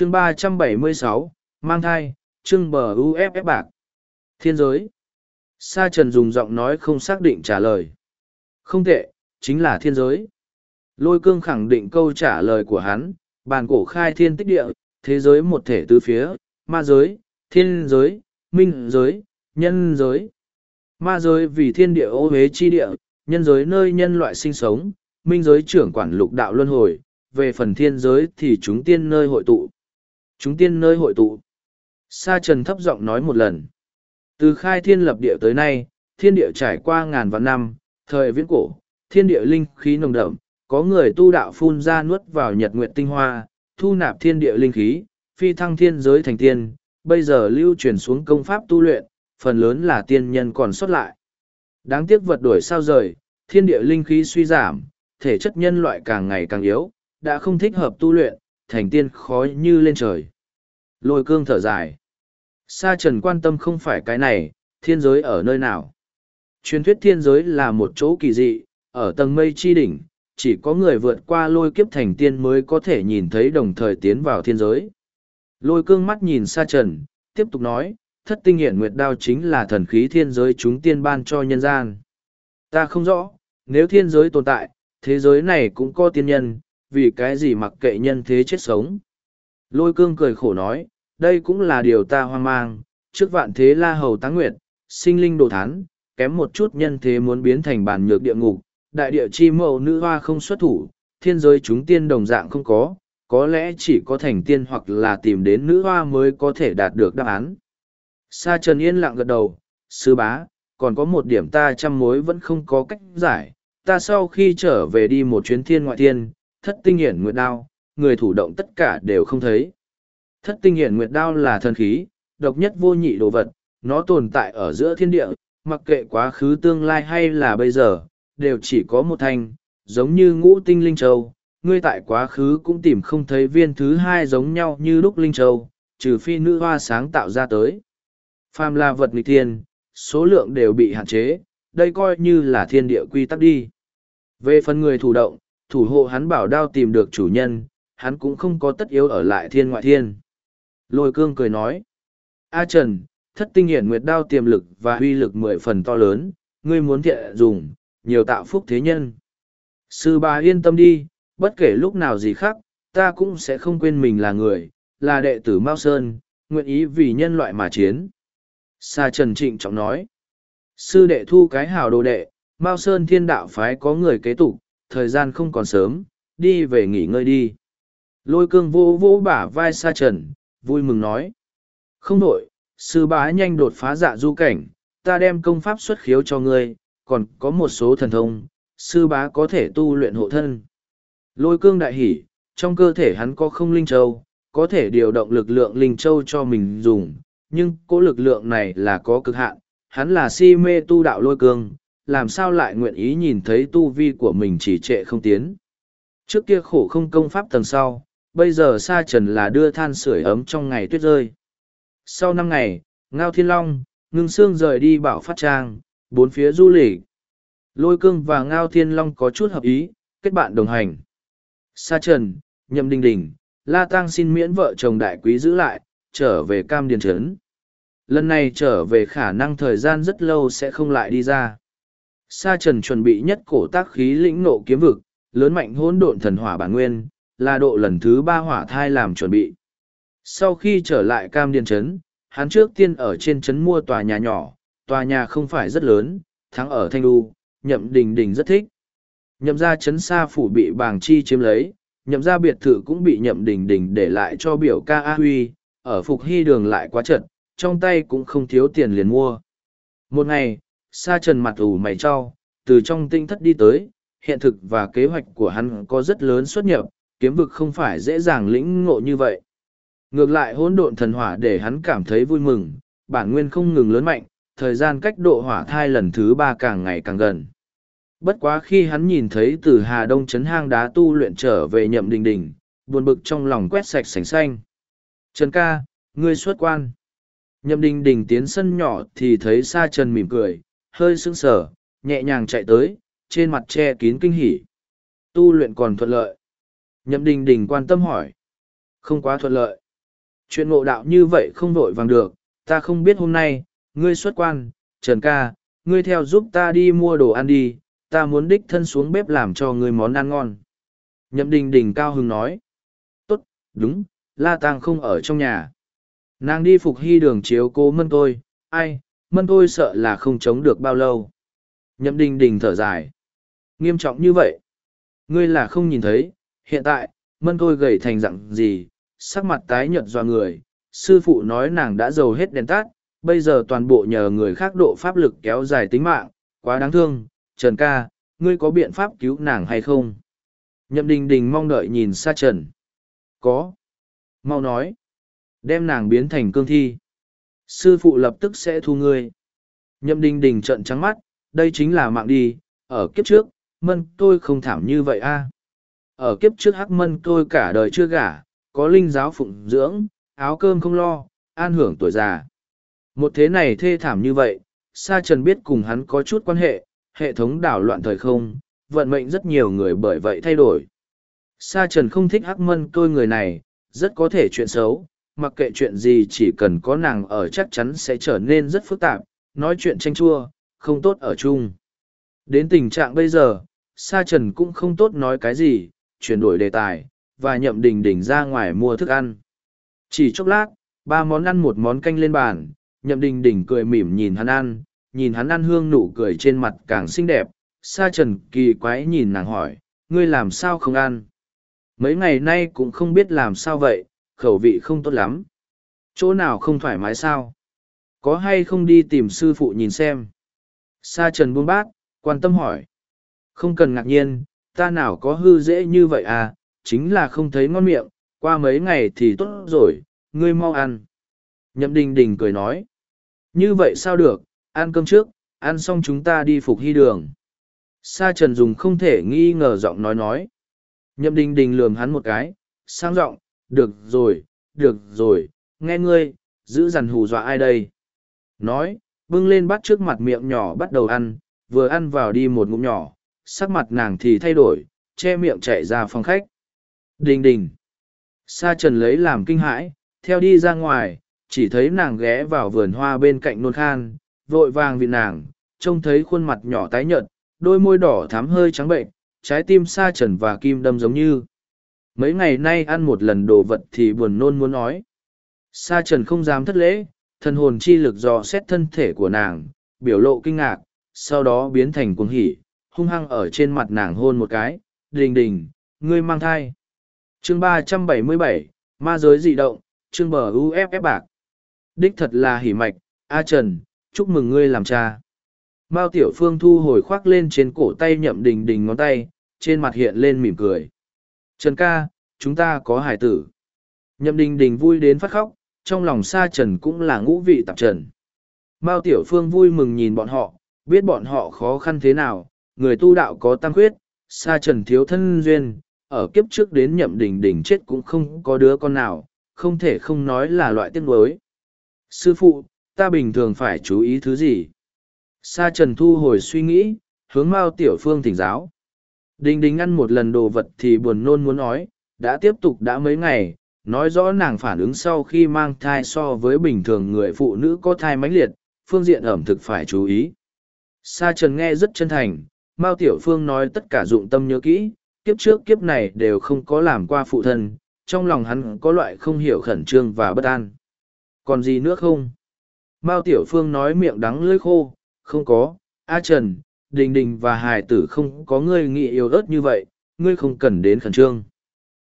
chương ba trăm bảy mươi sáu, mang thai, chương bờ uff bạc. Thiên giới. Sa trần dùng giọng nói không xác định trả lời. Không tệ, chính là thiên giới. Lôi cương khẳng định câu trả lời của hắn bàn cổ khai thiên tích địa, thế giới một thể tứ phía, ma giới, thiên giới, minh giới, nhân giới. Ma giới vì thiên địa ô huế chi địa, nhân giới nơi nhân loại sinh sống, minh giới trưởng quản lục đạo luân hồi, về phần thiên giới thì chúng tiên nơi hội tụ chúng tiên nơi hội tụ. Sa trần thấp giọng nói một lần. Từ khai thiên lập địa tới nay, thiên địa trải qua ngàn vạn năm, thời viễn cổ, thiên địa linh khí nồng đậm, có người tu đạo phun ra nuốt vào nhật nguyện tinh hoa, thu nạp thiên địa linh khí, phi thăng thiên giới thành tiên, bây giờ lưu truyền xuống công pháp tu luyện, phần lớn là tiên nhân còn xuất lại. Đáng tiếc vật đổi sao rời, thiên địa linh khí suy giảm, thể chất nhân loại càng ngày càng yếu, đã không thích hợp tu luyện thành tiên khói như lên trời. Lôi cương thở dài. Sa trần quan tâm không phải cái này, thiên giới ở nơi nào? Truyền thuyết thiên giới là một chỗ kỳ dị, ở tầng mây chi đỉnh, chỉ có người vượt qua lôi kiếp thành tiên mới có thể nhìn thấy đồng thời tiến vào thiên giới. Lôi cương mắt nhìn sa trần, tiếp tục nói, thất tinh hiển nguyệt đao chính là thần khí thiên giới chúng tiên ban cho nhân gian. Ta không rõ, nếu thiên giới tồn tại, thế giới này cũng có tiên nhân vì cái gì mặc kệ nhân thế chết sống lôi cương cười khổ nói đây cũng là điều ta hoang mang trước vạn thế la hầu tá nguyệt sinh linh đồ thán kém một chút nhân thế muốn biến thành bản nhược địa ngục đại địa chi mẫu nữ hoa không xuất thủ, thiên giới chúng tiên đồng dạng không có, có lẽ chỉ có thành tiên hoặc là tìm đến nữ hoa mới có thể đạt được đáp án. Sa Trần yên lặng gật đầu, sư bá, còn có một điểm ta chăm mối vẫn không có cách giải, ta sau khi trở về đi một chuyến thiên ngoại thiên, thất tinh hiển nguyệt đao, người thủ động tất cả đều không thấy. Thất tinh hiển nguyệt đao là thần khí, độc nhất vô nhị đồ vật, nó tồn tại ở giữa thiên địa, mặc kệ quá khứ tương lai hay là bây giờ, đều chỉ có một thanh, giống như ngũ tinh linh châu, ngươi tại quá khứ cũng tìm không thấy viên thứ hai giống nhau như lúc linh châu, trừ phi nữ hoa sáng tạo ra tới. Phàm là vật nghịch thiên, số lượng đều bị hạn chế, đây coi như là thiên địa quy tắc đi. Về phần người thủ động, thủ hộ hắn bảo đao tìm được chủ nhân, hắn cũng không có tất yếu ở lại thiên ngoại thiên. Lôi cương cười nói, A Trần, thất tinh hiển nguyệt đao tiềm lực và huy lực mười phần to lớn, ngươi muốn thiện dùng, nhiều tạo phúc thế nhân. Sư bà yên tâm đi, bất kể lúc nào gì khác, ta cũng sẽ không quên mình là người, là đệ tử Mao Sơn, nguyện ý vì nhân loại mà chiến. Sa Trần Trịnh trọng nói, sư đệ thu cái hào đồ đệ, Mao Sơn thiên đạo phái có người kế tục, thời gian không còn sớm, đi về nghỉ ngơi đi. Lôi cương vô vô bả vai Sa Trần, vui mừng nói. Không đổi, sư bá nhanh đột phá dạ du cảnh, ta đem công pháp xuất khiếu cho ngươi, còn có một số thần thông, sư bá có thể tu luyện hộ thân. Lôi cương đại hỉ, trong cơ thể hắn có không linh châu, có thể điều động lực lượng linh châu cho mình dùng, nhưng cố lực lượng này là có cực hạn, hắn là si mê tu đạo lôi cương, làm sao lại nguyện ý nhìn thấy tu vi của mình chỉ trệ không tiến. Trước kia khổ không công pháp tầng sau, bây giờ sa trần là đưa than sưởi ấm trong ngày tuyết rơi. Sau năm ngày, Ngao Thiên Long, ngưng xương rời đi bảo phát trang, bốn phía du lịch lôi cương và ngao thiên long có chút hợp ý kết bạn đồng hành sa trần nhậm đình đình la tăng xin miễn vợ chồng đại quý giữ lại trở về cam điền trấn lần này trở về khả năng thời gian rất lâu sẽ không lại đi ra sa trần chuẩn bị nhất cổ tác khí lĩnh nộ kiếm vực lớn mạnh hỗn độn thần hỏa bản nguyên là độ lần thứ ba hỏa thai làm chuẩn bị sau khi trở lại cam điền trấn hắn trước tiên ở trên trấn mua tòa nhà nhỏ tòa nhà không phải rất lớn, thắng ở Thanh Đu, nhậm đình đình rất thích. Nhậm ra Trấn xa phủ bị bàng chi chiếm lấy, nhậm ra biệt thự cũng bị nhậm đình đình để lại cho biểu ca A Huy, ở Phục Hy đường lại quá trận, trong tay cũng không thiếu tiền liền mua. Một ngày, sa trần mặt ủ mày cho, từ trong tinh thất đi tới, hiện thực và kế hoạch của hắn có rất lớn xuất nhập, kiếm vực không phải dễ dàng lĩnh ngộ như vậy. Ngược lại hỗn độn thần hỏa để hắn cảm thấy vui mừng, bản nguyên không ngừng lớn mạnh, thời gian cách độ hỏa thai lần thứ ba càng ngày càng gần. Bất quá khi hắn nhìn thấy từ Hà Đông chấn hang đá tu luyện trở về nhậm đình đình, buồn bực trong lòng quét sạch sành xanh. Trần ca, ngươi xuất quan. Nhậm đình đình tiến sân nhỏ thì thấy sa trần mỉm cười, hơi sững sờ, nhẹ nhàng chạy tới, trên mặt che kín kinh hỉ. Tu luyện còn thuận lợi. Nhậm đình đình quan tâm hỏi. Không quá thuận lợi. Chuyện ngộ đạo như vậy không vội vàng được, ta không biết hôm nay, ngươi xuất quan, Trần ca, ngươi theo giúp ta đi mua đồ ăn đi, ta muốn đích thân xuống bếp làm cho ngươi món ăn ngon. Nhậm đình đình cao hứng nói. Tốt, đúng, La Tăng không ở trong nhà. Nàng đi phục hy đường chiếu cố mân tôi, ai, mân tôi sợ là không chống được bao lâu. Nhậm đình đình thở dài. Nghiêm trọng như vậy. Ngươi là không nhìn thấy, hiện tại, mân tôi gầy thành dặn gì, sắc mặt tái nhợt dọa người. Sư phụ nói nàng đã giàu hết đèn tát, bây giờ toàn bộ nhờ người khác độ pháp lực kéo dài tính mạng, quá đáng thương. Trần ca, ngươi có biện pháp cứu nàng hay không? Nhậm đình đình mong đợi nhìn xa trần. Có. Mau nói. Đem nàng biến thành cương thi. Sư phụ lập tức sẽ thu ngươi. Nhậm đình đình trận trắng mắt, đây chính là mạng đi, ở kiếp trước, mân tôi không thảm như vậy a. Ở kiếp trước hắc mân tôi cả đời chưa gả, có linh giáo phụng dưỡng, áo cơm không lo, an hưởng tuổi già. Một thế này thê thảm như vậy, Sa Trần biết cùng hắn có chút quan hệ, hệ thống đảo loạn thời không, vận mệnh rất nhiều người bởi vậy thay đổi. Sa Trần không thích hắc mân tôi người này, rất có thể chuyện xấu, mặc kệ chuyện gì chỉ cần có nàng ở chắc chắn sẽ trở nên rất phức tạp, nói chuyện tranh chua, không tốt ở chung. Đến tình trạng bây giờ, Sa Trần cũng không tốt nói cái gì, chuyển đổi đề tài, và nhậm đình đình ra ngoài mua thức ăn. Chỉ chốc lát, ba món ăn một món canh lên bàn, nhậm đình đình cười mỉm nhìn hắn ăn, nhìn hắn ăn hương nụ cười trên mặt càng xinh đẹp, Sa Trần kỳ quái nhìn nàng hỏi, ngươi làm sao không ăn? Mấy ngày nay cũng không biết làm sao vậy, khẩu vị không tốt lắm. Chỗ nào không thoải mái sao? Có hay không đi tìm sư phụ nhìn xem? Sa Trần buông bát, quan tâm hỏi. Không cần ngạc nhiên, ta nào có hư dễ như vậy à, chính là không thấy ngon miệng, qua mấy ngày thì tốt rồi, ngươi mau ăn. Nhậm đình đình cười nói. Như vậy sao được, ăn cơm trước, ăn xong chúng ta đi phục hy đường. Sa Trần dùng không thể nghi ngờ giọng nói nói. Nhậm đình đình lườm hắn một cái, sang giọng, được rồi, được rồi, nghe ngươi, giữ dằn hù dọa ai đây. Nói, bưng lên bắt trước mặt miệng nhỏ bắt đầu ăn, vừa ăn vào đi một ngụm nhỏ, sắc mặt nàng thì thay đổi, che miệng chạy ra phòng khách. Đình đình. Sa trần lấy làm kinh hãi, theo đi ra ngoài, chỉ thấy nàng ghé vào vườn hoa bên cạnh nôn khan, vội vàng vì nàng, trông thấy khuôn mặt nhỏ tái nhợt, đôi môi đỏ thắm hơi trắng bệnh, trái tim sa trần và kim đâm giống như. Mấy ngày nay ăn một lần đồ vật thì buồn nôn muốn nói. Sa trần không dám thất lễ, thần hồn chi lực dò xét thân thể của nàng, biểu lộ kinh ngạc, sau đó biến thành cuồng hỉ, hung hăng ở trên mặt nàng hôn một cái, đình đình, ngươi mang thai. Chương ba trăm bảy mươi bảy Ma giới dị động, chương bờ UFF bạc. Đích thật là hỉ mạch, A Trần, chúc mừng ngươi làm cha. Mao Tiểu Phương thu hồi khoác lên trên cổ tay nhậm đình đình ngón tay, trên mặt hiện lên mỉm cười. Trần ca, chúng ta có hải tử. Nhậm đình đình vui đến phát khóc, trong lòng sa trần cũng là ngũ vị tạp trần. Mao Tiểu Phương vui mừng nhìn bọn họ, biết bọn họ khó khăn thế nào, người tu đạo có tăng khuyết, sa trần thiếu thân duyên, ở kiếp trước đến nhậm đình đình chết cũng không có đứa con nào, không thể không nói là loại tiếc nuối. Sư phụ, ta bình thường phải chú ý thứ gì? Sa trần thu hồi suy nghĩ, hướng Mao Tiểu Phương thỉnh giáo. Đình đình ăn một lần đồ vật thì buồn nôn muốn nói, đã tiếp tục đã mấy ngày, nói rõ nàng phản ứng sau khi mang thai so với bình thường người phụ nữ có thai mãnh liệt, phương diện ẩm thực phải chú ý. Sa Trần nghe rất chân thành, Mao Tiểu Phương nói tất cả dụng tâm nhớ kỹ, kiếp trước kiếp này đều không có làm qua phụ thân, trong lòng hắn có loại không hiểu khẩn trương và bất an. Còn gì nữa không? Mao Tiểu Phương nói miệng đắng lưỡi khô, không có, A Trần, Đình Đình và Hải tử không có ngươi nghĩ yêu ớt như vậy, ngươi không cần đến khẩn trương.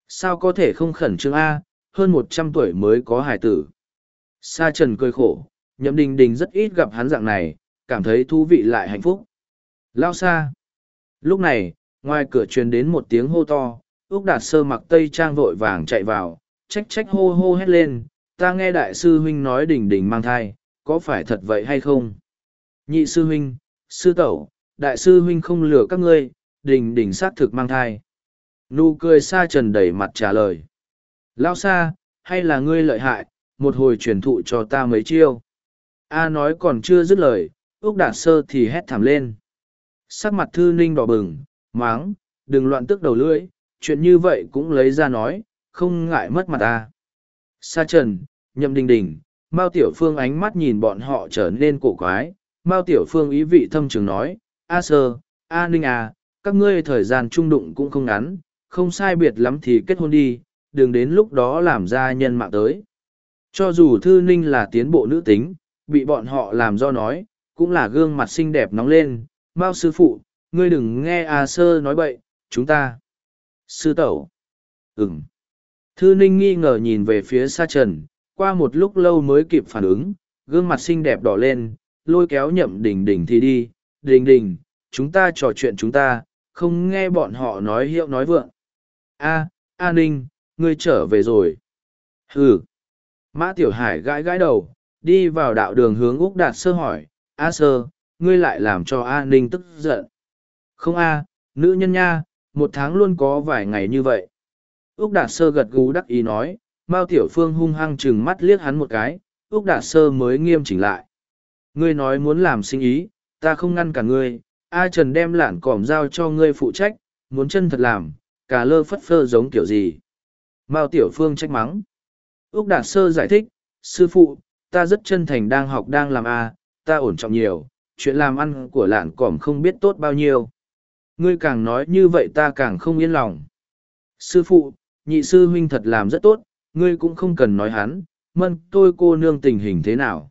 Sao có thể không khẩn trương A, hơn một trăm tuổi mới có Hải tử. Sa Trần cười khổ, Nhậm Đình Đình rất ít gặp hắn dạng này, cảm thấy thú vị lại hạnh phúc. Lao xa. Lúc này, ngoài cửa truyền đến một tiếng hô to, Úc Đạt Sơ mặc tây trang vội vàng chạy vào, trách trách hô hô hét lên, ta nghe đại sư huynh nói Đình Đình mang thai, có phải thật vậy hay không? Nhị sư huynh, sư tẩu, đại sư huynh không lừa các ngươi, Đình Đình sát thực mang thai. Nụ cười sa trần đầy mặt trả lời. Lao sa, hay là ngươi lợi hại, một hồi truyền thụ cho ta mấy chiêu. A nói còn chưa dứt lời, Úc Đạt Sơ thì hét thảm lên. Sắc mặt thư ninh đỏ bừng, máng, đừng loạn tức đầu lưỡi, chuyện như vậy cũng lấy ra nói, không ngại mất mặt ta. Sa trần, nhậm đình đình, Mao Tiểu Phương ánh mắt nhìn bọn họ trở nên cổ quái. Mao Tiểu Phương ý vị thâm trường nói, A sơ, A ninh à, các ngươi thời gian trung đụng cũng không ngắn, không sai biệt lắm thì kết hôn đi, đừng đến lúc đó làm ra nhân mạng tới. Cho dù Thư Ninh là tiến bộ nữ tính, bị bọn họ làm do nói, cũng là gương mặt xinh đẹp nóng lên. Mao sư phụ, ngươi đừng nghe A sơ nói bậy, chúng ta. Sư tẩu. Ừm. Thư Ninh nghi ngờ nhìn về phía Sa Trần, qua một lúc lâu mới kịp phản ứng, gương mặt xinh đẹp đỏ lên, lôi kéo nhậm đỉnh đỉnh thì đi, đình đình, chúng ta trò chuyện chúng ta, không nghe bọn họ nói hiệu nói vượng. A, A Ninh, ngươi trở về rồi. Hừ. Mã Tiểu Hải gãi gãi đầu, đi vào đạo đường hướng Úc Đạt Sơ hỏi, A Sơ, ngươi lại làm cho A Ninh tức giận. Không A, nữ nhân nha, một tháng luôn có vài ngày như vậy. Úc Đạt Sơ gật gú đắc ý nói, Mao Tiểu Phương hung hăng chừng mắt liếc hắn một cái, Úc Đạt Sơ mới nghiêm chỉnh lại. Ngươi nói muốn làm sinh ý, ta không ngăn cả ngươi, A Trần đem lạn cỏm giao cho ngươi phụ trách, muốn chân thật làm, cả lơ phất phơ giống kiểu gì. Mao Tiểu Phương trách mắng. Úc Đạt Sơ giải thích, sư phụ, ta rất chân thành đang học đang làm A, ta ổn trọng nhiều, chuyện làm ăn của lạn cỏm không biết tốt bao nhiêu. Ngươi càng nói như vậy ta càng không yên lòng. Sư phụ, nhị sư huynh thật làm rất tốt, ngươi cũng không cần nói hắn, mân tôi cô nương tình hình thế nào.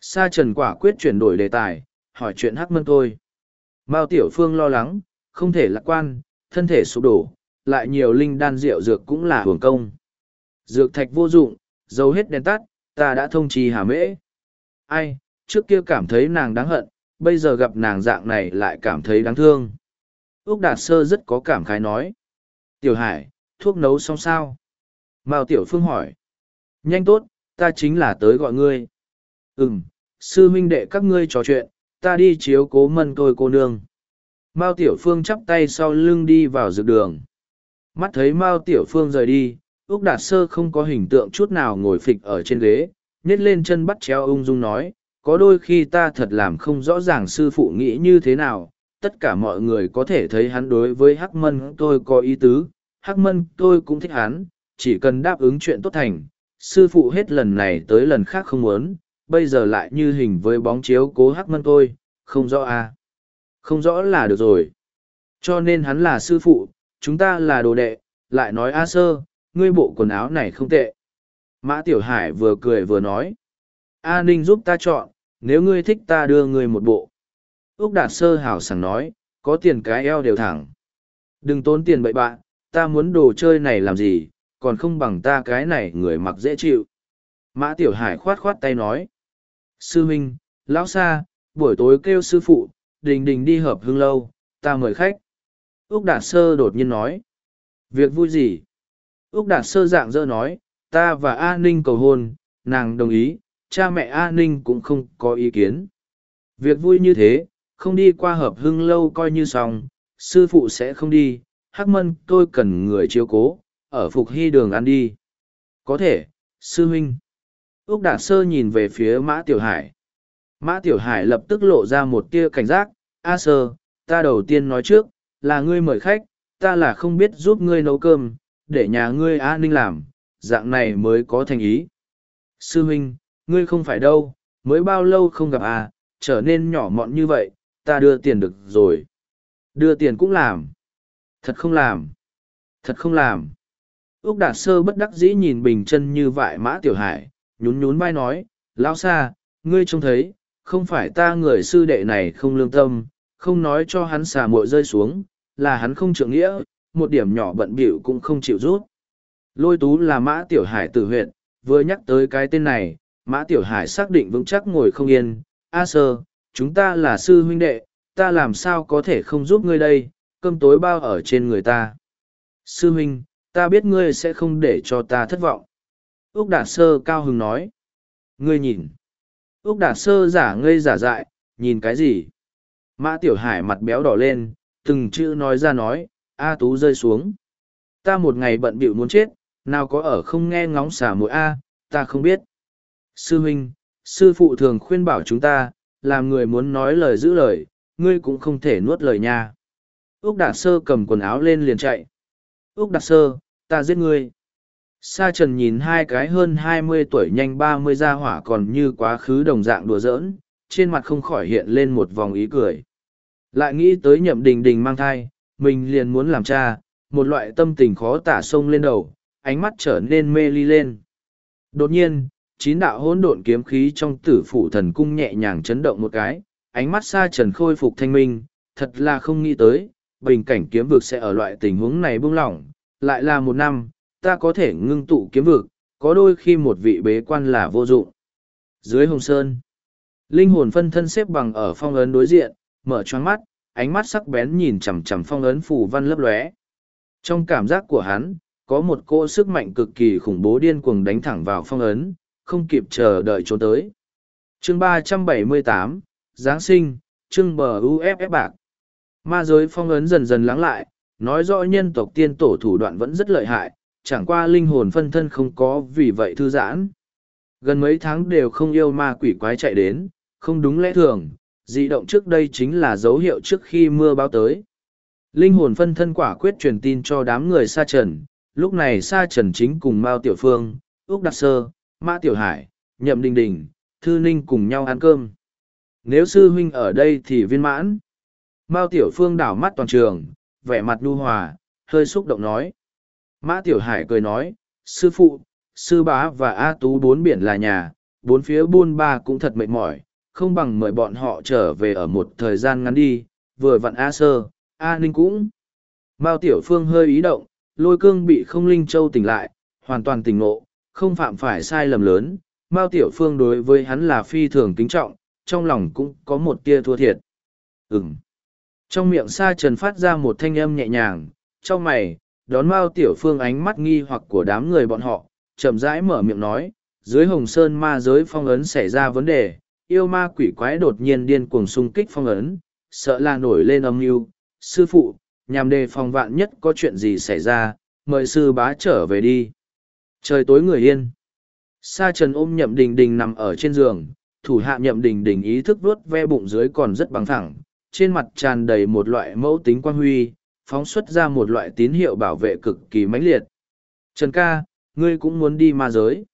Sa trần quả quyết chuyển đổi đề tài, hỏi chuyện hắc mân tôi. Mao Tiểu Phương lo lắng, không thể lạc quan, thân thể sụp đổ, lại nhiều linh đan rượu dược cũng là hưởng công. Dược thạch vô dụng, dầu hết đèn tắt, ta đã thông trì hà mễ. Ai, trước kia cảm thấy nàng đáng hận, bây giờ gặp nàng dạng này lại cảm thấy đáng thương. Úc Đạt Sơ rất có cảm khái nói. Tiểu Hải, thuốc nấu xong sao? Mao Tiểu Phương hỏi. Nhanh tốt, ta chính là tới gọi ngươi. Ừm, sư huynh đệ các ngươi trò chuyện, ta đi chiếu cố mân tôi cô nương. Mao Tiểu Phương chắp tay sau lưng đi vào dược đường. Mắt thấy Mao Tiểu Phương rời đi, Úc Đạt Sơ không có hình tượng chút nào ngồi phịch ở trên ghế, nhét lên chân bắt chéo ung dung nói, có đôi khi ta thật làm không rõ ràng sư phụ nghĩ như thế nào, tất cả mọi người có thể thấy hắn đối với Hắc Mân tôi có ý tứ, Hắc Mân tôi cũng thích hắn, chỉ cần đáp ứng chuyện tốt thành, sư phụ hết lần này tới lần khác không muốn, bây giờ lại như hình với bóng chiếu cố Hắc Mân tôi, không rõ à. Không rõ là được rồi. Cho nên hắn là sư phụ, chúng ta là đồ đệ, lại nói A sơ, ngươi bộ quần áo này không tệ. Mã Tiểu Hải vừa cười vừa nói. A Ninh giúp ta chọn, nếu ngươi thích ta đưa ngươi một bộ. Úc Đạt Sơ hảo sảng nói, có tiền cái eo đều thẳng. Đừng tốn tiền bậy bạn, ta muốn đồ chơi này làm gì, còn không bằng ta cái này người mặc dễ chịu. Mã Tiểu Hải khoát khoát tay nói. Sư Minh, Lão Sa, buổi tối kêu sư phụ, đình đình đi hợp hương lâu, ta mời khách. Úc Đạt Sơ đột nhiên nói. Việc vui gì? Úc Đạt Sơ dạng dơ nói, ta và A Ninh cầu hôn, nàng đồng ý, cha mẹ A Ninh cũng không có ý kiến. Việc vui như thế, không đi qua hợp hưng lâu coi như xong, sư phụ sẽ không đi, hắc mân tôi cần người chiếu cố, ở phục hy đường ăn đi. Có thể, sư huynh. Úc Đạt Sơ nhìn về phía Mã Tiểu Hải. Mã Tiểu Hải lập tức lộ ra một tia cảnh giác, A Sơ, ta đầu tiên nói trước, là ngươi mời khách, ta là không biết giúp ngươi nấu cơm, để nhà ngươi A Ninh làm, dạng này mới có thành ý. Sư huynh, ngươi không phải đâu, mới bao lâu không gặp à, trở nên nhỏ mọn như vậy, ta đưa tiền được rồi. Đưa tiền cũng làm. Thật không làm. Thật không làm. Úc Đạt Sơ bất đắc dĩ nhìn bình chân như vại mã tiểu hải, nhún nhún vai nói, lão xa, ngươi trông thấy, không phải ta người sư đệ này không lương tâm, không nói cho hắn xà muội rơi xuống, là hắn không trượng nghĩa, một điểm nhỏ bận bịu cũng không chịu rút. Lôi tú là mã tiểu hải tử huyện, vừa nhắc tới cái tên này, mã tiểu hải xác định vững chắc ngồi không yên, A sơ, chúng ta là sư huynh đệ, ta làm sao có thể không giúp ngươi đây, cơm tối bao ở trên người ta. Sư huynh, ta biết ngươi sẽ không để cho ta thất vọng. Úc Đạt Sơ cao hứng nói. Ngươi nhìn. Úc Đạt Sơ giả ngây giả dại, nhìn cái gì? Mã Tiểu Hải mặt béo đỏ lên, từng chữ nói ra nói, A Tú rơi xuống. Ta một ngày bận bịu muốn chết, nào có ở không nghe ngóng xả mũi A, ta không biết. Sư huynh, sư phụ thường khuyên bảo chúng ta, làm người muốn nói lời giữ lời, ngươi cũng không thể nuốt lời nha. Úc Đạt Sơ cầm quần áo lên liền chạy. Úc Đạt Sơ, ta giết ngươi. Sa trần nhìn hai cái hơn hai mươi tuổi nhanh ba mươi ra hỏa còn như quá khứ đồng dạng đùa giỡn, trên mặt không khỏi hiện lên một vòng ý cười. Lại nghĩ tới nhậm đình đình mang thai, mình liền muốn làm cha, một loại tâm tình khó tả sông lên đầu, ánh mắt trở nên mê ly lên. Đột nhiên, chín đạo hỗn độn kiếm khí trong tử phủ thần cung nhẹ nhàng chấn động một cái, ánh mắt sa trần khôi phục thanh minh, thật là không nghĩ tới, bình cảnh kiếm vực sẽ ở loại tình huống này buông lỏng, lại là một năm, ta có thể ngưng tụ kiếm vực, có đôi khi một vị bế quan là vô dụng. Dưới hồng sơn, linh hồn phân thân xếp bằng ở phong ấn đối diện, mở choáng mắt, ánh mắt sắc bén nhìn chằm chằm phong ấn phủ văn lấp lóe. Trong cảm giác của hắn, có một cỗ sức mạnh cực kỳ khủng bố điên cuồng đánh thẳng vào phong ấn, không kịp chờ đợi trốn tới. chương ba trăm bảy mươi tám Giáng sinh, chương bờ UFF bạc. Ma giới phong ấn dần dần lắng lại, nói rõ nhân tộc tiên tổ thủ đoạn vẫn rất lợi hại, chẳng qua linh hồn phân thân không có vì vậy thư giãn. Gần mấy tháng đều không yêu ma quỷ quái chạy đến, không đúng lẽ thường, dị động trước đây chính là dấu hiệu trước khi mưa báo tới. Linh hồn phân thân quả quyết truyền tin cho đám người sa trần, lúc này sa trần chính cùng Mao Tiểu Phương, Úc Đặc Sơ, Mã Tiểu Hải, Nhậm Đình Đình, Thư Ninh cùng nhau ăn cơm. Nếu sư huynh ở đây thì viên mãn. Mao Tiểu Phương đảo mắt toàn trường, vẻ mặt nhu hòa, hơi xúc động nói. Mã Tiểu Hải cười nói, sư phụ, sư bá và A Tú bốn biển là nhà, bốn phía buôn ba cũng thật mệt mỏi, không bằng mời bọn họ trở về ở một thời gian ngắn đi, vừa vặn A Sơ, A Ninh cũng. Mao Tiểu Phương hơi ý động, lôi cương bị không linh châu tỉnh lại, hoàn toàn tỉnh ngộ, không phạm phải sai lầm lớn. Mao Tiểu Phương đối với hắn là phi thường kính trọng, trong lòng cũng có một tia thua thiệt. Ừm. Trong miệng sa trần phát ra một thanh âm nhẹ nhàng, trong mày, đón Mao Tiểu Phương ánh mắt nghi hoặc của đám người bọn họ, chậm rãi mở miệng nói, dưới hồng sơn ma giới phong ấn xảy ra vấn đề, yêu ma quỷ quái đột nhiên điên cuồng xung kích phong ấn, sợ là nổi lên âm mưu sư phụ, nhằm đề phòng vạn nhất có chuyện gì xảy ra, mời sư bá trở về đi. Trời tối người yên. Sa trần ôm nhậm đình đình nằm ở trên giường, thủ hạ nhậm đình đình ý thức vuốt ve bụng dưới còn rất bằng thẳng, trên mặt tràn đầy một loại mẫu tính quan huy, phóng xuất ra một loại tín hiệu bảo vệ cực kỳ mãnh liệt. Trần ca, ngươi cũng muốn đi ma giới.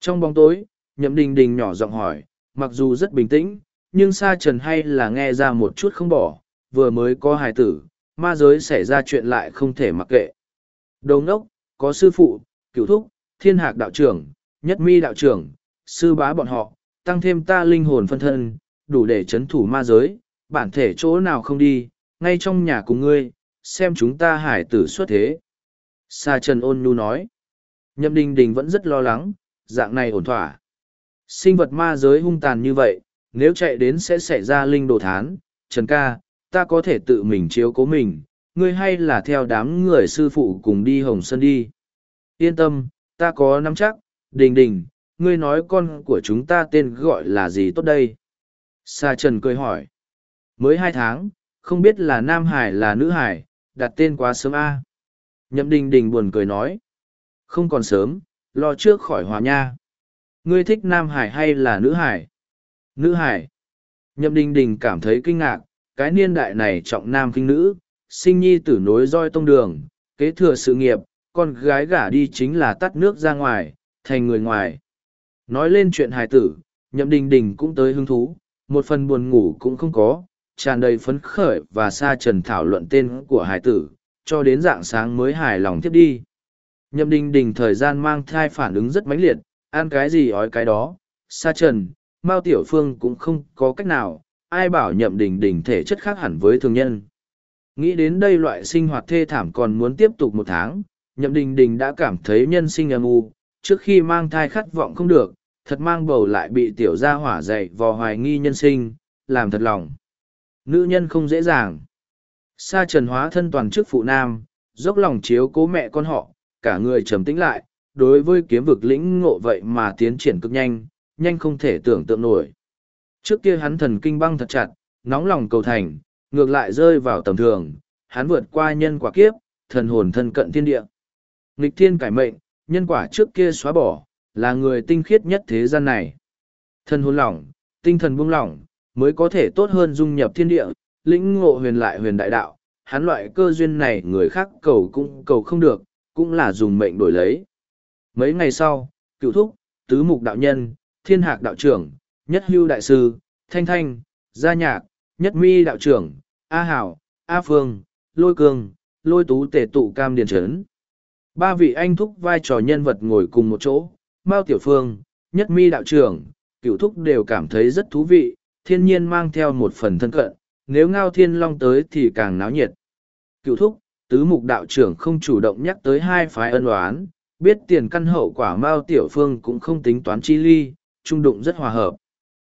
Trong bóng tối, nhậm đình đình nhỏ giọng hỏi, mặc dù rất bình tĩnh, nhưng sa trần hay là nghe ra một chút không bỏ, vừa mới có hài tử, ma giới xảy ra chuyện lại không thể mặc kệ. Đầu ngốc, có sư phụ, cửu thúc, thiên hạc đạo trưởng, nhất mi đạo trưởng, sư bá bọn họ, tăng thêm ta linh hồn phân thân, đủ để chấn thủ ma giới, bản thể chỗ nào không đi, ngay trong nhà cùng ngươi, xem chúng ta hải tử xuất thế. Sa Trần ôn nhu nói. Nhậm đình đình vẫn rất lo lắng, dạng này ổn thỏa. Sinh vật ma giới hung tàn như vậy, nếu chạy đến sẽ xảy ra linh đồ thán. Trần ca, ta có thể tự mình chiếu cố mình, ngươi hay là theo đám người sư phụ cùng đi Hồng Sơn đi. Yên tâm, ta có nắm chắc, đình đình, ngươi nói con của chúng ta tên gọi là gì tốt đây? Sa Trần cười hỏi. Mới hai tháng, không biết là Nam Hải là nữ Hải, đặt tên quá sớm a Nhậm đình đình buồn cười nói. Không còn sớm, lo trước khỏi hòa nha. Ngươi thích Nam Hải hay là nữ Hải? Nữ Hải. Nhậm đình đình cảm thấy kinh ngạc, cái niên đại này trọng nam kinh nữ, sinh nhi tử nối roi tông đường, kế thừa sự nghiệp, con gái gả đi chính là tắt nước ra ngoài, thành người ngoài. Nói lên chuyện hài tử, nhậm đình đình cũng tới hứng thú, một phần buồn ngủ cũng không có, tràn đầy phấn khởi và sa trần thảo luận tên của Hải tử, cho đến dạng sáng mới hài lòng tiếp đi. Nhậm đình đình thời gian mang thai phản ứng rất mãnh liệt, ăn cái gì ói cái đó, sa trần, Mao Tiểu Phương cũng không có cách nào, ai bảo nhậm đình đình thể chất khác hẳn với thường nhân. Nghĩ đến đây loại sinh hoạt thê thảm còn muốn tiếp tục một tháng, nhậm đình đình đã cảm thấy nhân sinh âm u, trước khi mang thai khát vọng không được, thật mang bầu lại bị tiểu gia hỏa dậy vò hoài nghi nhân sinh, làm thật lòng. Nữ nhân không dễ dàng. Sa trần hóa thân toàn chức phụ nam, dốc lòng chiếu cố mẹ con họ, cả người trầm tĩnh lại, đối với kiếm vực lĩnh ngộ vậy mà tiến triển cực nhanh, nhanh không thể tưởng tượng nổi. Trước kia hắn thần kinh băng thật chặt, nóng lòng cầu thành, ngược lại rơi vào tầm thường, hắn vượt qua nhân quả kiếp, thần hồn thân cận thiên địa. Nghịch thiên cải mệnh, nhân quả trước kia xóa bỏ, là người tinh khiết nhất thế gian này. Thần hồn lỏng, tinh thần buông lỏng, mới có thể tốt hơn dung nhập thiên địa, lĩnh ngộ huyền lại huyền đại đạo. Hắn loại cơ duyên này người khác cầu cũng cầu không được, cũng là dùng mệnh đổi lấy. Mấy ngày sau, cựu thúc, tứ mục đạo nhân, thiên hạc đạo trưởng, nhất hưu đại sư, thanh thanh, gia nhạc, nhất mi đạo trưởng, A Hảo, A Phương, Lôi Cương, Lôi Tú tề tụ cam điền trấn. Ba vị anh thúc vai trò nhân vật ngồi cùng một chỗ, Mao Tiểu Phương, nhất mi đạo trưởng, cựu thúc đều cảm thấy rất thú vị, thiên nhiên mang theo một phần thân cận, nếu ngao thiên long tới thì càng náo nhiệt. Cựu thúc, tứ mục đạo trưởng không chủ động nhắc tới hai phái ân oán, biết tiền căn hậu quả Mao Tiểu Phương cũng không tính toán chi ly, trung đụng rất hòa hợp.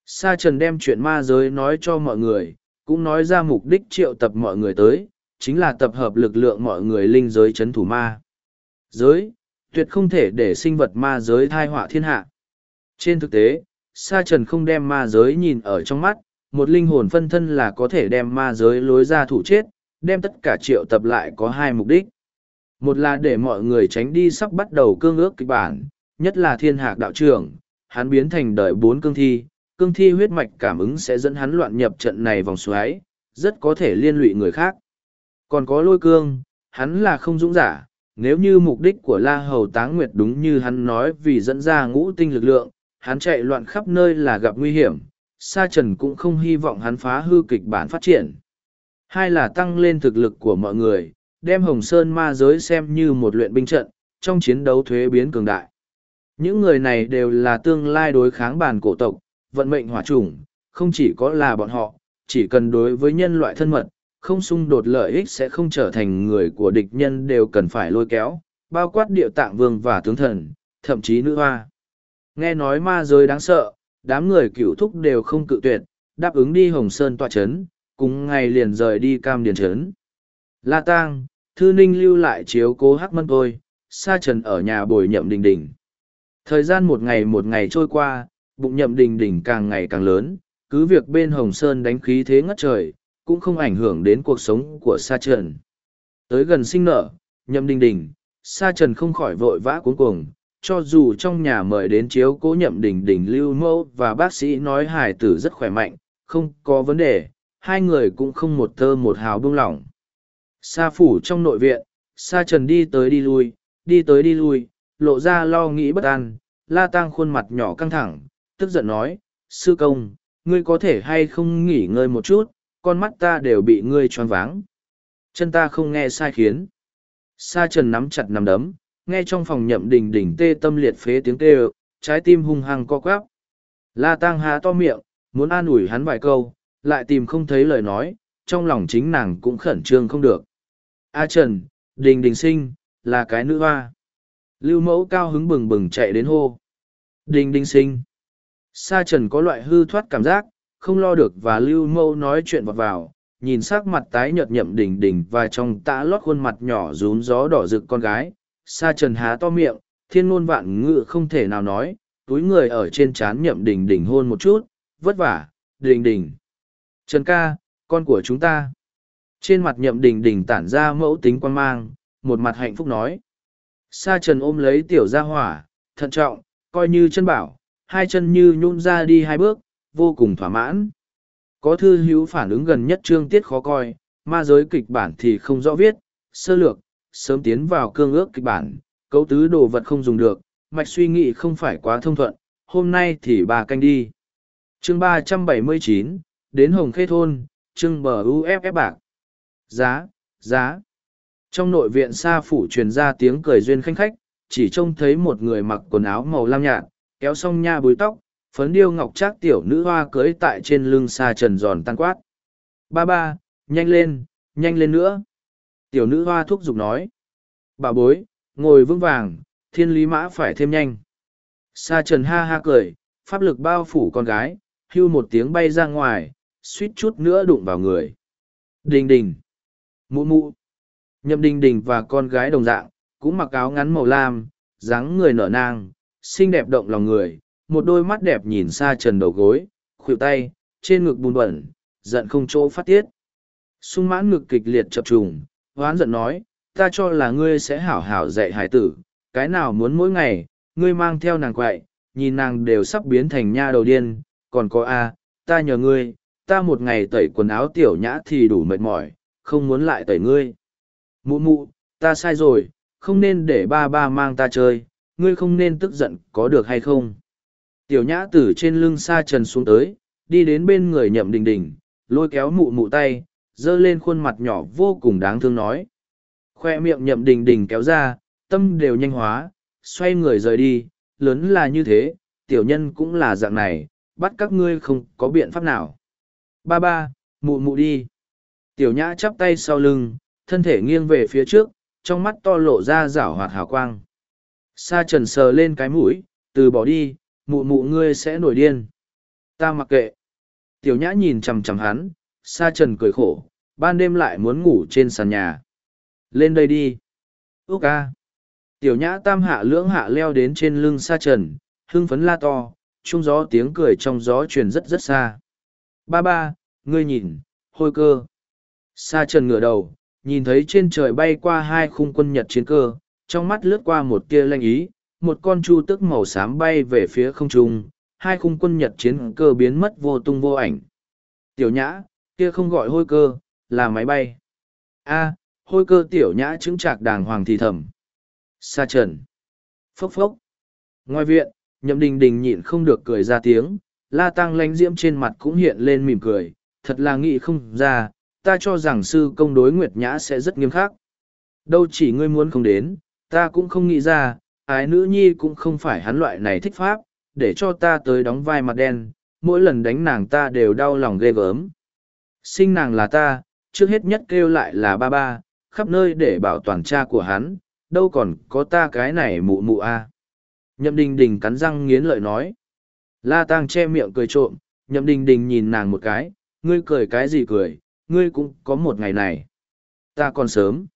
Sa Trần đem chuyện ma giới nói cho mọi người, cũng nói ra mục đích triệu tập mọi người tới, chính là tập hợp lực lượng mọi người linh giới chấn thủ ma. Giới, tuyệt không thể để sinh vật ma giới thai họa thiên hạ. Trên thực tế, Sa Trần không đem ma giới nhìn ở trong mắt, một linh hồn phân thân là có thể đem ma giới lối ra thủ chết, đem tất cả triệu tập lại có hai mục đích. Một là để mọi người tránh đi sắp bắt đầu cương ước kịch bản, nhất là thiên hạc đạo trưởng, hắn biến thành đời bốn cương thi, cương thi huyết mạch cảm ứng sẽ dẫn hắn loạn nhập trận này vòng xoáy, rất có thể liên lụy người khác. Còn có lôi cương, hắn là không dũng giả, nếu như mục đích của La Hầu Táng Nguyệt đúng như hắn nói vì dẫn ra ngũ tinh lực lượng, hắn chạy loạn khắp nơi là gặp nguy hiểm, Sa Trần cũng không hy vọng hắn phá hư kịch bản phát triển. Hai là tăng lên thực lực của mọi người, đem Hồng Sơn ma giới xem như một luyện binh trận, trong chiến đấu thuế biến cường đại. Những người này đều là tương lai đối kháng bản cổ tộc, vận mệnh hỏa chủng, không chỉ có là bọn họ, chỉ cần đối với nhân loại thân mật, không xung đột lợi ích sẽ không trở thành người của địch nhân đều cần phải lôi kéo, bao quát địa tạng vương và tướng thần, thậm chí nữ hoa. Nghe nói ma giới đáng sợ, đám người cựu thúc đều không cự tuyệt, đáp ứng đi Hồng Sơn tọa chấn, cùng ngày liền rời đi Cam Điền chấn. La Tang, Thư Ninh lưu lại chiếu cố hắc mân tôi, sa trần ở nhà bồi nhậm đình đình. Thời gian một ngày một ngày trôi qua, bụng nhậm đình đình càng ngày càng lớn, cứ việc bên Hồng Sơn đánh khí thế ngất trời, cũng không ảnh hưởng đến cuộc sống của Sa Trần. Tới gần sinh nở, nhậm đình đình, Sa Trần không khỏi vội vã cuống cuồng, cho dù trong nhà mời đến chiếu cố nhậm đình đình lưu mẫu và bác sĩ nói hải tử rất khỏe mạnh, không có vấn đề, hai người cũng không một tơ một hào buông lỏng. Sa phủ trong nội viện, Sa Trần đi tới đi lui, đi tới đi lui, lộ ra lo nghĩ bất an, la tăng khuôn mặt nhỏ căng thẳng, tức giận nói, sư công, ngươi có thể hay không nghỉ ngơi một chút, con mắt ta đều bị ngươi choáng váng. Chân ta không nghe sai khiến. Sa trần nắm chặt nắm đấm, nghe trong phòng nhậm đình đỉnh tê tâm liệt phế tiếng tê trái tim hung hăng co quắp. La Tang há to miệng, muốn an ủi hắn vài câu, lại tìm không thấy lời nói, trong lòng chính nàng cũng khẩn trương không được. A Trần, đình đình sinh, là cái nữ hoa. Lưu mẫu cao hứng bừng bừng chạy đến hô. Đình đình sinh. Sa Trần có loại hư thoát cảm giác, không lo được và Lưu mẫu nói chuyện vọt vào, nhìn sắc mặt tái nhợt nhậm đỉnh đỉnh và trong tã lót khuôn mặt nhỏ rún gió đỏ rực con gái. Sa Trần há to miệng, thiên ngôn vạn ngự không thể nào nói, túi người ở trên chán nhậm đỉnh đỉnh hôn một chút, vất vả, đỉnh đỉnh. Trần ca, con của chúng ta. Trên mặt nhậm đỉnh đỉnh tản ra mẫu tính quan mang, một mặt hạnh phúc nói. Sa trần ôm lấy tiểu gia hỏa, thận trọng, coi như chân bảo, hai chân như nhún ra đi hai bước, vô cùng thỏa mãn. Có thư hữu phản ứng gần nhất trương tiết khó coi, ma giới kịch bản thì không rõ viết, sơ lược, sớm tiến vào cương ước kịch bản, cấu tứ đồ vật không dùng được, mạch suy nghĩ không phải quá thông thuận, hôm nay thì bà canh đi. Chương ba trăm bảy mươi chín đến Hồng Khê Thôn, trưng bờ UFF bạc. Giá, giá. Trong nội viện xa phủ truyền ra tiếng cười duyên khanh khách, chỉ trông thấy một người mặc quần áo màu lam nhạt, kéo song nha búi tóc, phấn điêu ngọc trác tiểu nữ hoa cưới tại trên lưng xa trần giòn tan quát. Ba ba, nhanh lên, nhanh lên nữa. Tiểu nữ hoa thúc giục nói. Bà bối, ngồi vững vàng, thiên lý mã phải thêm nhanh. Sa trần ha ha cười, pháp lực bao phủ con gái, hưu một tiếng bay ra ngoài, suýt chút nữa đụng vào người. Đình đình. Mụ mụ. Nhậm đình đình và con gái đồng dạng, cũng mặc áo ngắn màu lam, dáng người nở nang, xinh đẹp động lòng người, một đôi mắt đẹp nhìn xa trần đầu gối, khuỷu tay, trên ngực bùn bẩn, giận không chỗ phát tiết. Sung mãn ngực kịch liệt chập trùng, hoán giận nói, ta cho là ngươi sẽ hảo hảo dạy hải tử, cái nào muốn mỗi ngày, ngươi mang theo nàng quậy, nhìn nàng đều sắp biến thành nha đầu điên, còn có a, ta nhờ ngươi, ta một ngày tẩy quần áo tiểu nhã thì đủ mệt mỏi, không muốn lại tẩy ngươi. Mụ mụ, ta sai rồi, không nên để ba ba mang ta chơi, ngươi không nên tức giận có được hay không. Tiểu nhã từ trên lưng sa trần xuống tới, đi đến bên người nhậm đình đình, lôi kéo mụ mụ tay, dơ lên khuôn mặt nhỏ vô cùng đáng thương nói. Khoe miệng nhậm đình đình kéo ra, tâm đều nhanh hóa, xoay người rời đi, lớn là như thế, tiểu nhân cũng là dạng này, bắt các ngươi không có biện pháp nào. Ba ba, mụ mụ đi. Tiểu nhã chắp tay sau lưng, thân thể nghiêng về phía trước, trong mắt to lộ ra rảo hoạt hào quang. Sa trần sờ lên cái mũi, từ bỏ đi, mụ mụ ngươi sẽ nổi điên. Ta mặc kệ. Tiểu nhã nhìn chằm chằm hắn, sa trần cười khổ, ban đêm lại muốn ngủ trên sàn nhà. Lên đây đi. Úc ca. Tiểu nhã tam hạ lưỡng hạ leo đến trên lưng sa trần, hưng phấn la to, trung gió tiếng cười trong gió truyền rất rất xa. Ba ba, ngươi nhìn, hôi cơ. Sa trần ngửa đầu, nhìn thấy trên trời bay qua hai khung quân nhật chiến cơ, trong mắt lướt qua một tia lanh ý, một con chu tức màu xám bay về phía không trung, hai khung quân nhật chiến cơ biến mất vô tung vô ảnh. Tiểu nhã, kia không gọi hôi cơ, là máy bay. a hôi cơ tiểu nhã chứng trạc đàng hoàng thì thầm. Sa trần. Phốc phốc. Ngoài viện, nhậm đình đình nhịn không được cười ra tiếng, la tăng lánh diễm trên mặt cũng hiện lên mỉm cười, thật là nghĩ không ra, ta cho rằng sư công đối nguyệt nhã sẽ rất nghiêm khắc. Đâu chỉ ngươi muốn không đến, ta cũng không nghĩ ra, ái nữ nhi cũng không phải hắn loại này thích pháp, để cho ta tới đóng vai mặt đen, mỗi lần đánh nàng ta đều đau lòng ghê gớm. Sinh nàng là ta, trước hết nhất kêu lại là ba ba, khắp nơi để bảo toàn cha của hắn, đâu còn có ta cái này mụ mụ a. À. Nhậm đình đình cắn răng nghiến lợi nói. La tang che miệng cười trộm, nhậm đình đình nhìn nàng một cái, ngươi cười cái gì cười, ngươi cũng có một ngày này. Ta còn sớm.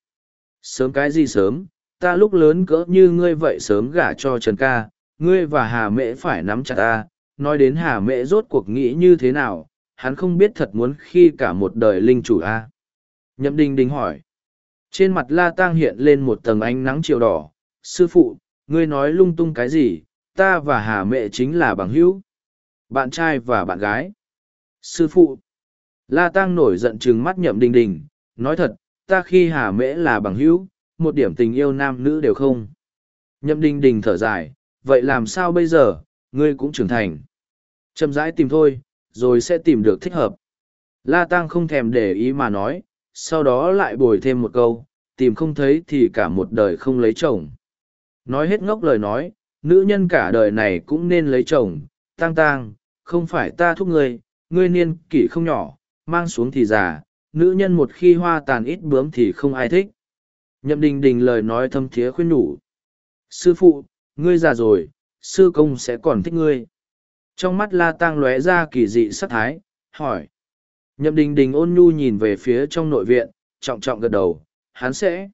Sớm cái gì sớm, ta lúc lớn cỡ như ngươi vậy sớm gả cho Trần ca, ngươi và Hà Mễ phải nắm chặt ta, nói đến Hà Mễ rốt cuộc nghĩ như thế nào, hắn không biết thật muốn khi cả một đời linh chủ a. À? Nhậm Đình Đình hỏi. Trên mặt La Tang hiện lên một tầng ánh nắng chiều đỏ, sư phụ, ngươi nói lung tung cái gì, ta và Hà mẹ chính là bằng hữu, bạn trai và bạn gái. Sư phụ, La tang nổi giận trừng mắt nhậm đình đình, nói thật, ta khi Hà Mễ là bằng hữu, một điểm tình yêu nam nữ đều không. Nhậm đình đình thở dài, vậy làm sao bây giờ, ngươi cũng trưởng thành. Chậm rãi tìm thôi, rồi sẽ tìm được thích hợp. La Tăng không thèm để ý mà nói, sau đó lại bồi thêm một câu, tìm không thấy thì cả một đời không lấy chồng. Nói hết ngốc lời nói, nữ nhân cả đời này cũng nên lấy chồng, Tăng Tăng, không phải ta thúc ngươi, ngươi niên kỷ không nhỏ, mang xuống thì già, nữ nhân một khi hoa tàn ít bướm thì không ai thích. Nhậm đình đình lời nói thâm thiế khuyên nhủ. Sư phụ, ngươi già rồi, sư công sẽ còn thích ngươi. Trong mắt la tang lóe ra kỳ dị sắc thái, hỏi. Nhậm đình đình ôn nhu nhìn về phía trong nội viện, trọng trọng gật đầu, hắn sẽ.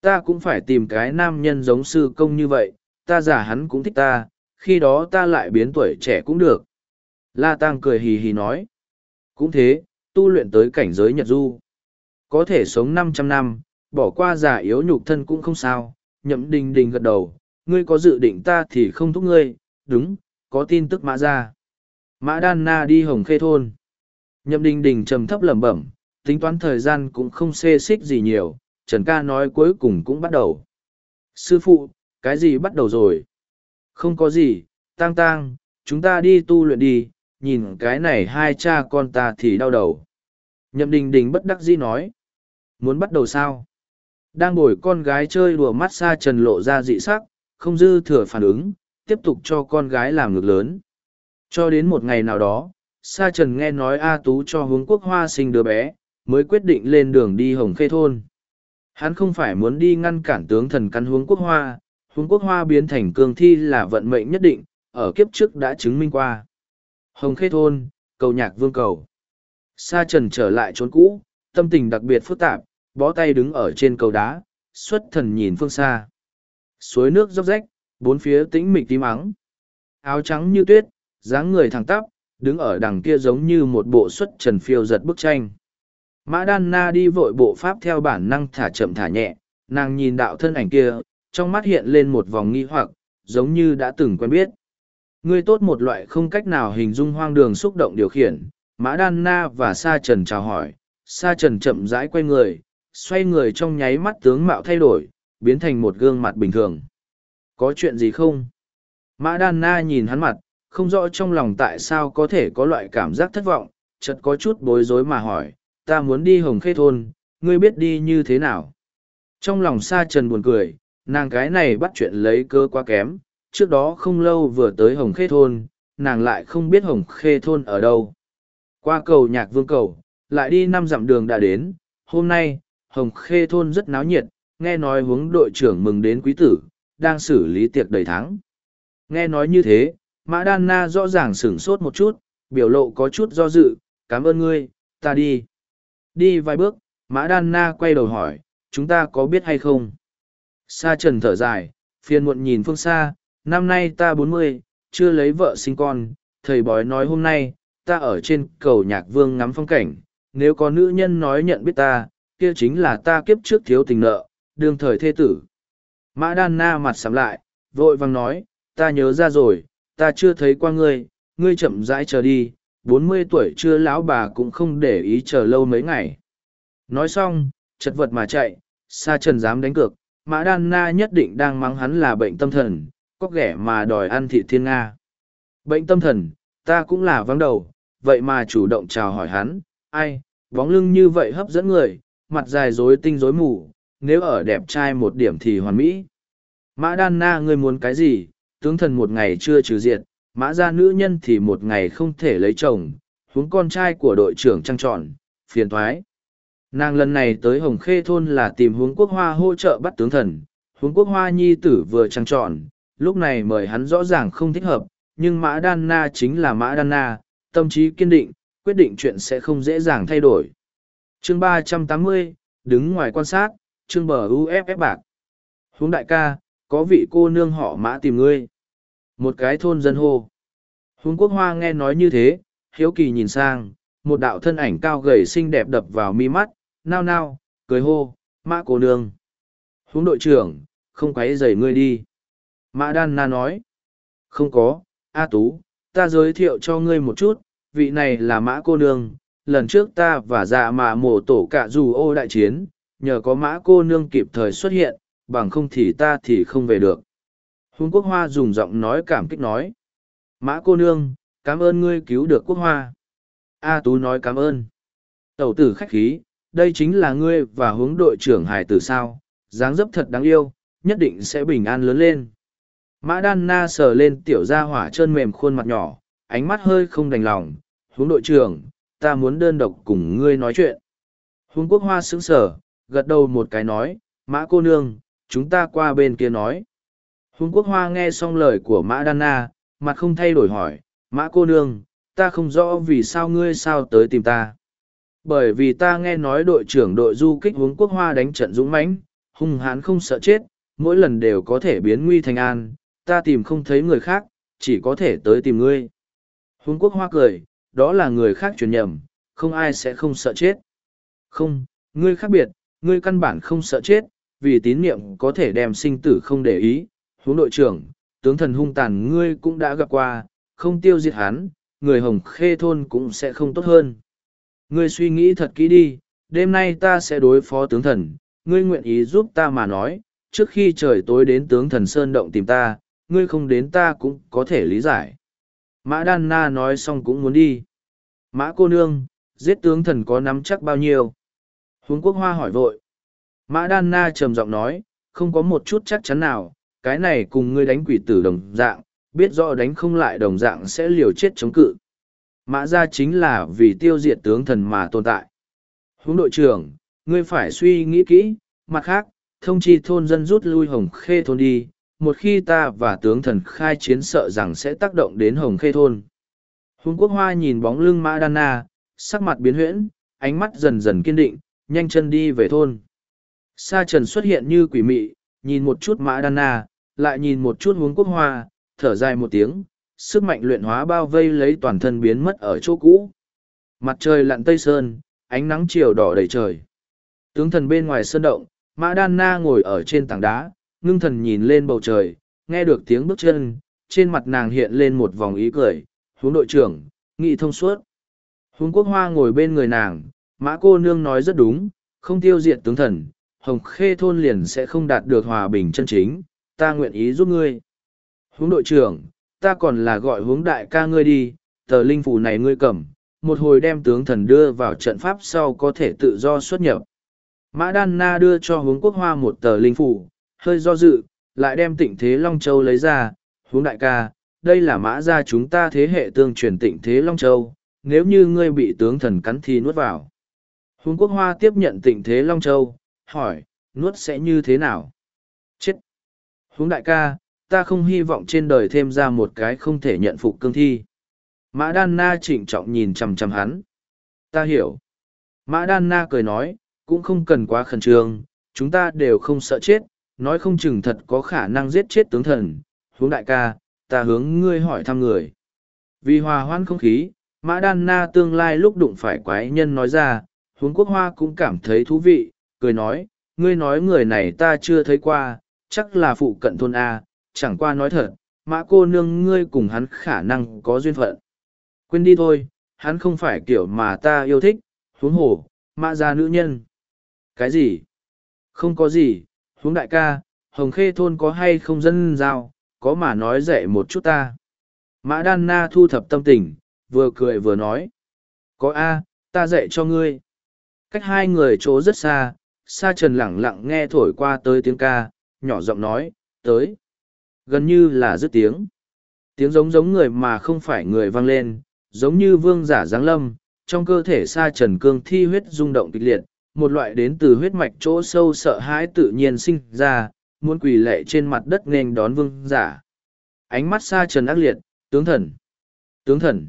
Ta cũng phải tìm cái nam nhân giống sư công như vậy, ta giả hắn cũng thích ta, khi đó ta lại biến tuổi trẻ cũng được. La Tăng cười hì hì nói. Cũng thế, tu luyện tới cảnh giới nhật du. Có thể sống 500 năm, bỏ qua giả yếu nhục thân cũng không sao. Nhậm đình đình gật đầu, ngươi có dự định ta thì không thúc ngươi, đúng, có tin tức mã ra. Mã Đan Na đi Hồng Khê Thôn. Nhậm đình đình trầm thấp lẩm bẩm, tính toán thời gian cũng không xê xích gì nhiều, Trần ca nói cuối cùng cũng bắt đầu. Sư phụ, cái gì bắt đầu rồi? Không có gì, tang tang, chúng ta đi tu luyện đi, nhìn cái này hai cha con ta thì đau đầu. Nhậm đình đình bất đắc dĩ nói. Muốn bắt đầu sao? Đang ngồi con gái chơi đùa mắt xa trần lộ ra dị sắc, không dư thừa phản ứng, tiếp tục cho con gái làm ngược lớn. Cho đến một ngày nào đó, Sa Trần nghe nói A Tú cho hướng quốc hoa sinh đứa bé, mới quyết định lên đường đi Hồng Khê Thôn. Hắn không phải muốn đi ngăn cản tướng thần căn hướng quốc hoa, hướng quốc hoa biến thành cương thi là vận mệnh nhất định, ở kiếp trước đã chứng minh qua. Hồng Khê Thôn, cầu nhạc vương cầu. Sa trần trở lại trốn cũ, tâm tình đặc biệt phức tạp, bó tay đứng ở trên cầu đá, xuất thần nhìn phương xa. Suối nước róc rách, bốn phía tĩnh mịch tím ắng. Áo trắng như tuyết, dáng người thẳng tắp, đứng ở đằng kia giống như một bộ xuất trần phiêu giật bức tranh. Mã Đan Na đi vội bộ pháp theo bản năng thả chậm thả nhẹ, nàng nhìn đạo thân ảnh kia, trong mắt hiện lên một vòng nghi hoặc, giống như đã từng quen biết. Ngươi tốt một loại không cách nào hình dung hoang đường xúc động điều khiển, Mã Đan Na và Sa Trần chào hỏi, Sa Trần chậm rãi quay người, xoay người trong nháy mắt tướng mạo thay đổi, biến thành một gương mặt bình thường. Có chuyện gì không? Mã Đan Na nhìn hắn mặt, không rõ trong lòng tại sao có thể có loại cảm giác thất vọng, chợt có chút bối rối mà hỏi, ta muốn đi Hồng Khê Thôn, ngươi biết đi như thế nào? Trong lòng Sa Trần buồn cười, nàng cái này bắt chuyện lấy cơ quá kém, trước đó không lâu vừa tới Hồng Khê Thôn, nàng lại không biết Hồng Khê Thôn ở đâu. Qua cầu nhạc vương cầu, lại đi năm dặm đường đã đến, hôm nay, Hồng Khê Thôn rất náo nhiệt, nghe nói hướng đội trưởng mừng đến quý tử, đang xử lý tiệc đầy tháng. Nghe nói như thế, Mã Đan Na rõ ràng sửng sốt một chút, biểu lộ có chút do dự, cảm ơn ngươi, ta đi. Đi vài bước, Mã Đan Na quay đầu hỏi, chúng ta có biết hay không? Sa trần thở dài, phiền muộn nhìn phương xa, năm nay ta bốn mươi, chưa lấy vợ sinh con, thầy bói nói hôm nay, ta ở trên cầu nhạc vương ngắm phong cảnh, nếu có nữ nhân nói nhận biết ta, kia chính là ta kiếp trước thiếu tình nợ, đương thời thê tử. Mã Đan Na mặt sắm lại, vội vàng nói, ta nhớ ra rồi, ta chưa thấy qua ngươi, ngươi chậm rãi chờ đi, bốn mươi tuổi chưa lão bà cũng không để ý chờ lâu mấy ngày. Nói xong, chật vật mà chạy, Sa Trần dám đánh cược, Mã Đan Na nhất định đang mắng hắn là bệnh tâm thần, có ghẻ mà đòi ăn thị thiên Nga. Bệnh tâm thần, ta cũng là vắng đầu, vậy mà chủ động chào hỏi hắn, ai, bóng lưng như vậy hấp dẫn người, mặt dài rối tinh rối mù, nếu ở đẹp trai một điểm thì hoàn mỹ. Mã Đan Na ngươi muốn cái gì, tướng thần một ngày chưa trừ diệt, mã gia nữ nhân thì một ngày không thể lấy chồng, huống con trai của đội trưởng trăng trọn, phiền thoái. Nàng lần này tới Hồng Khê Thôn là tìm huống quốc hoa hỗ trợ bắt tướng thần, huống quốc hoa nhi tử vừa trăng trọn, lúc này mời hắn rõ ràng không thích hợp, nhưng mã đan na chính là mã đan na, tâm trí kiên định, quyết định chuyện sẽ không dễ dàng thay đổi. chương ba trăm tám mươi đứng ngoài quan sát, chương bờ UFF bạc. Huống đại ca, có vị cô nương họ mã tìm ngươi. Một cái thôn dân hô. Huống quốc hoa nghe nói như thế, hiếu kỳ nhìn sang, một đạo thân ảnh cao gầy xinh đẹp đập vào mi mắt, nao nao, cười hô, mã cô nương. Huống đội trưởng, không quấy dày ngươi đi. Mã Đan Na nói, không có, A Tú, ta giới thiệu cho ngươi một chút, vị này là mã cô nương, lần trước ta và dạ mạ mổ tổ cả dù ô đại chiến, nhờ có mã cô nương kịp thời xuất hiện, bằng không thì ta thì không về được. Hùng quốc hoa dùng giọng nói cảm kích nói. Mã cô nương, cảm ơn ngươi cứu được quốc hoa. A Tú nói cảm ơn. Tẩu tử khách khí, đây chính là ngươi và hướng đội trưởng hải tử sao, dáng dấp thật đáng yêu, nhất định sẽ bình an lớn lên. Mã đan na sờ lên tiểu gia hỏa trơn mềm khuôn mặt nhỏ, ánh mắt hơi không đành lòng. Hướng đội trưởng, ta muốn đơn độc cùng ngươi nói chuyện. Hướng quốc hoa sững sờ, gật đầu một cái nói, mã cô nương, chúng ta qua bên kia nói. Hùng quốc hoa nghe xong lời của mã đan na, mặt không thay đổi hỏi, mã cô nương, ta không rõ vì sao ngươi sao tới tìm ta. Bởi vì ta nghe nói đội trưởng đội du kích hướng quốc hoa đánh trận dũng mãnh, hung hãn không sợ chết, mỗi lần đều có thể biến nguy thành an, ta tìm không thấy người khác, chỉ có thể tới tìm ngươi. Hướng quốc hoa cười, đó là người khác truyền nhầm, không ai sẽ không sợ chết. Không, ngươi khác biệt, ngươi căn bản không sợ chết, vì tín niệm có thể đem sinh tử không để ý. Huống đội trưởng, tướng thần hung tàn ngươi cũng đã gặp qua, không tiêu diệt hắn, người hồng khê thôn cũng sẽ không tốt hơn. Ngươi suy nghĩ thật kỹ đi, đêm nay ta sẽ đối phó tướng thần, ngươi nguyện ý giúp ta mà nói, trước khi trời tối đến tướng thần Sơn Động tìm ta, ngươi không đến ta cũng có thể lý giải. Mã Đan Na nói xong cũng muốn đi. Mã cô nương, giết tướng thần có nắm chắc bao nhiêu? Huống quốc hoa hỏi vội. Mã Đan Na trầm giọng nói, không có một chút chắc chắn nào, cái này cùng ngươi đánh quỷ tử đồng dạng, biết rõ đánh không lại đồng dạng sẽ liều chết chống cự. Mã ra chính là vì tiêu diệt tướng thần mà tồn tại. Huống đội trưởng, ngươi phải suy nghĩ kỹ, mặt khác, thông chi thôn dân rút lui hồng khê thôn đi, một khi ta và tướng thần khai chiến sợ rằng sẽ tác động đến hồng khê thôn. Hướng quốc hoa nhìn bóng lưng mã đan na, sắc mặt biến huyễn, ánh mắt dần dần kiên định, nhanh chân đi về thôn. Sa trần xuất hiện như quỷ mị, nhìn một chút mã đan na, lại nhìn một chút hướng quốc hoa, thở dài một tiếng, sức mạnh luyện hóa bao vây lấy toàn thân biến mất ở chỗ cũ. Mặt trời lặn tây sơn, ánh nắng chiều đỏ đầy trời. Tướng thần bên ngoài sơn động, mã đan na ngồi ở trên tảng đá, ngưng thần nhìn lên bầu trời, nghe được tiếng bước chân, trên mặt nàng hiện lên một vòng ý cười, hướng đội trưởng, nghị thông suốt. Hướng quốc hoa ngồi bên người nàng, mã cô nương nói rất đúng, không tiêu diệt tướng thần, hồng khê thôn liền sẽ không đạt được hòa bình chân chính, ta nguyện ý giúp ngươi. Hướng đội trưởng, ta còn là gọi hướng đại ca ngươi đi, tờ linh phủ này ngươi cầm, một hồi đem tướng thần đưa vào trận pháp sau có thể tự do xuất nhập. Mã Đan Na đưa cho hướng quốc hoa một tờ linh phủ, hơi do dự, lại đem tịnh thế Long Châu lấy ra, hướng đại ca, đây là mã gia chúng ta thế hệ tương truyền tịnh thế Long Châu, nếu như ngươi bị tướng thần cắn thì nuốt vào. Hướng quốc hoa tiếp nhận tịnh thế Long Châu, hỏi, nuốt sẽ như thế nào? Chết! Hướng đại ca, ta không hy vọng trên đời thêm ra một cái không thể nhận phục cương thi. Mã Đan Na trịnh trọng nhìn chằm chằm hắn. Ta hiểu. Mã Đan Na cười nói, cũng không cần quá khẩn trương, chúng ta đều không sợ chết, nói không chừng thật có khả năng giết chết tướng thần. Hướng đại ca, ta hướng ngươi hỏi thăm người. Vì hòa hoan không khí, Mã Đan Na tương lai lúc đụng phải quái nhân nói ra, huống quốc hoa cũng cảm thấy thú vị, cười nói, ngươi nói người này ta chưa thấy qua, chắc là phụ cận thôn A, chẳng qua nói thật, mã cô nương ngươi cùng hắn khả năng có duyên phận. Quên đi thôi, hắn không phải kiểu mà ta yêu thích, huống hồ, mã gia nữ nhân. Cái gì? Không có gì, huống đại ca, hồng khê thôn có hay không dân giao, có mà nói dạy một chút ta. Mã đan na thu thập tâm tình, vừa cười vừa nói. Có A, ta dạy cho ngươi. Cách hai người chỗ rất xa, sa trần lẳng lặng nghe thổi qua tới tiếng ca, nhỏ giọng nói, tới. Gần như là dứt tiếng. Tiếng giống giống người mà không phải người vang lên, giống như vương giả giáng lâm, trong cơ thể sa trần cương thi huyết rung động kịch liệt, một loại đến từ huyết mạch chỗ sâu sợ hãi tự nhiên sinh ra, muốn quỳ lệ trên mặt đất nên đón vương giả. Ánh mắt sa trần ác liệt, tướng thần, tướng thần.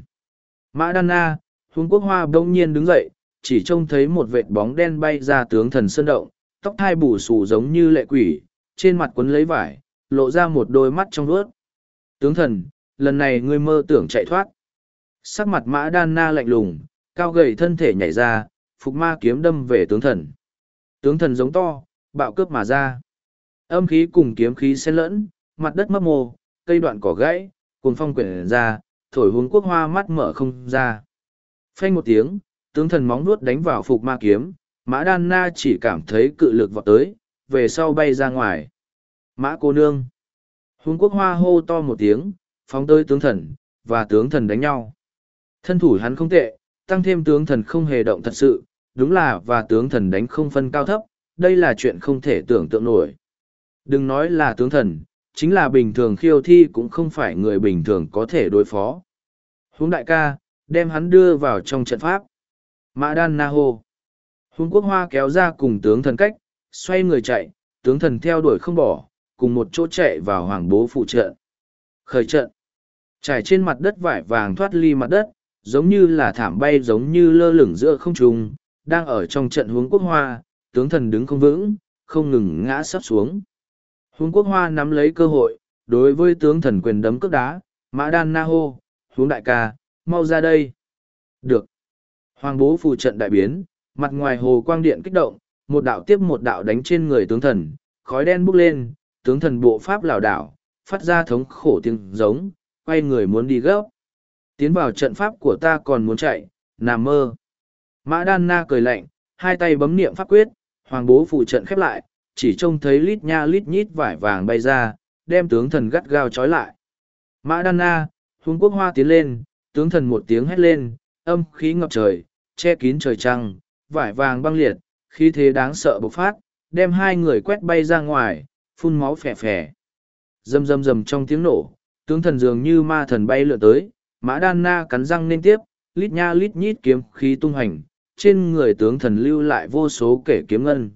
Mã Đan Na, huống Quốc Hoa bỗng nhiên đứng dậy, chỉ trông thấy một vệt bóng đen bay ra tướng thần sơn động, tóc hai bù xù giống như lệ quỷ, trên mặt quấn lấy vải, lộ ra một đôi mắt trong vuốt. Tướng thần, lần này ngươi mơ tưởng chạy thoát. Sắc mặt mã đan na lạnh lùng, cao gầy thân thể nhảy ra, phục ma kiếm đâm về tướng thần. Tướng thần giống to, bạo cướp mà ra. Âm khí cùng kiếm khí xen lẫn, mặt đất mấp mô, cây đoạn cỏ gãy, cùng phong quyển ra, thổi hướng quốc hoa mắt mở không ra. Phanh một tiếng, tướng thần móng nuốt đánh vào phục ma kiếm, mã đan na chỉ cảm thấy cự lực vọt tới, về sau bay ra ngoài. Mã cô nương. Hùng quốc hoa hô to một tiếng, phóng tới tướng thần, và tướng thần đánh nhau. Thân thủ hắn không tệ, tăng thêm tướng thần không hề động thật sự, đúng là và tướng thần đánh không phân cao thấp, đây là chuyện không thể tưởng tượng nổi. Đừng nói là tướng thần, chính là bình thường khiêu thi cũng không phải người bình thường có thể đối phó. huống đại ca, đem hắn đưa vào trong trận pháp. Mã đan na hô. Hùng quốc hoa kéo ra cùng tướng thần cách, xoay người chạy, tướng thần theo đuổi không bỏ, cùng một chỗ chạy vào hoàng bố phụ trợ, Khởi trận. Trải trên mặt đất vải vàng thoát ly mặt đất, giống như là thảm bay giống như lơ lửng giữa không trung, đang ở trong trận hướng quốc hoa, tướng thần đứng không vững, không ngừng ngã sắp xuống. Hướng quốc hoa nắm lấy cơ hội, đối với tướng thần quyền đấm cước đá, mã đan na hô, hướng đại ca, mau ra đây. Được. Hoàng bố phù trận đại biến, mặt ngoài hồ quang điện kích động, một đạo tiếp một đạo đánh trên người tướng thần, khói đen bốc lên, tướng thần bộ pháp lảo đảo, phát ra thống khổ tiếng giống, quay người muốn đi gấp. Tiến vào trận pháp của ta còn muốn chạy, nằm mơ. Mã Đan Na cười lạnh, hai tay bấm niệm pháp quyết, hoàng bố phụ trận khép lại, chỉ trông thấy lít nha lít nhít vải vàng bay ra, đem tướng thần gắt gao trói lại. Mã Đan Na, hùng quốc hoa tiến lên, tướng thần một tiếng hét lên, âm khí ngập trời, che kín trời trăng, vải vàng băng liệt, khí thế đáng sợ bộc phát, đem hai người quét bay ra ngoài, phun máu phè phè. Rầm rầm rầm trong tiếng nổ, tướng thần dường như ma thần bay lượn tới, mã đan na cắn răng nên tiếp, lít nha lít nhít kiếm khí tung hành, trên người tướng thần lưu lại vô số kể kiếm ngân.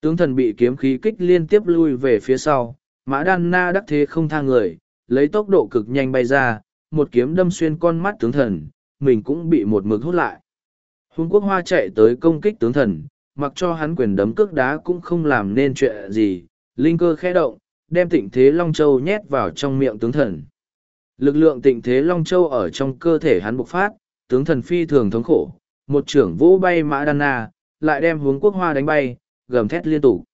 Tướng thần bị kiếm khí kích liên tiếp lui về phía sau, mã đan na đắc thế không tha người, lấy tốc độ cực nhanh bay ra, một kiếm đâm xuyên con mắt tướng thần, mình cũng bị một mực hút lại. Hùng quốc hoa chạy tới công kích tướng thần, mặc cho hắn quyền đấm cước đá cũng không làm nên chuyện gì, linh cơ khẽ động, đem tịnh thế Long Châu nhét vào trong miệng tướng thần. Lực lượng tịnh thế Long Châu ở trong cơ thể hắn bộc phát, tướng thần phi thường thống khổ, một trưởng vũ bay Mã Đan Na, lại đem hướng quốc hoa đánh bay, gầm thét liên tục.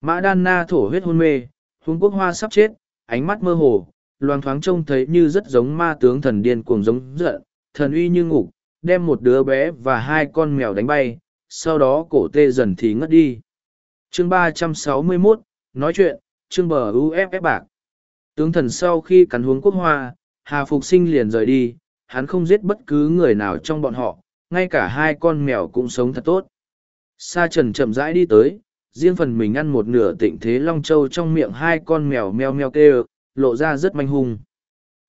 Mã Đan Na thổ huyết hôn mê, hướng quốc hoa sắp chết, ánh mắt mơ hồ, loang thoáng trông thấy như rất giống ma tướng thần điên cuồng giống giận, thần uy như ngục, đem một đứa bé và hai con mèo đánh bay, sau đó cổ tê dần thì ngất đi. chương ba trăm sáu mươi 361, nói chuyện, chương bờ uff bạc. Tướng thần sau khi cắn huống quốc hoa hà phục sinh liền rời đi hắn không giết bất cứ người nào trong bọn họ ngay cả hai con mèo cũng sống thật tốt. Sa trần chậm rãi đi tới riêng phần mình ăn một nửa tịnh thế long châu trong miệng hai con mèo meo meo kêu lộ ra rất manh hung.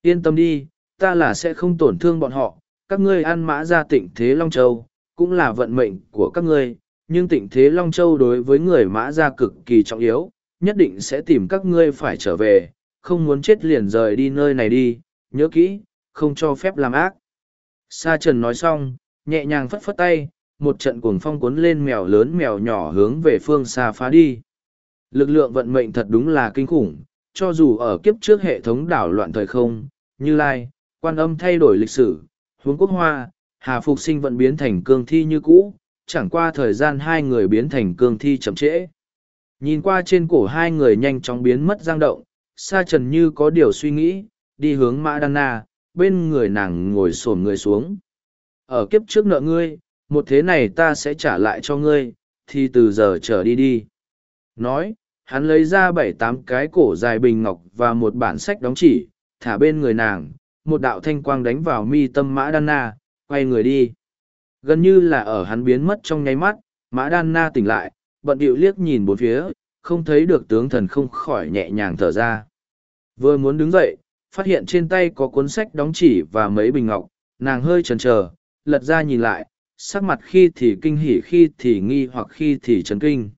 Yên tâm đi ta là sẽ không tổn thương bọn họ các ngươi ăn mã ra tịnh thế long châu, cũng là vận mệnh của các ngươi, nhưng tịnh thế long châu đối với người mã ra cực kỳ trọng yếu, nhất định sẽ tìm các ngươi phải trở về, không muốn chết liền rời đi nơi này đi, nhớ kỹ, không cho phép làm ác. Sa trần nói xong, nhẹ nhàng phất phất tay, một trận cuồng phong cuốn lên mèo lớn mèo nhỏ hướng về phương xa phá đi. Lực lượng vận mệnh thật đúng là kinh khủng, cho dù ở kiếp trước hệ thống đảo loạn thời không, như lai, quan âm thay đổi lịch sử huống quốc hoa, hà phục sinh vẫn biến thành cương thi như cũ, chẳng qua thời gian hai người biến thành cương thi chậm trễ. Nhìn qua trên cổ hai người nhanh chóng biến mất giang động, sa trần như có điều suy nghĩ, đi hướng mã đan na, bên người nàng ngồi xổm người xuống. Ở kiếp trước nợ ngươi, một thế này ta sẽ trả lại cho ngươi, thì từ giờ trở đi đi. Nói, hắn lấy ra bảy tám cái cổ dài bình ngọc và một bản sách đóng chỉ, thả bên người nàng một đạo thanh quang đánh vào mi tâm mã đan na, quay người đi. Gần như là ở hắn biến mất trong nháy mắt, mã đan na tỉnh lại, bận điệu liếc nhìn bốn phía, không thấy được tướng thần không khỏi nhẹ nhàng thở ra. Vừa muốn đứng dậy, phát hiện trên tay có cuốn sách đóng chỉ và mấy bình ngọc, nàng hơi chần chờ, lật ra nhìn lại, sắc mặt khi thì kinh hỉ, khi thì nghi hoặc, khi thì chấn kinh.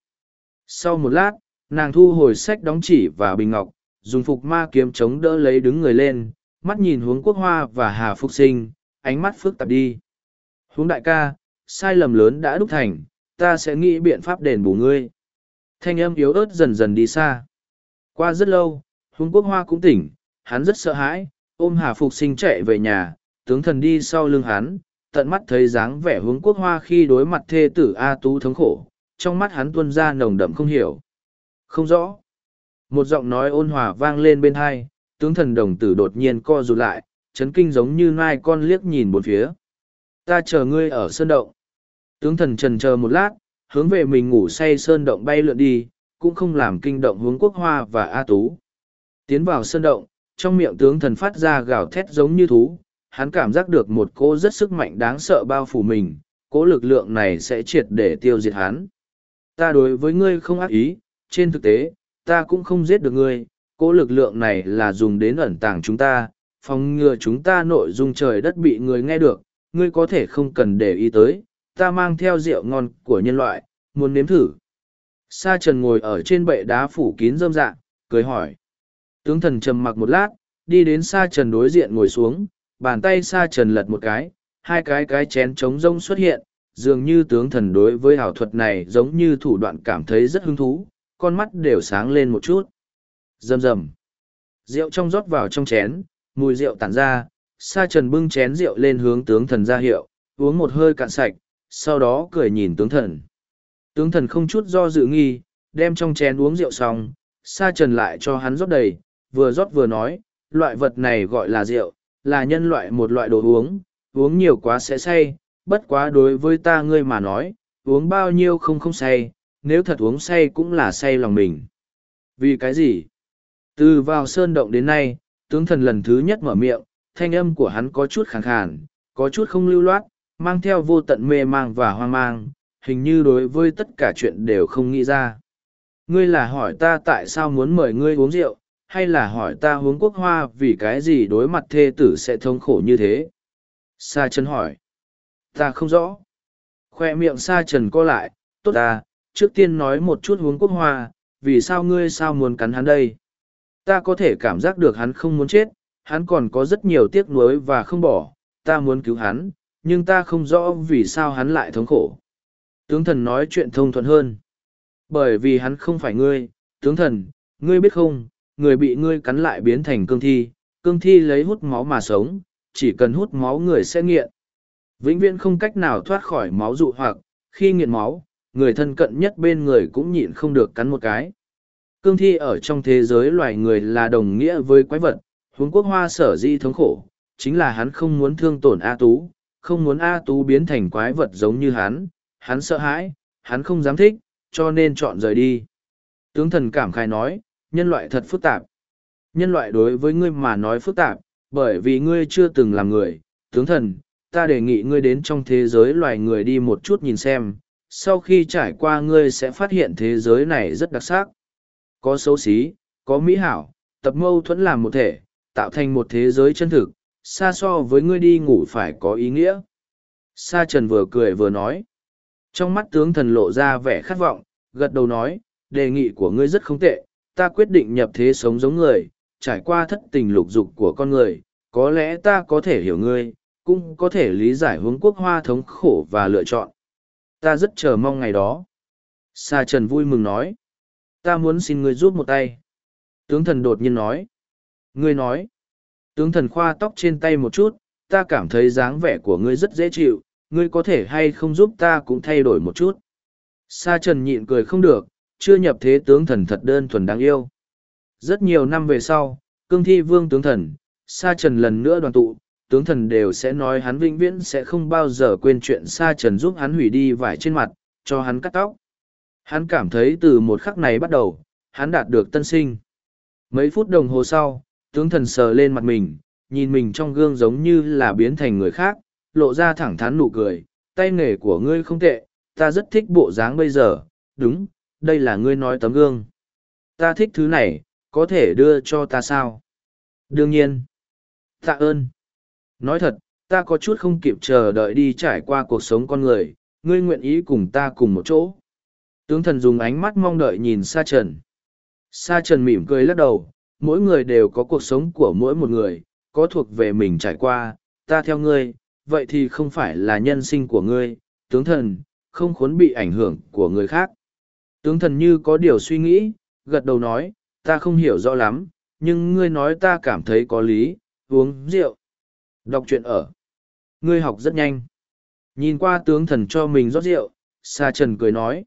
Sau một lát, nàng thu hồi sách đóng chỉ và bình ngọc, dùng phục ma kiếm chống đỡ lấy đứng người lên mắt nhìn hướng quốc hoa và hà phúc sinh, ánh mắt phức tạp đi. Hướng đại ca, sai lầm lớn đã đúc thành, ta sẽ nghĩ biện pháp đền bù ngươi. Thanh âm yếu ớt dần dần đi xa. Qua rất lâu hướng quốc hoa cũng tỉnh, hắn rất sợ hãi, ôm hà phục sinh chạy về nhà, tướng thần đi sau lưng hắn, tận mắt thấy dáng vẻ hướng quốc hoa khi đối mặt thê tử a tú thống khổ, trong mắt hắn tuân ra nồng đậm không hiểu. Không rõ. Một giọng nói ôn hòa vang lên bên hai tướng thần đồng tử đột nhiên co rụt lại, chấn kinh giống như nai con liếc nhìn bốn phía. Ta chờ ngươi ở sơn động. Tướng thần trần chờ một lát, hướng về mình ngủ say sơn động bay lượn đi, cũng không làm kinh động hướng quốc hoa và a tú. Tiến vào sơn động, trong miệng tướng thần phát ra gào thét giống như thú, hắn cảm giác được một cỗ rất sức mạnh đáng sợ bao phủ mình, cỗ lực lượng này sẽ triệt để tiêu diệt hắn. Ta đối với ngươi không ác ý, trên thực tế, ta cũng không giết được ngươi cỗ lực lượng này là dùng đến ẩn tàng chúng ta, phòng ngừa chúng ta nội dung trời đất bị người nghe được, ngươi có thể không cần để ý tới, ta mang theo rượu ngon của nhân loại, muốn nếm thử. Sa trần ngồi ở trên bệ đá phủ kín rơm dạ cười hỏi. Tướng thần trầm mặc một lát, đi đến sa trần đối diện ngồi xuống, bàn tay sa trần lật một cái, hai cái cái chén trống rông xuất hiện, dường như tướng thần đối với ảo thuật này giống như thủ đoạn cảm thấy rất hứng thú, con mắt đều sáng lên một chút rầm rầm. Rượu trong rót vào trong chén, mùi rượu tản ra, sa trần bưng chén rượu lên hướng tướng thần ra hiệu, uống một hơi cạn sạch, sau đó cười nhìn tướng thần. Tướng thần không chút do dự nghi, đem trong chén uống rượu xong, sa trần lại cho hắn rót đầy, vừa rót vừa nói, loại vật này gọi là rượu, là nhân loại một loại đồ uống uống nhiều quá sẽ say, bất quá đối với ta ngươi mà nói, uống bao nhiêu không không say, nếu thật uống say cũng là say lòng mình. Vì cái gì? Từ vào sơn động đến nay, tướng thần lần thứ nhất mở miệng, thanh âm của hắn có chút khàn khàn, có chút không lưu loát, mang theo vô tận mê mang và hoang mang, hình như đối với tất cả chuyện đều không nghĩ ra. Ngươi là hỏi ta tại sao muốn mời ngươi uống rượu, hay là hỏi ta uống quốc hoa vì cái gì đối mặt thê tử sẽ thống khổ như thế? Sa trần hỏi. Ta không rõ. Khoe miệng sa trần co lại. Tốt ta, trước tiên nói một chút uống quốc hoa, vì sao ngươi sao muốn cắn hắn đây? Ta có thể cảm giác được hắn không muốn chết, hắn còn có rất nhiều tiếc nuối và không bỏ, ta muốn cứu hắn, nhưng ta không rõ vì sao hắn lại thống khổ. Tướng thần nói chuyện thông thuận hơn. Bởi vì hắn không phải ngươi, tướng thần, ngươi biết không, người bị ngươi cắn lại biến thành cương thi cương thi lấy hút máu mà sống, chỉ cần hút máu người sẽ nghiện. Vĩnh viễn không cách nào thoát khỏi máu dụ hoặc, khi nghiện máu, người thân cận nhất bên người cũng nhịn không được cắn một cái cương thi ở trong thế giới loài người là đồng nghĩa với quái vật huống quốc hoa sở di thống khổ chính là hắn không muốn thương tổn a tú không muốn a tú biến thành quái vật giống như hắn hắn sợ hãi hắn không dám thích cho nên chọn rời đi tướng thần cảm khai nói nhân loại thật phức tạp. Nhân loại đối với ngươi mà nói phức tạp, bởi vì ngươi chưa từng làm người, tướng thần, ta đề nghị ngươi đến trong thế giới loài người đi một chút nhìn xem, sau khi trải qua ngươi sẽ phát hiện thế giới này rất đặc sắc. Có xấu xí, có mỹ hảo, tập mâu thuẫn làm một thể, tạo thành một thế giới chân thực, xa so với ngươi đi ngủ phải có ý nghĩa. Sa trần vừa cười vừa nói. Trong mắt tướng thần lộ ra vẻ khát vọng, gật đầu nói, đề nghị của ngươi rất không tệ, ta quyết định nhập thế sống giống người, trải qua thất tình lục dục của con người, có lẽ ta có thể hiểu ngươi, cũng có thể lý giải hướng quốc hoa thống khổ và lựa chọn. Ta rất chờ mong ngày đó. Sa Trần vui mừng nói. Ta muốn xin ngươi giúp một tay. Tướng thần đột nhiên nói. Ngươi nói. Tướng thần khoa tóc trên tay một chút, ta cảm thấy dáng vẻ của ngươi rất dễ chịu, ngươi có thể hay không giúp ta cũng thay đổi một chút. Sa Trần nhịn cười không được, chưa nhập thế tướng thần thật đơn thuần đáng yêu. Rất nhiều năm về sau, cương thi vương tướng thần, Sa Trần lần nữa đoàn tụ, tướng thần đều sẽ nói hắn vĩnh viễn sẽ không bao giờ quên chuyện Sa Trần giúp hắn hủy đi vải trên mặt, cho hắn cắt tóc. Hắn cảm thấy từ một khắc này bắt đầu, hắn đạt được tân sinh. Mấy phút đồng hồ sau, tướng thần sờ lên mặt mình, nhìn mình trong gương giống như là biến thành người khác, lộ ra thẳng thắn nụ cười, tay nghề của ngươi không tệ, ta rất thích bộ dáng bây giờ, đúng, đây là ngươi nói tấm gương. Ta thích thứ này, có thể đưa cho ta sao? Đương nhiên. Tạ ơn. Nói thật, ta có chút không kịp chờ đợi đi trải qua cuộc sống con người, ngươi nguyện ý cùng ta cùng một chỗ. Tướng thần dùng ánh mắt mong đợi nhìn Sa Trần. Sa Trần mỉm cười lắc đầu, mỗi người đều có cuộc sống của mỗi một người, có thuộc về mình trải qua, ta theo ngươi, vậy thì không phải là nhân sinh của ngươi, tướng thần, không khốn bị ảnh hưởng của người khác. Tướng thần như có điều suy nghĩ, gật đầu nói, ta không hiểu rõ lắm, nhưng ngươi nói ta cảm thấy có lý, uống rượu. Đọc truyện ở. Ngươi học rất nhanh. Nhìn qua tướng thần cho mình rót rượu, Sa Trần cười nói.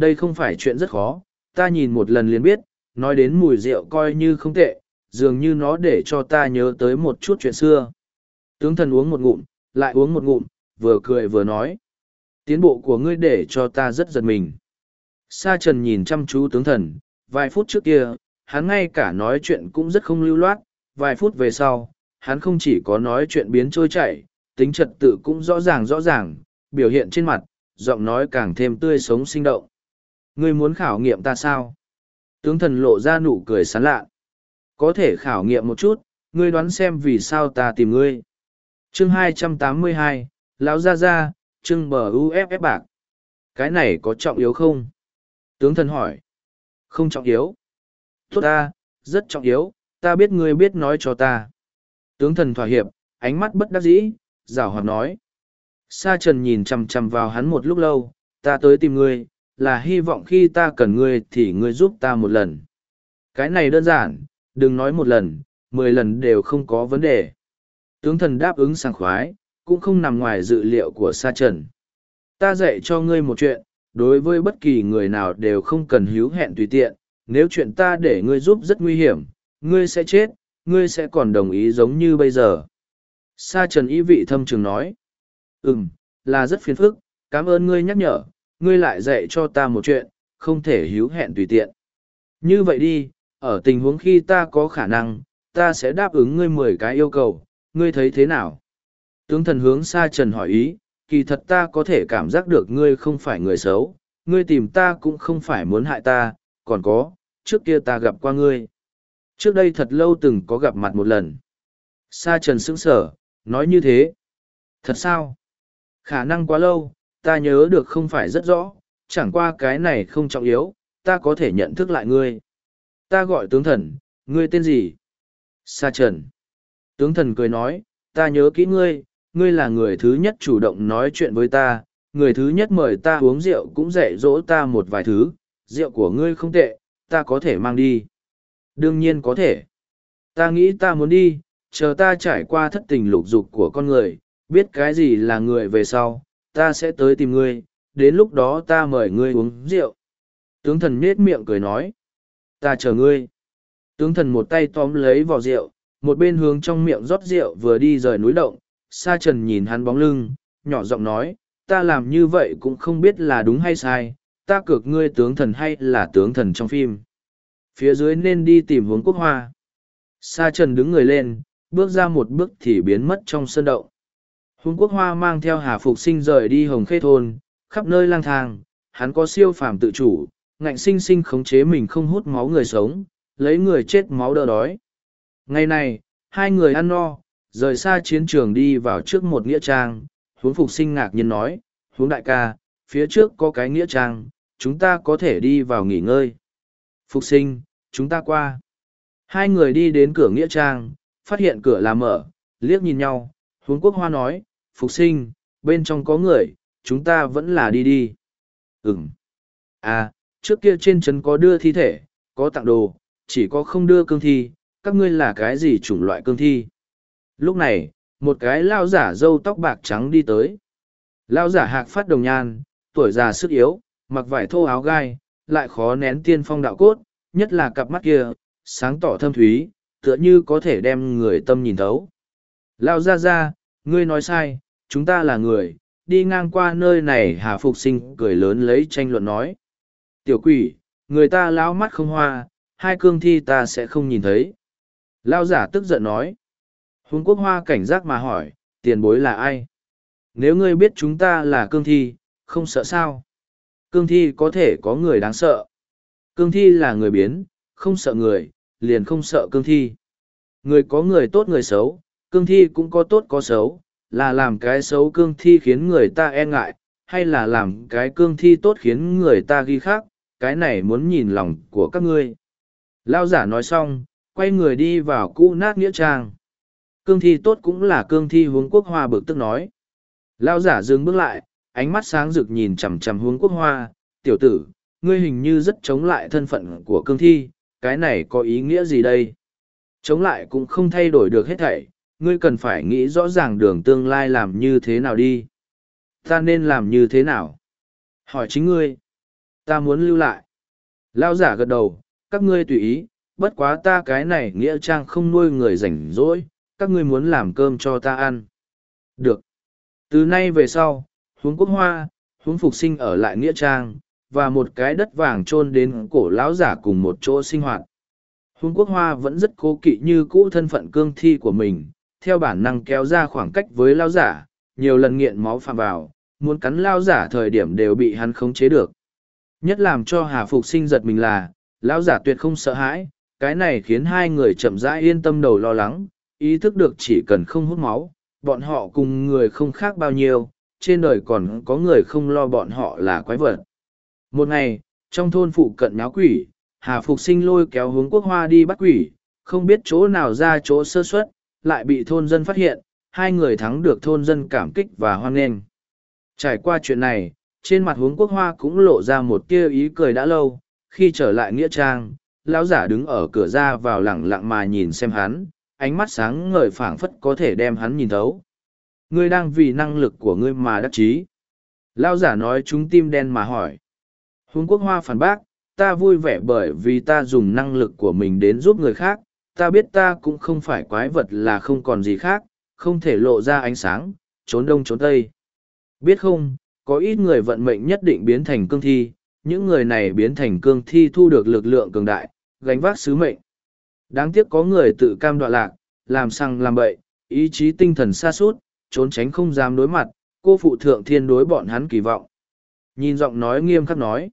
Đây không phải chuyện rất khó, ta nhìn một lần liền biết, nói đến mùi rượu coi như không tệ, dường như nó để cho ta nhớ tới một chút chuyện xưa. Tướng thần uống một ngụm, lại uống một ngụm, vừa cười vừa nói. Tiến bộ của ngươi để cho ta rất giật mình. Sa trần nhìn chăm chú tướng thần, vài phút trước kia, hắn ngay cả nói chuyện cũng rất không lưu loát, vài phút về sau, hắn không chỉ có nói chuyện biến trôi chảy, tính trật tự cũng rõ ràng rõ ràng, biểu hiện trên mặt, giọng nói càng thêm tươi sống sinh động. Ngươi muốn khảo nghiệm ta sao? Tướng thần lộ ra nụ cười sán lạ. Có thể khảo nghiệm một chút, ngươi đoán xem vì sao ta tìm ngươi. Chương 282, Lão Gia Gia, chương bờ UFF bạc. Cái này có trọng yếu không? Tướng thần hỏi. Không trọng yếu. Tốt ta, rất trọng yếu, ta biết ngươi biết nói cho ta. Tướng thần thỏa hiệp, ánh mắt bất đắc dĩ, rào hoạt nói. Sa trần nhìn chằm chằm vào hắn một lúc lâu, ta tới tìm ngươi, là hy vọng khi ta cần ngươi thì ngươi giúp ta một lần. Cái này đơn giản, đừng nói một lần, mười lần đều không có vấn đề. Tướng thần đáp ứng sảng khoái, cũng không nằm ngoài dự liệu của sa trần. Ta dạy cho ngươi một chuyện, đối với bất kỳ người nào đều không cần hữu hẹn tùy tiện, nếu chuyện ta để ngươi giúp rất nguy hiểm, ngươi sẽ chết, ngươi sẽ còn đồng ý giống như bây giờ. Sa trần ý vị thâm trường nói. Ừm, là rất phiền phức, cảm ơn ngươi nhắc nhở, ngươi lại dạy cho ta một chuyện, không thể hữu hẹn tùy tiện. Như vậy đi, ở tình huống khi ta có khả năng, ta sẽ đáp ứng ngươi mười cái yêu cầu, ngươi thấy thế nào? Tướng thần hướng Sa trần hỏi ý, kỳ thật ta có thể cảm giác được ngươi không phải người xấu, ngươi tìm ta cũng không phải muốn hại ta, còn có, trước kia ta gặp qua ngươi. Trước đây thật lâu từng có gặp mặt một lần. Sa trần sững sở, nói như thế. Thật sao? Khả năng quá lâu, ta nhớ được không phải rất rõ, chẳng qua cái này không trọng yếu, ta có thể nhận thức lại ngươi. Ta gọi tướng thần, ngươi tên gì? Sa trần. Tướng thần cười nói, ta nhớ kỹ ngươi, ngươi là người thứ nhất chủ động nói chuyện với ta, người thứ nhất mời ta uống rượu cũng dạy dỗ ta một vài thứ, rượu của ngươi không tệ, ta có thể mang đi. Đương nhiên có thể. Ta nghĩ ta muốn đi, chờ ta trải qua thất tình lục dục của con người, biết cái gì là người về sau, ta sẽ tới tìm ngươi, đến lúc đó ta mời ngươi uống rượu. Tướng thần nết miệng cười nói. Ta chờ ngươi. Tướng thần một tay tóm lấy vỏ rượu, một bên hướng trong miệng rót rượu vừa đi rời núi động, sa trần nhìn hắn bóng lưng, nhỏ giọng nói, ta làm như vậy cũng không biết là đúng hay sai, ta cược ngươi tướng thần hay là tướng thần trong phim. phía dưới nên đi tìm hướng quốc hoa. Sa trần đứng người lên, bước ra một bước thì biến mất trong sân động. Hùng quốc hoa mang theo hà phục sinh rời đi hồng khê thôn, khắp nơi lang thang, hắn có siêu phàm tự chủ, ngạnh sinh sinh khống chế mình không hút máu người sống, lấy người chết máu đỡ đói. Ngày này, hai người ăn no, rời xa chiến trường đi vào trước một nghĩa trang, huống phục sinh ngạc nhiên nói, huống đại ca, phía trước có cái nghĩa trang, chúng ta có thể đi vào nghỉ ngơi. Phục sinh, chúng ta qua. Hai người đi đến cửa nghĩa trang, phát hiện cửa là mở, liếc nhìn nhau, huống quốc hoa nói, phục sinh, bên trong có người, chúng ta vẫn là đi đi. ừng À, trước kia trên trấn có đưa thi thể, có tặng đồ, chỉ có không đưa cương thi, các ngươi là cái gì chủng loại cương thi. Lúc này, một cái lao giả râu tóc bạc trắng đi tới. Lao giả hạc phát đồng nhan, tuổi già sức yếu, mặc vải thô áo gai, lại khó nén tiên phong đạo cốt, nhất là cặp mắt kia, sáng tỏ thâm thúy, tựa như có thể đem người tâm nhìn thấu. Lao ra ra, ngươi nói sai, chúng ta là người, đi ngang qua nơi này hà phục sinh cười lớn lấy tranh luận nói. Tiểu quỷ, người ta lão mắt không hoa, hai cương thi ta sẽ không nhìn thấy. Lao giả tức giận nói. Hùng quốc hoa cảnh giác mà hỏi, tiền bối là ai? Nếu ngươi biết chúng ta là cương thi, không sợ sao? Cương thi có thể có người đáng sợ. Cương thi là người biến, không sợ người, liền không sợ cương thi. Người có người tốt người xấu, cương thi cũng có tốt có xấu, là làm cái xấu cương thi khiến người ta e ngại, hay là làm cái cương thi tốt khiến người ta ghi khác, cái này muốn nhìn lòng của các ngươi. Lao giả nói xong, quay người đi vào cũ nát nghĩa trang. Cương thi tốt cũng là cương thi hướng quốc hoa bực tức nói. Lao giả dừng bước lại, ánh mắt sáng rực nhìn chằm chằm hướng quốc hoa, tiểu tử, ngươi hình như rất chống lại thân phận của cương thi, cái này có ý nghĩa gì đây? Chống lại cũng không thay đổi được hết thảy, ngươi cần phải nghĩ rõ ràng đường tương lai làm như thế nào đi. Ta nên làm như thế nào? Hỏi chính ngươi. Ta muốn lưu lại. Lao giả gật đầu, các ngươi tùy ý, bất quá ta cái này nghĩa trang không nuôi người rảnh rỗi, các ngươi muốn làm cơm cho ta ăn. Được. Từ nay về sau, huống quốc hoa, huống phục sinh ở lại nghĩa trang, và một cái đất vàng chôn đến cổ lão giả cùng một chỗ sinh hoạt. Huống quốc hoa vẫn rất cố kỵ như cũ thân phận cương thi của mình, theo bản năng kéo ra khoảng cách với lão giả, nhiều lần nghiện máu phạm vào, muốn cắn lão giả thời điểm đều bị hắn khống chế được. Nhất làm cho Hà Phục sinh giật mình là, lão giả tuyệt không sợ hãi, cái này khiến hai người chậm rãi yên tâm đầu lo lắng, ý thức được chỉ cần không hút máu, bọn họ cùng người không khác bao nhiêu, trên đời còn có người không lo bọn họ là quái vật. Một ngày, trong thôn phụ cận nháo quỷ, Hà Phục sinh lôi kéo hướng quốc hoa đi bắt quỷ, không biết chỗ nào ra chỗ sơ suất, lại bị thôn dân phát hiện, hai người thắng được thôn dân cảm kích và hoan nghênh. Trải qua chuyện này, trên mặt hướng quốc hoa cũng lộ ra một tia ý cười đã lâu, khi trở lại Nghĩa Trang, lão giả đứng ở cửa ra vào lẳng lặng mà nhìn xem hắn, ánh mắt sáng ngời phảng phất có thể đem hắn nhìn thấu. Ngươi đang vì năng lực của ngươi mà đắc chí. Lão giả nói chúng tim đen mà hỏi. Hướng quốc hoa phản bác, ta vui vẻ bởi vì ta dùng năng lực của mình đến giúp người khác, ta biết ta cũng không phải quái vật là không còn gì khác, không thể lộ ra ánh sáng, trốn đông trốn tây. Biết không, có ít người vận mệnh nhất định biến thành cương thi, những người này biến thành cương thi thu được lực lượng cường đại, gánh vác sứ mệnh. Đáng tiếc có người tự cam đoạ lạc, làm sang làm bậy, ý chí tinh thần xa suốt, trốn tránh không dám đối mặt, cô phụ thượng thiên đối bọn hắn kỳ vọng. Nhìn giọng nói nghiêm khắc nói.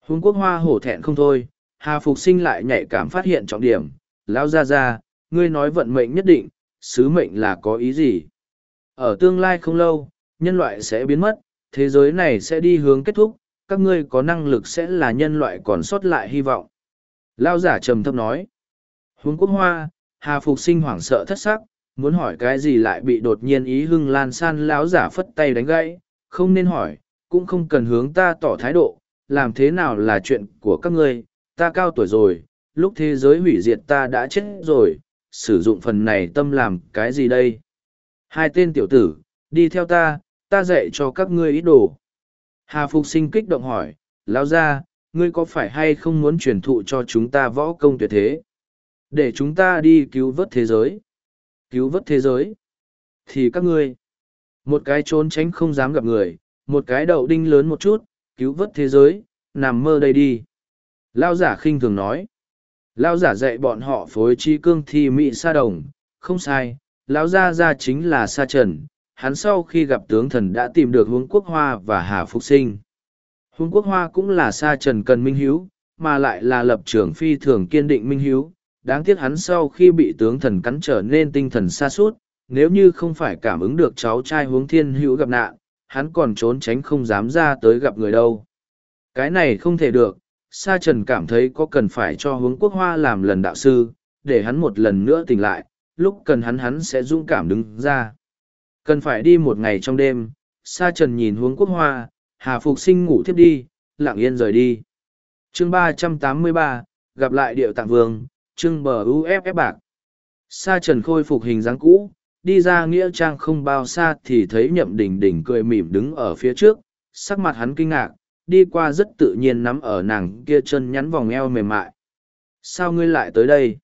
Hùng quốc hoa hổ thẹn không thôi, Hà Phục sinh lại nhạy cảm phát hiện trọng điểm, lão gia gia, ngươi nói vận mệnh nhất định, sứ mệnh là có ý gì? Ở tương lai không lâu, nhân loại sẽ biến mất, thế giới này sẽ đi hướng kết thúc, các ngươi có năng lực sẽ là nhân loại còn sót lại hy vọng. Lao giả trầm thấp nói. Huống quốc hoa, Hà Phục sinh hoảng sợ thất sắc, muốn hỏi cái gì lại bị đột nhiên ý hưng lan san lão giả phất tay đánh gãy, không nên hỏi, cũng không cần hướng ta tỏ thái độ, làm thế nào là chuyện của các ngươi, ta cao tuổi rồi, lúc thế giới hủy diệt ta đã chết rồi, sử dụng phần này tâm làm cái gì đây? Hai tên tiểu tử, đi theo ta, ta dạy cho các ngươi ý đồ. Hà Phục sinh kích động hỏi, lão ra, ngươi có phải hay không muốn truyền thụ cho chúng ta võ công tuyệt thế? Để chúng ta đi cứu vớt thế giới. Cứu vớt thế giới? Thì các ngươi, một cái trốn tránh không dám gặp người, một cái đậu đinh lớn một chút, cứu vớt thế giới, nằm mơ đây đi. Lao giả khinh thường nói. Lão giả dạy bọn họ phối chi cương thi mỹ sa đồng, không sai, lão gia gia chính là sa trần, hắn sau khi gặp tướng thần đã tìm được hướng quốc hoa và hà phục sinh. Hướng quốc hoa cũng là sa trần cần minh hiếu, mà lại là lập trường phi thường kiên định minh hiếu. Đáng tiếc hắn sau khi bị tướng thần cắn trở nên tinh thần xa suốt, nếu như không phải cảm ứng được cháu trai hướng thiên hữu gặp nạn, hắn còn trốn tránh không dám ra tới gặp người đâu. Cái này không thể được, Sa Trần cảm thấy có cần phải cho hướng quốc hoa làm lần đạo sư, để hắn một lần nữa tỉnh lại, lúc cần hắn hắn sẽ dũng cảm đứng ra. Cần phải đi một ngày trong đêm, Sa Trần nhìn hướng quốc hoa, Hà Phục sinh ngủ thiếp đi, lặng yên rời đi. chương ba trăm tám mươi ba gặp lại điệu tạng vương, chương bờ UFF bạc. Sa Trần khôi phục hình dáng cũ, đi ra nghĩa trang không bao xa thì thấy nhậm đình đình cười mỉm đứng ở phía trước, sắc mặt hắn kinh ngạc, đi qua rất tự nhiên nắm ở nàng kia chân nhắn vòng eo mềm mại. Sao ngươi lại tới đây?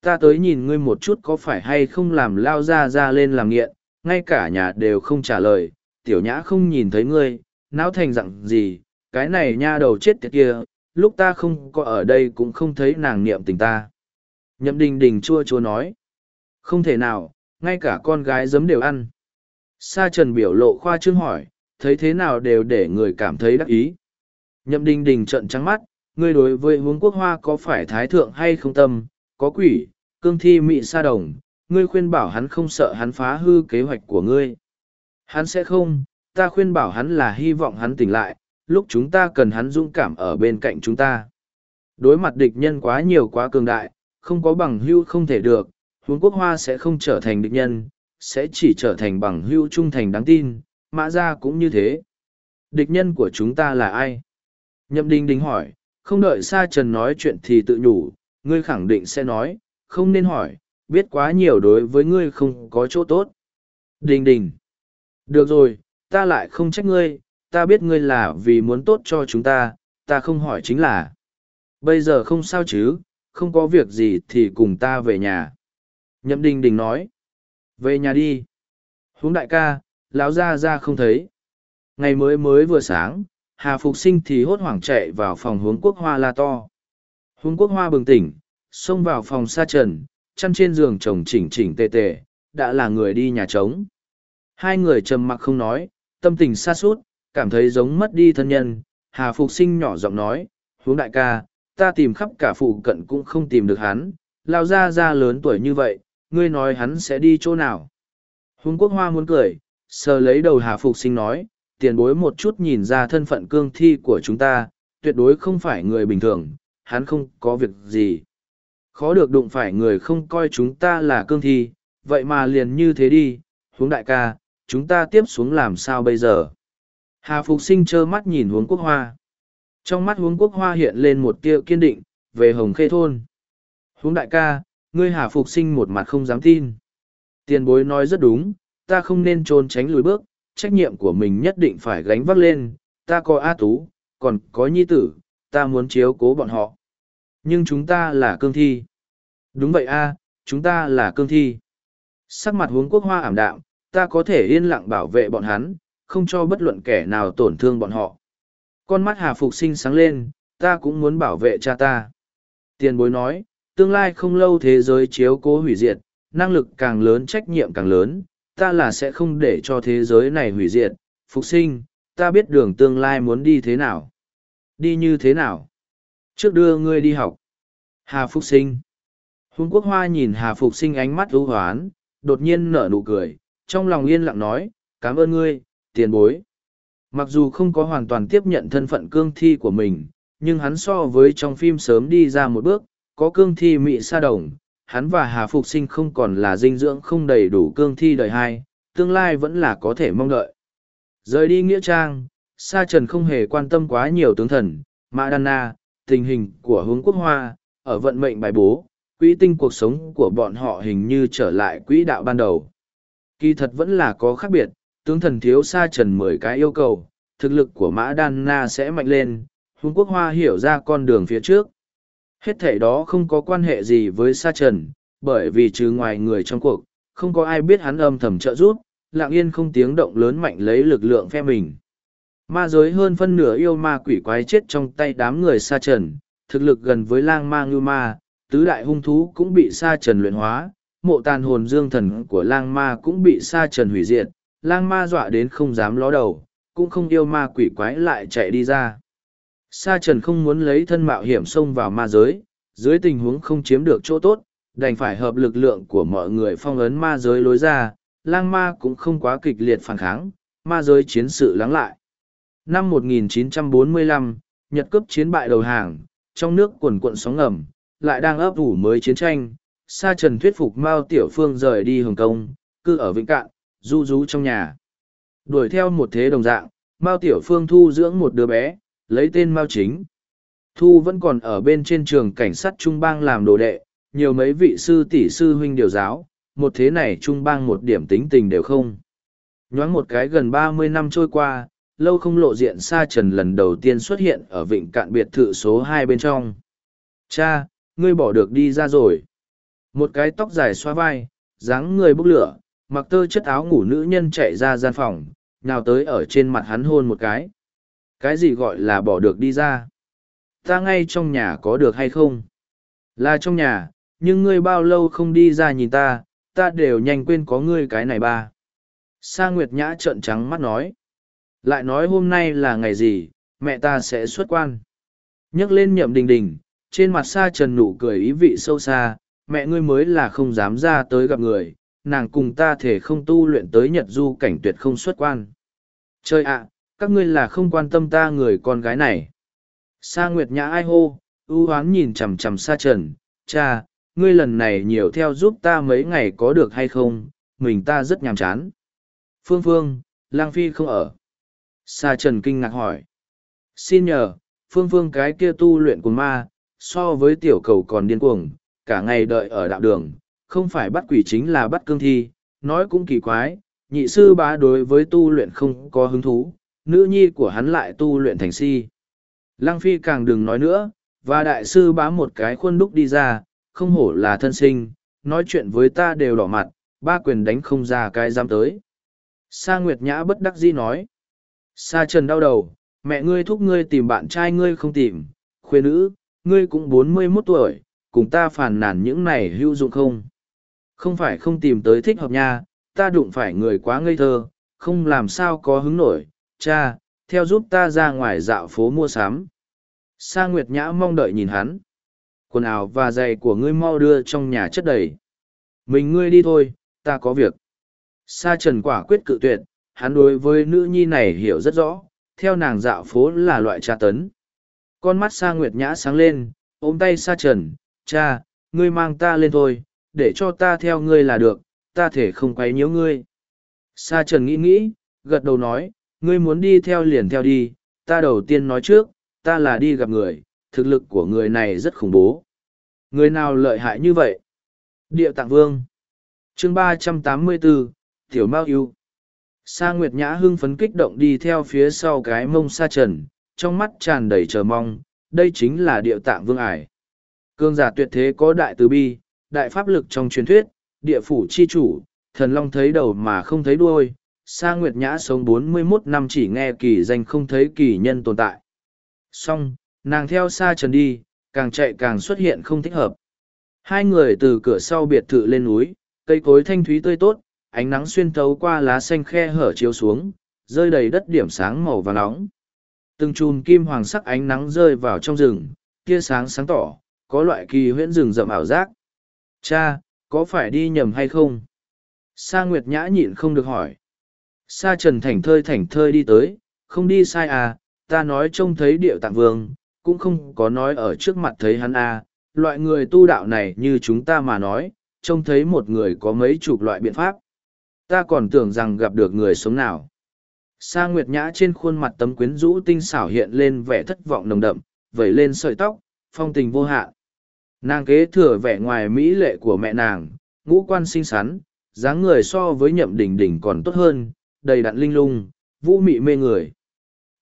Ta tới nhìn ngươi một chút có phải hay không làm lao ra ra lên làm nghiện, ngay cả nhà đều không trả lời, tiểu nhã không nhìn thấy ngươi, não thành dặn gì, cái này nha đầu chết tiệt kia, lúc ta không có ở đây cũng không thấy nàng niệm tình ta. Nhậm đình đình chua chua nói. Không thể nào, ngay cả con gái giấm đều ăn. Sa trần biểu lộ khoa trương hỏi, thấy thế nào đều để người cảm thấy đắc ý. Nhậm đình đình trận trắng mắt, ngươi đối với hướng quốc hoa có phải thái thượng hay không tâm, có quỷ, cương thi mị sa đồng, ngươi khuyên bảo hắn không sợ hắn phá hư kế hoạch của ngươi. Hắn sẽ không, ta khuyên bảo hắn là hy vọng hắn tỉnh lại, lúc chúng ta cần hắn dũng cảm ở bên cạnh chúng ta. Đối mặt địch nhân quá nhiều quá cường đại, không có bằng hưu không thể được, huống quốc hoa sẽ không trở thành địch nhân, sẽ chỉ trở thành bằng hưu trung thành đáng tin, mã ra cũng như thế. Địch nhân của chúng ta là ai? Nhậm đình đình hỏi, không đợi Sa Trần nói chuyện thì tự nhủ, ngươi khẳng định sẽ nói, không nên hỏi, biết quá nhiều đối với ngươi không có chỗ tốt. Đình đình. Được rồi, ta lại không trách ngươi, ta biết ngươi là vì muốn tốt cho chúng ta, ta không hỏi chính là. Bây giờ không sao chứ, không có việc gì thì cùng ta về nhà. Nhậm đình đình nói. Về nhà đi. Húng đại ca, lão ra ra không thấy. Ngày mới mới vừa sáng, Hà Phục sinh thì hốt hoảng chạy vào phòng hướng quốc hoa la to. Hướng quốc hoa bừng tỉnh, xông vào phòng sa trần, chăn trên giường chồng chỉnh chỉnh tề tề, đã là người đi nhà trống. Hai người trầm mặc không nói, tâm tình xa suốt, cảm thấy giống mất đi thân nhân. Hà Phục sinh nhỏ giọng nói, hướng đại ca, ta tìm khắp cả phụ cận cũng không tìm được hắn, lao ra ra lớn tuổi như vậy, ngươi nói hắn sẽ đi chỗ nào. Hướng quốc hoa muốn cười, sờ lấy đầu Hà Phục sinh nói, tiền bối một chút nhìn ra thân phận cương thi của chúng ta, tuyệt đối không phải người bình thường, hắn không có việc gì. Khó được đụng phải người không coi chúng ta là cương thi, vậy mà liền như thế đi, huống đại ca, chúng ta tiếp xuống làm sao bây giờ? Hà Phục sinh trơ mắt nhìn Huống quốc hoa. Trong mắt Huống quốc hoa hiện lên một tia kiên định, về hồng khê thôn. huống đại ca, ngươi Hà Phục sinh một mặt không dám tin. Tiền bối nói rất đúng, ta không nên trốn tránh lùi bước, trách nhiệm của mình nhất định phải gánh vác lên, ta có A Tú, còn có nhi tử, ta muốn chiếu cố bọn họ. Nhưng chúng ta là cương thi. Đúng vậy a, chúng ta là cương thi. Sắc mặt hướng quốc hoa ảm đạm, ta có thể yên lặng bảo vệ bọn hắn, không cho bất luận kẻ nào tổn thương bọn họ. Con mắt Hà Phục sinh sáng lên, ta cũng muốn bảo vệ cha ta. Tiền bối nói, tương lai không lâu thế giới chiếu cố hủy diệt, năng lực càng lớn trách nhiệm càng lớn, ta là sẽ không để cho thế giới này hủy diệt. Phục sinh, ta biết đường tương lai muốn đi thế nào. Đi như thế nào? Trước đưa ngươi đi học. Hà Phục sinh. Hùng Quốc Hoa nhìn Hà Phục sinh ánh mắt ưu hoán, đột nhiên nở nụ cười, trong lòng yên lặng nói, cảm ơn ngươi, tiền bối. Mặc dù không có hoàn toàn tiếp nhận thân phận cương thi của mình, nhưng hắn so với trong phim sớm đi ra một bước, có cương thi mị sa đồng, hắn và Hà Phục Sinh không còn là dinh dưỡng không đầy đủ cương thi đời hai, tương lai vẫn là có thể mong đợi. Rời đi Nghĩa Trang, Sa Trần không hề quan tâm quá nhiều tướng thần, Mã Đan Na, tình hình của hướng quốc hoa, ở vận mệnh bài bố, quỹ tinh cuộc sống của bọn họ hình như trở lại quỹ đạo ban đầu. Kỳ thật vẫn là có khác biệt, tướng thần thiếu Sa Trần mười cái yêu cầu, thực lực của Mã Đan Na sẽ mạnh lên, hướng quốc hoa hiểu ra con đường phía trước. Hết thể đó không có quan hệ gì với Sa Trần, bởi vì trừ ngoài người trong cuộc, không có ai biết hắn âm thầm trợ giúp, lặng yên không tiếng động lớn mạnh lấy lực lượng phe mình. Ma giới hơn phân nửa yêu ma quỷ quái chết trong tay đám người Sa Trần, thực lực gần với lang ma ngư ma, tứ đại hung thú cũng bị sa trần luyện hóa, mộ tàn hồn dương thần của lang ma cũng bị sa trần hủy diệt, lang ma dọa đến không dám ló đầu, cũng không yêu ma quỷ quái lại chạy đi ra. Sa trần không muốn lấy thân mạo hiểm xông vào ma giới, dưới tình huống không chiếm được chỗ tốt, đành phải hợp lực lượng của mọi người phong ấn ma giới lối ra, lang ma cũng không quá kịch liệt phản kháng, ma giới chiến sự lắng lại. Năm 1945, Nhật cướp chiến bại đầu hàng, trong nước quần cuộn sóng ngầm, lại đang ấp ủ mới chiến tranh. Sa Trần thuyết phục Mao Tiểu Phương rời đi Hồng Kông, cư ở Vĩnh Cạn, du rú trong nhà. Đuổi theo một thế đồng dạng, Mao Tiểu Phương thu dưỡng một đứa bé, lấy tên Mao Chính. Thu vẫn còn ở bên trên trường cảnh sát Trung Bang làm đồ đệ, nhiều mấy vị sư tỷ sư huynh điều giáo, một thế này Trung Bang một điểm tính tình đều không. Nhoáng một cái gần ba mươi năm trôi qua, lâu không lộ diện Sa Trần lần đầu tiên xuất hiện ở vịnh cạn biệt thự số hai bên trong. Cha, ngươi bỏ được đi ra rồi. Một cái tóc dài xoa vai, dáng người bốc lửa, mặc tơ chất áo ngủ nữ nhân chạy ra gian phòng, nào tới ở trên mặt hắn hôn một cái. Cái gì gọi là bỏ được đi ra? Ta ngay trong nhà có được hay không? Là trong nhà, nhưng ngươi bao lâu không đi ra nhìn ta, ta đều nhanh quên có ngươi cái này ba. Sa Nguyệt Nhã trợn trắng mắt nói. Lại nói hôm nay là ngày gì, mẹ ta sẽ xuất quan. nhấc lên nhậm đình đình, trên mặt Sa Trần nụ cười ý vị sâu xa, mẹ ngươi mới là không dám ra tới gặp người, nàng cùng ta thể không tu luyện tới nhật du cảnh tuyệt không xuất quan. Trời ạ, các ngươi là không quan tâm ta người con gái này. Sa Nguyệt Nhã ai hô, ưu hoán nhìn chằm chằm Sa Trần, cha, ngươi lần này nhiều theo giúp ta mấy ngày có được hay không, mình ta rất nhàm chán. Phương Phương, Lang Phi không ở. Sa Trần kinh ngạc hỏi. Xin nhờ, Phương Phương cái kia tu luyện của ma, so với tiểu cầu còn điên cuồng, cả ngày đợi ở đạo đường, không phải bắt quỷ chính là bắt cương thi, nói cũng kỳ quái, nhị sư bá đối với tu luyện không có hứng thú, nữ nhi của hắn lại tu luyện thành si. Lăng Phi càng đừng nói nữa, và đại sư bá một cái khuôn đúc đi ra, không hổ là thân sinh, nói chuyện với ta đều đỏ mặt, ba quyền đánh không ra cái dám tới. Sa Nguyệt Nhã bất đắc dĩ nói. Sa Trần đau đầu, mẹ ngươi thúc ngươi tìm bạn trai ngươi không tìm, khuê nữ, ngươi cũng bốn mươi 41 tuổi, cùng ta phàn nàn những này hữu dụng không? Không phải không tìm tới thích hợp nha, ta đụng phải người quá ngây thơ, không làm sao có hứng nổi, cha, theo giúp ta ra ngoài dạo phố mua sắm. Sa Nguyệt Nhã mong đợi nhìn hắn. Quần áo và giày của ngươi mau đưa trong nhà chất đầy. Mình ngươi đi thôi, ta có việc. Sa Trần quả quyết cự tuyệt, hắn đối với nữ nhi này hiểu rất rõ, theo nàng dạo phố là loại tra tấn. Con mắt Sa Nguyệt Nhã sáng lên, ôm tay Sa Trần, cha, ngươi mang ta lên thôi, để cho ta theo ngươi là được, ta thể không quấy nhiễu ngươi. Sa Trần nghĩ nghĩ, gật đầu nói, ngươi muốn đi theo liền theo đi, ta đầu tiên nói trước, ta là đi gặp người, thực lực của người này rất khủng bố. Người nào lợi hại như vậy? Địa Tạng Vương chương ba trăm tám mươi bốn Tiểu Mao Yêu Sa Nguyệt Nhã hưng phấn kích động đi theo phía sau cái mông Sa Trần, trong mắt tràn đầy chờ mong, đây chính là địa tạng vương ải. Cương giả tuyệt thế có đại từ bi, đại pháp lực trong truyền thuyết, địa phủ chi chủ, thần long thấy đầu mà không thấy đuôi, Sa Nguyệt Nhã sống bốn mươi 41 năm chỉ nghe kỳ danh không thấy kỳ nhân tồn tại. Xong, nàng theo Sa Trần đi, càng chạy càng xuất hiện không thích hợp. Hai người từ cửa sau biệt thự lên núi, cây cối thanh thúy tươi tốt, ánh nắng xuyên thấu qua lá xanh khe hở chiếu xuống, rơi đầy đất điểm sáng màu vàng nóng. Từng chùm kim hoàng sắc ánh nắng rơi vào trong rừng, tia sáng sáng tỏ, có loại kỳ huyễn rừng rậm ảo giác. Cha, có phải đi nhầm hay không? Sa Nguyệt Nhã nhịn không được hỏi. Sa Trần Thảnh thơi Thảnh thơi đi tới, không đi sai à, ta nói trông thấy điệu tạng vương, cũng không có nói ở trước mặt thấy hắn à, loại người tu đạo này như chúng ta mà nói, trông thấy một người có mấy chục loại biện pháp. Ta còn tưởng rằng gặp được người sống nào. Sa Nguyệt Nhã trên khuôn mặt tấm quyến rũ tinh xảo hiện lên vẻ thất vọng nồng đậm, vẩy lên sợi tóc, phong tình vô hạn. Nàng kế thừa vẻ ngoài mỹ lệ của mẹ nàng, ngũ quan xinh xắn, dáng người so với nhậm đỉnh đỉnh còn tốt hơn, đầy đặn linh lung, vũ mị mê người.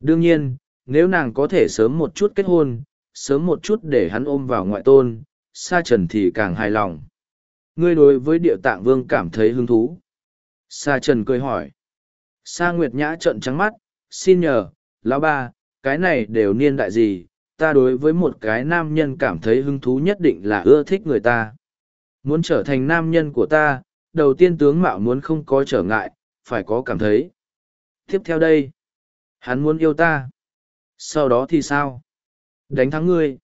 Đương nhiên, nếu nàng có thể sớm một chút kết hôn, sớm một chút để hắn ôm vào ngoại tôn, Sa Trần thì càng hài lòng. Ngươi đối với địa tạng vương cảm thấy hứng thú. Sa Trần cười hỏi. Sa Nguyệt Nhã trợn trắng mắt, xin nhờ, lão ba, cái này đều niên đại gì, ta đối với một cái nam nhân cảm thấy hứng thú nhất định là ưa thích người ta. Muốn trở thành nam nhân của ta, đầu tiên tướng mạo muốn không có trở ngại, phải có cảm thấy. Tiếp theo đây, hắn muốn yêu ta. Sau đó thì sao? Đánh thắng ngươi.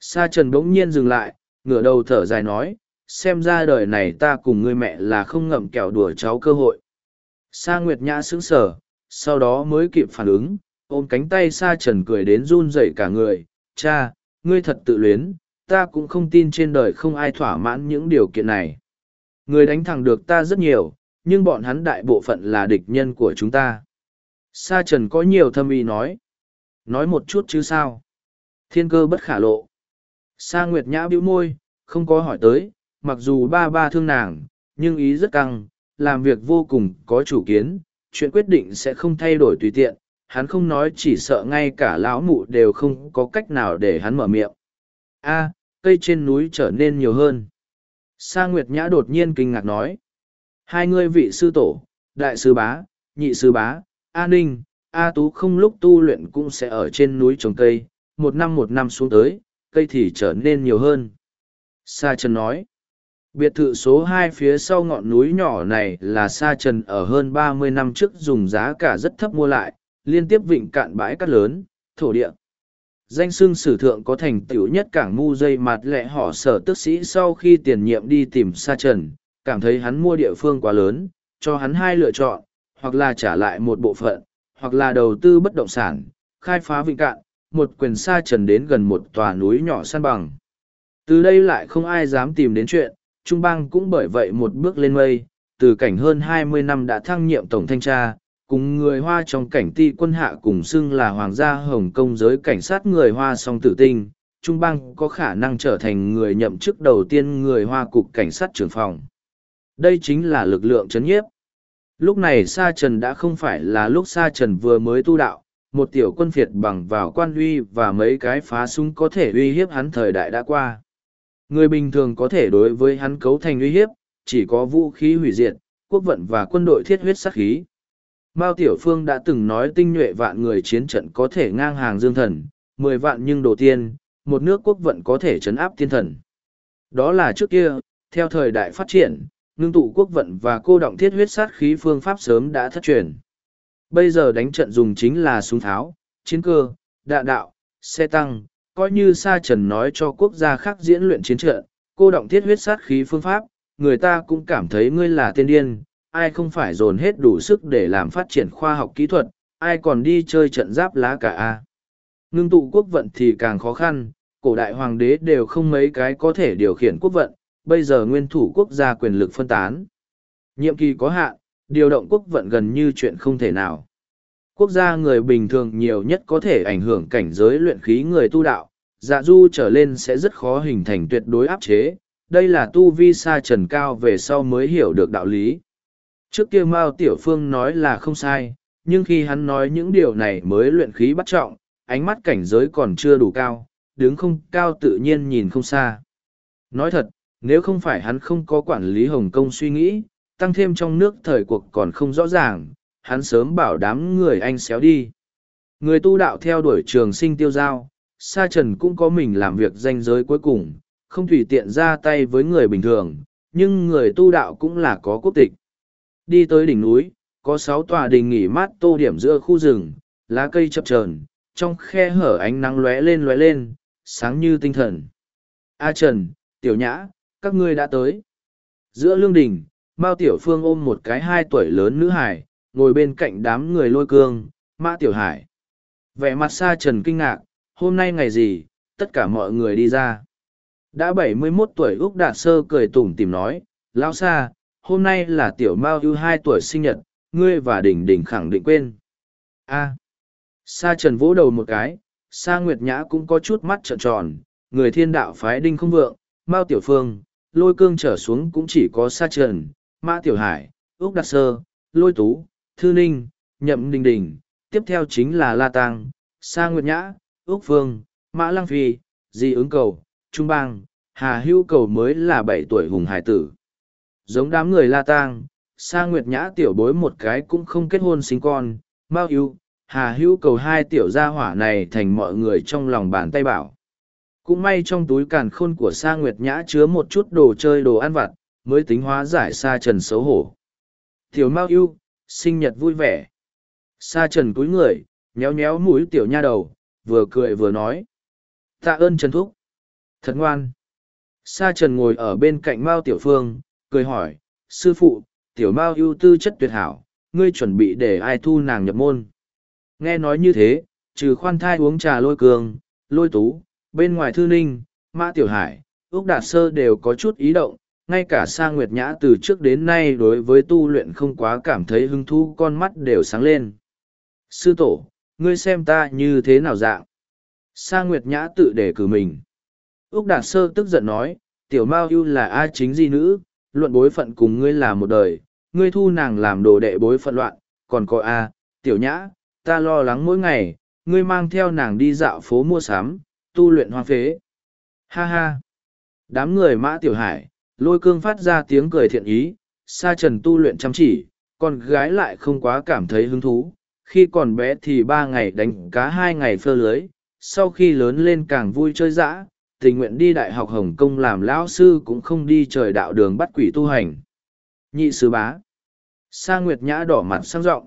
Sa trần bỗng nhiên dừng lại, ngửa đầu thở dài nói, xem ra đời này ta cùng ngươi mẹ là không ngậm kẹo đùa cháu cơ hội. Sa Nguyệt Nhã sững sờ, sau đó mới kịp phản ứng, ôm cánh tay Sa Trần cười đến run rẩy cả người, cha, ngươi thật tự luyến, ta cũng không tin trên đời không ai thỏa mãn những điều kiện này. Ngươi đánh thẳng được ta rất nhiều, nhưng bọn hắn đại bộ phận là địch nhân của chúng ta. Sa Trần có nhiều thâm ý nói. Nói một chút chứ sao? Thiên cơ bất khả lộ. Sa Nguyệt Nhã bĩu môi, không có hỏi tới, mặc dù ba ba thương nàng, nhưng ý rất căng, làm việc vô cùng có chủ kiến, chuyện quyết định sẽ không thay đổi tùy tiện, hắn không nói chỉ sợ ngay cả lão mụ đều không có cách nào để hắn mở miệng. A, cây trên núi trở nên nhiều hơn. Sa Nguyệt Nhã đột nhiên kinh ngạc nói. Hai ngươi vị sư tổ, đại sư bá, nhị sư bá, A Ninh, A Tú không lúc tu luyện cũng sẽ ở trên núi trồng cây, một năm một năm xuống tới, cây thì trở nên nhiều hơn. Sa Trần nói. Biệt thự số hai phía sau ngọn núi nhỏ này là Sa Trần ở hơn ba mươi năm trước dùng giá cả rất thấp mua lại, liên tiếp vịnh cạn bãi cát lớn, thổ địa. Danh xưng sử thượng có thành tựu nhất cảng mu dây mặt lẹ họ sở tức sĩ sau khi tiền nhiệm đi tìm Sa Trần, cảm thấy hắn mua địa phương quá lớn, cho hắn hai lựa chọn, hoặc là trả lại một bộ phận, hoặc là đầu tư bất động sản, khai phá vịnh cạn, một quyền xa Trần đến gần một tòa núi nhỏ săn bằng. Từ đây lại không ai dám tìm đến chuyện, Trung bang cũng bởi vậy một bước lên mây, từ cảnh hơn hai mươi năm đã thăng nhiệm tổng thanh tra, cùng người Hoa trong cảnh ti quân hạ cùng xưng là Hoàng gia Hồng Kông giới cảnh sát người Hoa song tử tinh, Trung bang có khả năng trở thành người nhậm chức đầu tiên người Hoa cục cảnh sát trưởng phòng. Đây chính là lực lượng chấn nhiếp. Lúc này Sa Trần đã không phải là lúc Sa Trần vừa mới tu đạo, một tiểu quân phiệt bằng vào quan uy và mấy cái phá súng có thể uy hiếp hắn thời đại đã qua. Người bình thường có thể đối với hắn cấu thành uy hiếp, chỉ có vũ khí hủy diệt, quốc vận và quân đội thiết huyết sát khí. Mao Tiểu Phương đã từng nói tinh nhuệ vạn người chiến trận có thể ngang hàng dương thần, mười vạn nhưng đồ tiên, một nước quốc vận có thể chấn áp thiên thần. Đó là trước kia, theo thời đại phát triển, ngưng tụ quốc vận và cô động thiết huyết sát khí phương pháp sớm đã thất truyền. Bây giờ đánh trận dùng chính là súng tháo, chiến cơ, đạn đạo, xe tăng, coi như Sa Trần nói cho quốc gia khác diễn luyện chiến trận, cô động thiết huyết sát khí phương pháp, người ta cũng cảm thấy ngươi là tiên điên, ai không phải dồn hết đủ sức để làm phát triển khoa học kỹ thuật, ai còn đi chơi trận giáp lá cả a. Ngưng tụ quốc vận thì càng khó khăn, cổ đại hoàng đế đều không mấy cái có thể điều khiển quốc vận, bây giờ nguyên thủ quốc gia quyền lực phân tán. Nhiệm kỳ có hạn, điều động quốc vận gần như chuyện không thể nào. Quốc gia người bình thường nhiều nhất có thể ảnh hưởng cảnh giới luyện khí người tu đạo, dạ du trở lên sẽ rất khó hình thành tuyệt đối áp chế, đây là tu vi sa trần cao về sau mới hiểu được đạo lý. Trước kia Mao Tiểu Phương nói là không sai, nhưng khi hắn nói những điều này mới luyện khí bắt trọng, ánh mắt cảnh giới còn chưa đủ cao, đứng không cao tự nhiên nhìn không xa. Nói thật, nếu không phải hắn không có quản lý Hồng Kông suy nghĩ, tăng thêm trong nước thời cuộc còn không rõ ràng, hắn sớm bảo đám người anh xéo đi. Người tu đạo theo đuổi trường sinh tiêu giao, Sa Trần cũng có mình làm việc danh giới cuối cùng, không tùy tiện ra tay với người bình thường, nhưng người tu đạo cũng là có quốc tịch. Đi tới đỉnh núi, có sáu tòa đình nghỉ mát tô điểm giữa khu rừng, lá cây chập chờn, trong khe hở ánh nắng lóe lên lóe lên, sáng như tinh thần. A Trần, Tiểu Nhã, các ngươi đã tới. Giữa lương đình, Mao Tiểu Phương ôm một cái hai tuổi lớn nữ hải, ngồi bên cạnh đám người lôi cương, Mã Tiểu Hải. Vẻ mặt xa trần kinh ngạc, hôm nay ngày gì, tất cả mọi người đi ra. Đã bảy mươi 71 tuổi Úc Đạt Sơ cười tủm tìm nói, Lão xa hôm nay là Tiểu Mao ưu hai tuổi sinh nhật, ngươi và Đình Đình khẳng định quên. A. Sa Trần vỗ đầu một cái, Sa Nguyệt Nhã cũng có chút mắt trợn tròn, người thiên đạo phái đinh không vượng, Mao Tiểu Phương, lôi cương trở xuống cũng chỉ có Sa Trần, Mã Tiểu Hải, Úc đặc Sơ, lôi tú, Thư Ninh, Nhậm Đình Đình, tiếp theo chính là La Tăng, Sa Nguyệt Nhã, Úc Phương, Mã Lăng Phi, Di ứng cầu, Trung Bang, Hà Hữu cầu mới là bảy tuổi hùng hải tử. Giống đám người La Tăng, Sa Nguyệt Nhã tiểu bối một cái cũng không kết hôn sinh con, Mao Yêu, Hà hữu cầu hai tiểu gia hỏa này thành mọi người trong lòng bàn tay bảo. Cũng may trong túi càn khôn của Sa Nguyệt Nhã chứa một chút đồ chơi đồ ăn vặt, mới tính hóa giải Sa Trần xấu hổ. Tiểu Mao yêu, sinh nhật vui vẻ. Sa Trần cúi người, nhéo nhéo mũi tiểu nha đầu, vừa cười vừa nói. Tạ ơn Trần Thúc. Thật ngoan. Sa Trần ngồi ở bên cạnh Mao Tiểu Phương, cười hỏi, sư phụ, tiểu Mao ưu tư chất tuyệt hảo, ngươi chuẩn bị để ai thu nàng nhập môn. Nghe nói như thế, trừ khoan thai uống trà lôi cường, lôi tú, bên ngoài thư ninh, mã tiểu hải, ước đạt sơ đều có chút ý động, ngay cả sa nguyệt nhã từ trước đến nay đối với tu luyện không quá cảm thấy hứng thú con mắt đều sáng lên. Sư tổ, ngươi xem ta như thế nào dạng? Sa nguyệt nhã tự đề cử mình. ước đạt sơ tức giận nói, tiểu mao ưu là a chính di nữ, luận bối phận cùng ngươi là một đời, ngươi thu nàng làm đồ đệ bối phận loạn, còn có a, tiểu nhã, ta lo lắng mỗi ngày, ngươi mang theo nàng đi dạo phố mua sắm, tu luyện hoa phế. Ha ha! Đám người mã tiểu hải, lôi cương phát ra tiếng cười thiện ý, sa trần tu luyện chăm chỉ, con gái lại không quá cảm thấy hứng thú. Khi còn bé thì ba ngày đánh cá hai ngày phơ lưới, sau khi lớn lên càng vui chơi dã, tình nguyện đi Đại học Hồng Kông làm lão sư cũng không đi trời đạo đường bắt quỷ tu hành. Nhị sứ bá. Sa Nguyệt Nhã đỏ mặt sang rộng.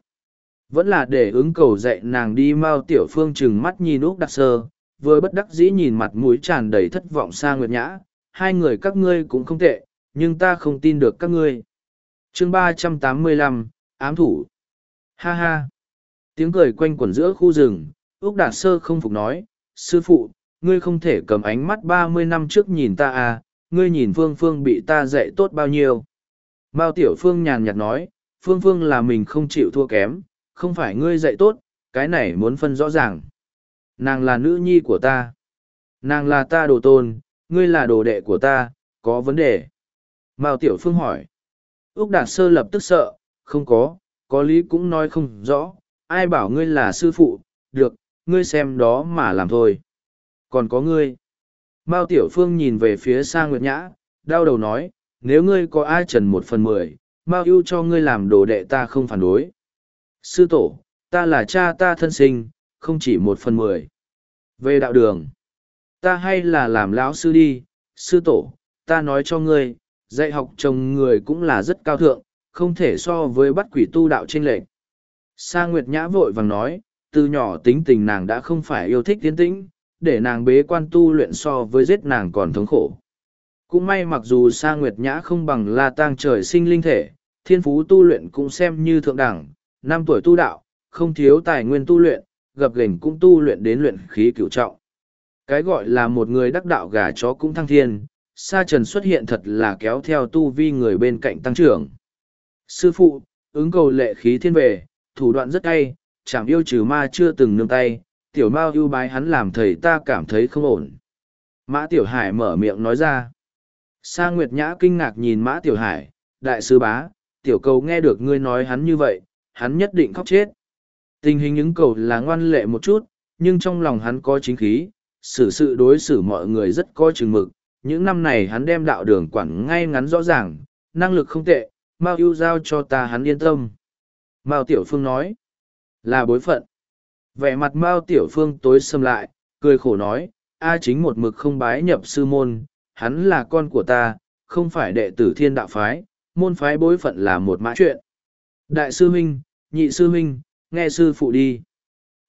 Vẫn là để ứng cầu dạy nàng đi mau tiểu phương chừng mắt nhìn Úc Đặc Sơ, vừa bất đắc dĩ nhìn mặt mũi tràn đầy thất vọng xa Nguyệt Nhã, hai người các ngươi cũng không tệ, nhưng ta không tin được các ngươi. chương ba trăm tám mươi lăm ám thủ. Ha ha. Tiếng cười quanh quẩn giữa khu rừng, Úc Đạt Sơ không phục nói, sư phụ, ngươi không thể cầm ánh mắt ba mươi năm trước nhìn ta à, ngươi nhìn Phương Phương bị ta dạy tốt bao nhiêu. Mao Tiểu Phương nhàn nhạt nói, Phương Phương là mình không chịu thua kém, không phải ngươi dạy tốt, cái này muốn phân rõ ràng. Nàng là nữ nhi của ta. Nàng là ta đồ tôn, ngươi là đồ đệ của ta, có vấn đề. Mao Tiểu Phương hỏi. Úc Đạt Sơ lập tức sợ, không có, có lý cũng nói không rõ, ai bảo ngươi là sư phụ, được, ngươi xem đó mà làm thôi. Còn có ngươi. Mao Tiểu Phương nhìn về phía Sa Nguyệt Nhã, đau đầu nói, nếu ngươi có ai trần một phần mười, Mao ưu cho ngươi làm đồ đệ ta không phản đối. Sư tổ, ta là cha ta thân sinh, không chỉ một phần mười. Về đạo đường, ta hay là làm lão sư đi, sư tổ, ta nói cho ngươi, dạy học chồng người cũng là rất cao thượng, không thể so với bắt quỷ tu đạo trên lệnh. Sa Nguyệt Nhã vội vàng nói, từ nhỏ tính tình nàng đã không phải yêu thích tiến tĩnh, để nàng bế quan tu luyện so với giết nàng còn thống khổ. Cũng may mặc dù Sa Nguyệt Nhã không bằng La Tang trời sinh linh thể, thiên phú tu luyện cũng xem như thượng đẳng, năm tuổi tu đạo, không thiếu tài nguyên tu luyện, gặp gềnh cũng tu luyện đến luyện khí cửu trọng. Cái gọi là một người đắc đạo gà chó cũng thăng thiên, Sa Trần xuất hiện thật là kéo theo tu vi người bên cạnh tăng trưởng. Sư phụ, ứng cầu lệ khí thiên về, thủ đoạn rất hay, chẳng yêu trừ ma chưa từng nương tay, tiểu mao yêu bái hắn làm thầy ta cảm thấy không ổn. Mã Tiểu Hải mở miệng nói ra. Sa Nguyệt Nhã kinh ngạc nhìn Mã Tiểu Hải, đại sư bá, tiểu cầu nghe được ngươi nói hắn như vậy, hắn nhất định khóc chết. Tình hình những cầu là ngoan lệ một chút, nhưng trong lòng hắn có chính khí, xử sự đối xử mọi người rất có chừng mực. Những năm này hắn đem đạo đường quản ngay ngắn rõ ràng, năng lực không tệ, Mao ưu giao cho ta hắn yên tâm. Mao Tiểu Phương nói, là bối phận. Vẻ mặt Mao Tiểu Phương tối xâm lại, cười khổ nói, A chính một mực không bái nhập sư môn, hắn là con của ta, không phải đệ tử thiên đạo phái, môn phái bối phận là một mã chuyện. Đại sư huynh, nhị sư huynh, nghe sư phụ đi.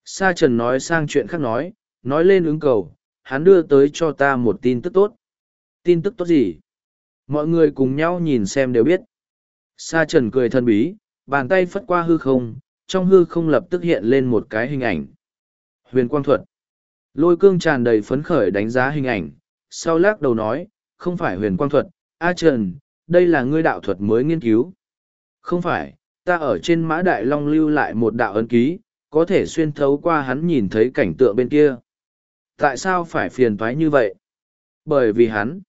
Sa Trần nói sang chuyện khác nói, nói lên ứng cầu, hắn đưa tới cho ta một tin tức tốt. Tin tức tốt gì? Mọi người cùng nhau nhìn xem đều biết. Sa Trần cười thân bí, bàn tay phất qua hư không, trong hư không lập tức hiện lên một cái hình ảnh. Huyền quang thuật. Lôi cương tràn đầy phấn khởi đánh giá hình ảnh, sau lắc đầu nói, không phải huyền quang thuật, A Trần, đây là ngươi đạo thuật mới nghiên cứu. Không phải, ta ở trên mã đại long lưu lại một đạo ấn ký, có thể xuyên thấu qua hắn nhìn thấy cảnh tượng bên kia. Tại sao phải phiền thoái như vậy? Bởi vì hắn.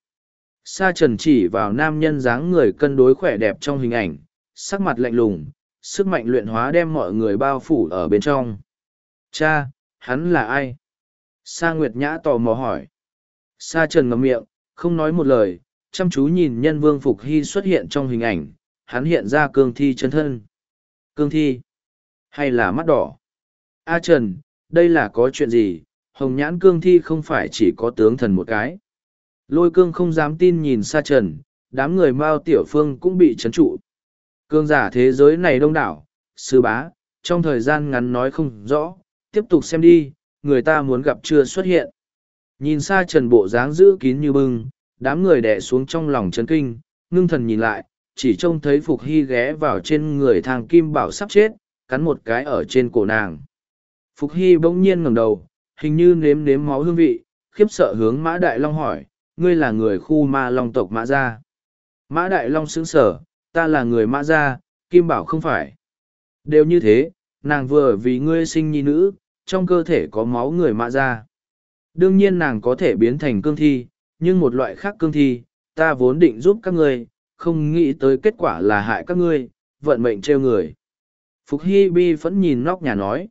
Sa trần chỉ vào nam nhân dáng người cân đối khỏe đẹp trong hình ảnh, sắc mặt lạnh lùng, sức mạnh luyện hóa đem mọi người bao phủ ở bên trong. Cha, hắn là ai? Sa Nguyệt Nhã tò mò hỏi. Sa Trần ngậm miệng, không nói một lời, chăm chú nhìn nhân vương Phục Hy xuất hiện trong hình ảnh, hắn hiện ra cương thi chân thân. Cương thi? Hay là mắt đỏ? A Trần, đây là có chuyện gì, hồng nhãn cương thi không phải chỉ có tướng thần một cái. Lôi cương không dám tin nhìn xa trần, đám người Mao Tiểu Phương cũng bị chấn trụ. Cương giả thế giới này đông đảo, sư bá, trong thời gian ngắn nói không rõ, tiếp tục xem đi, người ta muốn gặp chưa xuất hiện. Nhìn xa trần bộ dáng giữ kín như bưng, đám người đẻ xuống trong lòng chấn kinh, ngưng thần nhìn lại, chỉ trông thấy Phục Hy ghé vào trên người thang Kim Bảo sắp chết, cắn một cái ở trên cổ nàng. Phục Hy bỗng nhiên ngẩng đầu, hình như nếm nếm máu hương vị, khiếp sợ hướng Mã Đại Long hỏi, ngươi là người khu ma long tộc Mã Gia. Mã Đại Long sững sở, ta là người Mã Gia, Kim Bảo không phải. Đều như thế, nàng vừa vì ngươi sinh nhi nữ, trong cơ thể có máu người Mã Gia. Đương nhiên nàng có thể biến thành cương thi, nhưng một loại khác cương thi, ta vốn định giúp các ngươi, không nghĩ tới kết quả là hại các ngươi, vận mệnh trêu người. Phục Hy Bi vẫn nhìn nóc nhà nói.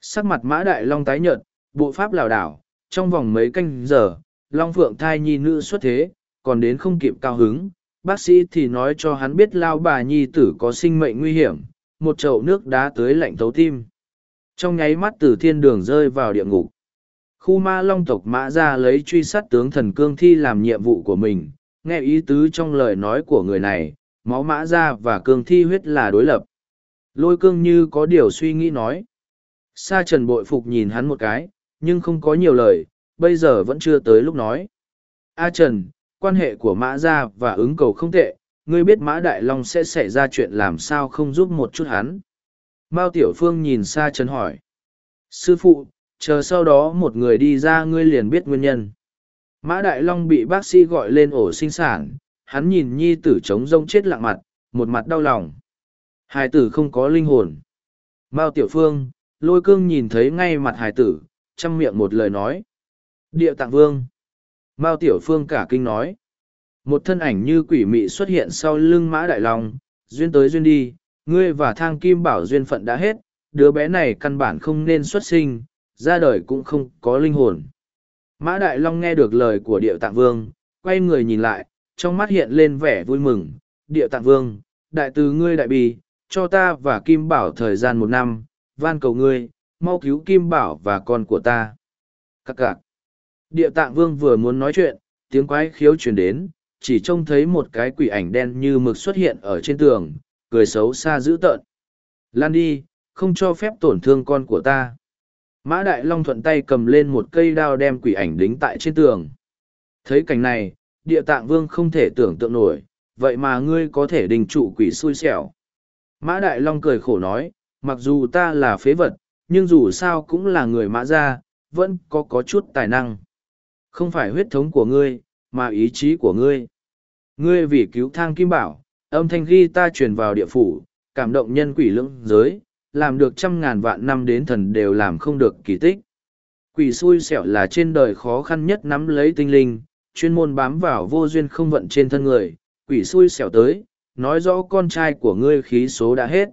Sắc mặt mã đại long tái nhợt, bộ pháp lảo đảo, trong vòng mấy canh giờ, long phượng thai nhi nữ xuất thế, còn đến không kịp cao hứng. Bác sĩ thì nói cho hắn biết lao bà nhi tử có sinh mệnh nguy hiểm, một chậu nước đá tới lạnh thấu tim. Trong nháy mắt từ thiên đường rơi vào địa ngục. Khu ma long tộc mã ra lấy truy sát tướng thần cương thi làm nhiệm vụ của mình, nghe ý tứ trong lời nói của người này, máu mã ra và cương thi huyết là đối lập. Lôi cương như có điều suy nghĩ nói. Sa trần bội phục nhìn hắn một cái, nhưng không có nhiều lời, bây giờ vẫn chưa tới lúc nói. A Trần, quan hệ của Mã Gia và ứng cầu không tệ, ngươi biết Mã Đại Long sẽ xảy ra chuyện làm sao không giúp một chút hắn. Mao Tiểu Phương nhìn Sa Trần hỏi. Sư phụ, chờ sau đó một người đi ra ngươi liền biết nguyên nhân. Mã Đại Long bị bác sĩ gọi lên ổ sinh sản, hắn nhìn nhi tử trống rông chết lặng mặt, một mặt đau lòng. Hải tử không có linh hồn. Mao Tiểu Phương, lôi cương nhìn thấy ngay mặt hải tử, chăm miệng một lời nói. Địa tạng vương. Mao Tiểu Phương cả kinh nói. Một thân ảnh như quỷ mị xuất hiện sau lưng Mã Đại Long, duyên tới duyên đi, ngươi và thang kim bảo duyên phận đã hết, đứa bé này căn bản không nên xuất sinh, ra đời cũng không có linh hồn. Mã Đại Long nghe được lời của Địa Tạng Vương, quay người nhìn lại, trong mắt hiện lên vẻ vui mừng. Địa Tạng Vương, đại từ ngươi đại bì, cho ta và Kim Bảo thời gian một năm, van cầu ngươi, mau cứu Kim Bảo và con của ta. Các cạc. Địa Tạng Vương vừa muốn nói chuyện, tiếng quái khiếu truyền đến, chỉ trông thấy một cái quỷ ảnh đen như mực xuất hiện ở trên tường, cười xấu xa dữ tợn. Lan đi, không cho phép tổn thương con của ta. Mã Đại Long thuận tay cầm lên một cây đao đem quỷ ảnh đính tại trên tường. Thấy cảnh này, địa tạng vương không thể tưởng tượng nổi, vậy mà ngươi có thể đình trụ quỷ xui xẻo. Mã Đại Long cười khổ nói, mặc dù ta là phế vật, nhưng dù sao cũng là người mã gia, vẫn có có chút tài năng. Không phải huyết thống của ngươi, mà ý chí của ngươi. Ngươi vì cứu thang kim bảo, âm thanh ghi ta truyền vào địa phủ, cảm động nhân quỷ lưỡng giới, làm được trăm ngàn vạn năm đến thần đều làm không được kỳ tích. Quỷ xui xẻo là trên đời khó khăn nhất nắm lấy tinh linh, chuyên môn bám vào vô duyên không vận trên thân người, quỷ xui xẻo tới, nói rõ con trai của ngươi khí số đã hết.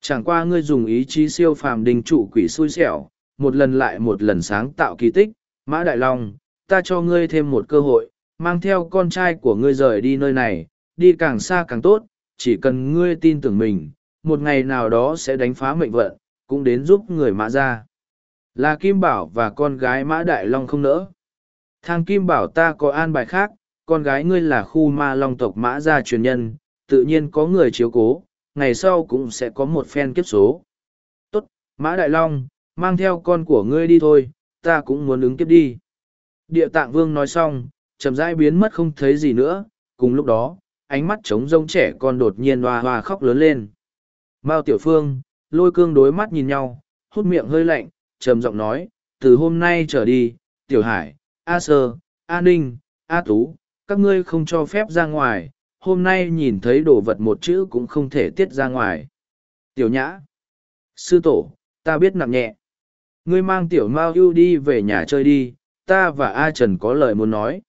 Chẳng qua ngươi dùng ý chí siêu phàm đình trụ quỷ xui xẻo, một lần lại một lần sáng tạo kỳ tích, Mã Đại Long, ta cho ngươi thêm một cơ hội, mang theo con trai của ngươi rời đi nơi này, đi càng xa càng tốt, chỉ cần ngươi tin tưởng mình, một ngày nào đó sẽ đánh phá mệnh vận, cũng đến giúp người mã ra. Là Kim Bảo và con gái Mã Đại Long không nỡ. Thang Kim Bảo ta có an bài khác, con gái ngươi là khu ma long tộc Mã gia truyền nhân, tự nhiên có người chiếu cố, ngày sau cũng sẽ có một phen kiếp số. Tốt, Mã Đại Long, mang theo con của ngươi đi thôi, ta cũng muốn ứng kiếp đi. Địa tạng vương nói xong, chậm rãi biến mất không thấy gì nữa, cùng lúc đó, ánh mắt trống rông trẻ con đột nhiên hoa hoa khóc lớn lên. Mao Tiểu Phương, lôi cương đối mắt nhìn nhau, hút miệng hơi lạnh, trầm giọng nói, từ hôm nay trở đi, Tiểu Hải, A Sơ, A Ninh, A Tú, các ngươi không cho phép ra ngoài, hôm nay nhìn thấy đồ vật một chữ cũng không thể tiết ra ngoài. Tiểu Nhã, Sư Tổ, ta biết nặng nhẹ. Ngươi mang Tiểu Mao ưu đi về nhà chơi đi, ta và A Trần có lời muốn nói.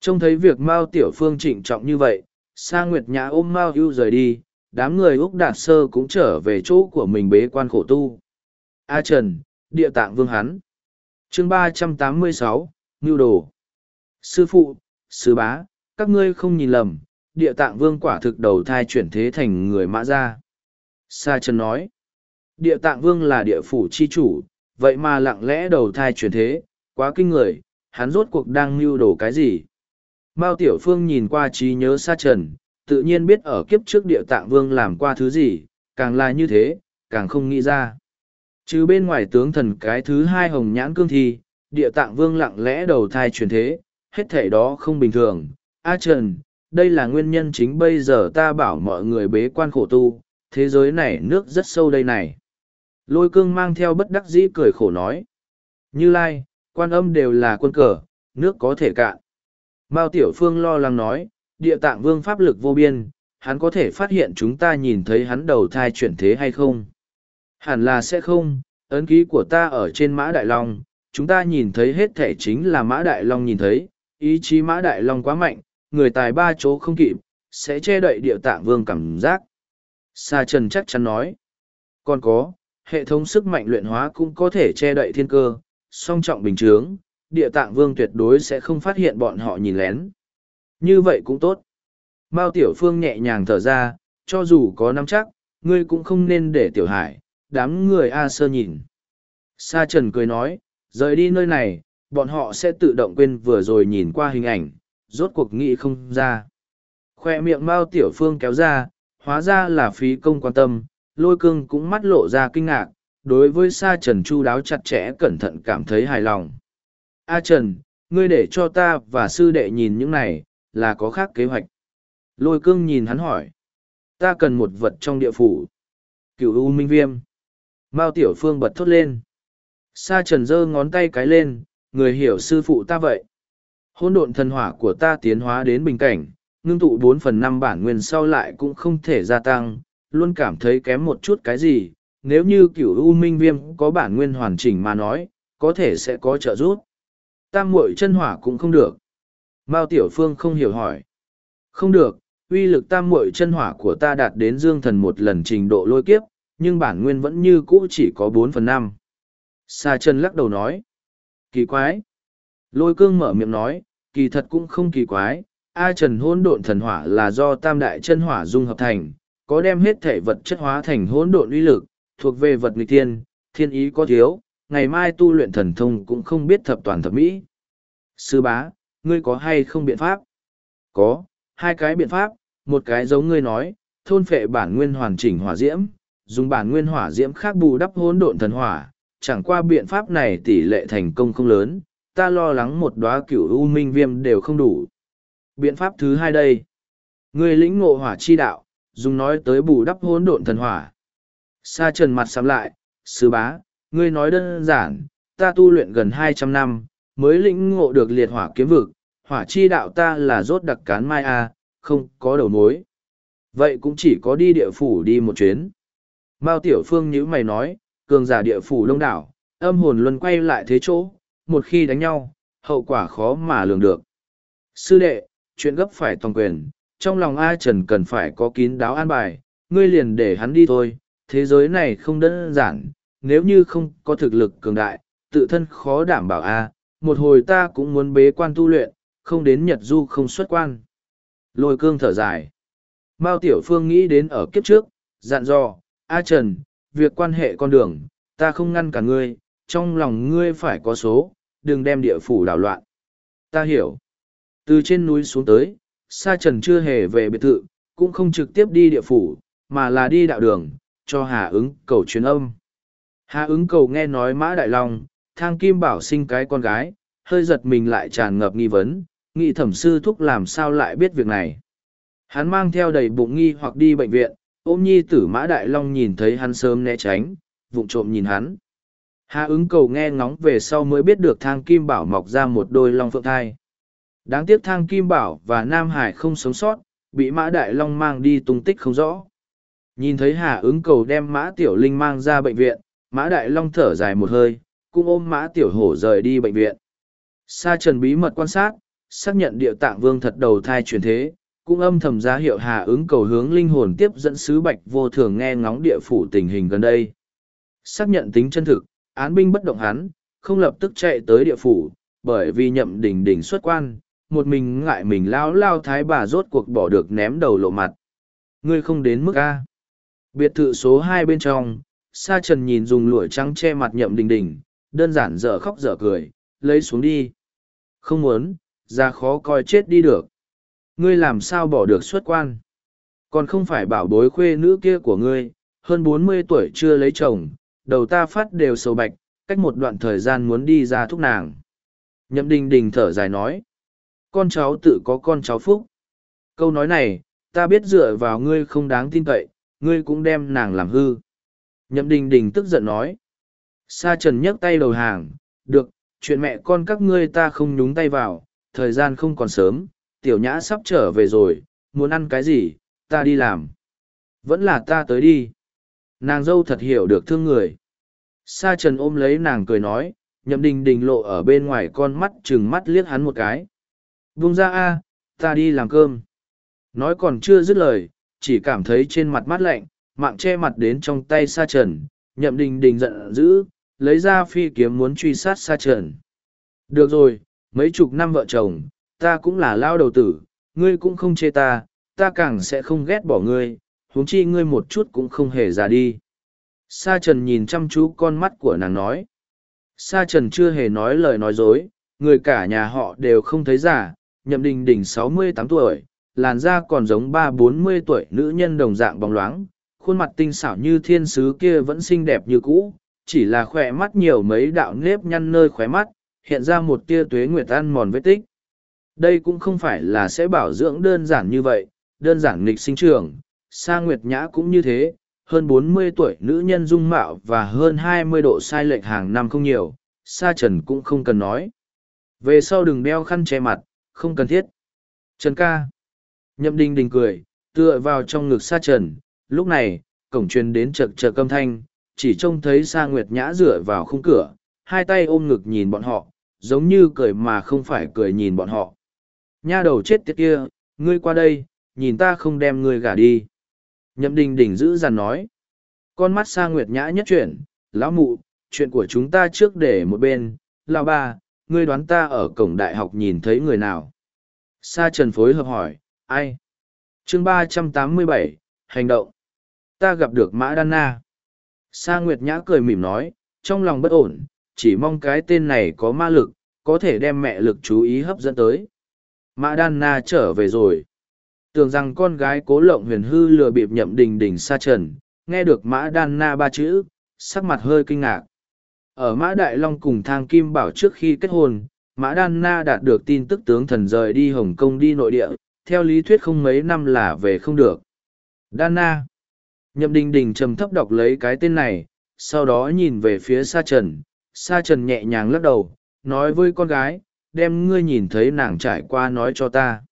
Trông thấy việc Mao Tiểu Phương trịnh trọng như vậy, Sa Nguyệt Nhã ôm Mao ưu rời đi, đám người Úc Đạt Sơ cũng trở về chỗ của mình bế quan khổ tu. A Trần, địa tạng vương hắn. chương ba trăm tám mươi sáu Ngưu Đồ. Sư phụ, sư bá, các ngươi không nhìn lầm, địa tạng vương quả thực đầu thai chuyển thế thành người mã gia. Sa Trần nói. Địa tạng vương là địa phủ chi chủ, vậy mà lặng lẽ đầu thai chuyển thế, quá kinh người, hắn rốt cuộc đang mưu đồ cái gì. Mao Tiểu Phương nhìn qua trí nhớ Sa trần, tự nhiên biết ở kiếp trước địa tạng vương làm qua thứ gì, càng là như thế, càng không nghĩ ra. Chứ bên ngoài tướng thần cái thứ hai hồng nhãn cương thi, địa tạng vương lặng lẽ đầu thai chuyển thế, hết thể đó không bình thường. A Trần, đây là nguyên nhân chính bây giờ ta bảo mọi người bế quan khổ tu, thế giới này nước rất sâu đây này. Lôi cương mang theo bất đắc dĩ cười khổ nói. Như Lai, quan âm đều là quân cờ, nước có thể cạn. Mao Tiểu Phương lo lắng nói, địa tạng vương pháp lực vô biên, hắn có thể phát hiện chúng ta nhìn thấy hắn đầu thai chuyển thế hay không? Hẳn là sẽ không, ấn ký của ta ở trên mã đại long, chúng ta nhìn thấy hết thể chính là mã đại long nhìn thấy, ý chí mã đại long quá mạnh, người tài ba chỗ không kịp, sẽ che đậy địa tạng vương cảm giác. Sa Trần chắc chắn nói. Còn có, hệ thống sức mạnh luyện hóa cũng có thể che đậy thiên cơ, song trọng bình chướng, địa tạng vương tuyệt đối sẽ không phát hiện bọn họ nhìn lén. Như vậy cũng tốt. Mao Tiểu Phương nhẹ nhàng thở ra, cho dù có nắm chắc, ngươi cũng không nên để Tiểu Hải, đám người A Sơ nhìn. Sa Trần cười nói, rời đi nơi này, bọn họ sẽ tự động quên vừa rồi nhìn qua hình ảnh, rốt cuộc nghĩ không ra. Khoe miệng Mao Tiểu Phương kéo ra, hóa ra là phí công quan tâm, lôi cương cũng mắt lộ ra kinh ngạc, đối với Sa Trần chu đáo chặt chẽ cẩn thận cảm thấy hài lòng. A Trần, ngươi để cho ta và sư đệ nhìn những này, là có khác kế hoạch. Lôi cương nhìn hắn hỏi. Ta cần một vật trong địa phủ. Cựu U Minh Viêm. Mao Tiểu Phương bật thốt lên. Sa Trần giơ ngón tay cái lên, người hiểu sư phụ ta vậy. Hôn độn thần hỏa của ta tiến hóa đến bình cảnh, ngưng tụ bốn phần năm bản nguyên sau lại cũng không thể gia tăng, luôn cảm thấy kém một chút cái gì. Nếu như cửu U Minh Viêm có bản nguyên hoàn chỉnh mà nói, có thể sẽ có trợ giúp. Tam muội chân hỏa cũng không được. Mao Tiểu Phương không hiểu hỏi. Không được, uy lực tam muội chân hỏa của ta đạt đến dương thần một lần trình độ lôi kiếp, nhưng bản nguyên vẫn như cũ chỉ có bốn phần năm. Sa chân lắc đầu nói. Kỳ quái. Lôi cương mở miệng nói, kỳ thật cũng không kỳ quái. A trần hỗn độn thần hỏa là do tam đại chân hỏa dung hợp thành, có đem hết thể vật chất hóa thành hỗn độn uy lực, thuộc về vật nghịch thiên, thiên ý có thiếu, ngày mai tu luyện thần thông cũng không biết thập toàn thập mỹ. Sư bá, ngươi có hay không biện pháp? Có, hai cái biện pháp, một cái giống ngươi nói, thôn phệ bản nguyên hoàn chỉnh hỏa diễm, dùng bản nguyên hỏa diễm khác bù đắp hỗn độn thần hỏa, chẳng qua biện pháp này tỷ lệ thành công không lớn, ta lo lắng một đóa cửu u minh viêm đều không đủ. Biện pháp thứ hai đây, ngươi lĩnh ngộ hỏa chi đạo, dùng nói tới bù đắp hỗn độn thần hỏa. Sa trần mặt sầm lại, sư bá, ngươi nói đơn giản, ta tu luyện gần hai trăm năm, mới lĩnh ngộ được liệt hỏa kiếm vực, hỏa chi đạo ta là rốt đặc cán mai a, không có đầu mối. Vậy cũng chỉ có đi địa phủ đi một chuyến. Mao Tiểu Phương nhữ mày nói, cường giả địa phủ đông đảo, âm hồn luân quay lại thế chỗ, một khi đánh nhau, hậu quả khó mà lường được. Sư đệ, chuyện gấp phải toàn quyền, trong lòng A Trần cần phải có kín đáo an bài, ngươi liền để hắn đi thôi, thế giới này không đơn giản, nếu như không có thực lực cường đại, tự thân khó đảm bảo A, một hồi ta cũng muốn bế quan tu luyện, không đến Nhật Du không xuất quan. Lôi cương thở dài. Mao Tiểu Phương nghĩ đến ở kiếp trước, dặn dò, A Trần, việc quan hệ con đường, ta không ngăn cả ngươi, trong lòng ngươi phải có số, đừng đem địa phủ đảo loạn. Ta hiểu. Từ trên núi xuống tới, Sa Trần chưa hề về biệt thự, cũng không trực tiếp đi địa phủ, mà là đi đạo đường, cho Hà ứng cầu truyền âm. Hà ứng cầu nghe nói Mã Đại Long, thang kim bảo sinh cái con gái, hơi giật mình lại tràn ngập nghi vấn, nghị thẩm sư thúc làm sao lại biết việc này. Hắn mang theo đầy bụng nghi hoặc đi bệnh viện, ôm nhi tử mã đại long nhìn thấy hắn sớm né tránh, vụng trộm nhìn hắn. Hà ứng cầu nghe ngóng về sau mới biết được thang kim bảo mọc ra một đôi long phượng thai. Đáng tiếc thang kim bảo và Nam Hải không sống sót, bị mã đại long mang đi tung tích không rõ. Nhìn thấy Hà ứng cầu đem mã tiểu linh mang ra bệnh viện, mã đại long thở dài một hơi, cũng ôm mã tiểu hổ rời đi bệnh viện. Sa trần bí mật quan sát, xác nhận địa tạng vương thật đầu thai truyền thế, cũng âm thầm ra hiệu hà ứng cầu hướng linh hồn tiếp dẫn sứ bạch vô thường nghe ngóng địa phủ tình hình gần đây. Xác nhận tính chân thực, án binh bất động hắn, không lập tức chạy tới địa phủ, bởi vì nhậm đỉnh đỉnh xuất quan, một mình ngại mình lao lao thái bà rốt cuộc bỏ được ném đầu lộ mặt. Ngươi không đến mức A. Biệt thự số hai bên trong, Sa trần nhìn dùng lụa trắng che mặt nhậm đình đình, đơn giản dở khóc dở cười, lấy xuống đi. Không muốn, ra khó coi chết đi được. Ngươi làm sao bỏ được xuất quan? Còn không phải bảo bối khuê nữ kia của ngươi, hơn bốn mươi tuổi chưa lấy chồng, đầu ta phát đều sầu bạch, cách một đoạn thời gian muốn đi ra thúc nàng. Nhậm đình đình thở dài nói. Con cháu tự có con cháu phúc. Câu nói này, ta biết dựa vào ngươi không đáng tin cậy, ngươi cũng đem nàng làm hư. Nhậm đình đình tức giận nói. Sa trần nhấc tay đầu hàng, được, chuyện mẹ con các ngươi ta không nhúng tay vào, thời gian không còn sớm, tiểu nhã sắp trở về rồi, muốn ăn cái gì, ta đi làm. Vẫn là ta tới đi. Nàng dâu thật hiểu được thương người. Sa trần ôm lấy nàng cười nói, nhậm đình đình lộ ở bên ngoài con mắt chừng mắt liếc hắn một cái. Vung ra a, ta đi làm cơm. Nói còn chưa dứt lời, chỉ cảm thấy trên mặt mát lạnh, mạng che mặt đến trong tay sa trần, nhậm đình đình giận dữ, lấy ra phi kiếm muốn truy sát sa trần. Được rồi, mấy chục năm vợ chồng, ta cũng là lao đầu tử, ngươi cũng không chê ta, ta càng sẽ không ghét bỏ ngươi, huống chi ngươi một chút cũng không hề già đi. Sa trần nhìn chăm chú con mắt của nàng nói. Sa trần chưa hề nói lời nói dối, người cả nhà họ đều không thấy già, nhậm đình đình sáu mươi tám tuổi, làn da còn giống ba bốn mươi tuổi nữ nhân đồng dạng bóng loáng, khuôn mặt tinh xảo như thiên sứ kia vẫn xinh đẹp như cũ, chỉ là khỏe mắt nhiều mấy đạo nếp nhăn nơi khóe mắt, hiện ra một tia tuế nguyệt ăn mòn vết tích. Đây cũng không phải là sẽ bảo dưỡng đơn giản như vậy, đơn giản nghịch sinh trưởng, Sa Nguyệt Nhã cũng như thế, hơn bốn mươi tuổi nữ nhân dung mạo và hơn hai mươi độ sai lệch hàng năm không nhiều, Sa Trần cũng không cần nói. Về sau đừng đeo khăn che mặt, không cần thiết. Trần ca. Nhậm đình đình cười, tựa vào trong ngực Sa Trần, lúc này, cổng truyền đến chật chật âm thanh, chỉ trông thấy Sa Nguyệt Nhã dựa vào khung cửa, hai tay ôm ngực nhìn bọn họ, giống như cười mà không phải cười nhìn bọn họ. Nha đầu chết tiệt kia, ngươi qua đây, nhìn ta không đem ngươi gả đi. Nhậm đình đỉnh giữ dằn nói. Con mắt Sa Nguyệt Nhã nhất chuyển, lão mụ, chuyện của chúng ta trước để một bên, lão ba, ngươi đoán ta ở cổng đại học nhìn thấy người nào. Sa Trần phối hợp hỏi, ai? chương ba trăm tám mươi bảy hành động. Ta gặp được Mã Đan Na. Sa Nguyệt Nhã cười mỉm nói, trong lòng bất ổn, chỉ mong cái tên này có ma lực, có thể đem mẹ lực chú ý hấp dẫn tới. Mã Đan Na trở về rồi. Tưởng rằng con gái cố lộng huyền hư lừa bịp nhậm đình đình sa trần, nghe được Mã Đan Na ba chữ, sắc mặt hơi kinh ngạc. Ở Mã Đại Long cùng Thang Kim Bảo trước khi kết hôn, Mã Đan Na đạt được tin tức tướng thần rời đi Hồng Kông đi nội địa, theo lý thuyết không mấy năm là về không được. Đan Na Nhậm đình đình trầm thấp đọc lấy cái tên này, sau đó nhìn về phía Sa Trần. Sa Trần nhẹ nhàng lắc đầu, nói với con gái, đem ngươi nhìn thấy nàng trải qua nói cho ta.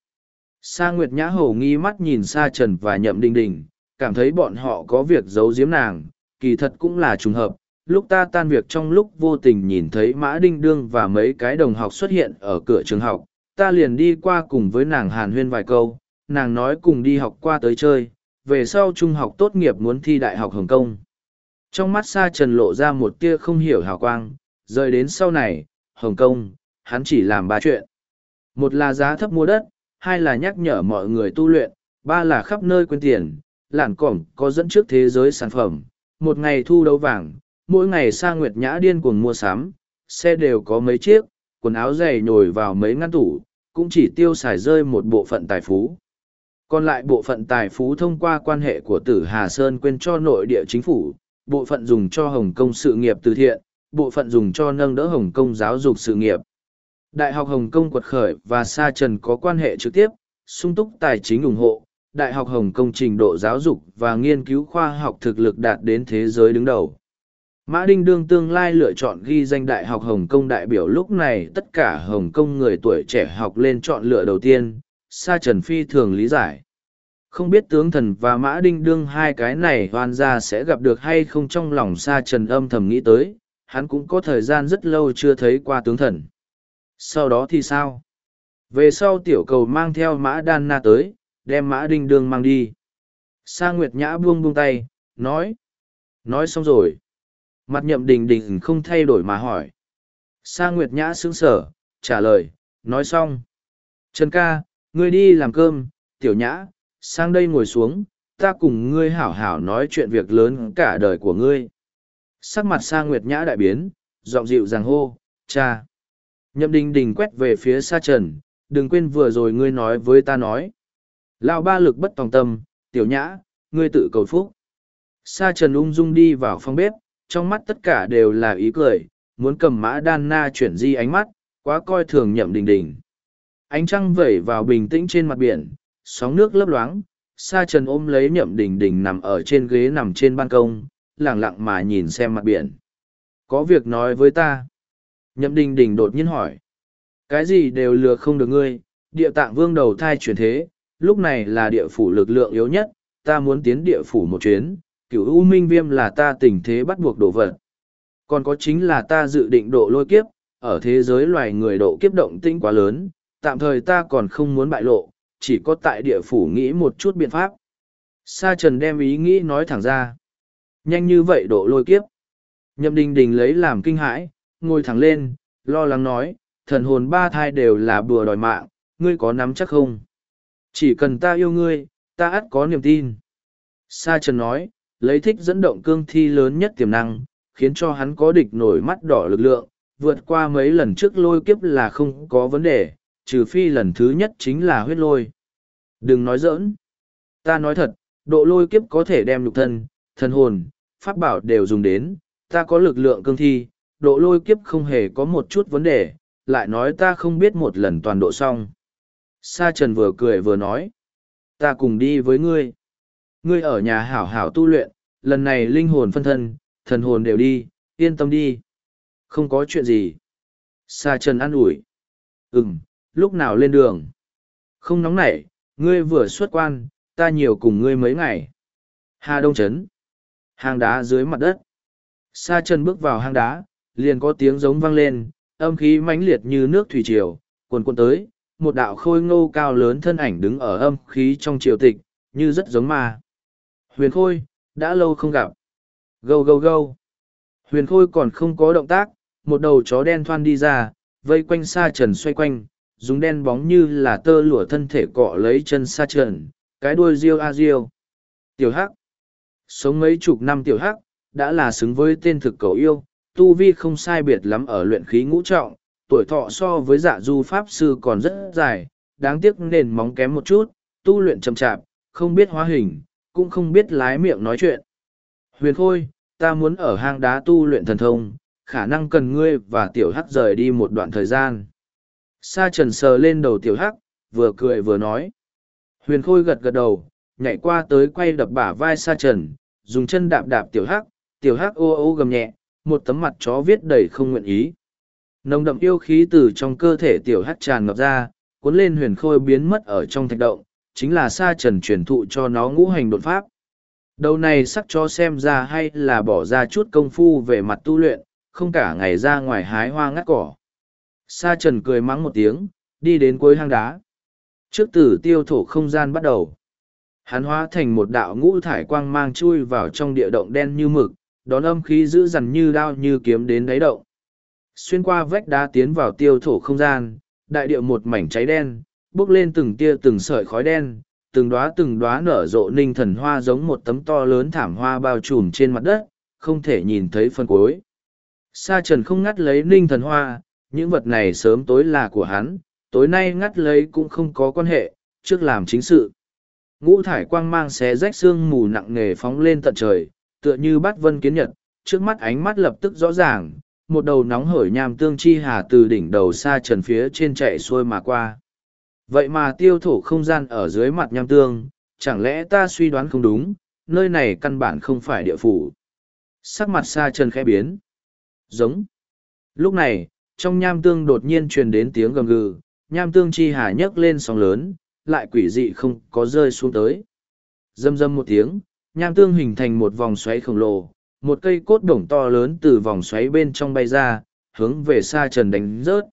Sa Nguyệt Nhã hổ nghi mắt nhìn Sa Trần và Nhậm Đình Đình, cảm thấy bọn họ có việc giấu giếm nàng, kỳ thật cũng là trùng hợp. Lúc ta tan việc trong lúc vô tình nhìn thấy Mã Đinh Đương và mấy cái đồng học xuất hiện ở cửa trường học, ta liền đi qua cùng với nàng hàn huyên vài câu, nàng nói cùng đi học qua tới chơi, về sau trung học tốt nghiệp muốn thi đại học Hồng Kông. Trong mắt Sa Trần lộ ra một tia không hiểu hào quang, rời đến sau này, Hồng Kông, hắn chỉ làm ba chuyện. Một là giá thấp mua đất, hai là nhắc nhở mọi người tu luyện, ba là khắp nơi quên tiền, lản cổng có dẫn trước thế giới sản phẩm, một ngày thu đấu vàng, mỗi ngày sa nguyệt nhã điên cuồng mua sắm, xe đều có mấy chiếc, quần áo dày nhồi vào mấy ngăn tủ, cũng chỉ tiêu xài rơi một bộ phận tài phú. Còn lại bộ phận tài phú thông qua quan hệ của tử Hà Sơn quên cho nội địa chính phủ, bộ phận dùng cho Hồng Kông sự nghiệp từ thiện, bộ phận dùng cho nâng đỡ Hồng Kông giáo dục sự nghiệp. Đại học Hồng Kông quật khởi và Sa Trần có quan hệ trực tiếp, sung túc tài chính ủng hộ, Đại học Hồng Kông trình độ giáo dục và nghiên cứu khoa học thực lực đạt đến thế giới đứng đầu. Mã Đinh Đương tương lai lựa chọn ghi danh Đại học Hồng Kông đại biểu lúc này tất cả Hồng Kông người tuổi trẻ học lên chọn lựa đầu tiên, Sa Trần Phi thường lý giải. Không biết tướng thần và Mã Đinh Đương hai cái này hoàn ra sẽ gặp được hay không trong lòng Sa Trần âm thầm nghĩ tới, hắn cũng có thời gian rất lâu chưa thấy qua tướng thần. Sau đó thì sao? Về sau tiểu cầu mang theo Mã Đan Na tới, đem Mã Đinh Đương mang đi. Sa Nguyệt Nhã buông buông tay, nói. Nói xong rồi. Mặt nhậm đình đình không thay đổi mà hỏi. Sa Nguyệt Nhã xứng sở, trả lời, nói xong. Trần ca, ngươi đi làm cơm, tiểu nhã, sang đây ngồi xuống, ta cùng ngươi hảo hảo nói chuyện việc lớn cả đời của ngươi. Sắc mặt sa nguyệt nhã đại biến, giọng dịu dàng hô, cha. Nhậm đình đình quét về phía sa trần, đừng quên vừa rồi ngươi nói với ta nói. Lão ba lực bất tòng tâm, tiểu nhã, ngươi tự cầu phúc. Sa trần ung dung đi vào phòng bếp, trong mắt tất cả đều là ý cười, muốn cầm mã đan na chuyển di ánh mắt, quá coi thường nhậm đình đình. Ánh trăng vẩy vào bình tĩnh trên mặt biển, sóng nước lấp loáng, sa trần ôm lấy nhậm đình đình nằm ở trên ghế nằm trên ban công, lặng lặng mà nhìn xem mặt biển. Có việc nói với ta. Nhậm đình đình đột nhiên hỏi. Cái gì đều lừa không được ngươi, địa tạng vương đầu thai chuyển thế, lúc này là địa phủ lực lượng yếu nhất, ta muốn tiến địa phủ một chuyến, cửu U Minh Viêm là ta tình thế bắt buộc đổ vật. Còn có chính là ta dự định độ lôi kiếp, ở thế giới loài người độ kiếp động tĩnh quá lớn, tạm thời ta còn không muốn bại lộ, chỉ có tại địa phủ nghĩ một chút biện pháp. Sa Trần đem ý nghĩ nói thẳng ra. Nhanh như vậy độ lôi kiếp. Nhậm đình đình lấy làm kinh hãi, ngồi thẳng lên, lo lắng nói, thần hồn ba thai đều là bùa đòi mạng, ngươi có nắm chắc không? Chỉ cần ta yêu ngươi, ta ắt có niềm tin. Sa Trần nói, lấy thích dẫn động cương thi lớn nhất tiềm năng, khiến cho hắn có địch nổi mắt đỏ lực lượng, vượt qua mấy lần trước lôi kiếp là không có vấn đề, trừ phi lần thứ nhất chính là huyết lôi. Đừng nói giỡn. Ta nói thật, độ lôi kiếp có thể đem nhục thân, thần hồn, pháp bảo đều dùng đến, ta có lực lượng cương thi, độ lôi kiếp không hề có một chút vấn đề, lại nói ta không biết một lần toàn độ xong. Sa Trần vừa cười vừa nói, ta cùng đi với ngươi. Ngươi ở nhà hảo hảo tu luyện, lần này linh hồn phân thân, thần hồn đều đi, yên tâm đi. Không có chuyện gì. Sa Trần an ủi. Ừm, lúc nào lên đường? Không nóng nảy, ngươi vừa xuất quan, ta nhiều cùng ngươi mấy ngày. Hà Đông Trấn. Hang đá dưới mặt đất. Sa chân bước vào hang đá, liền có tiếng giống vang lên, âm khí mãnh liệt như nước thủy triều, cuồn cuộn tới, một đạo khôi ngô cao lớn thân ảnh đứng ở âm khí trong triều tịch, như rất giống ma. Huyền Khôi, đã lâu không gặp. Gâu gâu gâu. Huyền Khôi còn không có động tác, một đầu chó đen thoan đi ra, vây quanh sa trần xoay quanh, dùng đen bóng như là tơ lụa thân thể cọ lấy chân xa trần, cái đuôi riêu a riêu. Tiểu Hắc. Sống mấy chục năm Tiểu Hắc, đã là xứng với tên thực cầu yêu, tu vi không sai biệt lắm ở luyện khí ngũ trọng, tuổi thọ so với dạ du pháp sư còn rất dài, đáng tiếc nền móng kém một chút, tu luyện chậm chạp, không biết hóa hình, cũng không biết lái miệng nói chuyện. Huyền Khôi, ta muốn ở hang đá tu luyện thần thông, khả năng cần ngươi và tiểu hắc rời đi một đoạn thời gian. Sa trần sờ lên đầu tiểu hắc, vừa cười vừa nói. Huyền Khôi gật gật đầu, nhảy qua tới quay đập bả vai sa trần, dùng chân đạp đạp tiểu hắc, tiểu hắc ô ô gầm nhẹ, một tấm mặt chó viết đầy không nguyện ý. Nồng đậm yêu khí từ trong cơ thể tiểu hắc tràn ngập ra, cuốn lên huyền khôi biến mất ở trong thạch động, chính là sa trần truyền thụ cho nó ngũ hành đột pháp. Đầu này sắc cho xem ra hay là bỏ ra chút công phu về mặt tu luyện, không cả ngày ra ngoài hái hoa ngắt cỏ. Sa trần cười mắng một tiếng, đi đến cuối hang đá. Trước tử tiêu thổ không gian bắt đầu. Hắn hóa thành một đạo ngũ thải quang mang chui vào trong địa động đen như mực, đón âm khí giữ dằn như đao như kiếm đến đáy động. Xuyên qua vách đá tiến vào tiêu thổ không gian, đại địa một mảnh cháy đen, bước lên từng tia từng sợi khói đen, từng đóa từng đóa nở rộ ninh thần hoa giống một tấm to lớn thảm hoa bao trùm trên mặt đất, không thể nhìn thấy phần cuối. Sa trần không ngắt lấy ninh thần hoa, những vật này sớm tối là của hắn, tối nay ngắt lấy cũng không có quan hệ, trước làm chính sự. Ngũ thải quang mang xé rách xương mù nặng nề phóng lên tận trời, tựa như bát vân kiến nhật, trước mắt ánh mắt lập tức rõ ràng, một đầu nóng hởi nham tương chi hà từ đỉnh đầu xa trần phía trên chạy xuôi mà qua. Vậy mà tiêu thổ không gian ở dưới mặt nham tương, chẳng lẽ ta suy đoán không đúng, nơi này căn bản không phải địa phủ. Sắc mặt xa trần khẽ biến. Giống. Lúc này, trong nham tương đột nhiên truyền đến tiếng gầm gừ, nham tương chi hà nhấc lên sóng lớn, lại quỷ dị không có rơi xuống tới. Dâm dâm một tiếng, nham tương hình thành một vòng xoáy khổng lồ, một cây cốt đồng to lớn từ vòng xoáy bên trong bay ra, hướng về xa trần đánh rớt.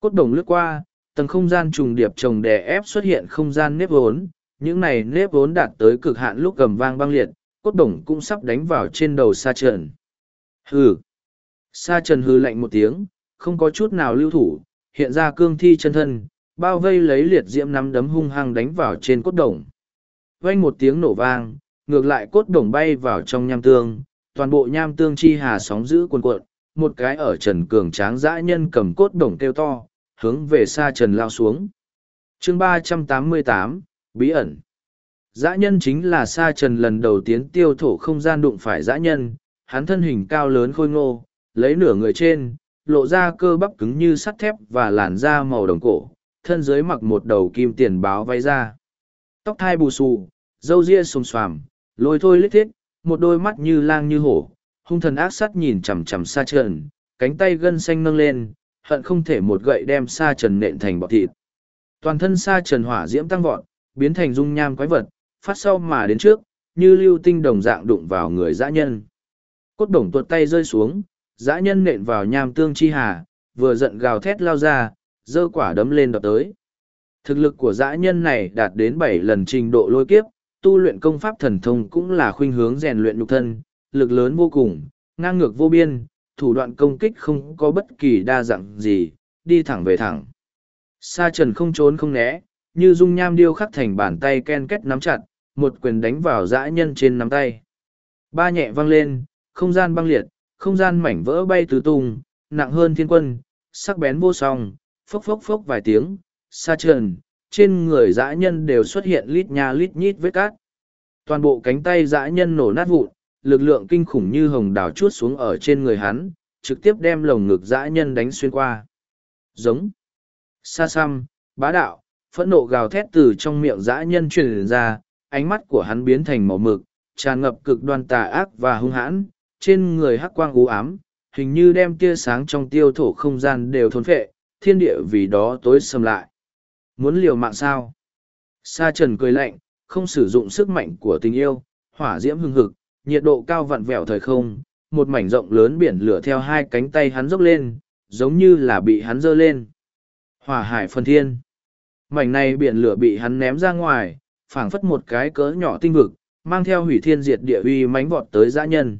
Cốt đồng lướt qua, tầng không gian trùng điệp trồng đè ép xuất hiện không gian nếp vốn, những này nếp vốn đạt tới cực hạn lúc gầm vang băng liệt, cốt đồng cũng sắp đánh vào trên đầu xa trần. Hừ! Sa trần hư lạnh một tiếng, không có chút nào lưu thủ, hiện ra cương thi chân thân, bao vây lấy liệt diễm nắm đấm hung hăng đánh vào trên cốt đồng. Vang một tiếng nổ vang, ngược lại cốt đồng bay vào trong nham tương, toàn bộ nham tương chi hà sóng giữ cuồn cuộn, một cái ở trần cường tráng dã nhân cầm cốt đồng kêu to, hướng về xa trần lao xuống. chương ba trăm tám mươi tám Bí ẩn Dã nhân chính là sa trần lần đầu tiến tiêu thổ không gian đụng phải dã nhân, hắn thân hình cao lớn khôi ngô, lấy nửa người trên, lộ ra cơ bắp cứng như sắt thép và làn da màu đồng cổ, thân dưới mặc một đầu kim tiền báo váy ra. Tóc thai bù xù, râu ria xồm xoàm, lôi thôi lít thiết, một đôi mắt như lang như hổ, hung thần ác sắt nhìn chằm chằm sa trần, cánh tay gân xanh nâng lên, hận không thể một gậy đem sa trần nện thành bọt thịt. Toàn thân sa trần hỏa diễm tăng vọt, biến thành dung nham quái vật, phát sau mà đến trước, như lưu tinh đồng dạng đụng vào người dã nhân. Cốt đồng tuột tay rơi xuống, dã nhân nện vào nham tương chi hà, vừa giận gào thét lao ra, dơ quả đấm lên đập tới. Thực lực của dã nhân này đạt đến bảy lần trình độ lôi kiếp, tu luyện công pháp thần thông cũng là khuynh hướng rèn luyện nhục thân, lực lớn vô cùng, ngang ngược vô biên, thủ đoạn công kích không có bất kỳ đa dạng gì, đi thẳng về thẳng. Sa trần không trốn không né, như dung nham điêu khắc thành bàn tay ken kết nắm chặt, một quyền đánh vào dã nhân trên nắm tay. Ba nhẹ văng lên, không gian băng liệt, không gian mảnh vỡ bay tứ tung, nặng hơn thiên quân, sắc bén vô song, phốc phốc phốc vài tiếng, xa trần, trên người dã nhân đều xuất hiện lít nha lít nhít vết cát. Toàn bộ cánh tay dã nhân nổ nát vụn, lực lượng kinh khủng như hồng đào chuốt xuống ở trên người hắn, trực tiếp đem lồng ngực dã nhân đánh xuyên qua. Giống. Sa xăm, bá đạo, phẫn nộ gào thét từ trong miệng dã nhân truyền ra, ánh mắt của hắn biến thành màu mực, tràn ngập cực đoan tà ác và hung hãn, trên người hắc quang u ám, hình như đem tia sáng trong tiêu thổ không gian đều thôn phệ, thiên địa vì đó tối sầm lại. Muốn liều mạng sao? Sa trần cười lạnh, không sử dụng sức mạnh của tình yêu, hỏa diễm hưng hực, nhiệt độ cao vặn vẹo thời không, một mảnh rộng lớn biển lửa theo hai cánh tay hắn dốc lên, giống như là bị hắn dơ lên. Hỏa hải phân thiên. Mảnh này biển lửa bị hắn ném ra ngoài, phảng phất một cái cỡ nhỏ tinh vực, mang theo hủy thiên diệt địa uy mánh vọt tới dã nhân.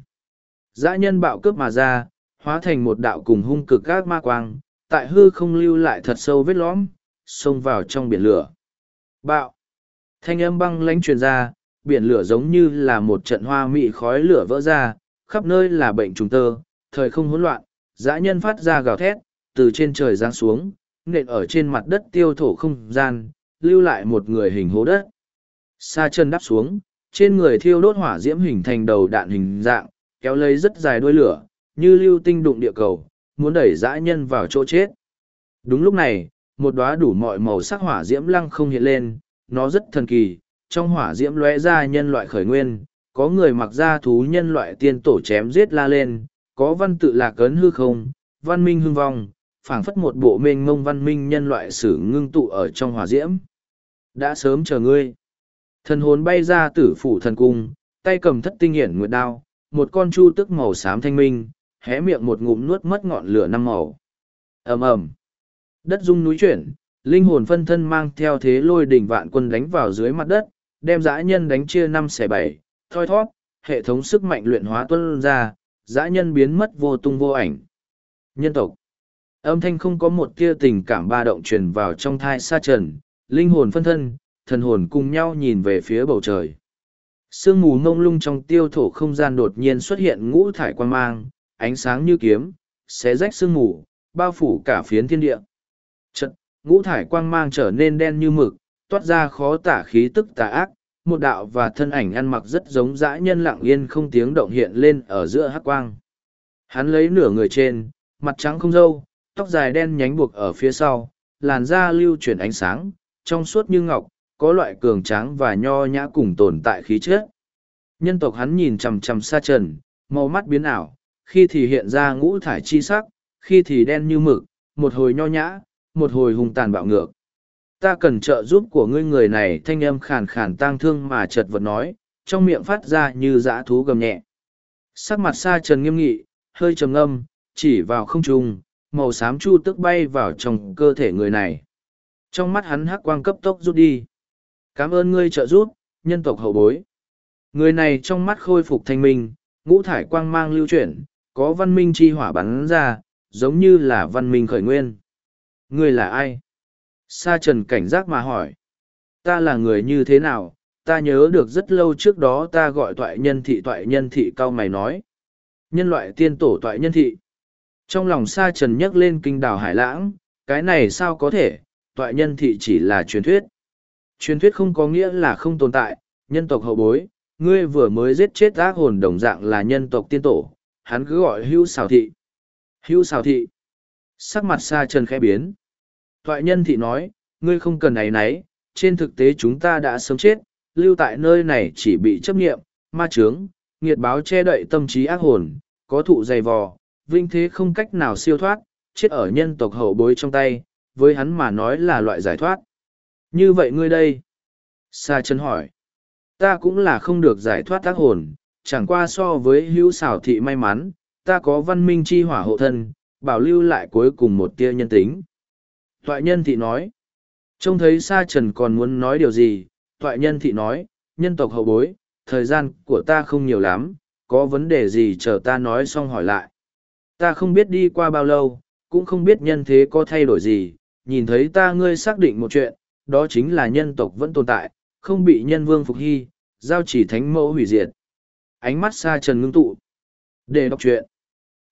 Dã nhân bạo cướp mà ra, hóa thành một đạo cùng hung cực các ma quang, tại hư không lưu lại thật sâu vết lõm, xông vào trong biển lửa. Bạo! Thanh âm băng lãnh truyền ra, biển lửa giống như là một trận hoa mị khói lửa vỡ ra, khắp nơi là bệnh trùng tơ, thời không hỗn loạn, dã nhân phát ra gào thét, từ trên trời giáng xuống, nện ở trên mặt đất tiêu thổ không gian, lưu lại một người hình hố đất. Sa chân đắp xuống, trên người thiêu đốt hỏa diễm hình thành đầu đạn hình dạng, kéo lấy rất dài đuôi lửa, như lưu tinh đụng địa cầu, muốn đẩy dã nhân vào chỗ chết. Đúng lúc này, một đóa đủ mọi màu sắc hỏa diễm lăng không hiện lên, nó rất thần kỳ, trong hỏa diễm lóe ra nhân loại khởi nguyên, có người mặc ra thú nhân loại tiên tổ chém giết la lên, có văn tự lạc cấn hư không, văn minh hưng vong, phảng phất một bộ mênh mông văn minh nhân loại sử ngưng tụ ở trong hỏa diễm. Đã sớm chờ ngươi. Thần hồn bay ra tử phủ thần cung, tay cầm thất tinh hiển nguyệt đao, một con chu tức màu xám thanh minh, hé miệng một ngụm nuốt mất ngọn lửa năm màu. ầm ầm, Đất rung núi chuyển, linh hồn phân thân mang theo thế lôi đỉnh vạn quân đánh vào dưới mặt đất, đem dã nhân đánh chia năm xẻ bảy, thoi thoát, hệ thống sức mạnh luyện hóa tuân ra, dã nhân biến mất vô tung vô ảnh. Nhân tộc Âm thanh không có một tia tình cảm ba động truyền vào trong thai sa trần, linh hồn phân thân, thần hồn cùng nhau nhìn về phía bầu trời. Sương mù ngông lung trong tiêu thổ không gian đột nhiên xuất hiện ngũ thải quan mang, ánh sáng như kiếm, xé rách sương mù, bao phủ cả phiến thiên địa. Chật, ngũ thải quang mang trở nên đen như mực, toát ra khó tả khí tức tà ác, một đạo và thân ảnh ăn mặc rất giống dã nhân lặng yên không tiếng động hiện lên ở giữa hắc quang. Hắn lấy nửa người trên, mặt trắng không râu, tóc dài đen nhánh buộc ở phía sau, làn da lưu chuyển ánh sáng, trong suốt như ngọc, có loại cường tráng và nho nhã cùng tồn tại khí chất. Nhân tộc hắn nhìn chằm chằm xa trần, màu mắt biến ảo, khi thì hiện ra ngũ thải chi sắc, khi thì đen như mực, một hồi nho nhã, một hồi hung tàn bạo ngược. Ta cần trợ giúp của ngươi người này thanh âm khàn khàn tang thương mà chợt vật nói, trong miệng phát ra như dã thú gầm nhẹ. Sắc mặt xa trần nghiêm nghị, hơi trầm ngâm, chỉ vào không trung, màu xám chu tức bay vào trong cơ thể người này. Trong mắt hắn hắc quang cấp tốc rút đi. Cảm ơn ngươi trợ giúp, nhân tộc hậu bối. Người này trong mắt khôi phục thanh minh, ngũ thải quang mang lưu chuyển, có văn minh chi hỏa bắn ra, giống như là văn minh khởi nguyên. Ngươi là ai? Sa trần cảnh giác mà hỏi. Ta là người như thế nào? Ta nhớ được rất lâu trước đó ta gọi toại nhân thị toại nhân thị cao mày nói. Nhân loại tiên tổ toại nhân thị. Trong lòng sa trần nhắc lên kinh đảo Hải Lãng, cái này sao có thể, toại nhân thị chỉ là truyền thuyết. Truyền thuyết không có nghĩa là không tồn tại, nhân tộc hậu bối, ngươi vừa mới giết chết ác hồn đồng dạng là nhân tộc tiên tổ, hắn cứ gọi hưu xào thị. Hưu xào thị. Sắc mặt xa trần khẽ biến. Toại nhân thị nói, ngươi không cần này nấy, trên thực tế chúng ta đã sớm chết, lưu tại nơi này chỉ bị chấp nghiệm, ma trướng, nghiệt báo che đậy tâm trí ác hồn, có thụ dày vò, vinh thế không cách nào siêu thoát, chết ở nhân tộc hậu bối trong tay, với hắn mà nói là loại giải thoát. Như vậy ngươi đây? Sa chân hỏi. Ta cũng là không được giải thoát tác hồn, chẳng qua so với hữu xảo thị may mắn, ta có văn minh chi hỏa hộ thân, bảo lưu lại cuối cùng một tia nhân tính. Toại nhân thị nói. Trông thấy Sa Trần còn muốn nói điều gì, Toại nhân thị nói, nhân tộc hậu bối, thời gian của ta không nhiều lắm, có vấn đề gì chờ ta nói xong hỏi lại. Ta không biết đi qua bao lâu, cũng không biết nhân thế có thay đổi gì, nhìn thấy ta ngươi xác định một chuyện, đó chính là nhân tộc vẫn tồn tại, không bị nhân vương phục hy, giao chỉ thánh mẫu hủy diệt. Ánh mắt xa trần ngưng tụ. Để đọc chuyện.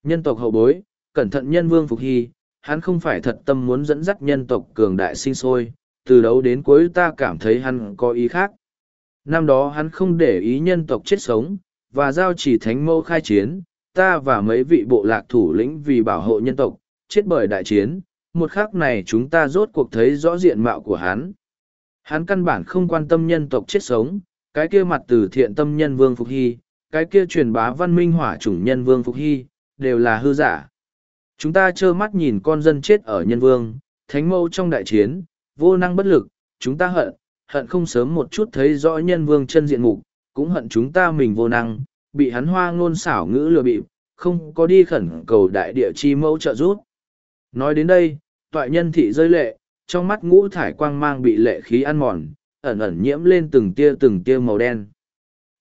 Nhân tộc hậu bối, cẩn thận nhân vương phục hy, hắn không phải thật tâm muốn dẫn dắt nhân tộc cường đại sinh sôi, từ đầu đến cuối ta cảm thấy hắn có ý khác. Năm đó hắn không để ý nhân tộc chết sống, và giao chỉ thánh mẫu khai chiến, ta và mấy vị bộ lạc thủ lĩnh vì bảo hộ nhân tộc, chết bởi đại chiến, một khắc này chúng ta rốt cuộc thấy rõ diện mạo của hắn. Hắn căn bản không quan tâm nhân tộc chết sống, cái kia mặt từ thiện tâm nhân vương Phục Hy, cái kia truyền bá văn minh hỏa chủng nhân vương Phục Hy, đều là hư giả. Chúng ta trơ mắt nhìn con dân chết ở nhân vương, thánh mâu trong đại chiến, vô năng bất lực, chúng ta hận, hận không sớm một chút thấy rõ nhân vương chân diện mục, cũng hận chúng ta mình vô năng, bị hắn hoa ngôn xảo ngữ lừa bịp, không có đi khẩn cầu đại địa chi mẫu trợ giúp. Nói đến đây, toại nhân thị rơi lệ, trong mắt ngũ thải quang mang bị lệ khí ăn mòn, ẩn ẩn nhiễm lên từng tia từng tia màu đen.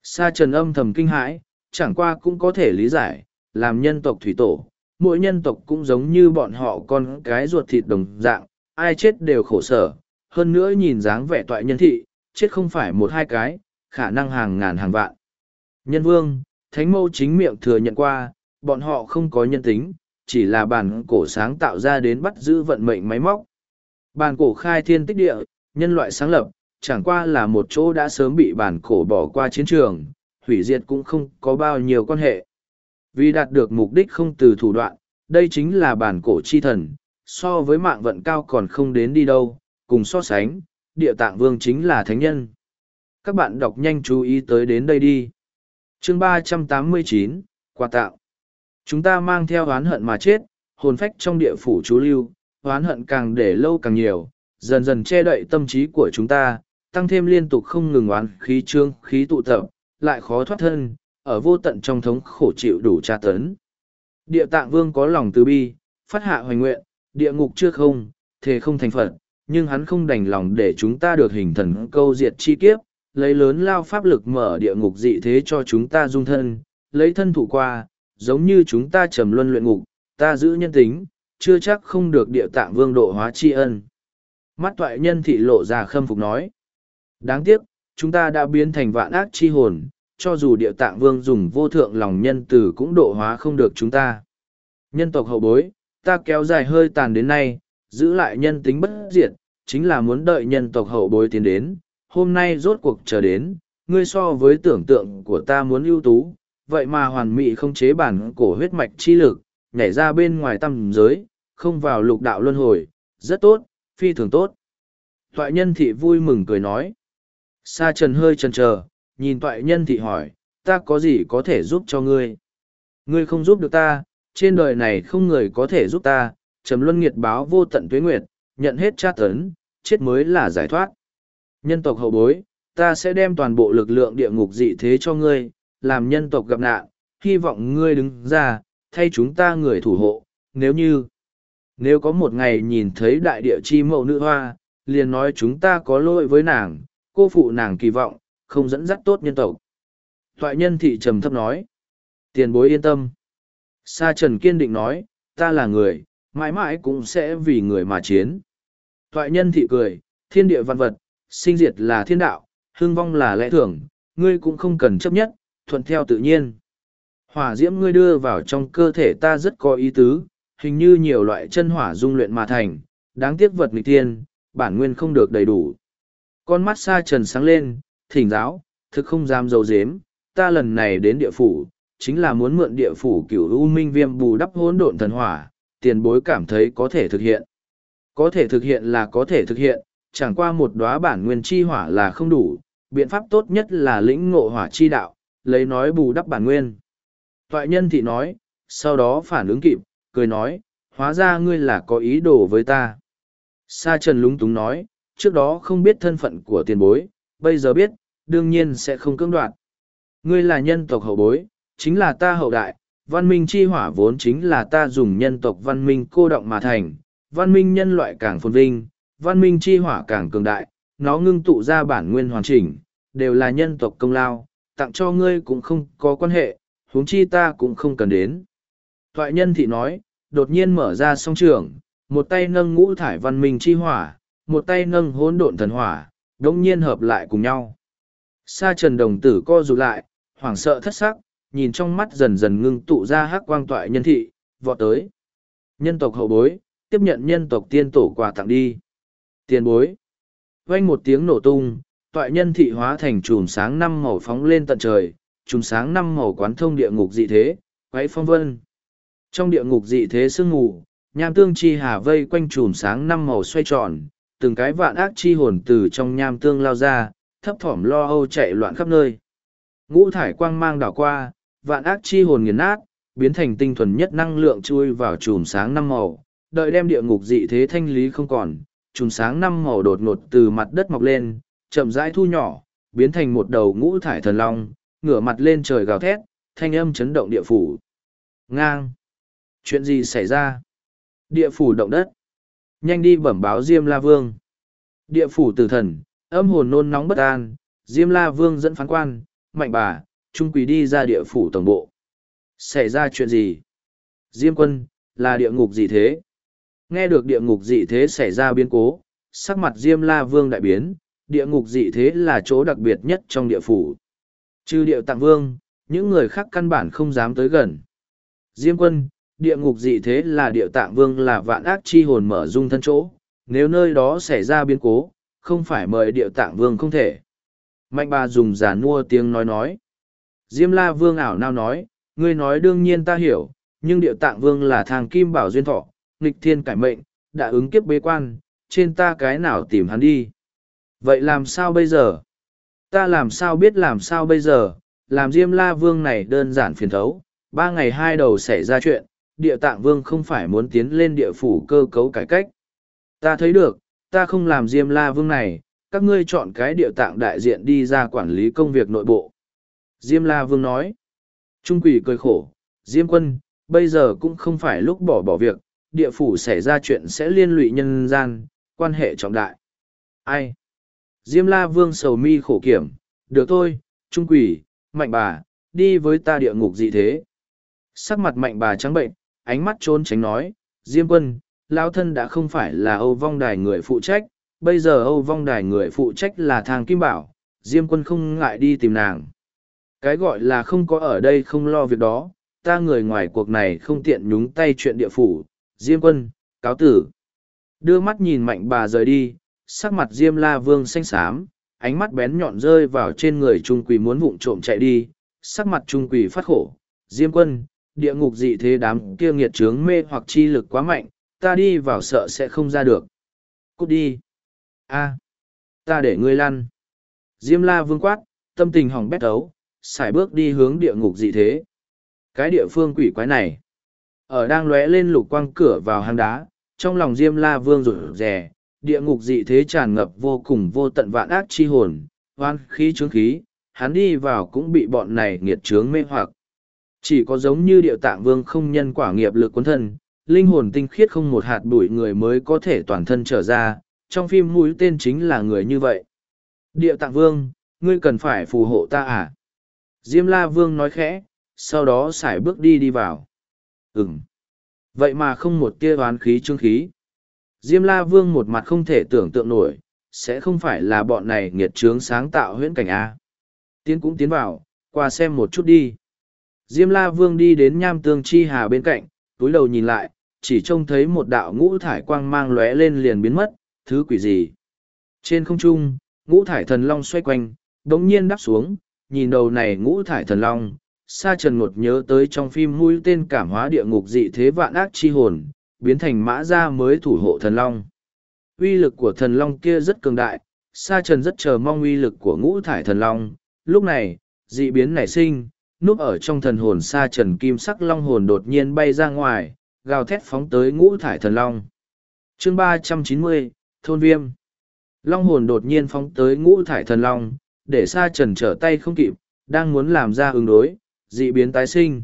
Sa trần âm thầm kinh hãi, chẳng qua cũng có thể lý giải, làm nhân tộc thủy tổ, mỗi nhân tộc cũng giống như bọn họ con cái ruột thịt đồng dạng, ai chết đều khổ sở, hơn nữa nhìn dáng vẻ toại nhân thị, chết không phải một hai cái, khả năng hàng ngàn hàng vạn. Nhân vương, thánh mâu chính miệng thừa nhận qua, bọn họ không có nhân tính, chỉ là bản cổ sáng tạo ra đến bắt giữ vận mệnh máy móc. Bản cổ khai thiên tích địa, nhân loại sáng lập, chẳng qua là một chỗ đã sớm bị bản cổ bỏ qua chiến trường, hủy diệt cũng không có bao nhiêu quan hệ. Vì đạt được mục đích không từ thủ đoạn, đây chính là bản cổ chi thần, so với mạng vận cao còn không đến đi đâu, cùng so sánh, địa tạng vương chính là thánh nhân. Các bạn đọc nhanh chú ý tới đến đây đi. chương ba trăm tám mươi chín quà tạo. Chúng ta mang theo oán hận mà chết, hồn phách trong địa phủ chú lưu, oán hận càng để lâu càng nhiều, dần dần che đậy tâm trí của chúng ta, tăng thêm liên tục không ngừng oán khí trương, khí tụ tập, lại khó thoát thân, ở vô tận trong thống khổ chịu đủ tra tấn. Địa tạng vương có lòng từ bi, phát hạ hoành nguyện, địa ngục chưa không, thề không thành phận, nhưng hắn không đành lòng để chúng ta được hình thần câu diệt chi kiếp, lấy lớn lao pháp lực mở địa ngục dị thế cho chúng ta dung thân, lấy thân thủ qua, giống như chúng ta trầm luân luyện ngục, ta giữ nhân tính, chưa chắc không được địa tạng vương độ hóa tri ân. Mắt toại nhân thị lộ ra khâm phục nói. Đáng tiếc, chúng ta đã biến thành vạn ác chi hồn, cho dù địa tạng vương dùng vô thượng lòng nhân từ cũng độ hóa không được chúng ta. Nhân tộc hậu bối, ta kéo dài hơi tàn đến nay, giữ lại nhân tính bất diệt, chính là muốn đợi nhân tộc hậu bối tiến đến. Hôm nay rốt cuộc chờ đến, ngươi so với tưởng tượng của ta muốn ưu tú, vậy mà hoàn mỹ không chế bản cổ huyết mạch chi lực, nhảy ra bên ngoài tam giới, không vào lục đạo luân hồi, rất tốt, phi thường tốt. Toại nhân thị vui mừng cười nói. Sa trần hơi chần chờ, nhìn toại nhân thị hỏi, ta có gì có thể giúp cho ngươi? Ngươi không giúp được ta, trên đời này không người có thể giúp ta, trầm luân nghiệt báo vô tận tuế nguyệt, nhận hết tra tấn, chết mới là giải thoát. Nhân tộc hậu bối, ta sẽ đem toàn bộ lực lượng địa ngục dị thế cho ngươi, làm nhân tộc gặp nạn, hy vọng ngươi đứng ra, thay chúng ta người thủ hộ, nếu như, nếu có một ngày nhìn thấy đại địa chi mẫu nữ hoa, liền nói chúng ta có lỗi với nàng, cô phụ nàng kỳ vọng, không dẫn dắt tốt nhân tộc. Thoại nhân thị trầm thấp nói, tiền bối yên tâm. Sa trần kiên định nói, ta là người, mãi mãi cũng sẽ vì người mà chiến. Thoại nhân thị cười, thiên địa văn vật, sinh diệt là thiên đạo, hưng vong là lẽ thường, ngươi cũng không cần chấp nhất, thuận theo tự nhiên. Hỏa diễm ngươi đưa vào trong cơ thể ta rất có ý tứ, hình như nhiều loại chân hỏa dung luyện mà thành, đáng tiếc vật nghịch tiên, bản nguyên không được đầy đủ. Con mắt sa trần sáng lên, thỉnh giáo, thực không dám dấu dếm, ta lần này đến địa phủ, chính là muốn mượn địa phủ cửu u minh viêm bù đắp hỗn độn thần hỏa, tiền bối cảm thấy có thể thực hiện. Có thể thực hiện là có thể thực hiện, chẳng qua một đóa bản nguyên chi hỏa là không đủ, biện pháp tốt nhất là lĩnh ngộ hỏa chi đạo, lấy nói bù đắp bản nguyên. Toại nhân thị nói, sau đó phản ứng kịp, cười nói, hóa ra ngươi là có ý đồ với ta. Sa trần lúng túng nói, trước đó không biết thân phận của tiền bối, bây giờ biết, đương nhiên sẽ không cưỡng đoạt. Ngươi là nhân tộc hậu bối, chính là ta hậu đại, văn minh chi hỏa vốn chính là ta dùng nhân tộc văn minh cô động mà thành, văn minh nhân loại càng phồn vinh, văn minh chi hỏa càng cường đại, nó ngưng tụ ra bản nguyên hoàn chỉnh, đều là nhân tộc công lao, tặng cho ngươi cũng không có quan hệ, huống chi ta cũng không cần đến. Thoại nhân thị nói, đột nhiên mở ra song trường, một tay nâng ngũ thải văn minh chi hỏa, một tay nâng hỗn độn thần hỏa, đống nhiên hợp lại cùng nhau. Sa trần đồng tử co rụt lại, hoảng sợ thất sắc, nhìn trong mắt dần dần ngưng tụ ra hắc quang toại nhân thị, vọt tới. Nhân tộc hậu bối, tiếp nhận nhân tộc tiên tổ quà tặng đi. Tiền bối. Vang một tiếng nổ tung, toại nhân thị hóa thành chùm sáng năm màu phóng lên tận trời, chùm sáng năm màu quán thông địa ngục dị thế, quấy phong vân. Trong địa ngục dị thế sương mù, nham tương chi hà vây quanh chùm sáng năm màu xoay tròn, từng cái vạn ác chi hồn từ trong nham tương lao ra, thấp thỏm lo âu chạy loạn khắp nơi. Ngũ thải quang mang đảo qua, vạn ác chi hồn nghiền nát, biến thành tinh thuần nhất năng lượng chui vào chùm sáng năm màu, đợi đem địa ngục dị thế thanh lý không còn, chùm sáng năm màu đột ngột từ mặt đất mọc lên, chậm rãi thu nhỏ, biến thành một đầu ngũ thải thần long, ngửa mặt lên trời gào thét, thanh âm chấn động địa phủ. Ngang! Chuyện gì xảy ra? Địa phủ động đất. Nhanh đi bẩm báo Diêm La Vương. Địa phủ tử thần, âm hồn nôn nóng bất an, Diêm La Vương dẫn phán quan, mạnh bà, trung quỷ đi ra địa phủ tổng bộ. Xảy ra chuyện gì? Diêm quân, là địa ngục gì thế? Nghe được địa ngục dị thế xảy ra biến cố, sắc mặt Diêm La Vương đại biến, địa ngục dị thế là chỗ đặc biệt nhất trong địa phủ. Trừ địa tạng vương, những người khác căn bản không dám tới gần. Diêm quân, địa ngục dị thế là địa tạng vương là vạn ác chi hồn mở dung thân chỗ, nếu nơi đó xảy ra biến cố, không phải mời địa tạng vương không thể. Mạnh bà dùng giả nua tiếng nói nói. Diêm la vương ảo nao nói, ngươi nói đương nhiên ta hiểu, nhưng địa tạng vương là thằng kim bảo duyên thọ, nghịch thiên cải mệnh, đã ứng kiếp bế quan, trên ta cái nào tìm hắn đi. Vậy làm sao bây giờ? Ta làm sao biết làm sao bây giờ, làm Diêm La Vương này đơn giản phiền thấu, ba ngày hai đầu xảy ra chuyện, địa tạng vương không phải muốn tiến lên địa phủ cơ cấu cải cách. Ta thấy được, ta không làm Diêm La Vương này, các ngươi chọn cái địa tạng đại diện đi ra quản lý công việc nội bộ. Diêm La Vương nói. Trung quỷ cười khổ, Diêm quân, bây giờ cũng không phải lúc bỏ bỏ việc, địa phủ xảy ra chuyện sẽ liên lụy nhân gian, quan hệ trọng đại. Ai? Diêm la vương sầu mi khổ kiểm, được thôi, trung quỷ, mạnh bà, đi với ta địa ngục gì thế? Sắc mặt mạnh bà trắng bệnh, ánh mắt trốn tránh nói, Diêm quân, lão thân đã không phải là Âu Vong Đài người phụ trách, bây giờ Âu Vong Đài người phụ trách là thang Kim Bảo, Diêm quân không ngại đi tìm nàng. Cái gọi là không có ở đây không lo việc đó, ta người ngoài cuộc này không tiện nhúng tay chuyện địa phủ, Diêm quân, cáo tử. Đưa mắt nhìn mạnh bà rời đi, sắc mặt Diêm la vương xanh xám, ánh mắt bén nhọn rơi vào trên người trung Quỳ muốn vụng trộm chạy đi, sắc mặt trung Quỳ phát khổ. Diêm quân, địa ngục dị thế đám kia nghiệt trướng mê hoặc chi lực quá mạnh, ta đi vào sợ sẽ không ra được. Cút đi. a ta để ngươi lăn. Diêm la vương quát, tâm tình hỏng bét ấu, i bước đi hướng địa ngục dị thế. Cái địa phương quỷ quái này. Ở đang lóe lên lục quang cửa vào hang đá, trong lòng Diêm La Vương rủ rè, địa ngục dị thế tràn ngập vô cùng vô tận vạn ác chi hồn, hoan khí trướng khí, hắn đi vào cũng bị bọn này nghiệt trướng mê hoặc. Chỉ có giống như địa tạng vương không nhân quả nghiệp lực cuốn thân, linh hồn tinh khiết không một hạt bụi người mới có thể toàn thân trở ra, trong phim mũi tên chính là người như vậy. Địa tạng vương, ngươi cần phải phù hộ ta à? Diêm la vương nói khẽ, sau đó xài bước đi đi vào. Ừm. Vậy mà không một tia oán khí trương khí. Diêm La Vương một mặt không thể tưởng tượng nổi, sẽ không phải là bọn này nghiệt trướng sáng tạo huyễn cảnh A. Tiến cũng tiến vào, qua xem một chút đi. Diêm La Vương đi đến nham tương chi hà bên cạnh, túi đầu nhìn lại, chỉ trông thấy một đạo ngũ thải quang mang lóe lên liền biến mất, thứ quỷ gì. Trên không trung, ngũ thải thần long xoay quanh, đống nhiên đắp xuống, nhìn đầu này ngũ thải thần long, sa trần ngột nhớ tới trong phim mũi tên cảm hóa địa ngục dị thế vạn ác chi hồn, biến thành mã gia mới thủ hộ thần long. Uy lực của thần long kia rất cường đại, sa trần rất chờ mong uy lực của ngũ thải thần long. Lúc này, dị biến nảy sinh, núp ở trong thần hồn sa trần kim sắc long hồn đột nhiên bay ra ngoài, gào thét phóng tới ngũ thải thần long. Chương ba trăm chín mươi Thôn Viêm Long hồn đột nhiên phóng tới ngũ thải thần long, để sa trần trở tay không kịp, đang muốn làm ra ứng đối, dị biến tái sinh.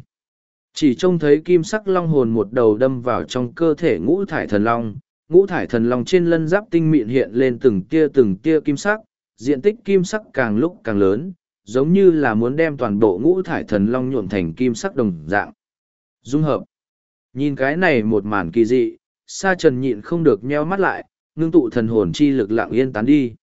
Chỉ trông thấy kim sắc long hồn một đầu đâm vào trong cơ thể ngũ thải thần long, ngũ thải thần long trên lân giáp tinh mịn hiện lên từng tia từng tia kim sắc, diện tích kim sắc càng lúc càng lớn, giống như là muốn đem toàn bộ ngũ thải thần long nhuộm thành kim sắc đồng dạng. Dung hợp. Nhìn cái này một màn kỳ dị, sa trần nhịn không được nheo mắt lại, ngưng tụ thần hồn chi lực lặng yên tán đi.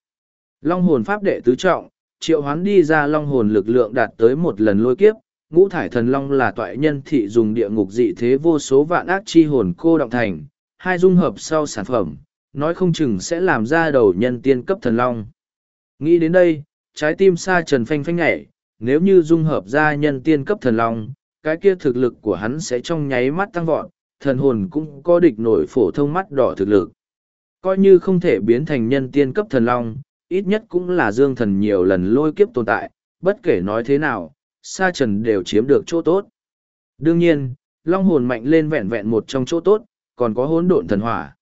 Long hồn pháp đệ tứ trọng, triệu hoán đi ra long hồn lực lượng đạt tới một lần lôi kiếp, ngũ thải thần long là toại nhân thị dùng địa ngục dị thế vô số vạn ác chi hồn cô động thành, hai dung hợp sau sản phẩm, nói không chừng sẽ làm ra đầu nhân tiên cấp thần long. Nghĩ đến đây, trái tim sa trần phanh phanh nhảy, nếu như dung hợp ra nhân tiên cấp thần long, cái kia thực lực của hắn sẽ trong nháy mắt tăng vọt, thần hồn cũng có địch nổi phổ thông mắt đỏ thực lực. Coi như không thể biến thành nhân tiên cấp thần long, ít nhất cũng là dương thần nhiều lần lôi kiếp tồn tại, bất kể nói thế nào, sa trần đều chiếm được chỗ tốt. Đương nhiên, long hồn mạnh lên vẹn vẹn một trong chỗ tốt, còn có hỗn độn thần hỏa.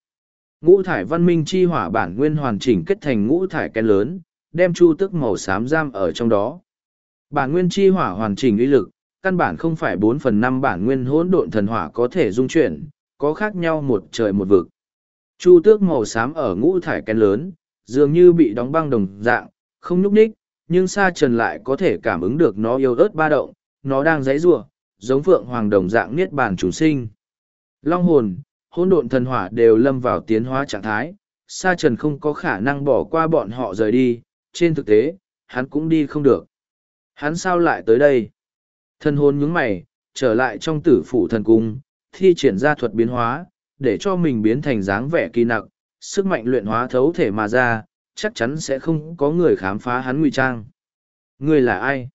Ngũ thải văn minh chi hỏa bản nguyên hoàn chỉnh kết thành ngũ thải kén lớn, đem chu tức màu xám giam ở trong đó. Bản nguyên chi hỏa hoàn chỉnh uy lực, căn bản không phải bốn phần năm bản nguyên hỗn độn thần hỏa có thể dung chuyển, có khác nhau một trời một vực. Chu tước màu xám ở ngũ thải kén lớn, dường như bị đóng băng đồng dạng, không nhúc ních, nhưng sa trần lại có thể cảm ứng được nó yêu ớt ba động, nó đang giãy giụa, giống phượng hoàng đồng dạng niết bàn chủ sinh. Long hồn, hỗn độn thần hỏa đều lâm vào tiến hóa trạng thái, sa trần không có khả năng bỏ qua bọn họ rời đi, trên thực tế, hắn cũng đi không được. Hắn sao lại tới đây? Thần hồn nhướng mày, trở lại trong tử phủ thần cung, thi triển ra thuật biến hóa, để cho mình biến thành dáng vẻ kỳ nặc, sức mạnh luyện hóa thấu thể mà ra, chắc chắn sẽ không có người khám phá hắn ngụy trang. Người là ai?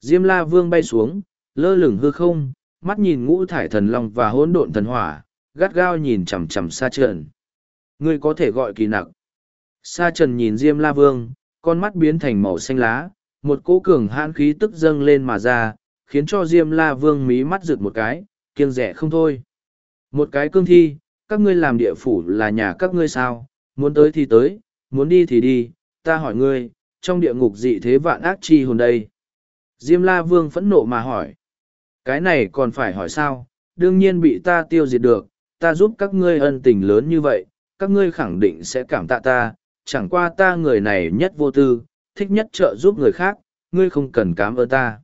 Diêm la vương bay xuống, lơ lửng hư không, mắt nhìn ngũ thải thần long và hỗn độn thần hỏa, gắt gao nhìn chằm chằm sa trần. Ngươi có thể gọi kỳ nặc. Sa trần nhìn Diêm la vương, con mắt biến thành màu xanh lá, một cỗ cường hãn khí tức dâng lên mà ra, khiến cho Diêm la vương mí mắt rực một cái, kiêng rẻ không thôi. Một cái cương thi, các ngươi làm địa phủ là nhà các ngươi sao, muốn tới thì tới, muốn đi thì đi, ta hỏi ngươi, trong địa ngục dị thế vạn ác chi hồn đây. Diêm la vương phẫn nộ mà hỏi. Cái này còn phải hỏi sao, đương nhiên bị ta tiêu diệt được, ta giúp các ngươi ân tình lớn như vậy, các ngươi khẳng định sẽ cảm tạ ta, chẳng qua ta người này nhất vô tư, thích nhất trợ giúp người khác, ngươi không cần cám ơn ta.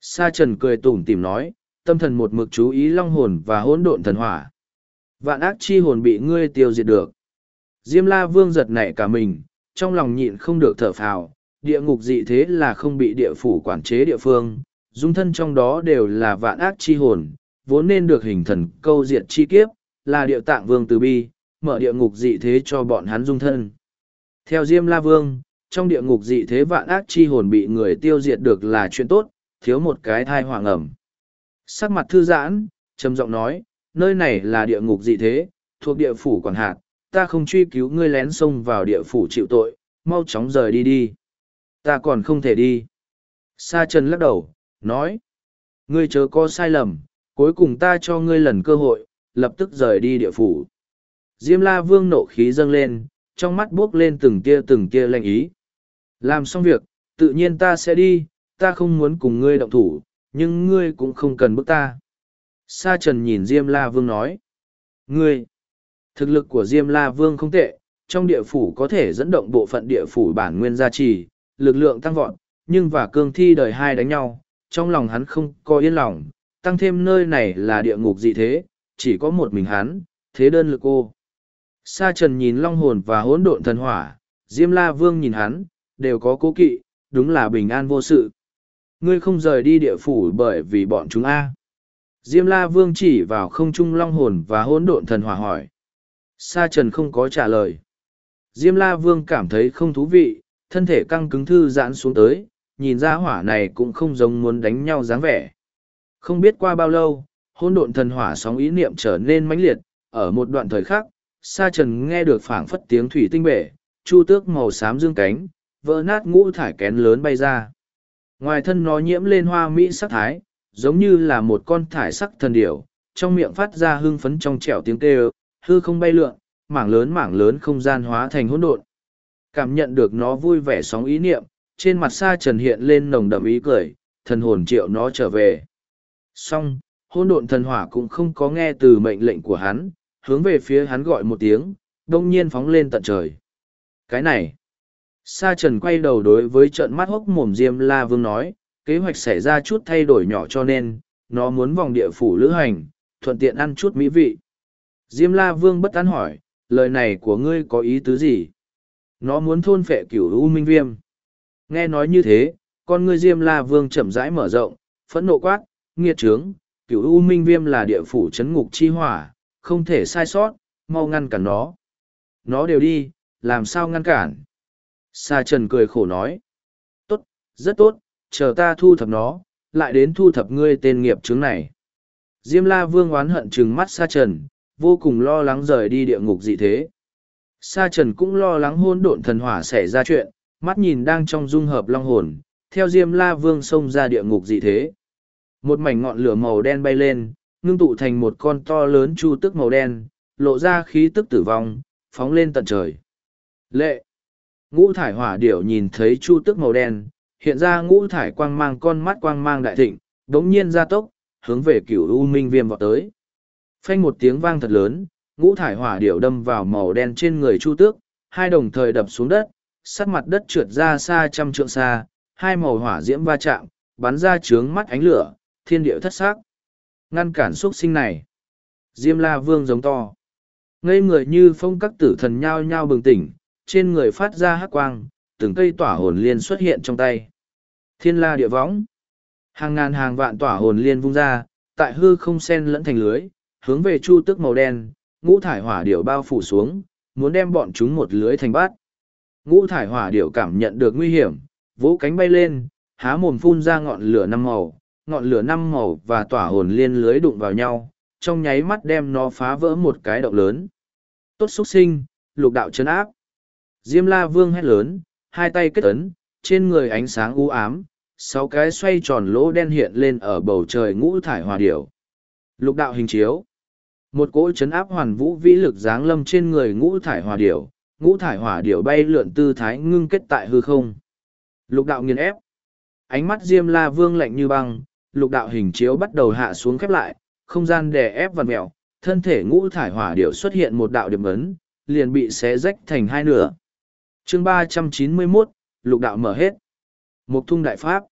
Sa trần cười tủm tỉm nói, tâm thần một mực chú ý long hồn và hỗn độn thần hỏa. Vạn ác chi hồn bị ngươi tiêu diệt được. Diêm la vương giật nảy cả mình, trong lòng nhịn không được thở phào, địa ngục dị thế là không bị địa phủ quản chế địa phương, dung thân trong đó đều là vạn ác chi hồn, vốn nên được hình thần câu diệt chi kiếp, là địa tạng vương từ bi, mở địa ngục dị thế cho bọn hắn dung thân. Theo Diêm La Vương, trong địa ngục dị thế vạn ác chi hồn bị người tiêu diệt được là chuyện tốt, thiếu một cái thai hoàng ẩm. Sắc mặt thư giãn, trầm giọng nói, nơi này là địa ngục dị thế, thuộc địa phủ quản hạt, ta không truy cứu ngươi lén xông vào địa phủ chịu tội, mau chóng rời đi đi. Ta còn không thể đi. Sa Trần lắc đầu, nói, ngươi chớ có sai lầm, cuối cùng ta cho ngươi lần cơ hội, lập tức rời đi địa phủ. Diêm la vương nộ khí dâng lên, trong mắt buốc lên từng tia từng tia lạnh ý. Làm xong việc, tự nhiên ta sẽ đi, ta không muốn cùng ngươi động thủ, nhưng ngươi cũng không cần bức ta. Sa trần nhìn Diêm La Vương nói. Ngươi, thực lực của Diêm La Vương không tệ, trong địa phủ có thể dẫn động bộ phận địa phủ bản nguyên gia trì, lực lượng tăng vọt, nhưng và cương thi đời hai đánh nhau, trong lòng hắn không có yên lòng, tăng thêm nơi này là địa ngục dị thế, chỉ có một mình hắn, thế đơn lực cô. Sa trần nhìn long hồn và hỗn độn thần hỏa, Diêm La Vương nhìn hắn, đều có cố kỵ, đúng là bình an vô sự. Ngươi không rời đi địa phủ bởi vì bọn chúng A. Diêm la vương chỉ vào không trung long hồn và hỗn độn thần hỏa hỏi. Sa trần không có trả lời. Diêm la vương cảm thấy không thú vị, thân thể căng cứng thư giãn xuống tới, nhìn ra hỏa này cũng không giống muốn đánh nhau dáng vẻ. Không biết qua bao lâu, hỗn độn thần hỏa sóng ý niệm trở nên mãnh liệt, ở một đoạn thời khắc, Sa Trần nghe được phảng phất tiếng thủy tinh bể, chu tước màu xám dương cánh, vỡ nát ngũ thải kén lớn bay ra. Ngoài thân nó nhiễm lên hoa mỹ sắc thái, giống như là một con thải sắc thần điểu, trong miệng phát ra hưng phấn trong trẻo tiếng kêu, hư không bay lượn, mảng lớn mảng lớn không gian hóa thành hỗn độn. Cảm nhận được nó vui vẻ sóng ý niệm, trên mặt Sa Trần hiện lên nồng đậm ý cười, thần hồn triệu nó trở về. Song, hỗn độn thần hỏa cũng không có nghe từ mệnh lệnh của hắn, hướng về phía hắn gọi một tiếng, đông nhiên phóng lên tận trời. Cái này, Sa Trần quay đầu đối với trận mắt hốc mồm Diêm La Vương nói, kế hoạch xảy ra chút thay đổi nhỏ cho nên, nó muốn vòng địa phủ lữ hành, thuận tiện ăn chút mỹ vị. Diêm La Vương bất tán hỏi, lời này của ngươi có ý tứ gì? Nó muốn thôn phệ cửu U Minh Viêm. Nghe nói như thế, con ngươi Diêm La Vương chậm rãi mở rộng, phẫn nộ quát, nghiệt trướng, cửu U Minh Viêm là địa phủ chấn ngục chi hỏa, không thể sai sót, mau ngăn cản nó. Nó đều đi, làm sao ngăn cản? Sa Trần cười khổ nói. Tốt, rất tốt, chờ ta thu thập nó, lại đến thu thập ngươi tên nghiệp trướng này. Diêm La Vương oán hận trừng mắt Sa Trần, vô cùng lo lắng rời đi địa ngục dị thế. Sa Trần cũng lo lắng hôn độn thần hỏa xảy ra chuyện, mắt nhìn đang trong dung hợp long hồn, theo Diêm La Vương xông ra địa ngục dị thế. Một mảnh ngọn lửa màu đen bay lên, ngưng tụ thành một con to lớn chu tức màu đen, lộ ra khí tức tử vong, phóng lên tận trời. Lệ! Ngũ thải hỏa điểu nhìn thấy chu tức màu đen, hiện ra ngũ thải quang mang con mắt quang mang đại thịnh, đống nhiên ra tốc, hướng về cửu U Minh Viêm vọt tới. Phanh một tiếng vang thật lớn, ngũ thải hỏa điểu đâm vào màu đen trên người chu tước, hai đồng thời đập xuống đất, sát mặt đất trượt ra xa trăm trượng xa, hai màu hỏa diễm va chạm, bắn ra trướng mắt ánh lửa, thiên điệu thất sắc, Ngăn cản xuất sinh này. Diêm la vương giống to. Ngây người như phong các tử thần nhao nhao bừng tỉnh, trên người phát ra hắc quang, từng cây tỏa hồn liên xuất hiện trong tay. Thiên la địa võng. Hàng ngàn hàng vạn tỏa hồn liên vung ra, tại hư không sen lẫn thành lưới, hướng về chu tước màu đen, ngũ thải hỏa điểu bao phủ xuống, muốn đem bọn chúng một lưới thành bát. Ngũ thải hỏa điểu cảm nhận được nguy hiểm, vỗ cánh bay lên, há mồm phun ra ngọn lửa năm màu, ngọn lửa năm màu và tỏa hồn liên lưới đụng vào nhau, trong nháy mắt đem nó phá vỡ một cái động lớn. Tốt xuất sinh, lục đạo chấn áp. Diêm la vương hét lớn, hai tay kết ấn, trên người ánh sáng u ám, sáu cái xoay tròn lỗ đen hiện lên ở bầu trời ngũ thải hòa điểu. Lục đạo hình chiếu. Một cỗ chấn áp hoàn vũ vĩ lực giáng lâm trên người ngũ thải hỏa điểu, ngũ thải hỏa điểu bay lượn tư thái ngưng kết tại hư không. Lục đạo nghiền ép. Ánh mắt Diêm La Vương lạnh như băng, lục đạo hình chiếu bắt đầu hạ xuống khép lại, không gian đè ép vặt mẹo, thân thể ngũ thải hỏa điểu xuất hiện một đạo điểm ấn, liền bị xé rách thành hai nửa. chương ba trăm chín mươi mốt lục đạo mở hết. Mục thung đại pháp.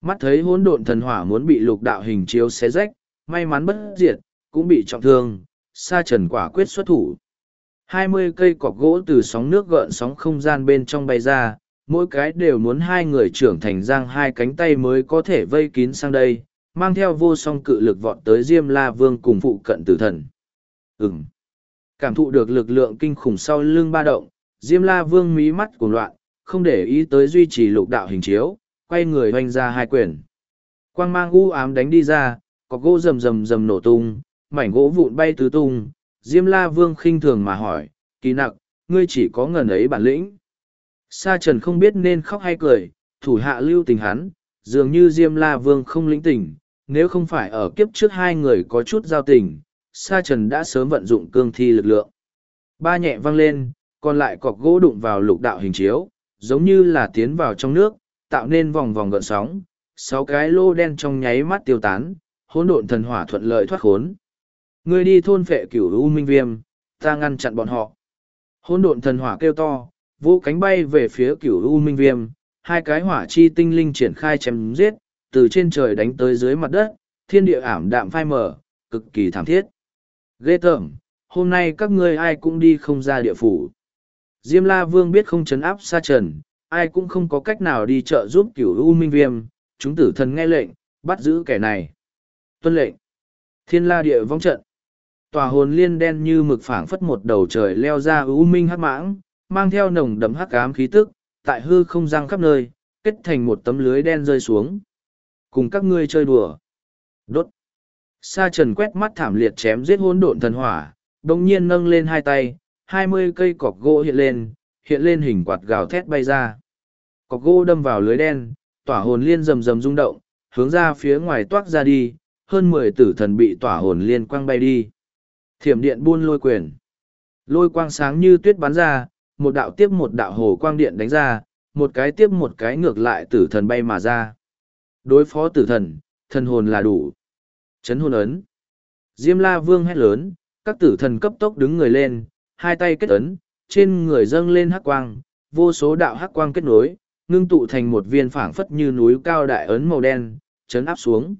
Mắt thấy hỗn độn thần hỏa muốn bị lục đạo hình chiếu xé rách, may mắn bất diệt, cũng bị trọng thương, sa trần quả quyết xuất thủ. hai mươi cây cọc gỗ từ sóng nước gợn sóng không gian bên trong bay ra, mỗi cái đều muốn hai người trưởng thành giang hai cánh tay mới có thể vây kín sang đây mang theo vô song cự lực vọt tới diêm la vương cùng phụ cận tử thần Ừm. cảm thụ được lực lượng kinh khủng sau lưng ba động diêm la vương mí mắt cuồng loạn không để ý tới duy trì lục đạo hình chiếu quay người hoanh ra hai quyền quang mang u ám đánh đi ra cọc gỗ rầm rầm rầm nổ tung mảnh gỗ vụn bay tứ tung diêm la vương khinh thường mà hỏi kỳ nặc ngươi chỉ có ngần ấy bản lĩnh Sa trần không biết nên khóc hay cười, thủ hạ lưu tình hắn, dường như Diêm La Vương không lĩnh tình, nếu không phải ở kiếp trước hai người có chút giao tình, Sa trần đã sớm vận dụng cương thi lực lượng. Ba nhẹ văng lên, còn lại cọc gỗ đụng vào lục đạo hình chiếu, giống như là tiến vào trong nước, tạo nên vòng vòng gợn sóng, sáu cái lô đen trong nháy mắt tiêu tán, hỗn độn thần hỏa thuận lợi thoát khốn. Ngươi đi thôn phệ cửu u minh viêm, ta ngăn chặn bọn họ. Hỗn độn thần hỏa kêu to, Vỗ cánh bay về phía cửu U Minh Viêm, hai cái hỏa chi tinh linh triển khai chém giết, từ trên trời đánh tới dưới mặt đất, thiên địa ảm đạm phai mở, cực kỳ thảm thiết. Ghê tởm, hôm nay các ngươi ai cũng đi không ra địa phủ. Diêm La Vương biết không chấn áp xa trần, ai cũng không có cách nào đi trợ giúp cửu U Minh Viêm, chúng tử thần nghe lệnh, bắt giữ kẻ này. Tuân lệnh. Thiên la địa vong trận. Tòa hồn liên đen như mực phảng phất một đầu trời leo ra ưu minh hắc mãng, mang theo nồng đấm hắc ám khí tức, tại hư không răng khắp nơi, kết thành một tấm lưới đen rơi xuống. Cùng các ngươi chơi đùa. Đốt. Sa trần quét mắt thảm liệt chém giết hỗn độn thần hỏa, đồng nhiên nâng lên hai tay, hai mươi cây cọc gỗ hiện lên, hiện lên hình quạt gào thét bay ra. Cọc gỗ đâm vào lưới đen, tỏa hồn liên rầm rầm rung động, hướng ra phía ngoài toát ra đi, hơn mười tử thần bị tỏa hồn liên quăng bay đi. Thiểm điện buôn lôi quyền. Lôi quang sáng như tuyết bắn ra, một đạo tiếp một đạo hồ quang điện đánh ra, một cái tiếp một cái ngược lại tử thần bay mà ra. Đối phó tử thần, thần hồn là đủ. Chấn hồn ấn. Diêm la vương hét lớn, các tử thần cấp tốc đứng người lên, hai tay kết ấn, trên người dâng lên hắc quang, vô số đạo hắc quang kết nối, ngưng tụ thành một viên phảng phất như núi cao đại ấn màu đen, chấn áp xuống.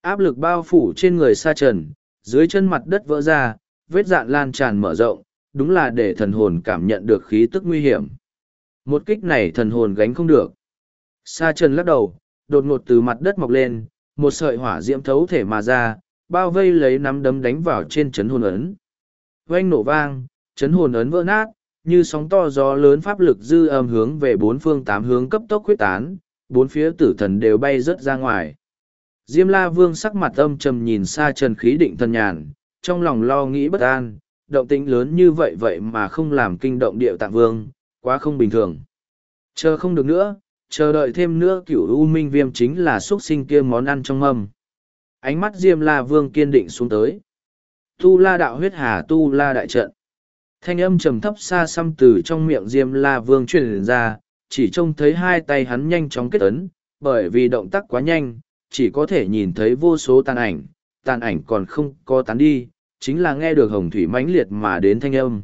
Áp lực bao phủ trên người sa trần, dưới chân mặt đất vỡ ra, vết dạn lan tràn mở rộng, đúng là để thần hồn cảm nhận được khí tức nguy hiểm. Một kích này thần hồn gánh không được. Sa trần lắc đầu, đột ngột từ mặt đất mọc lên, một sợi hỏa diễm thấu thể mà ra, bao vây lấy nắm đấm đánh vào trên chấn hồn ấn. Oanh nổ vang, chấn hồn ấn vỡ nát, như sóng to gió lớn pháp lực dư âm hướng về bốn phương tám hướng cấp tốc huyết tán, bốn phía tử thần đều bay rớt ra ngoài. Diêm la vương sắc mặt âm trầm nhìn xa trần khí định thần nhàn, trong lòng lo nghĩ bất an, động tĩnh lớn như vậy vậy mà không làm kinh động điệu tạng vương, quá không bình thường. Chờ không được nữa, chờ đợi thêm nữa cửu u minh viêm chính là xuất sinh kia món ăn trong mâm. Ánh mắt Diêm La Vương kiên định xuống tới. Tu La đạo huyết hà tu La đại trận. Thanh âm trầm thấp xa xăm từ trong miệng Diêm La Vương truyền ra, chỉ trông thấy hai tay hắn nhanh chóng kết ấn, bởi vì động tác quá nhanh, chỉ có thể nhìn thấy vô số tàn ảnh, tàn ảnh còn không có tán đi, chính là nghe được hồng thủy mãnh liệt mà đến thanh âm.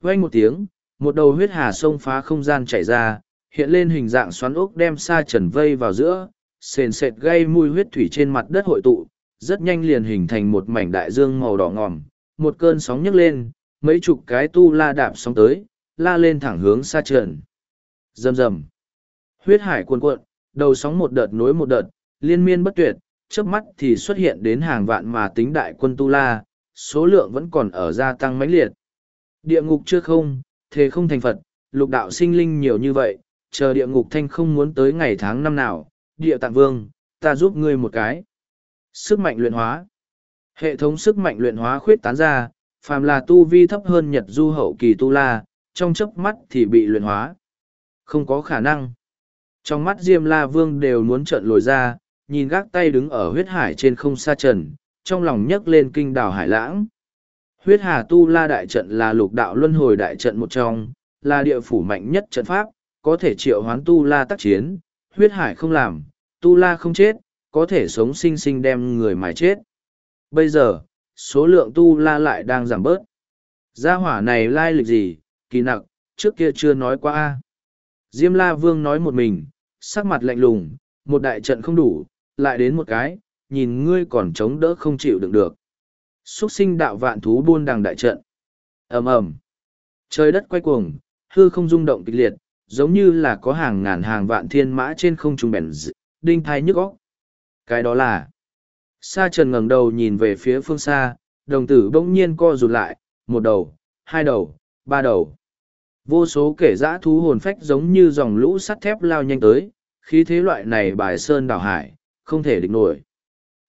Vang một tiếng, một đầu huyết hà sông phá không gian chảy ra, hiện lên hình dạng xoắn ốc đem sa trần vây vào giữa, sền sệt gây mùi huyết thủy trên mặt đất hội tụ, rất nhanh liền hình thành một mảnh đại dương màu đỏ ngòm, một cơn sóng nhấc lên, mấy chục cái tu la đạp sóng tới, la lên thẳng hướng sa trần. Rầm rầm. Huyết hải cuồn cuộn, đầu sóng một đợt nối một đợt, liên miên bất tuyệt, chớp mắt thì xuất hiện đến hàng vạn mà tính đại quân tu la, số lượng vẫn còn ở gia tăng mãnh liệt. Địa ngục chưa không, thế không thành Phật, lục đạo sinh linh nhiều như vậy, chờ địa ngục thanh không muốn tới ngày tháng năm nào, địa tạng vương, ta giúp ngươi một cái. Sức mạnh luyện hóa. Hệ thống sức mạnh luyện hóa khuyết tán ra, phàm là tu vi thấp hơn nhật du hậu kỳ tu la, trong chớp mắt thì bị luyện hóa. Không có khả năng. Trong mắt Diêm La Vương đều muốn trợn lồi ra, nhìn gác tay đứng ở huyết hải trên không xa trần, trong lòng nhấc lên kinh đảo hải lãng. Huyết hà tu la đại trận là lục đạo luân hồi đại trận một trong, là địa phủ mạnh nhất trận pháp, có thể triệu hoán tu la tác chiến, huyết hải không làm, tu la không chết, có thể sống sinh sinh đem người mài chết. Bây giờ, số lượng tu la lại đang giảm bớt. Gia hỏa này lai lịch gì, kỳ nặng, trước kia chưa nói qua. Diêm la vương nói một mình, sắc mặt lạnh lùng, một đại trận không đủ, lại đến một cái, nhìn ngươi còn chống đỡ không chịu đựng được. Xuất sinh đạo vạn thú buôn đằng đại trận. ầm ầm Trời đất quay cuồng, hư không rung động kịch liệt, giống như là có hàng ngàn hàng vạn thiên mã trên không trung bèn d... đinh thai nhức óc. Cái đó là... Sa trần ngẩng đầu nhìn về phía phương xa, đồng tử bỗng nhiên co rụt lại, một đầu, hai đầu, ba đầu. Vô số kẻ dã thú hồn phách giống như dòng lũ sắt thép lao nhanh tới, khí thế loại này bài sơn đảo hải, không thể địch nổi.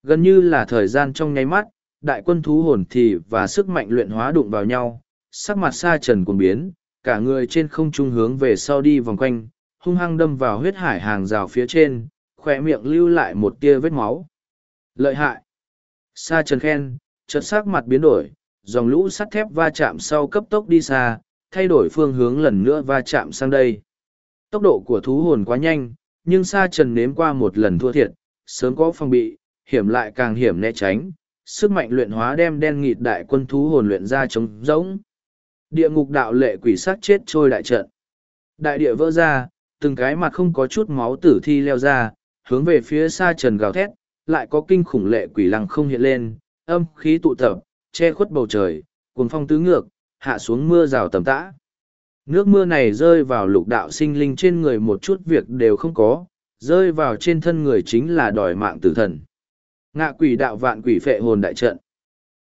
Gần như là thời gian trong nháy mắt, đại quân thú hồn thì và sức mạnh luyện hóa đụng vào nhau, sắc mặt sa trần cuồng biến, cả người trên không trung hướng về sau đi vòng quanh, hung hăng đâm vào huyết hải hàng rào phía trên, khỏe miệng lưu lại một tia vết máu. Lợi hại! Sa trần khen, chợt sắc mặt biến đổi, dòng lũ sắt thép va chạm sau cấp tốc đi xa, thay đổi phương hướng lần nữa va chạm sang đây. Tốc độ của thú hồn quá nhanh, nhưng sa trần nếm qua một lần thua thiệt, sớm có phòng bị, hiểm lại càng hiểm né tránh, sức mạnh luyện hóa đem đen nghịt đại quân thú hồn luyện ra chống rỗng. Địa ngục đạo lệ quỷ sát chết trôi đại trận. Đại địa vỡ ra, từng cái mặt không có chút máu tử thi leo ra, hướng về phía xa trần gào thét, lại có kinh khủng lệ quỷ lăng không hiện lên, âm khí tụ tập, che khuất bầu trời, cuồng phong tứ ngược, hạ xuống mưa rào tầm tã. Nước mưa này rơi vào lục đạo sinh linh trên người một chút việc đều không có, rơi vào trên thân người chính là đòi mạng tử thần. Ngạ quỷ đạo vạn quỷ phệ hồn đại trận.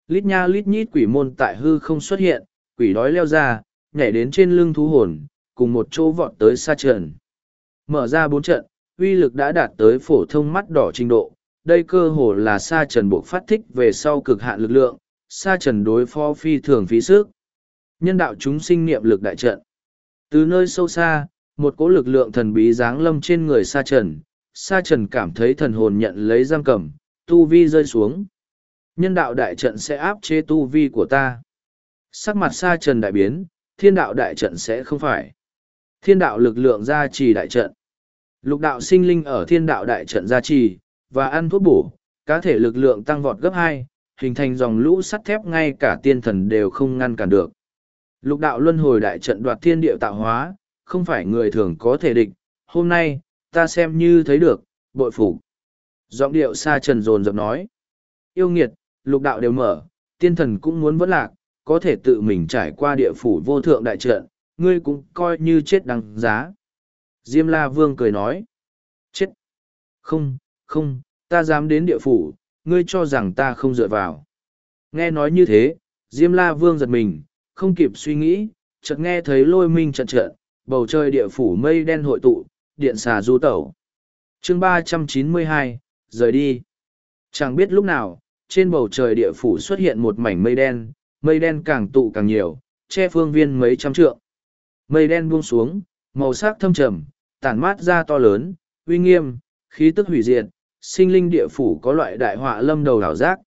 Lít nha lít nhít quỷ môn tại hư không xuất hiện, quỷ đói leo ra, nhảy đến trên lưng thú hồn, cùng một chỗ vọt tới xa trận Mở ra bốn trận, uy lực đã đạt tới phổ thông mắt đỏ trình độ. Đây cơ hồ là sa trần buộc phát thích về sau cực hạn lực lượng, sa trần đối phó phi thường phí sức. Nhân đạo chúng sinh niệm lực đại trận. Từ nơi sâu xa, một cỗ lực lượng thần bí giáng lâm trên người sa trần, sa trần cảm thấy thần hồn nhận lấy giam cầm, tu vi rơi xuống. Nhân đạo đại trận sẽ áp chế tu vi của ta. Sắc mặt sa trần đại biến, thiên đạo đại trận sẽ không phải. Thiên đạo lực lượng gia trì đại trận. Lục đạo sinh linh ở thiên đạo đại trận gia trì, và ăn thuốc bổ, cá thể lực lượng tăng vọt gấp hai, hình thành dòng lũ sắt thép ngay cả tiên thần đều không ngăn cản được. Lục đạo luân hồi đại trận đoạt thiên địa tạo hóa, không phải người thường có thể địch. Hôm nay, ta xem như thấy được, bội phục. Giọng điệu xa trần dồn dập nói. Yêu nghiệt, lục đạo đều mở, tiên thần cũng muốn vẫn lạc, có thể tự mình trải qua địa phủ vô thượng đại trận, ngươi cũng coi như chết đằng giá. Diêm La Vương cười nói. Chết! Không, không, ta dám đến địa phủ, ngươi cho rằng ta không dựa vào. Nghe nói như thế, Diêm La Vương giật mình, không kịp suy nghĩ, chợt nghe thấy lôi minh trận trận, bầu trời địa phủ mây đen hội tụ, điện xà du tẩu. chương ba trăm chín mươi hai rời đi. Chẳng biết lúc nào, trên bầu trời địa phủ xuất hiện một mảnh mây đen, mây đen càng tụ càng nhiều, che phương viên mấy trăm trượng. Mây đen buông xuống, màu sắc thâm trầm, tản mát ra to lớn, uy nghiêm, khí tức hủy diệt, sinh linh địa phủ có loại đại họa lâm đầu đảo giác.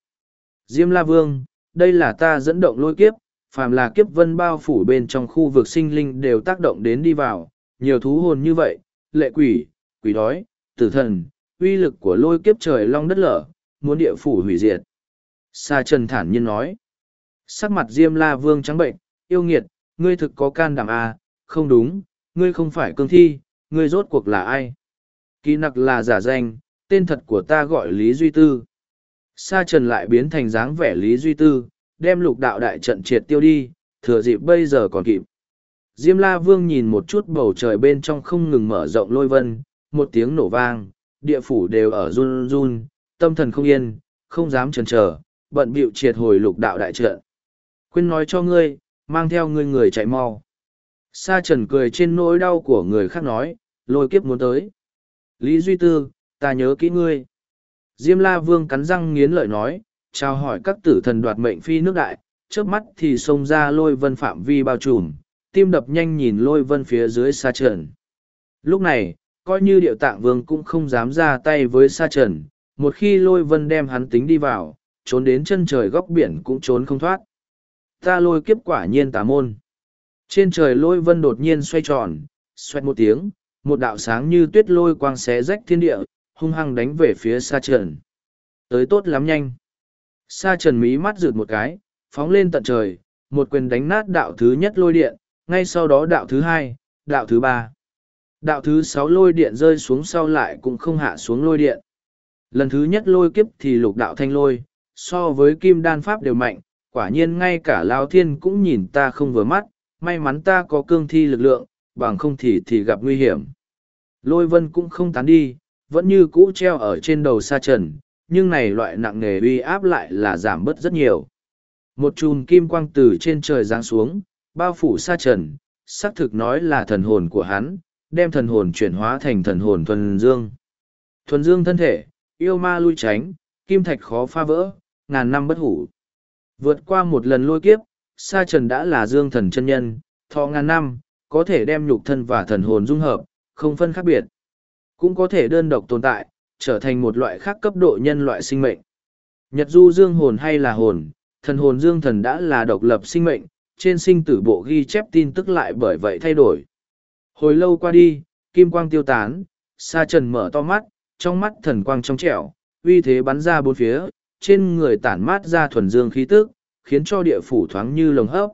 Diêm La Vương, đây là ta dẫn động lôi kiếp, phàm là kiếp vân bao phủ bên trong khu vực sinh linh đều tác động đến đi vào, nhiều thú hồn như vậy, lệ quỷ, quỷ đói, tử thần, uy lực của lôi kiếp trời long đất lở, muốn địa phủ hủy diệt. Sa Trần thản nhiên nói. Sắc mặt Diêm La Vương trắng bệnh, yêu nghiệt, ngươi thực có can đảm à, không đúng, ngươi không phải cương thi, ngươi rốt cuộc là ai? Kỳ nặc là giả danh, tên thật của ta gọi Lý Duy Tư. Sa Trần lại biến thành dáng vẻ Lý Duy Tư, đem lục đạo đại trận triệt tiêu đi, thừa dịp bây giờ còn kịp. Diêm La Vương nhìn một chút bầu trời bên trong không ngừng mở rộng lôi vân, một tiếng nổ vang, địa phủ đều ở run run, tâm thần không yên, không dám chần chờ, bận bịu triệt hồi lục đạo đại trận. Quên nói cho ngươi, mang theo ngươi người chạy mau. Sa trần cười trên nỗi đau của người khác nói, lôi kiếp muốn tới. Lý Duy Tư, ta nhớ kỹ ngươi. Diêm La Vương cắn răng nghiến lợi nói, trao hỏi các tử thần đoạt mệnh phi nước đại, trước mắt thì xông ra lôi vân phạm vi bao trùm, tim đập nhanh nhìn lôi vân phía dưới sa trần. Lúc này, coi như điệu tạng vương cũng không dám ra tay với sa trần, một khi lôi vân đem hắn tính đi vào, trốn đến chân trời góc biển cũng trốn không thoát. Ta lôi kiếp quả nhiên tà môn. Trên trời lôi vân đột nhiên xoay tròn, xoẹt một tiếng, một đạo sáng như tuyết lôi quang xé rách thiên địa, hung hăng đánh về phía sa trần. Tới tốt lắm nhanh. Sa trần mí mắt rượt một cái, phóng lên tận trời, một quyền đánh nát đạo thứ nhất lôi điện, ngay sau đó đạo thứ hai, đạo thứ ba. Đạo thứ sáu lôi điện rơi xuống sau lại cũng không hạ xuống lôi điện. Lần thứ nhất lôi kiếp thì lục đạo thanh lôi, so với kim đan pháp đều mạnh, quả nhiên ngay cả Lao Thiên cũng nhìn ta không vừa mắt, may mắn ta có cương thi lực lượng, bằng không thì thì gặp nguy hiểm. Lôi vân cũng không tán đi, vẫn như cũ treo ở trên đầu sa trần, nhưng này loại nặng nề uy áp lại là giảm bớt rất nhiều. Một chùm kim quang từ trên trời giáng xuống, bao phủ sa trần, xác thực nói là thần hồn của hắn, đem thần hồn chuyển hóa thành thần hồn thuần dương. Thuần dương thân thể, yêu ma lui tránh, kim thạch khó phá vỡ, ngàn năm bất hủ. Vượt qua một lần lôi kiếp, sa trần đã là dương thần chân nhân, thọ ngàn năm, có thể đem nhục thân và thần hồn dung hợp, không phân khác biệt. Cũng có thể đơn độc tồn tại, trở thành một loại khác cấp độ nhân loại sinh mệnh. Nhật du dương hồn hay là hồn, thần hồn dương thần đã là độc lập sinh mệnh, trên sinh tử bộ ghi chép tin tức lại bởi vậy thay đổi. Hồi lâu qua đi, kim quang tiêu tán, sa trần mở to mắt, trong mắt thần quang trong trẻo, uy thế bắn ra bốn phía, trên người tản mát ra thuần dương khí tức, khiến cho địa phủ thoáng như lồng hấp.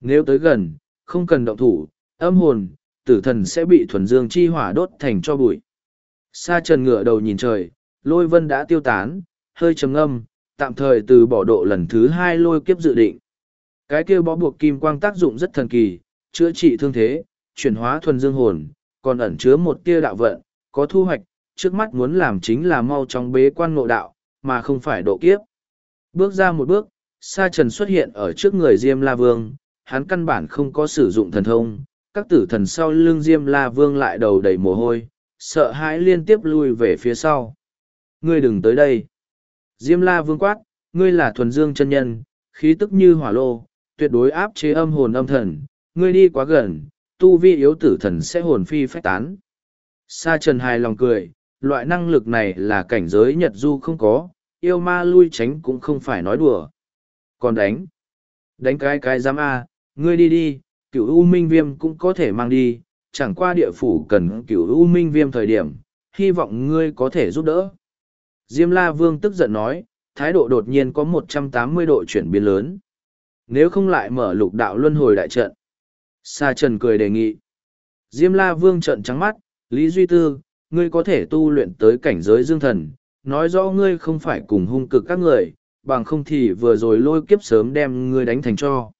Nếu tới gần, không cần động thủ, âm hồn, tử thần sẽ bị thuần dương chi hỏa đốt thành cho bụi. Sa trần ngựa đầu nhìn trời, lôi vân đã tiêu tán, hơi trầm ngâm, tạm thời từ bỏ độ lần thứ hai lôi kiếp dự định. Cái kia bó buộc kim quang tác dụng rất thần kỳ, chữa trị thương thế, chuyển hóa thuần dương hồn, còn ẩn chứa một tia đạo vận, có thu hoạch, trước mắt muốn làm chính là mau chóng bế quan ngộ đạo, mà không phải độ kiếp. Bước ra một bước, Sa Trần xuất hiện ở trước người Diêm La Vương, hắn căn bản không có sử dụng thần thông, các tử thần sau lưng Diêm La Vương lại đầu đầy mồ hôi, sợ hãi liên tiếp lui về phía sau. Ngươi đừng tới đây. Diêm La Vương quát, ngươi là thuần dương chân nhân, khí tức như hỏa lô, tuyệt đối áp chế âm hồn âm thần, ngươi đi quá gần, tu vi yếu tử thần sẽ hồn phi phách tán. Sa Trần hài lòng cười, loại năng lực này là cảnh giới Nhật Du không có, yêu ma lui tránh cũng không phải nói đùa. Còn đánh, đánh cái cái giám A, ngươi đi đi, cửu U Minh Viêm cũng có thể mang đi, chẳng qua địa phủ cần cửu U Minh Viêm thời điểm, hy vọng ngươi có thể giúp đỡ. Diêm La Vương tức giận nói, thái độ đột nhiên có một trăm tám mươi độ chuyển biến lớn. Nếu không lại mở lục đạo luân hồi đại trận. Sa Trần cười đề nghị. Diêm La Vương trận trắng mắt, Lý Duy Tư, ngươi có thể tu luyện tới cảnh giới dương thần, nói rõ ngươi không phải cùng hung cực các người, bằng không thì vừa rồi lôi kiếp sớm đem ngươi đánh thành cho.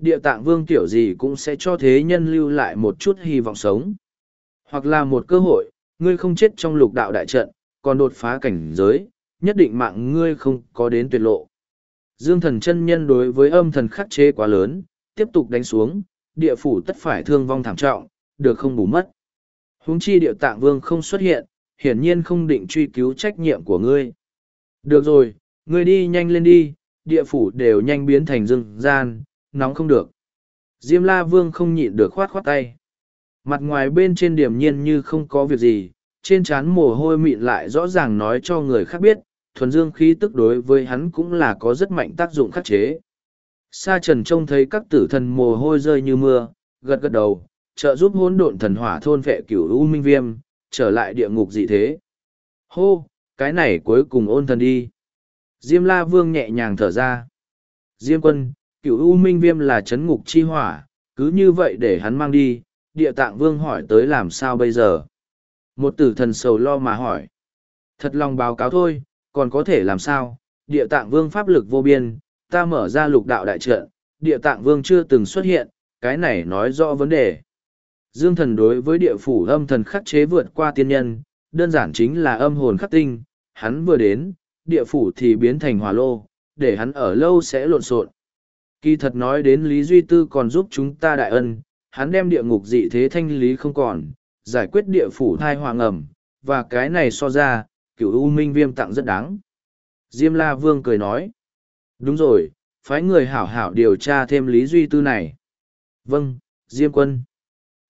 Địa tạng vương tiểu gì cũng sẽ cho thế nhân lưu lại một chút hy vọng sống. Hoặc là một cơ hội, ngươi không chết trong lục đạo đại trận, còn đột phá cảnh giới, nhất định mạng ngươi không có đến tuyệt lộ. Dương thần chân nhân đối với âm thần khắc chế quá lớn, tiếp tục đánh xuống, địa phủ tất phải thương vong thảm trọng, được không bù mất. Huống chi địa tạng vương không xuất hiện, hiển nhiên không định truy cứu trách nhiệm của ngươi. Được rồi, ngươi đi nhanh lên đi, địa phủ đều nhanh biến thành rừng gian, nóng không được. Diêm la vương không nhịn được khoát khoát tay. Mặt ngoài bên trên điểm nhiên như không có việc gì, trên trán mồ hôi mịn lại rõ ràng nói cho người khác biết, thuần dương khí tức đối với hắn cũng là có rất mạnh tác dụng khắc chế. Sa trần trông thấy các tử thần mồ hôi rơi như mưa, gật gật đầu, trợ giúp hỗn độn thần hỏa thôn vệ cửu u minh viêm, trở lại địa ngục dị thế. Hô, cái này cuối cùng ôn thần đi. Diêm la vương nhẹ nhàng thở ra. Diêm quân, cửu u minh viêm là chấn ngục chi hỏa, cứ như vậy để hắn mang đi, địa tạng vương hỏi tới làm sao bây giờ. Một tử thần sầu lo mà hỏi. Thật lòng báo cáo thôi, còn có thể làm sao, địa tạng vương pháp lực vô biên, ta mở ra lục đạo đại trận, địa tạng vương chưa từng xuất hiện, cái này nói rõ vấn đề. Dương thần đối với địa phủ âm thần khắc chế vượt qua tiên nhân, đơn giản chính là âm hồn khắc tinh, hắn vừa đến, địa phủ thì biến thành hỏa lô, để hắn ở lâu sẽ lộn xộn. Kỳ thật nói đến Lý Duy Tư còn giúp chúng ta đại ân, hắn đem địa ngục dị thế thanh lý không còn, giải quyết địa phủ thai hoàng ẩm, và cái này so ra, cửu U Minh Viêm tặng rất đáng. Diêm La Vương cười nói. Đúng rồi, phái người hảo hảo điều tra thêm Lý Duy Tư này. Vâng, Diêm Quân.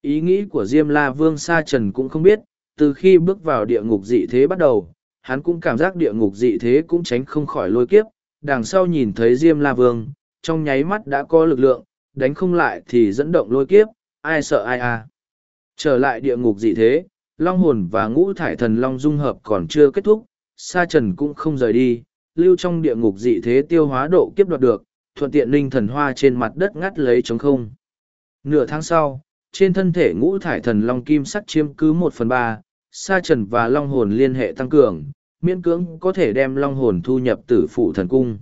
Ý nghĩ của Diêm La Vương Sa Trần cũng không biết, từ khi bước vào địa ngục dị thế bắt đầu, hắn cũng cảm giác địa ngục dị thế cũng tránh không khỏi lôi kiếp, đằng sau nhìn thấy Diêm La Vương, trong nháy mắt đã có lực lượng, đánh không lại thì dẫn động lôi kiếp, ai sợ ai à. Trở lại địa ngục dị thế, Long hồn và ngũ thải thần Long dung hợp còn chưa kết thúc, Sa Trần cũng không rời đi, lưu trong địa ngục dị thế tiêu hóa độ kiếp đoạt được, thuận tiện linh thần hoa trên mặt đất ngắt lấy trống không. Nửa tháng sau, trên thân thể ngũ thải thần long kim sắc chiếm cứ một phần ba sa trần và long hồn liên hệ tăng cường miễn cưỡng có thể đem long hồn thu nhập tử phụ thần cung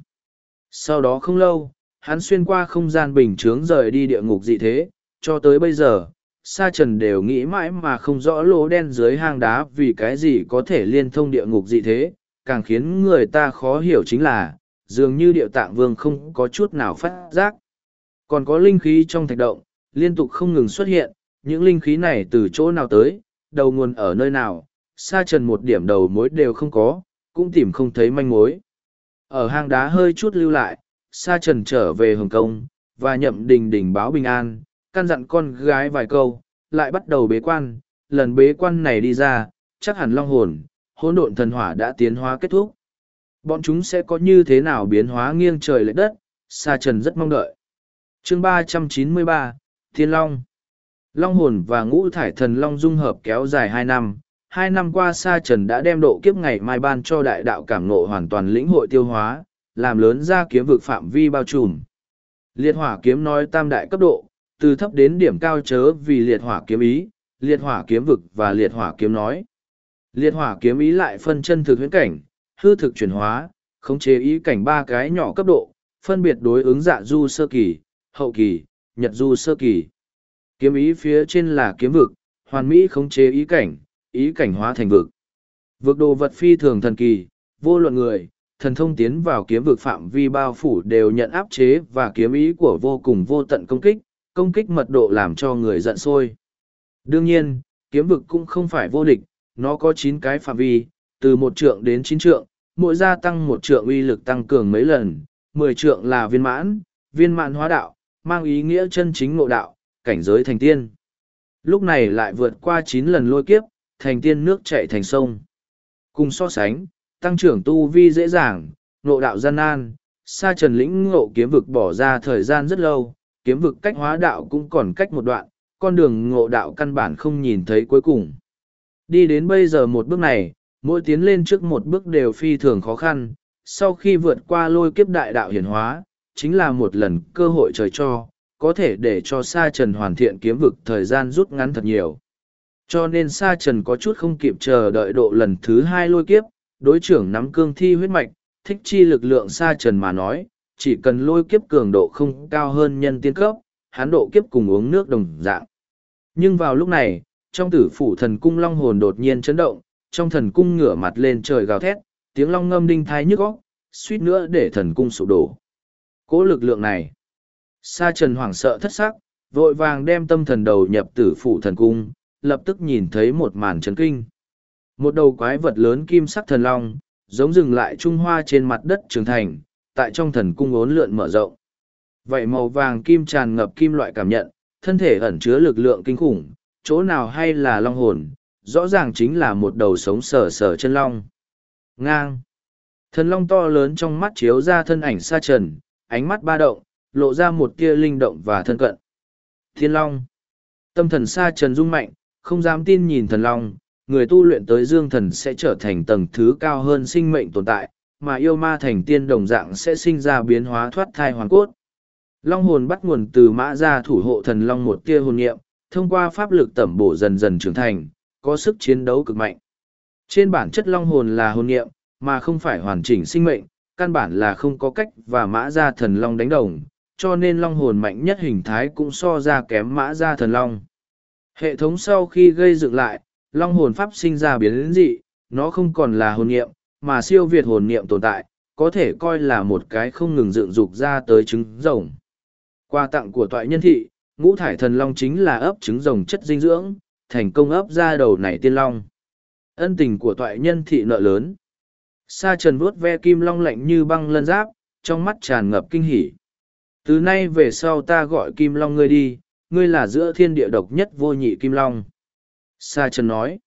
sau đó không lâu hắn xuyên qua không gian bình chướng rời đi địa ngục dị thế cho tới bây giờ sa trần đều nghĩ mãi mà không rõ lỗ đen dưới hang đá vì cái gì có thể liên thông địa ngục dị thế càng khiến người ta khó hiểu chính là dường như địa tạng vương không có chút nào phát giác còn có linh khí trong thạch động liên tục không ngừng xuất hiện, những linh khí này từ chỗ nào tới, đầu nguồn ở nơi nào, sa trần một điểm đầu mối đều không có, cũng tìm không thấy manh mối. Ở hang đá hơi chút lưu lại, sa trần trở về Hồng Kông, và nhậm đình đình báo bình an, căn dặn con gái vài câu, lại bắt đầu bế quan, lần bế quan này đi ra, chắc hẳn long hồn, hỗn độn thần hỏa đã tiến hóa kết thúc. Bọn chúng sẽ có như thế nào biến hóa nghiêng trời lệch đất, sa trần rất mong đợi. Chương ba trăm chín mươi ba Thiên Long Long hồn và ngũ thải thần Long dung hợp kéo dài hai năm. Hai năm qua Sa Trần đã đem độ kiếp ngày mai ban cho đại đạo cảm ngộ hoàn toàn lĩnh hội tiêu hóa, làm lớn ra kiếm vực phạm vi bao trùm. Liệt hỏa kiếm nói tam đại cấp độ, từ thấp đến điểm cao chớ vì liệt hỏa kiếm ý, liệt hỏa kiếm vực và liệt hỏa kiếm nói. Liệt hỏa kiếm ý lại phân chân thực huyễn cảnh, hư thực chuyển hóa, khống chế ý cảnh ba cái nhỏ cấp độ, phân biệt đối ứng dạ du sơ kỳ, hậu kỳ, nhật du sơ kỳ. Kiếm ý phía trên là kiếm vực, hoàn mỹ khống chế ý cảnh, ý cảnh hóa thành vực. Vực đồ vật phi thường thần kỳ, vô luận người, thần thông tiến vào kiếm vực phạm vi bao phủ đều nhận áp chế và kiếm ý của vô cùng vô tận công kích, công kích mật độ làm cho người giận sôi. Đương nhiên, kiếm vực cũng không phải vô địch, nó có chín cái phạm vi, từ một trượng đến chín trượng, mỗi gia tăng một trượng uy lực tăng cường mấy lần, mười trượng là viên mãn, viên mãn hóa đạo, mang ý nghĩa chân chính ngộ đạo, cảnh giới thành tiên. Lúc này lại vượt qua chín lần lôi kiếp, thành tiên nước chạy thành sông. Cùng so sánh, tăng trưởng tu vi dễ dàng, ngộ đạo gian nan, sa trần lĩnh ngộ kiếm vực bỏ ra thời gian rất lâu, kiếm vực cách hóa đạo cũng còn cách một đoạn, con đường ngộ đạo căn bản không nhìn thấy cuối cùng. Đi đến bây giờ một bước này, mỗi tiến lên trước một bước đều phi thường khó khăn, sau khi vượt qua lôi kiếp đại đạo hiển hóa, chính là một lần cơ hội trời cho, có thể để cho Sa Trần hoàn thiện kiếm vực thời gian rút ngắn thật nhiều. Cho nên Sa Trần có chút không kịp chờ đợi độ lần thứ hai lôi kiếp, đối trưởng nắm cương thi huyết mạch, thích chi lực lượng xa Trần mà nói, chỉ cần lôi kiếp cường độ không cao hơn nhân tiên cấp, hán độ kiếp cùng uống nước đồng dạng. Nhưng vào lúc này, trong tử phủ thần cung long hồn đột nhiên chấn động, trong thần cung ngửa mặt lên trời gào thét, tiếng long ngâm đinh thái nhức óc, suýt nữa để thần cung sụp đổ. Cố lực lượng này. Sa trần hoảng sợ thất sắc, vội vàng đem tâm thần đầu nhập tử phủ thần cung, lập tức nhìn thấy một màn chấn kinh. Một đầu quái vật lớn kim sắc thần long, giống dừng lại trung hoa trên mặt đất trường thành, tại trong thần cung ốn lượn mở rộng. Vậy màu vàng kim tràn ngập kim loại cảm nhận, thân thể ẩn chứa lực lượng kinh khủng, chỗ nào hay là long hồn, rõ ràng chính là một đầu sống sờ sờ chân long. Ngang. Thần long to lớn trong mắt chiếu ra thân ảnh xa trần, ánh mắt ba động, lộ ra một tia linh động và thân cận. Thiên long. Tâm thần xa trần rung mạnh, không dám tin nhìn thần long, người tu luyện tới dương thần sẽ trở thành tầng thứ cao hơn sinh mệnh tồn tại, mà yêu ma thành tiên đồng dạng sẽ sinh ra biến hóa thoát thai hoàn cốt. Long hồn bắt nguồn từ mã gia thủ hộ thần long một tia hồn niệm, thông qua pháp lực tẩm bổ dần dần trưởng thành, có sức chiến đấu cực mạnh. Trên bản chất long hồn là hồn niệm, mà không phải hoàn chỉnh sinh mệnh, căn bản là không có cách và mã gia thần long đánh đồng, cho nên long hồn mạnh nhất hình thái cũng so ra kém mã gia thần long. Hệ thống sau khi gây dựng lại, long hồn pháp sinh ra biến dị, nó không còn là hồn niệm, mà siêu việt hồn niệm tồn tại, có thể coi là một cái không ngừng dựng dục ra tới trứng rồng. Quà tặng của toại nhân thị, ngũ thải thần long chính là ấp trứng rồng chất dinh dưỡng, thành công ấp ra đầu này tiên long. Ân tình của toại nhân thị nợ lớn. Sa trần vuốt ve kim long lạnh như băng lân giáp, trong mắt tràn ngập kinh hỉ. Từ nay về sau ta gọi kim long ngươi đi, ngươi là giữa thiên địa độc nhất vô nhị kim long. Sa trần nói.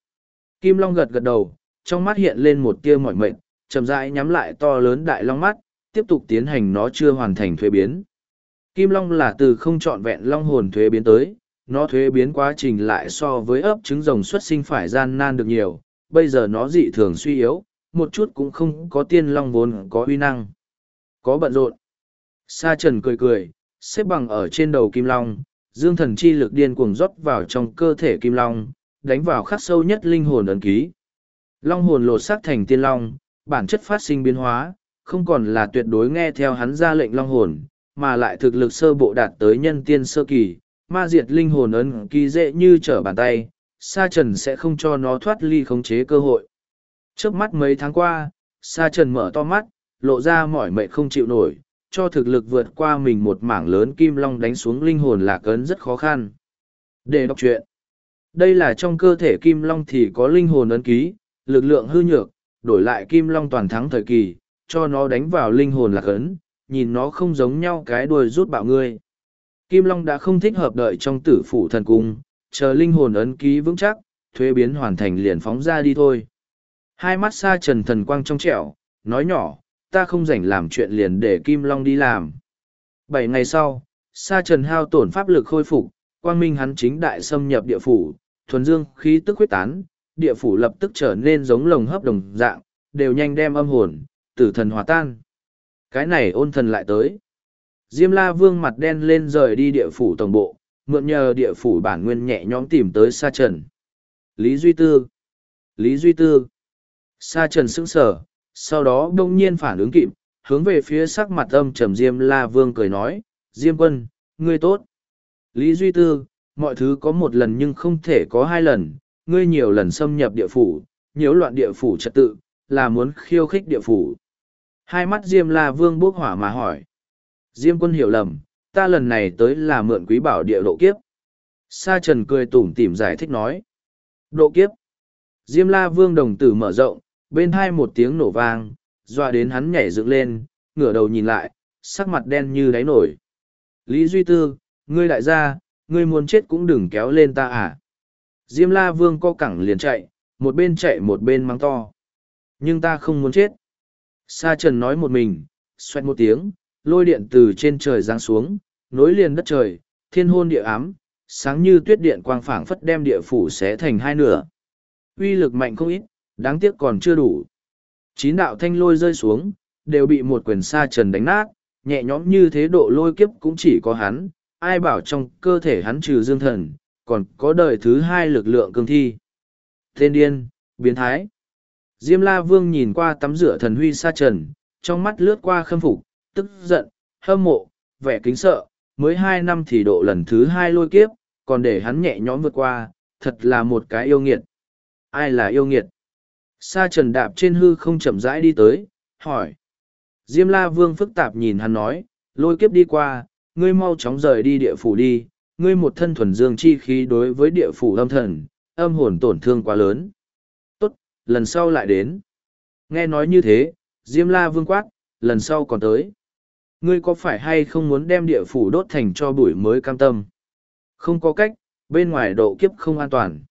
Kim long gật gật đầu, trong mắt hiện lên một tia mỏi mệt, chậm rãi nhắm lại to lớn đại long mắt, tiếp tục tiến hành nó chưa hoàn thành thuế biến. Kim long là từ không trọn vẹn long hồn thuế biến tới, nó thuế biến quá trình lại so với ấp trứng rồng xuất sinh phải gian nan được nhiều, bây giờ nó dị thường suy yếu, một chút cũng không có tiên long vốn có uy năng. Có bận rộn. Sa trần cười cười, xếp bằng ở trên đầu kim long, dương thần chi lực điên cuồng rót vào trong cơ thể kim long, đánh vào khắc sâu nhất linh hồn ấn ký. Long hồn lột xác thành tiên long, bản chất phát sinh biến hóa, không còn là tuyệt đối nghe theo hắn ra lệnh long hồn, mà lại thực lực sơ bộ đạt tới nhân tiên sơ kỳ, ma diệt linh hồn ấn ký dễ như trở bàn tay, Sa Trần sẽ không cho nó thoát ly khống chế cơ hội. Trước mắt mấy tháng qua, Sa Trần mở to mắt, lộ ra mỏi mệt không chịu nổi, cho thực lực vượt qua mình một mảng lớn kim long đánh xuống linh hồn lạc ấn rất khó khăn. Để đọc truyện. Đây là trong cơ thể kim long thì có linh hồn ấn ký, lực lượng hư nhược, đổi lại kim long toàn thắng thời kỳ, cho nó đánh vào linh hồn lạc ấn, nhìn nó không giống nhau cái đuôi rút bạo ngươi. Kim long đã không thích hợp đợi trong tử phủ thần cung, chờ linh hồn ấn ký vững chắc, thuế biến hoàn thành liền phóng ra đi thôi. Hai mắt xa trần thần quang trong trẻo, nói nhỏ, ta không rảnh làm chuyện liền để Kim Long đi làm. Bảy ngày sau, sa trần hao tổn pháp lực khôi phục, quang minh hắn chính đại xâm nhập địa phủ, thuần dương khí tức huyết tán, địa phủ lập tức trở nên giống lồng hấp đồng dạng, đều nhanh đem âm hồn, tử thần hòa tan. Cái này ôn thần lại tới. Diêm la vương mặt đen lên rời đi địa phủ tổng bộ, mượn nhờ địa phủ bản nguyên nhẹ nhõm tìm tới sa trần. Lý Duy Tư. Lý Duy Tư. Sa trần sững sở, sau đó đông nhiên phản ứng kịp, hướng về phía sắc mặt âm trầm Diêm La Vương cười nói, Diêm quân, ngươi tốt. Lý Duy Tư, mọi thứ có một lần nhưng không thể có hai lần, ngươi nhiều lần xâm nhập địa phủ, nhiễu loạn địa phủ trật tự, là muốn khiêu khích địa phủ. Hai mắt Diêm La Vương bốc hỏa mà hỏi. Diêm quân hiểu lầm, ta lần này tới là mượn quý bảo địa độ kiếp. Sa Trần cười tủm tỉm giải thích nói. Độ kiếp. Diêm La Vương đồng tử mở rộng, bên hai một tiếng nổ vang, doa đến hắn nhảy dựng lên, ngửa đầu nhìn lại, sắc mặt đen như đáy nổi. Lý Duy Tư, ngươi đại gia, ngươi muốn chết cũng đừng kéo lên ta à. Diêm La Vương co cẳng liền chạy, một bên chạy một bên mắng to. Nhưng ta không muốn chết. Sa Trần nói một mình, xoẹt một tiếng, lôi điện từ trên trời giáng xuống, nối liền đất trời, thiên hôn địa ám, sáng như tuyết điện quang phảng phất đem địa phủ xé thành hai nửa. Uy lực mạnh không ít, đáng tiếc còn chưa đủ. Chín đạo thanh lôi rơi xuống, đều bị một quyền sa trần đánh nát, nhẹ nhõm như thế độ lôi kiếp cũng chỉ có hắn, ai bảo trong cơ thể hắn trừ dương thần, còn có đời thứ hai lực lượng cương thi. Tên điên, biến thái. Diêm La Vương nhìn qua tắm rửa thần huy sa trần, trong mắt lướt qua khâm phục, tức giận, hâm mộ, vẻ kính sợ, mới hai năm thì độ lần thứ hai lôi kiếp, còn để hắn nhẹ nhõm vượt qua, thật là một cái yêu nghiệt. Ai là yêu nghiệt? Sa trần đạp trên hư không chậm rãi đi tới, hỏi. Diêm la vương phức tạp nhìn hắn nói, lôi kiếp đi qua, ngươi mau chóng rời đi địa phủ đi, ngươi một thân thuần dương chi khí đối với địa phủ âm thần, âm hồn tổn thương quá lớn. Tốt, lần sau lại đến. Nghe nói như thế, Diêm la vương quát, lần sau còn tới. Ngươi có phải hay không muốn đem địa phủ đốt thành cho bụi mới cam tâm? Không có cách, bên ngoài độ kiếp không an toàn.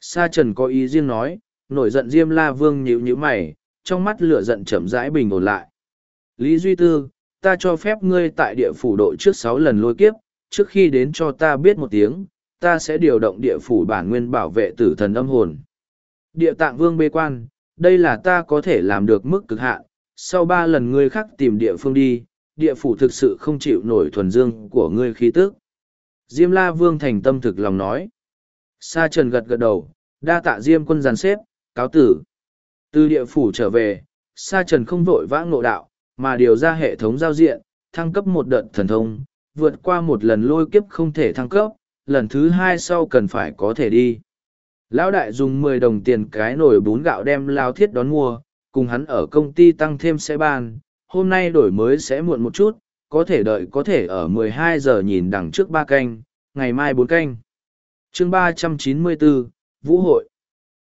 Sa trần có ý riêng nói, nổi giận Diêm La Vương nhíu nhíu mày, trong mắt lửa giận chậm rãi bình ổn lại. Lý Duy Tư, ta cho phép ngươi tại địa phủ độ trước sáu lần lôi kiếp, trước khi đến cho ta biết một tiếng, ta sẽ điều động địa phủ bản nguyên bảo vệ tử thần âm hồn. Địa tạng vương bê quan, đây là ta có thể làm được mức cực hạn, sau ba lần ngươi khác tìm địa phương đi, địa phủ thực sự không chịu nổi thuần dương của ngươi khí tức. Diêm la vương thành tâm thực lòng nói. Sa trần gật gật đầu, đa tạ diêm quân giàn xếp, cáo tử. Từ địa phủ trở về, Sa Trần không vội vã ngộ đạo, mà điều ra hệ thống giao diện, thăng cấp một đợt thần thông, vượt qua một lần lôi kiếp không thể thăng cấp, lần thứ hai sau cần phải có thể đi. Lão đại dùng mười đồng tiền cái nồi bún gạo đem lao thiết đón mua, cùng hắn ở công ty tăng thêm xe ban, hôm nay đổi mới sẽ muộn một chút, có thể đợi có thể ở mười hai giờ nhìn đằng trước ba canh, ngày mai bốn canh. chương ba trăm chín mươi bốn Vũ hội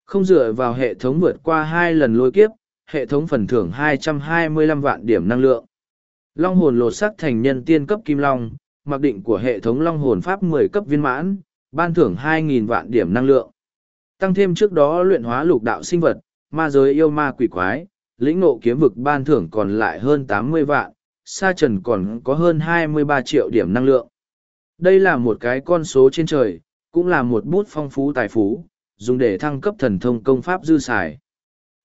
không dựa vào hệ thống vượt qua hai lần lôi kiếp, hệ thống phần thưởng 225 vạn điểm năng lượng. Long hồn lột sắc thành nhân tiên cấp kim long, mặc định của hệ thống long hồn pháp 10 cấp viên mãn, ban thưởng 2.000 vạn điểm năng lượng. Tăng thêm trước đó luyện hóa lục đạo sinh vật, ma giới yêu ma quỷ quái, lĩnh ngộ kiếm vực ban thưởng còn lại hơn 80 vạn, sa trần còn có hơn 23 triệu điểm năng lượng. Đây là một cái con số trên trời, cũng là một bút phong phú tài phú, dùng để thăng cấp thần thông công pháp dư xài.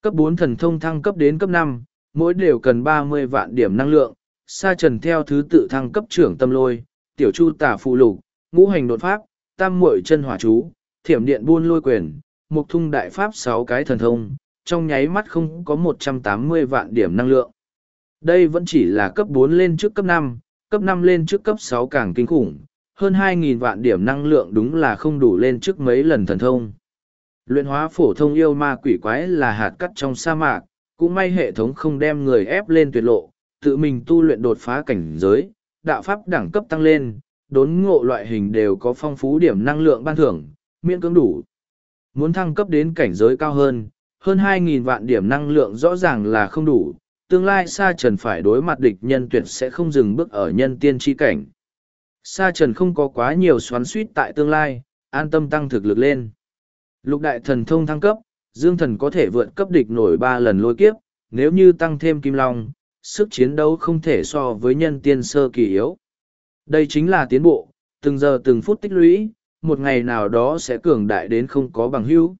Cấp bốn thần thông thăng cấp đến cấp năm, mỗi đều cần ba mươi vạn điểm năng lượng, sa trần theo thứ tự thăng cấp trưởng tâm lôi, tiểu chu tả phụ lục, ngũ hành đột pháp, tam muội chân hỏa chú, thiểm điện buôn lôi quyền, mục thung đại pháp sáu cái thần thông, trong nháy mắt không có một trăm tám mươi vạn điểm năng lượng. Đây vẫn chỉ là cấp bốn lên trước cấp năm, cấp năm lên trước cấp sáu càng kinh khủng, hơn hai nghìn vạn điểm năng lượng đúng là không đủ lên trước mấy lần thần thông. Luyện hóa phổ thông yêu ma quỷ quái là hạt cắt trong sa mạc, cũng may hệ thống không đem người ép lên tuyệt lộ, tự mình tu luyện đột phá cảnh giới, đạo pháp đẳng cấp tăng lên, đốn ngộ loại hình đều có phong phú điểm năng lượng ban thưởng, miễn cưỡng đủ. Muốn thăng cấp đến cảnh giới cao hơn, hơn 2.000 vạn điểm năng lượng rõ ràng là không đủ, tương lai Sa Trần phải đối mặt địch nhân tuyệt sẽ không dừng bước ở nhân tiên tri cảnh. Sa Trần không có quá nhiều xoắn suýt tại tương lai, an tâm tăng thực lực lên. Lục đại thần thông thăng cấp, dương thần có thể vượt cấp địch nổi ba lần lôi kiếp, nếu như tăng thêm kim long, sức chiến đấu không thể so với nhân tiên sơ kỳ yếu. Đây chính là tiến bộ, từng giờ từng phút tích lũy, một ngày nào đó sẽ cường đại đến không có bằng hữu.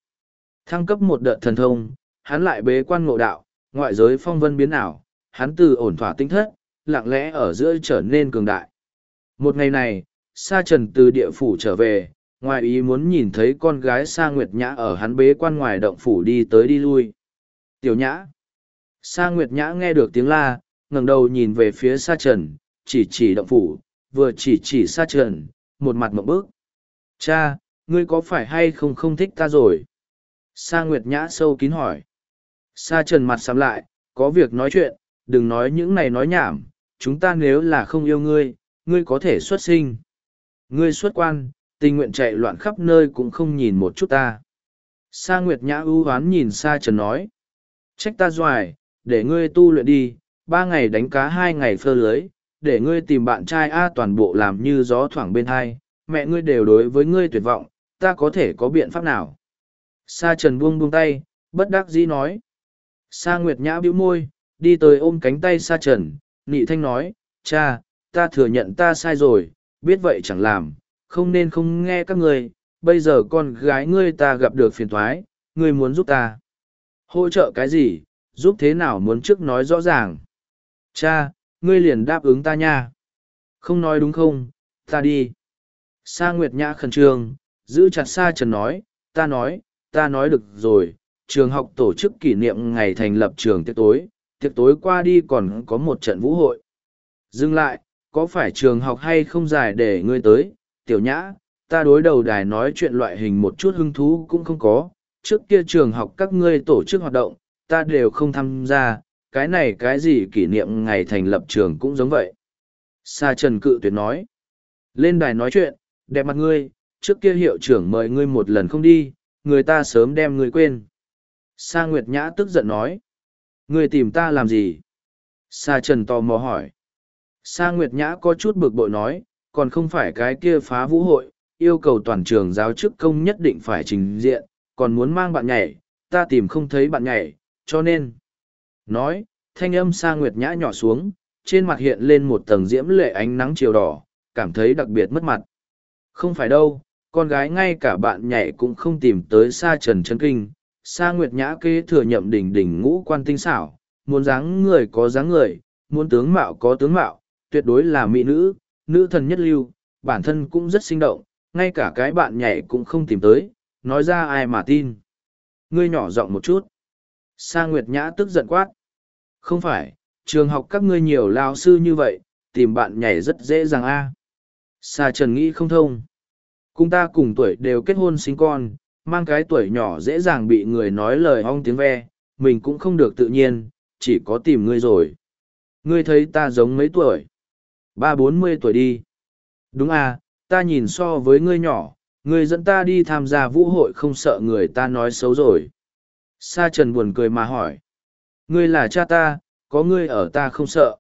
Thăng cấp một đợt thần thông, hắn lại bế quan ngộ đạo, ngoại giới phong vân biến ảo, hắn từ ổn thỏa tinh thất, lặng lẽ ở giữa trở nên cường đại. Một ngày này, Sa Trần từ địa phủ trở về, ngoài ý muốn nhìn thấy con gái sa nguyệt nhã ở hắn bế quan ngoài động phủ đi tới đi lui tiểu nhã sa nguyệt nhã nghe được tiếng la ngẩng đầu nhìn về phía sa trần chỉ chỉ động phủ vừa chỉ chỉ sa trần một mặt mộng bước cha ngươi có phải hay không không thích ta rồi Sa Nguyệt Nhã sâu kín hỏi. Sa Trần mặt sắm lại, có việc nói chuyện, đừng nói những này nói nhảm, chúng ta nếu là không yêu ngươi, ngươi có thể xuất sinh. Ngươi xuất quan, tình nguyện chạy loạn khắp nơi cũng không nhìn một chút ta. Sa Nguyệt Nhã ưu hoán nhìn Sa Trần nói. Trách ta doài, để ngươi tu luyện đi, ba ngày đánh cá hai ngày phơ lưới, để ngươi tìm bạn trai A toàn bộ làm như gió thoảng bên hai, mẹ ngươi đều đối với ngươi tuyệt vọng, ta có thể có biện pháp nào? Sa Trần buông buông tay, bất đắc dĩ nói. Sa Nguyệt Nhã bĩu môi, đi tới ôm cánh tay Sa Trần, nị thanh nói, cha, ta thừa nhận ta sai rồi, biết vậy chẳng làm, không nên không nghe các người. bây giờ con gái ngươi ta gặp được phiền thoái, ngươi muốn giúp ta. Hỗ trợ cái gì, giúp thế nào muốn trước nói rõ ràng. Cha, ngươi liền đáp ứng ta nha. Không nói đúng không, ta đi. Sa Nguyệt Nhã khẩn trương, giữ chặt Sa Trần nói, ta nói, ta nói được rồi, trường học tổ chức kỷ niệm ngày thành lập trường tiệc tối, tiệc tối qua đi còn có một trận vũ hội. Dừng lại, có phải trường học hay không dài để ngươi tới, tiểu nhã, ta đối đầu đài nói chuyện loại hình một chút hứng thú cũng không có, trước kia trường học các ngươi tổ chức hoạt động, ta đều không tham gia, cái này cái gì kỷ niệm ngày thành lập trường cũng giống vậy. Sa Trần cự tuyệt nói, lên đài nói chuyện, đẹp mặt ngươi, trước kia hiệu trưởng mời ngươi một lần không đi, người ta sớm đem ngươi quên. Sa Nguyệt Nhã tức giận nói, ngươi tìm ta làm gì? Sa Trần tò mò hỏi. Sa Nguyệt Nhã có chút bực bội nói, còn không phải cái kia phá vũ hội, yêu cầu toàn trường giáo chức công nhất định phải trình diện, còn muốn mang bạn nhảy, ta tìm không thấy bạn nhảy, cho nên. Nói, thanh âm Sa Nguyệt Nhã nhỏ xuống, trên mặt hiện lên một tầng diễm lệ ánh nắng chiều đỏ, cảm thấy đặc biệt mất mặt. Không phải đâu, con gái ngay cả bạn nhảy cũng không tìm tới Sa Trần Trấn Kinh. Sa Nguyệt Nhã kế thừa nhậm đỉnh đỉnh ngũ quan tinh xảo, muốn dáng người có dáng người, muốn tướng mạo có tướng mạo, tuyệt đối là mỹ nữ, nữ thần nhất lưu, bản thân cũng rất sinh động, ngay cả cái bạn nhảy cũng không tìm tới, nói ra ai mà tin. Ngươi nhỏ giọng một chút. Sa Nguyệt Nhã tức giận quát. Không phải, trường học các ngươi nhiều lao sư như vậy, tìm bạn nhảy rất dễ dàng a. Sa Trần nghĩ không thông. Cùng ta cùng tuổi đều kết hôn sinh con, mang cái tuổi nhỏ dễ dàng bị người nói lời ong tiếng ve, mình cũng không được tự nhiên, chỉ có tìm ngươi rồi. Ngươi thấy ta giống mấy tuổi? Ba bốn mươi tuổi đi. Đúng à, ta nhìn so với ngươi nhỏ, ngươi dẫn ta đi tham gia vũ hội không sợ người ta nói xấu rồi. Sa trần buồn cười mà hỏi. Ngươi là cha ta, có ngươi ở ta không sợ.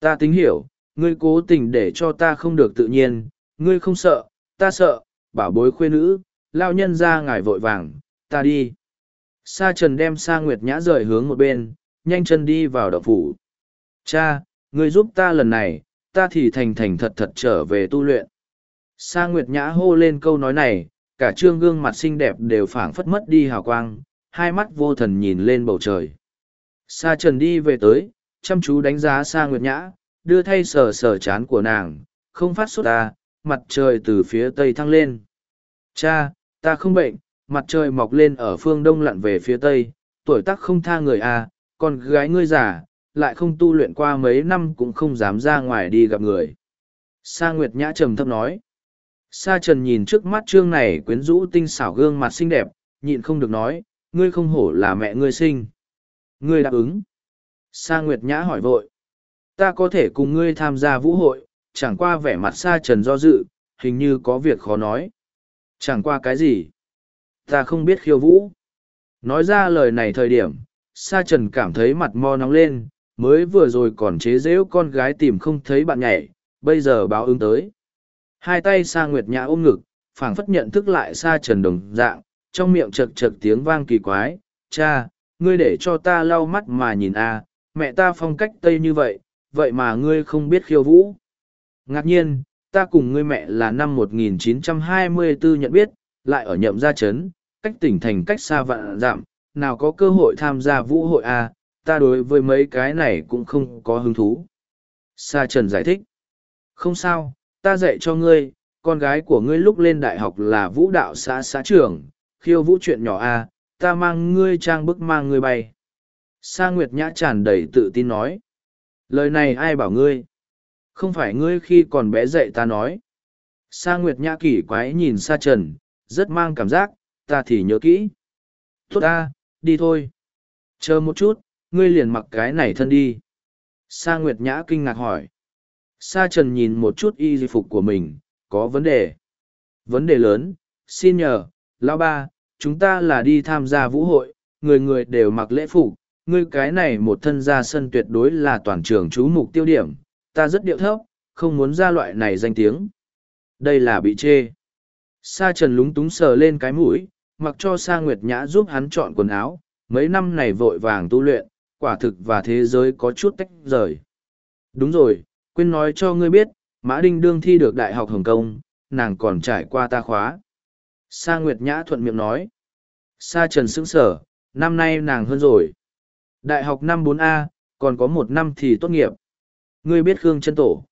Ta tính hiểu, ngươi cố tình để cho ta không được tự nhiên, ngươi không sợ, ta sợ, bảo bối khuê nữ, lao nhân ra ngài vội vàng, ta đi. Sa trần đem Sa Nguyệt Nhã rời hướng một bên, nhanh chân đi vào đậu phủ. Cha, ngươi giúp ta lần này, ta thì thành thành thật thật trở về tu luyện. Sa Nguyệt Nhã hô lên câu nói này, cả trương gương mặt xinh đẹp đều phảng phất mất đi hào quang, hai mắt vô thần nhìn lên bầu trời. Sa Trần đi về tới, chăm chú đánh giá Sa Nguyệt Nhã, đưa thay sờ sờ chán của nàng, không phát sốt ta, mặt trời từ phía tây thăng lên. Cha, ta không bệnh, mặt trời mọc lên ở phương đông lặn về phía tây, tuổi tác không tha người à, còn gái ngươi già, lại không tu luyện qua mấy năm cũng không dám ra ngoài đi gặp người. Sa Nguyệt Nhã trầm thấp nói. Sa Trần nhìn trước mắt trương này quyến rũ tinh xảo gương mặt xinh đẹp, nhịn không được nói, ngươi không hổ là mẹ ngươi sinh. Ngươi đáp ứng. Sa Nguyệt Nhã hỏi vội. Ta có thể cùng ngươi tham gia vũ hội, chẳng qua vẻ mặt Sa Trần do dự, hình như có việc khó nói. Chẳng qua cái gì? Ta không biết khiêu vũ. Nói ra lời này thời điểm, Sa Trần cảm thấy mặt mo nóng lên, mới vừa rồi còn chế giễu con gái tìm không thấy bạn nhảy, bây giờ báo ứng tới. Hai tay Sa Nguyệt Nhã ôm ngực, phảng phất nhận thức lại Sa Trần đồng dạng, trong miệng chật chật tiếng vang kỳ quái, cha, ngươi để cho ta lau mắt mà nhìn a, mẹ ta phong cách Tây như vậy, vậy mà ngươi không biết khiêu vũ. Ngạc nhiên, ta cùng ngươi mẹ là năm 1924 nhận biết, lại ở nhậm gia trấn, cách tỉnh thành cách xa vạn giảm, nào có cơ hội tham gia vũ hội a, ta đối với mấy cái này cũng không có hứng thú. Sa Trần giải thích. Không sao, ta dạy cho ngươi, con gái của ngươi lúc lên đại học là vũ đạo xã xã trưởng, khiêu vũ chuyện nhỏ a, ta mang ngươi trang bức mang ngươi bay. Sa Nguyệt Nhã tràn đầy tự tin nói. Lời này ai bảo ngươi? Không phải ngươi khi còn bé dạy ta nói. Sa Nguyệt Nhã kỳ quái nhìn Sa Trần, rất mang cảm giác, ta thì nhớ kỹ. tốt ta đi thôi chờ một chút ngươi liền mặc cái này thân đi. Sa nguyệt nhã kinh ngạc hỏi. Sa trần nhìn một chút y di phục của mình, có vấn đề. Vấn đề lớn, xin nhờ, lão ba, chúng ta là đi tham gia vũ hội, người người đều mặc lễ phục. Ngươi cái này một thân ra sân tuyệt đối là toàn trường chú mục tiêu điểm, ta rất điệu thấp, không muốn ra loại này danh tiếng. Đây là bị chê. Sa trần lúng túng sờ lên cái mũi, mặc cho sa nguyệt nhã giúp hắn chọn quần áo. Mấy năm này vội vàng tu luyện quả thực và thế giới có chút tách rời. Đúng rồi, quên nói cho ngươi biết, Mã Đinh Đương thi được Đại học Hồng Kông, nàng còn trải qua ta khóa. Sa Nguyệt Nhã thuận miệng nói. Sa Trần sững sở, năm nay nàng hơn rồi. Đại học năm 4A, còn có một năm thì tốt nghiệp. Ngươi biết Khương Trân Tổ.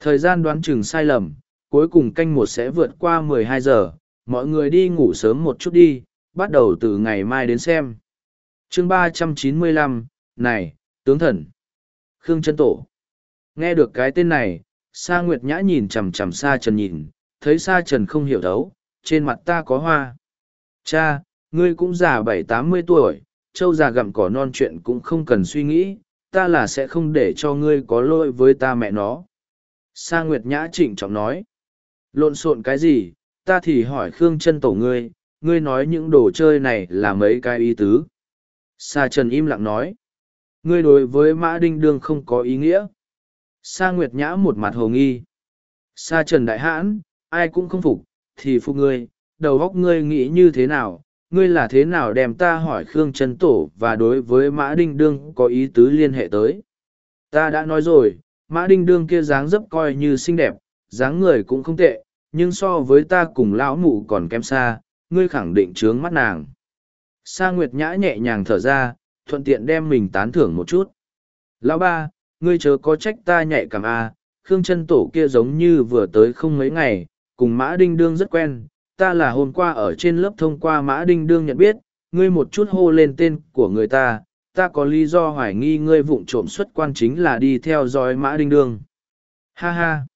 Thời gian đoán chừng sai lầm, cuối cùng canh một sẽ vượt qua 12 giờ, mọi người đi ngủ sớm một chút đi, bắt đầu từ ngày mai đến xem. chương 395, này, tướng thần. Khương chân tổ. Nghe được cái tên này, sa nguyệt nhã nhìn chằm chằm sa trần nhìn, thấy sa trần không hiểu thấu trên mặt ta có hoa. Cha, ngươi cũng già bảy tám mươi tuổi, châu già gặm cỏ non chuyện cũng không cần suy nghĩ, ta là sẽ không để cho ngươi có lỗi với ta mẹ nó. Sa nguyệt nhã trịnh trọng nói. Lộn xộn cái gì, ta thì hỏi khương chân tổ ngươi ngươi nói những đồ chơi này là mấy cái ý tứ? Sa trần im lặng nói ngươi đối với mã đinh đương không có ý nghĩa. Sa nguyệt nhã một mặt hồ nghi. Sa trần đại hãn, ai cũng không phục, thì phục ngươi. Đầu óc ngươi nghĩ như thế nào, ngươi là thế nào đem ta hỏi khương Trần tổ và đối với mã đinh đương có ý tứ liên hệ tới? Ta đã nói rồi, mã đinh đương kia dáng dấp coi như xinh đẹp, dáng người cũng không tệ, nhưng so với ta cùng lão mụ còn kém xa, ngươi khẳng định trướng mắt nàng. Sa nguyệt nhã nhẹ nhàng thở ra thuận tiện đem mình tán thưởng một chút. Lão ba ngươi chớ có trách ta nhạy cảm a à, khương chân tổ kia giống như vừa tới không mấy ngày cùng mã đinh đương rất quen ta là hôm qua ở trên lớp thông qua mã đinh đương nhận biết ngươi một chút hô lên tên của người ta ta có lý do hoài nghi ngươi vụng trộm xuất quan chính là đi theo dõi mã đinh đương. Ha ha.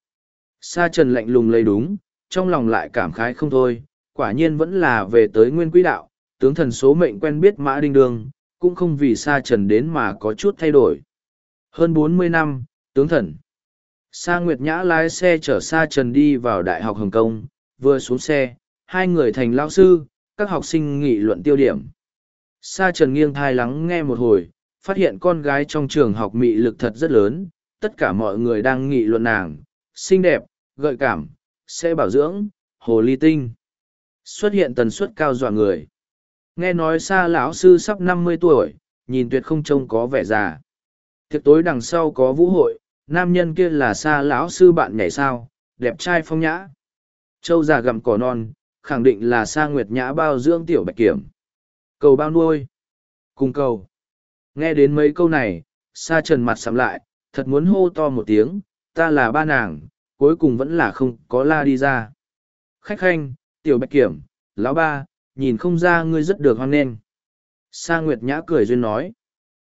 Sa trần lạnh lùng lấy đúng trong lòng lại cảm khái không thôi quả nhiên vẫn là về tới nguyên quỹ đạo tướng thần số mệnh quen biết mã đinh đương cũng không vì sa trần đến mà có chút thay đổi. Hơn bốn mươi năm, tướng thần. Sa nguyệt nhã lái xe chở sa trần đi vào đại học hồng kông, vừa xuống xe, hai người thành lao sư, các học sinh nghị luận tiêu điểm. Sa trần nghiêng thai lắng nghe một hồi, phát hiện con gái trong trường học mị lực thật rất lớn, tất cả mọi người đang nghị luận nàng, xinh đẹp, gợi cảm, sẽ bảo dưỡng, hồ ly tinh. Xuất hiện tần suất cao dọa người nghe nói xa lão sư sắp năm mươi tuổi, nhìn tuyệt không trông có vẻ già. Tiệc tối đằng sau có vũ hội, nam nhân kia là xa lão sư bạn nhảy sao, đẹp trai phong nhã. Châu già gặm cỏ non, khẳng định là sa nguyệt nhã bao dưỡng tiểu bạch kiểm. Cầu bao nuôi. Cùng cầu. Nghe đến mấy câu này, sa trần mặt sắm lại, thật muốn hô to một tiếng, ta là ba nàng, cuối cùng vẫn là không có la đi ra. Khách khanh, tiểu bạch kiểm, lão ba nhìn không ra ngươi rất được hoan nghênh. Sa nguyệt nhã cười duyên nói.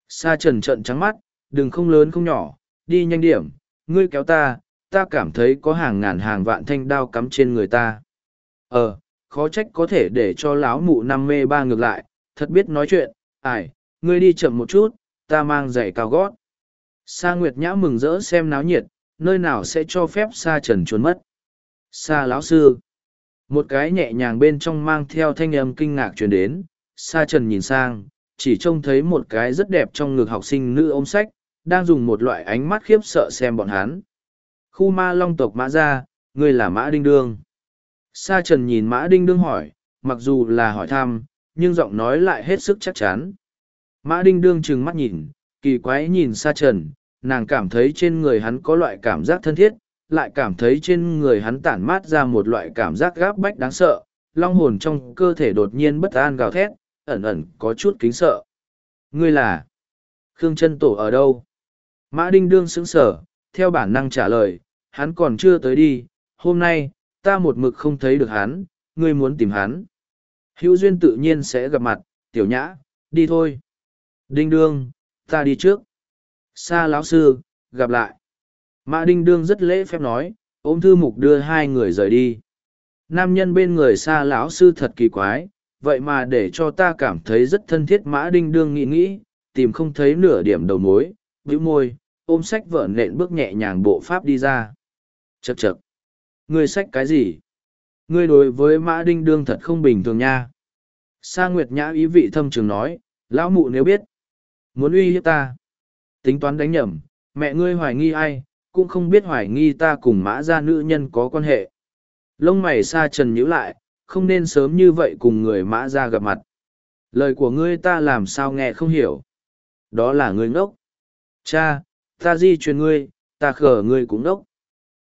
Sa trần trợn trắng mắt, đừng không lớn không nhỏ, đi nhanh điểm, ngươi kéo ta ta cảm thấy có hàng ngàn hàng vạn thanh đao cắm trên người ta. Ờ khó trách có thể để cho lão mụ năm mê ba ngược lại, thật biết nói chuyện ải ngươi đi chậm một chút, ta mang giày cao gót. Sa nguyệt nhã mừng rỡ xem náo nhiệt, nơi nào sẽ cho phép sa trần trốn mất. Sa lão sư một cái nhẹ nhàng bên trong mang theo thanh âm kinh ngạc truyền đến, sa trần nhìn sang, chỉ trông thấy một cái rất đẹp trong ngực học sinh nữ ôm sách, đang dùng một loại ánh mắt khiếp sợ xem bọn hắn. Khu ma long tộc mã gia, ngươi là mã đinh đương. Sa trần nhìn mã đinh đương hỏi, mặc dù là hỏi thăm, nhưng giọng nói lại hết sức chắc chắn. Mã đinh đương trừng mắt nhìn, kỳ quái nhìn sa trần, nàng cảm thấy trên người hắn có loại cảm giác thân thiết lại cảm thấy trên người hắn tản mát ra một loại cảm giác gáp bách đáng sợ, long hồn trong cơ thể đột nhiên bất an gào thét, ẩn ẩn có chút kính sợ. Ngươi là? Khương chân tổ ở đâu? Mã đinh đương sững sờ, theo bản năng trả lời, hắn còn chưa tới đi, hôm nay, ta một mực không thấy được hắn, ngươi muốn tìm hắn. Hữu duyên tự nhiên sẽ gặp mặt, tiểu nhã, đi thôi. Đinh đương, ta đi trước. Sa lão sư, gặp lại mã đinh đương rất lễ phép nói ôm thư mục đưa hai người rời đi nam nhân bên người xa lão sư thật kỳ quái vậy mà để cho ta cảm thấy rất thân thiết mã đinh đương nghĩ nghĩ, tìm không thấy nửa điểm đầu mối, bĩu môi, ôm sách vợ nện bước nhẹ nhàng bộ pháp đi ra. Chậc chậc. Ngươi sách cái gì? Ngươi đối với mã đinh đương thật không bình thường nha. Sa Nguyệt Nhã ý vị thâm trường nói, lão mụ nếu biết, muốn uy hiếp ta. Tính toán đánh nhầm, mẹ ngươi hoài nghi ai, cũng không biết hoài nghi ta cùng mã gia nữ nhân có quan hệ. Lông mày sa trần nhíu lại, không nên sớm như vậy cùng người mã gia gặp mặt. Lời của ngươi ta làm sao nghe không hiểu. Đó là ngươi ngốc. Cha, ta di truyền ngươi, ta khở ngươi cũng ngốc.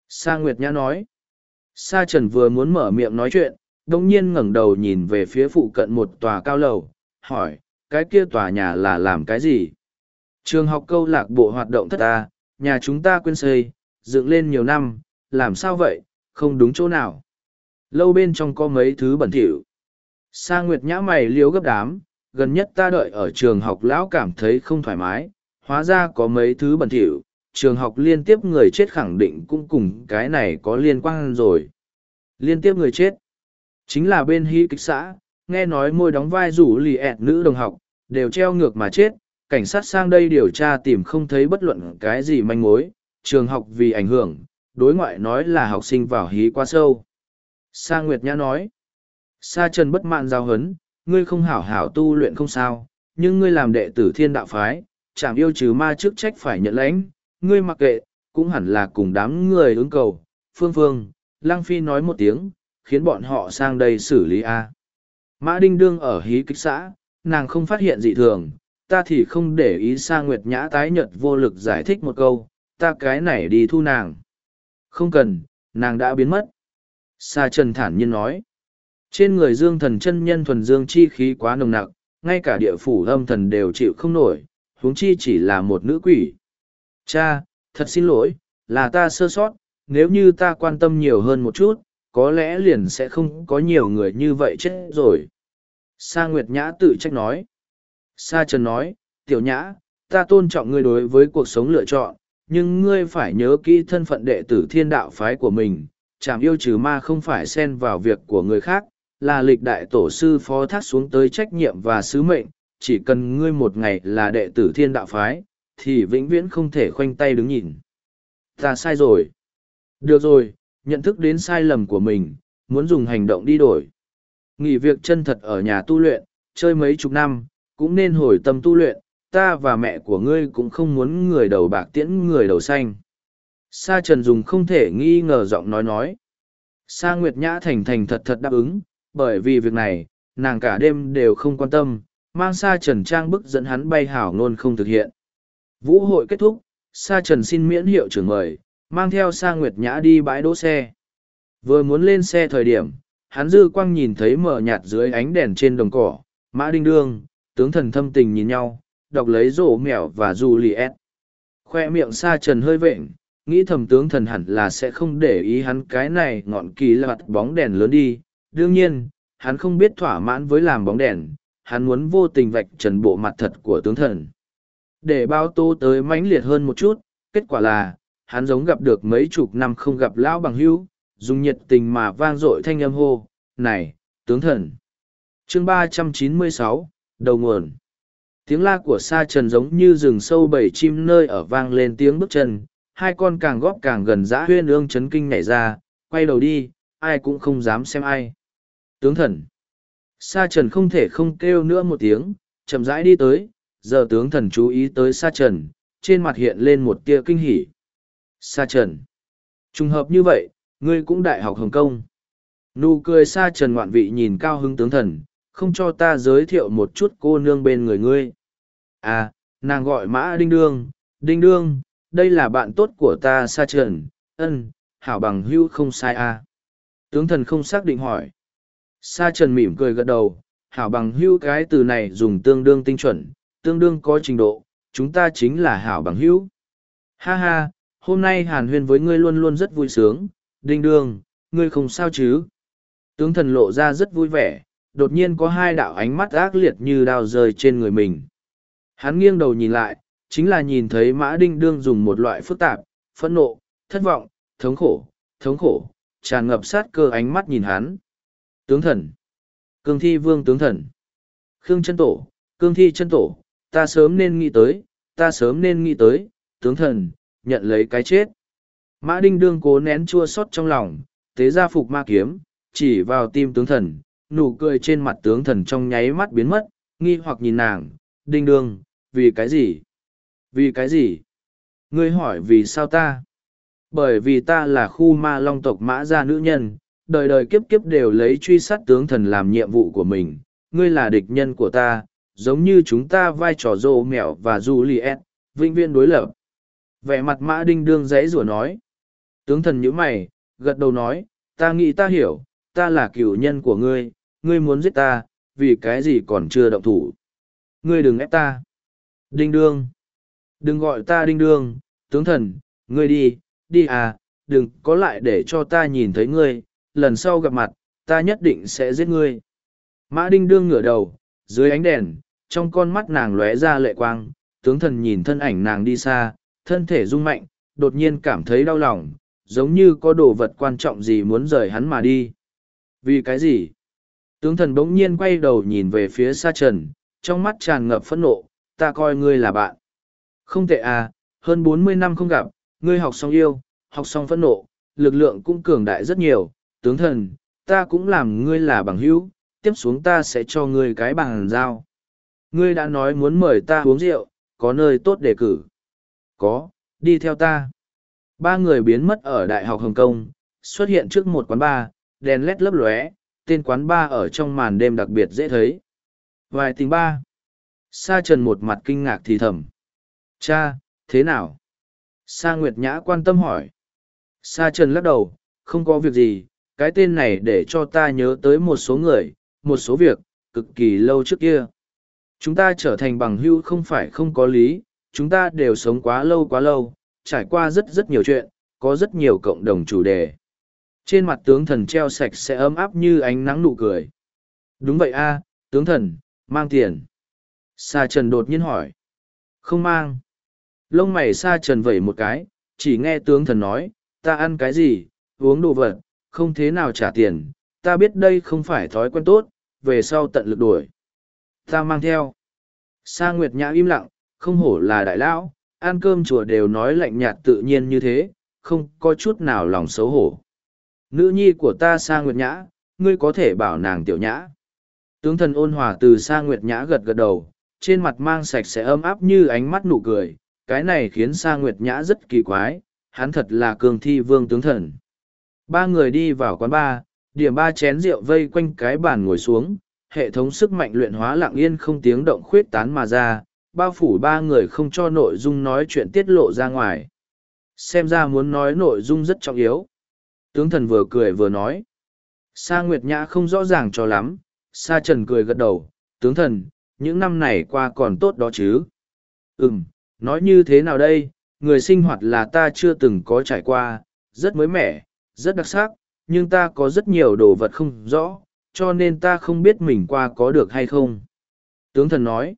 Sa Nguyệt Nhã nói. Sa Trần vừa muốn mở miệng nói chuyện, đồng nhiên ngẩng đầu nhìn về phía phụ cận một tòa cao lầu, hỏi, cái kia tòa nhà là làm cái gì? Trường học câu lạc bộ hoạt động thất ta, nhà chúng ta quên xây, dựng lên nhiều năm, làm sao vậy, không đúng chỗ nào. Lâu bên trong có mấy thứ bẩn thỉu. Sa Nguyệt nhã mày liếu gấp đám, gần nhất ta đợi ở trường học lão cảm thấy không thoải mái, hóa ra có mấy thứ bẩn thỉu, trường học liên tiếp người chết khẳng định cũng cùng cái này có liên quan rồi. Liên tiếp người chết, chính là bên hy kịch xã, nghe nói môi đóng vai rủ lì ẹt nữ đồng học, đều treo ngược mà chết, cảnh sát sang đây điều tra tìm không thấy bất luận cái gì manh mối, trường học vì ảnh hưởng, đối ngoại nói là học sinh vào hí quá sâu. Sa Nguyệt Nhã nói, Sa Trần bất mãn giao hấn, ngươi không hảo hảo tu luyện không sao, nhưng ngươi làm đệ tử thiên đạo phái, chẳng yêu trừ ma chức trách phải nhận lãnh, ngươi mặc kệ, cũng hẳn là cùng đám người ứng cầu. Phương Phương, Lăng Phi nói một tiếng, khiến bọn họ sang đây xử lý A. Mã Đinh Đương ở hí kích xã, nàng không phát hiện dị thường, ta thì không để ý sa nguyệt nhã tái nhật vô lực giải thích một câu, ta cái này đi thu nàng. Không cần, nàng đã biến mất. Sa trần thản nhiên nói. Trên người dương thần chân nhân thuần dương chi khí quá nồng nặc, ngay cả địa phủ âm thần đều chịu không nổi, huống chi chỉ là một nữ quỷ. Cha, thật xin lỗi, là ta sơ sót, nếu như ta quan tâm nhiều hơn một chút, có lẽ liền sẽ không có nhiều người như vậy chết rồi. Sa Nguyệt Nhã tự trách nói. Sa Trần nói, tiểu nhã, ta tôn trọng ngươi đối với cuộc sống lựa chọn, nhưng ngươi phải nhớ kỹ thân phận đệ tử thiên đạo phái của mình. Chảm yêu trừ ma không phải xen vào việc của người khác, là lịch đại tổ sư phó thác xuống tới trách nhiệm và sứ mệnh. Chỉ cần ngươi một ngày là đệ tử thiên đạo phái, thì vĩnh viễn không thể khoanh tay đứng nhìn. Ta sai rồi. Được rồi, nhận thức đến sai lầm của mình, muốn dùng hành động đi đổi. Nghỉ việc chân thật ở nhà tu luyện, chơi mấy chục năm, cũng nên hồi tâm tu luyện, ta và mẹ của ngươi cũng không muốn người đầu bạc tiễn người đầu xanh. Sa Trần dùng không thể nghi ngờ giọng nói nói. Sa Nguyệt Nhã thành thành thật thật đáp ứng, bởi vì việc này, nàng cả đêm đều không quan tâm, mang Sa Trần trang bức dẫn hắn bay hảo nôn không thực hiện. Vũ hội kết thúc, Sa Trần xin miễn hiệu trưởng mời, mang theo Sa Nguyệt Nhã đi bãi đỗ xe. Vừa muốn lên xe thời điểm, hắn dư quang nhìn thấy mở nhạt dưới ánh đèn trên đồng cỏ, Mã Đinh Đương, tướng thần thâm tình nhìn nhau, đọc lấy rổ mèo và Juliet. Khoe miệng Sa Trần hơi vệnh, nghĩ thầm tướng thần hẳn là sẽ không để ý hắn cái này ngọn kỳ lạt bóng đèn lớn đi. Đương nhiên, hắn không biết thỏa mãn với làm bóng đèn, hắn muốn vô tình vạch trần bộ mặt thật của tướng thần. Để bao tô tới mãnh liệt hơn một chút, kết quả là, hắn giống gặp được mấy chục năm không gặp lão bằng hữu, dùng nhiệt tình mà vang dội thanh âm hô, này, tướng thần. chương ba trăm chín mươi sáu đầu nguồn. Tiếng la của sa trần giống như rừng sâu bầy chim nơi ở vang lên tiếng bước chân, hai con càng góp càng gần dã huyên ương chấn kinh nhảy ra, quay đầu đi, ai cũng không dám xem ai. Tướng thần. Sa trần không thể không kêu nữa một tiếng, chậm rãi đi tới, giờ tướng thần chú ý tới sa trần, trên mặt hiện lên một tia kinh hỉ. Sa trần. Trùng hợp như vậy, ngươi cũng đại học Hồng Kông. Nụ cười sa trần ngoạn vị nhìn cao hứng tướng thần, không cho ta giới thiệu một chút cô nương bên người ngươi. À, nàng gọi mã đinh đương, đinh đương, đây là bạn tốt của ta sa trần, ân, hảo bằng hữu không sai à. Tướng thần không xác định hỏi. Sa trần mỉm cười gật đầu, hảo bằng hữu cái từ này dùng tương đương tinh chuẩn, tương đương có trình độ, chúng ta chính là hảo bằng hữu. Ha ha, hôm nay hàn huyên với ngươi luôn luôn rất vui sướng, đinh đương, ngươi không sao chứ? Tướng thần lộ ra rất vui vẻ, đột nhiên có hai đạo ánh mắt ác liệt như đao rơi trên người mình. Hắn nghiêng đầu nhìn lại, chính là nhìn thấy mã đinh đương dùng một loại phức tạp, phẫn nộ, thất vọng, thống khổ, thống khổ, tràn ngập sát cơ ánh mắt nhìn hắn. Tướng thần. Cương thi vương tướng thần. Khương chân tổ, cương thi chân tổ, ta sớm nên nghĩ tới, ta sớm nên nghĩ tới, tướng thần, nhận lấy cái chết. Mã Đinh đương cố nén chua xót trong lòng, tế ra phục ma kiếm, chỉ vào tim tướng thần, nụ cười trên mặt tướng thần trong nháy mắt biến mất, nghi hoặc nhìn nàng, đinh đương, vì cái gì? Vì cái gì? Ngươi hỏi vì sao ta? Bởi vì ta là khu ma long tộc mã gia nữ nhân, đời đời kiếp kiếp đều lấy truy sát tướng thần làm nhiệm vụ của mình, ngươi là địch nhân của ta, giống như chúng ta vai trò rô mẹo và Juliet, vinh viên đối lập. Vẻ mặt mã đinh đương dãy rủa nói. Tướng thần nhíu mày, gật đầu nói, ta nghĩ ta hiểu, ta là cựu nhân của ngươi, ngươi muốn giết ta, vì cái gì còn chưa động thủ. Ngươi đừng ép ta. Đinh đương. Đừng gọi ta đinh đương, tướng thần, ngươi đi, đi à, đừng có lại để cho ta nhìn thấy ngươi, lần sau gặp mặt, ta nhất định sẽ giết ngươi. Mã đinh đương ngửa đầu, dưới ánh đèn, trong con mắt nàng lóe ra lệ quang, tướng thần nhìn thân ảnh nàng đi xa, thân thể rung mạnh, đột nhiên cảm thấy đau lòng, giống như có đồ vật quan trọng gì muốn rời hắn mà đi. Vì cái gì? Tướng thần bỗng nhiên quay đầu nhìn về phía xa trần, trong mắt tràn ngập phẫn nộ, ta coi ngươi là bạn. Không tệ à, hơn bốn mươi năm không gặp, ngươi học xong yêu, học xong phẫn nộ, lực lượng cũng cường đại rất nhiều, tướng thần, ta cũng làm ngươi là bằng hữu, tiếp xuống ta sẽ cho ngươi cái bằng giao. Ngươi đã nói muốn mời ta uống rượu, có nơi tốt để cử. Có, đi theo ta. Ba người biến mất ở Đại học Hồng Kông, xuất hiện trước một quán bar, đèn led lấp lóe, tên quán ba ở trong màn đêm đặc biệt dễ thấy. Vài tình ba. Sa Trần một mặt kinh ngạc thì thầm. Cha, thế nào? Sa Nguyệt Nhã quan tâm hỏi. Sa Trần lắc đầu, không có việc gì, cái tên này để cho ta nhớ tới một số người, một số việc, cực kỳ lâu trước kia. Chúng ta trở thành bằng hữu không phải không có lý, chúng ta đều sống quá lâu quá lâu, trải qua rất rất nhiều chuyện, có rất nhiều cộng đồng chủ đề. Trên mặt tướng thần treo sạch sẽ ấm áp như ánh nắng nụ cười. Đúng vậy a, tướng thần, mang tiền. Sa Trần đột nhiên hỏi. Không mang. Lông mày Sa Trần vẩy một cái, chỉ nghe tướng thần nói, ta ăn cái gì, uống đồ vật, không thế nào trả tiền, ta biết đây không phải thói quen tốt, về sau tận lực đuổi. Ta mang theo. Sa Nguyệt Nhã im lặng, không hổ là đại lão, ăn cơm chùa đều nói lạnh nhạt tự nhiên như thế, không có chút nào lòng xấu hổ. Nữ nhi của ta Sa Nguyệt Nhã, ngươi có thể bảo nàng tiểu nhã. Tướng thần ôn hòa từ Sa Nguyệt Nhã gật gật đầu, trên mặt mang sạch sẽ ấm áp như ánh mắt nụ cười, cái này khiến Sa Nguyệt Nhã rất kỳ quái, hắn thật là cường thi vương tướng thần. Ba người đi vào quán bar, điểm ba chén rượu vây quanh cái bàn ngồi xuống, hệ thống sức mạnh luyện hóa lặng yên không tiếng động khuyết tán mà ra, bao phủ ba người không cho nội dung nói chuyện tiết lộ ra ngoài. Xem ra muốn nói nội dung rất trọng yếu. Tướng thần vừa cười vừa nói. Sa Nguyệt Nhã không rõ ràng cho lắm, Sa Trần cười gật đầu, tướng thần, những năm này qua còn tốt đó chứ. Ừm, nói như thế nào đây, người sinh hoạt là ta chưa từng có trải qua, rất mới mẻ, rất đặc sắc, nhưng ta có rất nhiều đồ vật không rõ, cho nên ta không biết mình qua có được hay không. Tướng thần nói,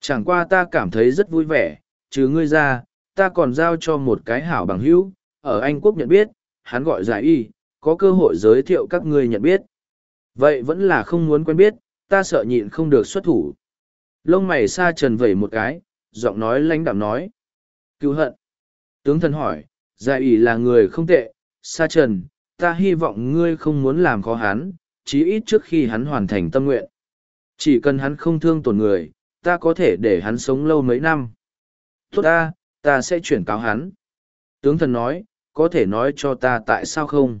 chẳng qua ta cảm thấy rất vui vẻ, trừ ngươi ra, ta còn giao cho một cái hảo bằng hữu, ở Anh Quốc nhận biết, hắn gọi giải y, có cơ hội giới thiệu các ngươi nhận biết. Vậy vẫn là không muốn quen biết, ta sợ nhịn không được xuất thủ. Lông mày xa trần vẩy một cái, giọng nói lãnh đạm nói. Cứu hận. Tướng thần hỏi, giải y là người không tệ, Sa Trần, ta hy vọng ngươi không muốn làm khó hắn, chí ít trước khi hắn hoàn thành tâm nguyện. Chỉ cần hắn không thương tổn người, ta có thể để hắn sống lâu mấy năm. Tốt ta, ta sẽ chuyển cáo hắn. Tướng thần nói, có thể nói cho ta tại sao không?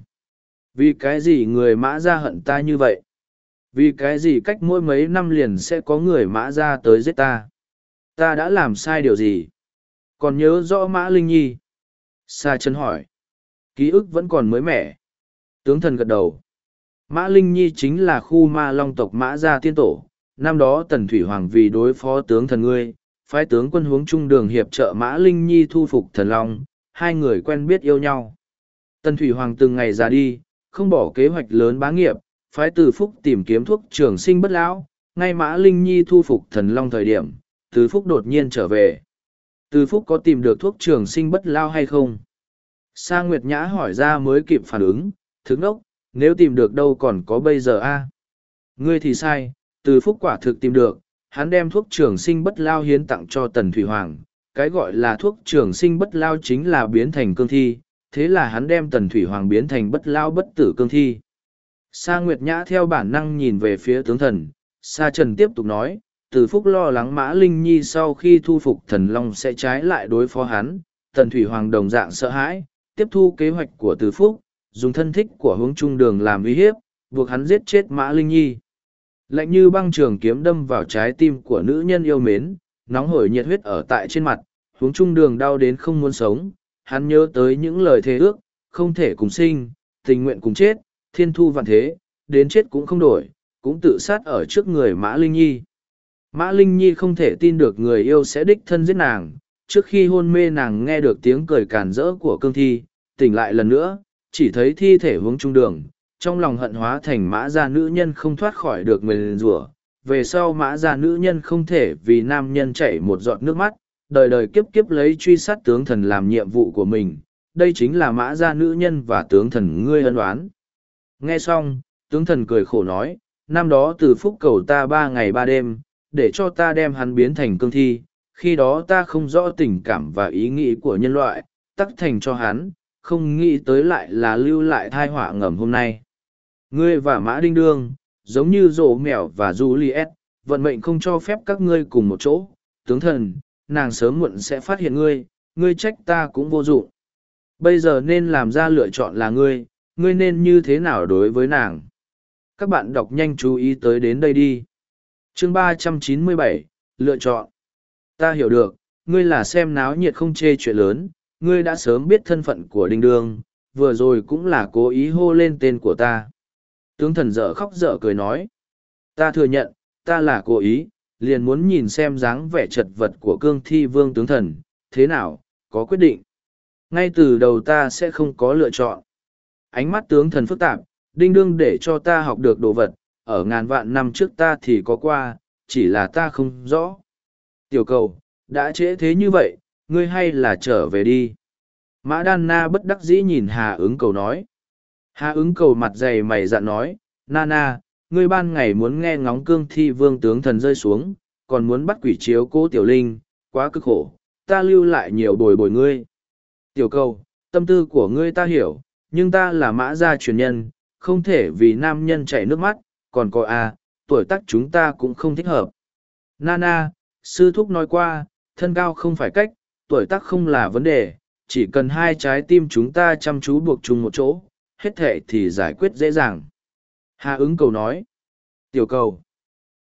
Vì cái gì người mã ra hận ta như vậy? Vì cái gì cách mỗi mấy năm liền sẽ có người mã ra tới giết ta? Ta đã làm sai điều gì? Còn nhớ rõ mã Linh Nhi? Sa chân hỏi ký ức vẫn còn mới mẻ. Tướng thần gật đầu. Mã Linh Nhi chính là khu ma long tộc Mã Gia Tiên Tổ. Năm đó Tần Thủy Hoàng vì đối phó tướng thần ngươi, phái tướng quân hướng trung đường hiệp trợ Mã Linh Nhi thu phục thần long, hai người quen biết yêu nhau. Tần Thủy Hoàng từng ngày ra đi, không bỏ kế hoạch lớn bá nghiệp, phái từ phúc tìm kiếm thuốc trường sinh bất lão, ngay Mã Linh Nhi thu phục thần long thời điểm, từ phúc đột nhiên trở về. Từ phúc có tìm được thuốc trường sinh bất lao hay không? Sa Nguyệt Nhã hỏi ra mới kịp phản ứng, thức nốc, nếu tìm được đâu còn có bây giờ a Ngươi thì sai, từ phúc quả thực tìm được, hắn đem thuốc trường sinh bất lao hiến tặng cho Tần Thủy Hoàng. Cái gọi là thuốc trường sinh bất lao chính là biến thành cương thi, thế là hắn đem Tần Thủy Hoàng biến thành bất lao bất tử cương thi. Sa Nguyệt Nhã theo bản năng nhìn về phía tướng thần, Sa Trần tiếp tục nói, từ phúc lo lắng Mã Linh Nhi sau khi thu phục thần Long sẽ trái lại đối phó hắn, Tần Thủy Hoàng đồng dạng sợ hãi, tiếp thu kế hoạch của từ phúc, dùng thân thích của hướng trung đường làm uy hiếp, buộc hắn giết chết Mã Linh Nhi. Lạnh như băng trường kiếm đâm vào trái tim của nữ nhân yêu mến, nóng hổi nhiệt huyết ở tại trên mặt, hướng trung đường đau đến không muốn sống, hắn nhớ tới những lời thề ước, không thể cùng sinh, tình nguyện cùng chết, thiên thu vạn thế, đến chết cũng không đổi, cũng tự sát ở trước người Mã Linh Nhi. Mã Linh Nhi không thể tin được người yêu sẽ đích thân giết nàng, trước khi hôn mê nàng nghe được tiếng cười càn rỡ của cương thi, tỉnh lại lần nữa, chỉ thấy thi thể hướng trung đường, trong lòng hận hóa thành mã gia nữ nhân không thoát khỏi được nguyền rủa về sau mã gia nữ nhân không thể vì nam nhân chảy một giọt nước mắt đời đời kiếp kiếp lấy truy sát tướng thần làm nhiệm vụ của mình đây chính là mã gia nữ nhân và tướng thần ngươi ân oán. Nghe xong tướng thần cười khổ nói năm đó từ phúc cầu ta ba ngày ba đêm để cho ta đem hắn biến thành cương thi khi đó ta không rõ tình cảm và ý nghĩ của nhân loại tắc thành cho hắn không nghĩ tới lại là lưu lại thai họa ngầm hôm nay. Ngươi và Mã Đinh Đương, giống như rổ mèo và Juliet, vận mệnh không cho phép các ngươi cùng một chỗ. Tướng thần, nàng sớm muộn sẽ phát hiện ngươi, ngươi trách ta cũng vô dụng. Bây giờ nên làm ra lựa chọn là ngươi, ngươi nên như thế nào đối với nàng. Các bạn đọc nhanh chú ý tới đến đây đi. chương ba trăm chín mươi bảy lựa chọn. Ta hiểu được, ngươi là xem náo nhiệt không chê chuyện lớn, ngươi đã sớm biết thân phận của Đinh Đương, vừa rồi cũng là cố ý hô lên tên của ta tướng thần dở khóc dở cười nói. Ta thừa nhận, ta là cố ý, liền muốn nhìn xem dáng vẻ chật vật của cương thi vương tướng thần, thế nào, có quyết định. Ngay từ đầu ta sẽ không có lựa chọn. Ánh mắt tướng thần phức tạp, đinh đương để cho ta học được đồ vật, ở ngàn vạn năm trước ta thì có qua, chỉ là ta không rõ. Tiểu cầu, đã trễ thế như vậy, ngươi hay là trở về đi. Mã Đan Na bất đắc dĩ nhìn Hà ứng cầu nói. Hà ứng cầu mặt dày mày dạn nói, Nana, ngươi ban ngày muốn nghe ngóng cương thi vương tướng thần rơi xuống, còn muốn bắt quỷ chiếu cố tiểu linh, quá cực khổ, ta lưu lại nhiều bồi bồi ngươi. Tiểu cầu, tâm tư của ngươi ta hiểu, nhưng ta là mã gia truyền nhân, không thể vì nam nhân chảy nước mắt, còn có a, tuổi tác chúng ta cũng không thích hợp. Nana, sư thúc nói qua, thân cao không phải cách, tuổi tác không là vấn đề, chỉ cần hai trái tim chúng ta chăm chú buộc chung một chỗ, hết thệ thì giải quyết dễ dàng. Hà ứng cầu nói. Tiểu cầu.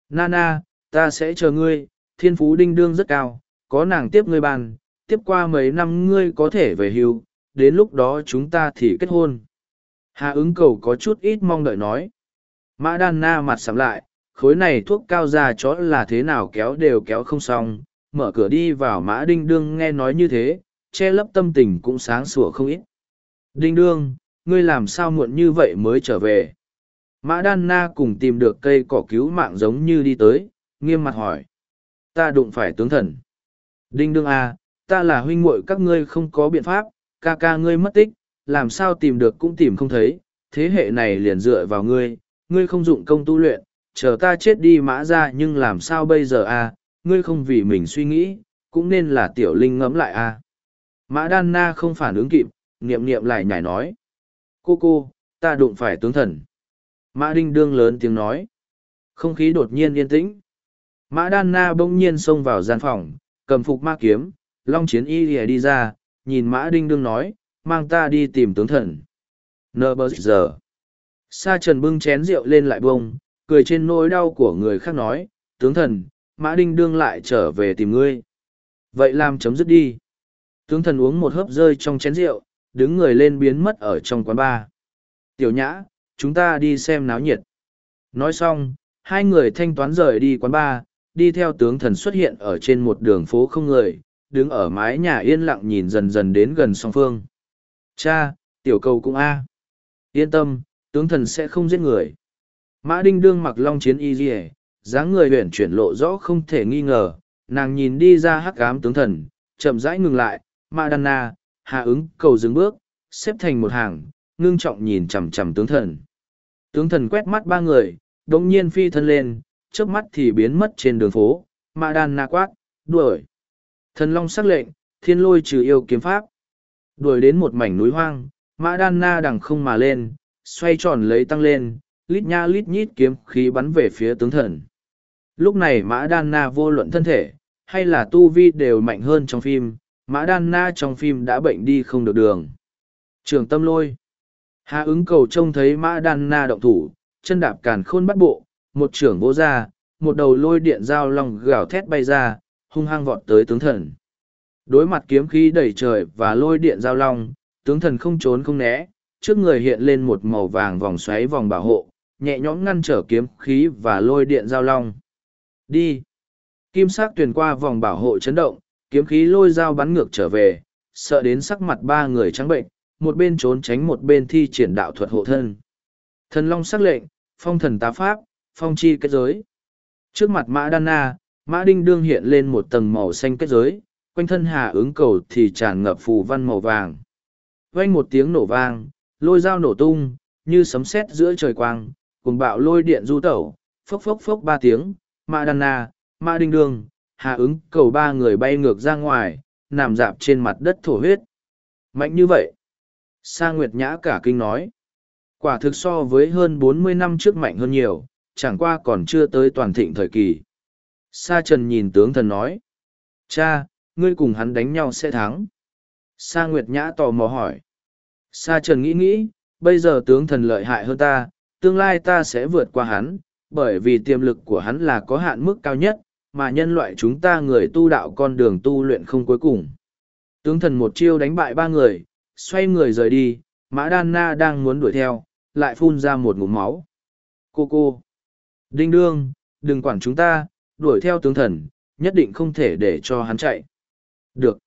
Nana, ta sẽ chờ ngươi, thiên phú đinh đương rất cao, có nàng tiếp ngươi bàn, tiếp qua mấy năm ngươi có thể về hưu, đến lúc đó chúng ta thì kết hôn. Hà ứng cầu có chút ít mong đợi nói. Mã đan na mặt sắm lại, khối này thuốc cao ra chó là thế nào kéo đều kéo không xong, mở cửa đi vào mã đinh đương nghe nói như thế, che lấp tâm tình cũng sáng sủa không ít. Đinh đương, ngươi làm sao muộn như vậy mới trở về? Mã đan na cùng tìm được cây cỏ cứu mạng giống như đi tới nghiêm mặt hỏi. Ta đụng phải tướng thần. Đinh đương a à, ta là huynh muội các ngươi không có biện pháp ca ca ngươi mất tích làm sao tìm được cũng tìm không thấy thế hệ này liền dựa vào ngươi ngươi không dụng công tu luyện chờ ta chết đi mã ra nhưng làm sao bây giờ a à, ngươi không vì mình suy nghĩ cũng nên là tiểu linh ngẫm lại a à. mã đan na không phản ứng kịp niệm niệm lại nhảy nói cô cô, ta đụng phải tướng thần. Mã đinh đương lớn tiếng nói. Không khí đột nhiên yên tĩnh. Mã đan na bỗng nhiên xông vào gian phòng, cầm phục ma kiếm, long chiến y lìa đi ra, nhìn mã đinh đương nói, mang ta đi tìm tướng thần. Nơ bơ giờ sa trần bưng chén rượu lên lại bông, cười trên nỗi đau của người khác nói, tướng thần, mã đinh đương lại trở về tìm ngươi. Vậy làm chấm dứt đi. Tướng thần uống một hớp rơi trong chén rượu đứng người lên biến mất ở trong quán bar. Tiểu nhã, chúng ta đi xem náo nhiệt. Nói xong, hai người thanh toán rời đi quán bar, đi theo tướng thần xuất hiện ở trên một đường phố không người, đứng ở mái nhà yên lặng nhìn dần dần đến gần song phương. Cha, tiểu cầu cũng a. Yên tâm, tướng thần sẽ không giết người. Mã Đinh đương mặc long chiến y dì dáng người huyển chuyển lộ rõ không thể nghi ngờ, nàng nhìn đi ra hắc ám tướng thần, chậm rãi ngừng lại, Mã Đan Na, hạ ứng cầu dừng bước, xếp thành một hàng, ngưng trọng nhìn chằm chằm tướng thần. Tướng thần quét mắt ba người, đống nhiên phi thân lên, trước mắt thì biến mất trên đường phố, mã đan na quát, đuổi. Thần long sắc lệnh, thiên lôi trừ yêu kiếm pháp. Đuổi đến một mảnh núi hoang, mã đan na đằng không mà lên, xoay tròn lấy tăng lên, lít nha lít nhít kiếm khí bắn về phía tướng thần. Lúc này mã đan na vô luận thân thể, hay là tu vi đều mạnh hơn trong phim, mã đan na trong phim đã bệnh đi không được đường. Trường tâm lôi. Hà ứng cầu trông thấy mã đan na động thủ, chân đạp càn khôn bắt bộ, một trưởng vô ra, một đầu lôi điện dao long gào thét bay ra, hung hăng vọt tới tướng thần. Đối mặt kiếm khí đầy trời và lôi điện dao long, tướng thần không trốn không né, trước người hiện lên một màu vàng vòng xoáy vòng bảo hộ, nhẹ nhõm ngăn trở kiếm khí và lôi điện dao long. Đi! Kim sắc tuyển qua vòng bảo hộ chấn động, kiếm khí lôi dao bắn ngược trở về, sợ đến sắc mặt ba người trắng bệnh, một bên trốn tránh một bên thi triển đạo thuật hộ thân. Thần Long sắc lệnh, phong thần tá pháp, phong chi kết giới. Trước mặt Mã Đan Na, Mã Đinh Đương hiện lên một tầng màu xanh kết giới, quanh thân hà ứng cầu thì tràn ngập phù văn màu vàng. Vang một tiếng nổ vang, lôi dao nổ tung, như sấm sét giữa trời quang, cùng bạo lôi điện du tẩu, phốc phốc phốc ba tiếng, Mã Đan Na, Mã Đinh Đương, hà ứng cầu ba người bay ngược ra ngoài, nằm dạp trên mặt đất thổ huyết. Mạnh như vậy. Sa Nguyệt Nhã cả kinh nói. Quả thực so với hơn bốn mươi năm trước mạnh hơn nhiều, chẳng qua còn chưa tới toàn thịnh thời kỳ. Sa Trần nhìn tướng thần nói. Cha, ngươi cùng hắn đánh nhau sẽ thắng. Sa Nguyệt Nhã tò mò hỏi. Sa Trần nghĩ nghĩ, bây giờ tướng thần lợi hại hơn ta, tương lai ta sẽ vượt qua hắn, bởi vì tiềm lực của hắn là có hạn mức cao nhất, mà nhân loại chúng ta người tu đạo con đường tu luyện không cuối cùng. Tướng thần một chiêu đánh bại ba người, xoay người rời đi, Mã Đan Na đang muốn đuổi theo, lại phun ra một ngụm máu. Cô cô! Đinh đương, đừng quản chúng ta, đuổi theo tướng thần, nhất định không thể để cho hắn chạy. Được.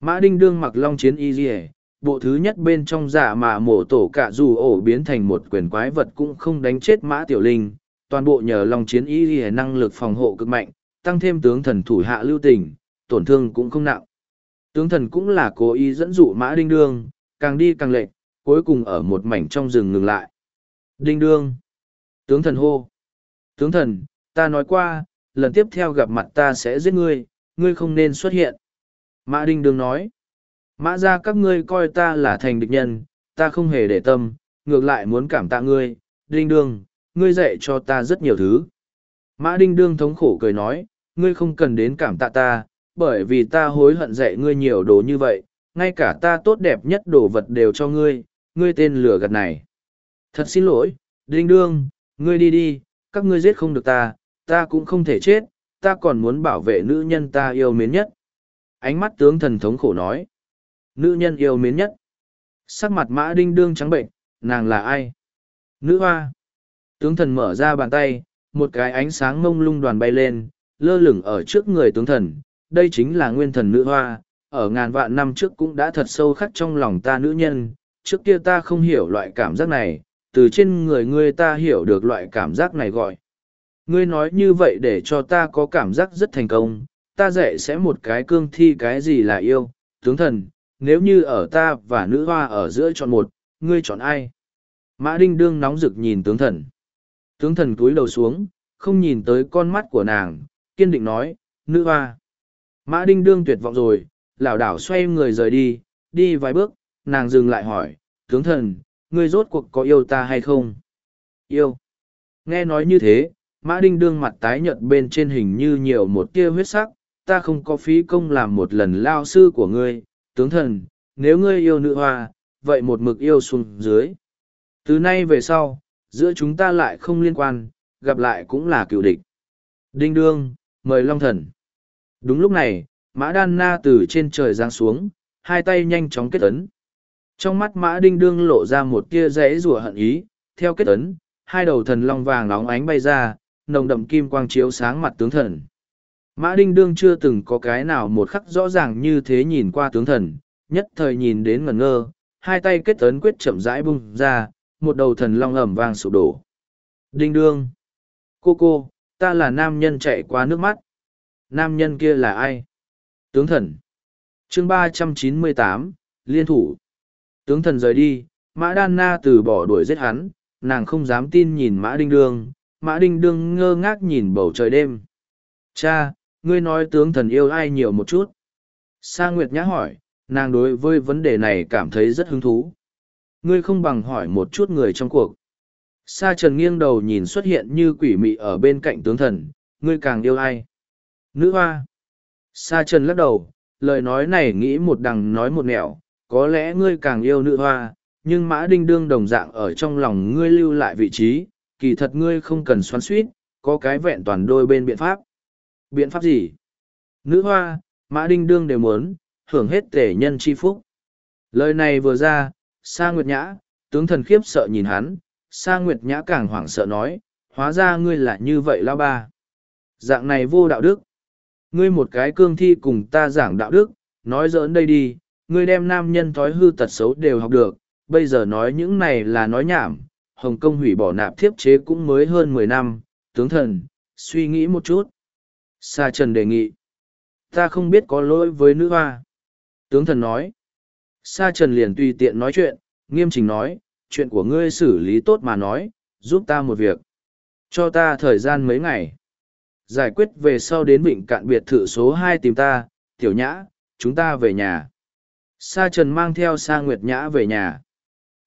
Mã Đinh đương mặc long chiến y dì bộ thứ nhất bên trong giả mà mổ tổ cả dù ổ biến thành một quyền quái vật cũng không đánh chết mã tiểu linh, toàn bộ nhờ long chiến y dì năng lực phòng hộ cực mạnh, tăng thêm tướng thần thủ hạ lưu tình, tổn thương cũng không nặng. Tướng thần cũng là cố ý dẫn dụ mã đinh đương, càng đi càng lệch, cuối cùng ở một mảnh trong rừng ngừng lại. Đinh đương. Tướng thần hô. Tướng thần, ta nói qua, lần tiếp theo gặp mặt ta sẽ giết ngươi, ngươi không nên xuất hiện. Mã đinh đương nói. Mã ra các ngươi coi ta là thành địch nhân, ta không hề để tâm, ngược lại muốn cảm tạ ngươi. Đinh đương, ngươi dạy cho ta rất nhiều thứ. Mã đinh đương thống khổ cười nói, ngươi không cần đến cảm tạ ta, bởi vì ta hối hận dạy ngươi nhiều đồ như vậy, ngay cả ta tốt đẹp nhất đồ vật đều cho ngươi, ngươi tên lửa gạt này. Thật xin lỗi, Đinh Đương, ngươi đi đi, các ngươi giết không được ta, ta cũng không thể chết, ta còn muốn bảo vệ nữ nhân ta yêu mến nhất. Ánh mắt tướng thần thống khổ nói. Nữ nhân yêu mến nhất. Sắc mặt mã đinh đương trắng bệnh, nàng là ai? Nữ hoa. Tướng thần mở ra bàn tay, một cái ánh sáng mông lung đoàn bay lên, lơ lửng ở trước người tướng thần, đây chính là nguyên thần nữ hoa, ở ngàn vạn năm trước cũng đã thật sâu khắc trong lòng ta nữ nhân, trước kia ta không hiểu loại cảm giác này, từ trên người ngươi ta hiểu được loại cảm giác này gọi. Ngươi nói như vậy để cho ta có cảm giác rất thành công, ta dạy sẽ một cái cương thi cái gì là yêu, tướng thần, nếu như ở ta và nữ hoa ở giữa chọn một, ngươi chọn ai? Mã Đinh Đương nóng rực nhìn tướng thần. Tướng thần cúi đầu xuống, không nhìn tới con mắt của nàng, kiên định nói, nữ hoa. Mã Đinh Đương tuyệt vọng rồi, lảo đảo xoay người rời đi, đi vài bước, nàng dừng lại hỏi, tướng thần, ngươi rốt cuộc có yêu ta hay không? Yêu. Nghe nói như thế, Mã Đinh Đương mặt tái nhợt bên trên hình như nhiều một tia huyết sắc, ta không có phí công làm một lần lao sư của ngươi, tướng thần, nếu ngươi yêu nữ hoa, vậy một mực yêu xuống dưới. Từ nay về sau, giữa chúng ta lại không liên quan, gặp lại cũng là cựu địch. Đinh Đương, mời Long Thần. Đúng lúc này, Mã Đan Na từ trên trời giáng xuống, hai tay nhanh chóng kết ấn. Trong mắt Mã Đinh Đương lộ ra một tia rẽ rùa hận ý, theo kết ấn, hai đầu thần long vàng nóng ánh bay ra, nồng đậm kim quang chiếu sáng mặt tướng thần. Mã Đinh Đương chưa từng có cái nào một khắc rõ ràng như thế nhìn qua tướng thần, nhất thời nhìn đến ngẩn ngơ, hai tay kết ấn quyết chậm rãi bung ra, một đầu thần long ẩm vang sụp đổ. Đinh Đương! Cô cô, ta là nam nhân chạy qua nước mắt. Nam nhân kia là ai? Tướng thần. chương ba trăm chín mươi tám Liên thủ. Tướng thần rời đi, Mã Đan Na từ bỏ đuổi giết hắn, nàng không dám tin nhìn Mã Đinh Đương, Mã Đinh Đương ngơ ngác nhìn bầu trời đêm. Cha, ngươi nói tướng thần yêu ai nhiều một chút? Sa Nguyệt Nhã hỏi, nàng đối với vấn đề này cảm thấy rất hứng thú. Ngươi không bằng hỏi một chút người trong cuộc. Sa Trần nghiêng đầu nhìn xuất hiện như quỷ mị ở bên cạnh tướng thần, ngươi càng yêu ai? Nữ hoa. Sa Trần lắc đầu, lời nói này nghĩ một đằng nói một nẻo, có lẽ ngươi càng yêu nữ hoa, nhưng mã đinh đương đồng dạng ở trong lòng ngươi lưu lại vị trí, kỳ thật ngươi không cần xoắn suýt, có cái vẹn toàn đôi bên biện pháp. Biện pháp gì? Nữ hoa, mã đinh đương đều muốn, hưởng hết tể nhân chi phúc. Lời này vừa ra, Sa Nguyệt Nhã, tướng thần khiếp sợ nhìn hắn, Sa Nguyệt Nhã càng hoảng sợ nói, hóa ra ngươi là như vậy lao ba. Dạng này vô đạo đức. Ngươi một cái cương thi cùng ta giảng đạo đức, nói giỡn đây đi, ngươi đem nam nhân thói hư tật xấu đều học được, bây giờ nói những này là nói nhảm. Hồng Kông hủy bỏ nạp thiếp chế cũng mới hơn mười năm, tướng thần, suy nghĩ một chút. Sa Trần đề nghị. Ta không biết có lỗi với nữ hoa. Tướng thần nói. Sa Trần liền tùy tiện nói chuyện, nghiêm chỉnh nói, chuyện của ngươi xử lý tốt mà nói, giúp ta một việc. Cho ta thời gian mấy ngày. Giải quyết về sau đến vịnh cạn biệt thự số hai tìm ta, tiểu nhã, chúng ta về nhà. Sa Trần mang theo Sa Nguyệt Nhã về nhà.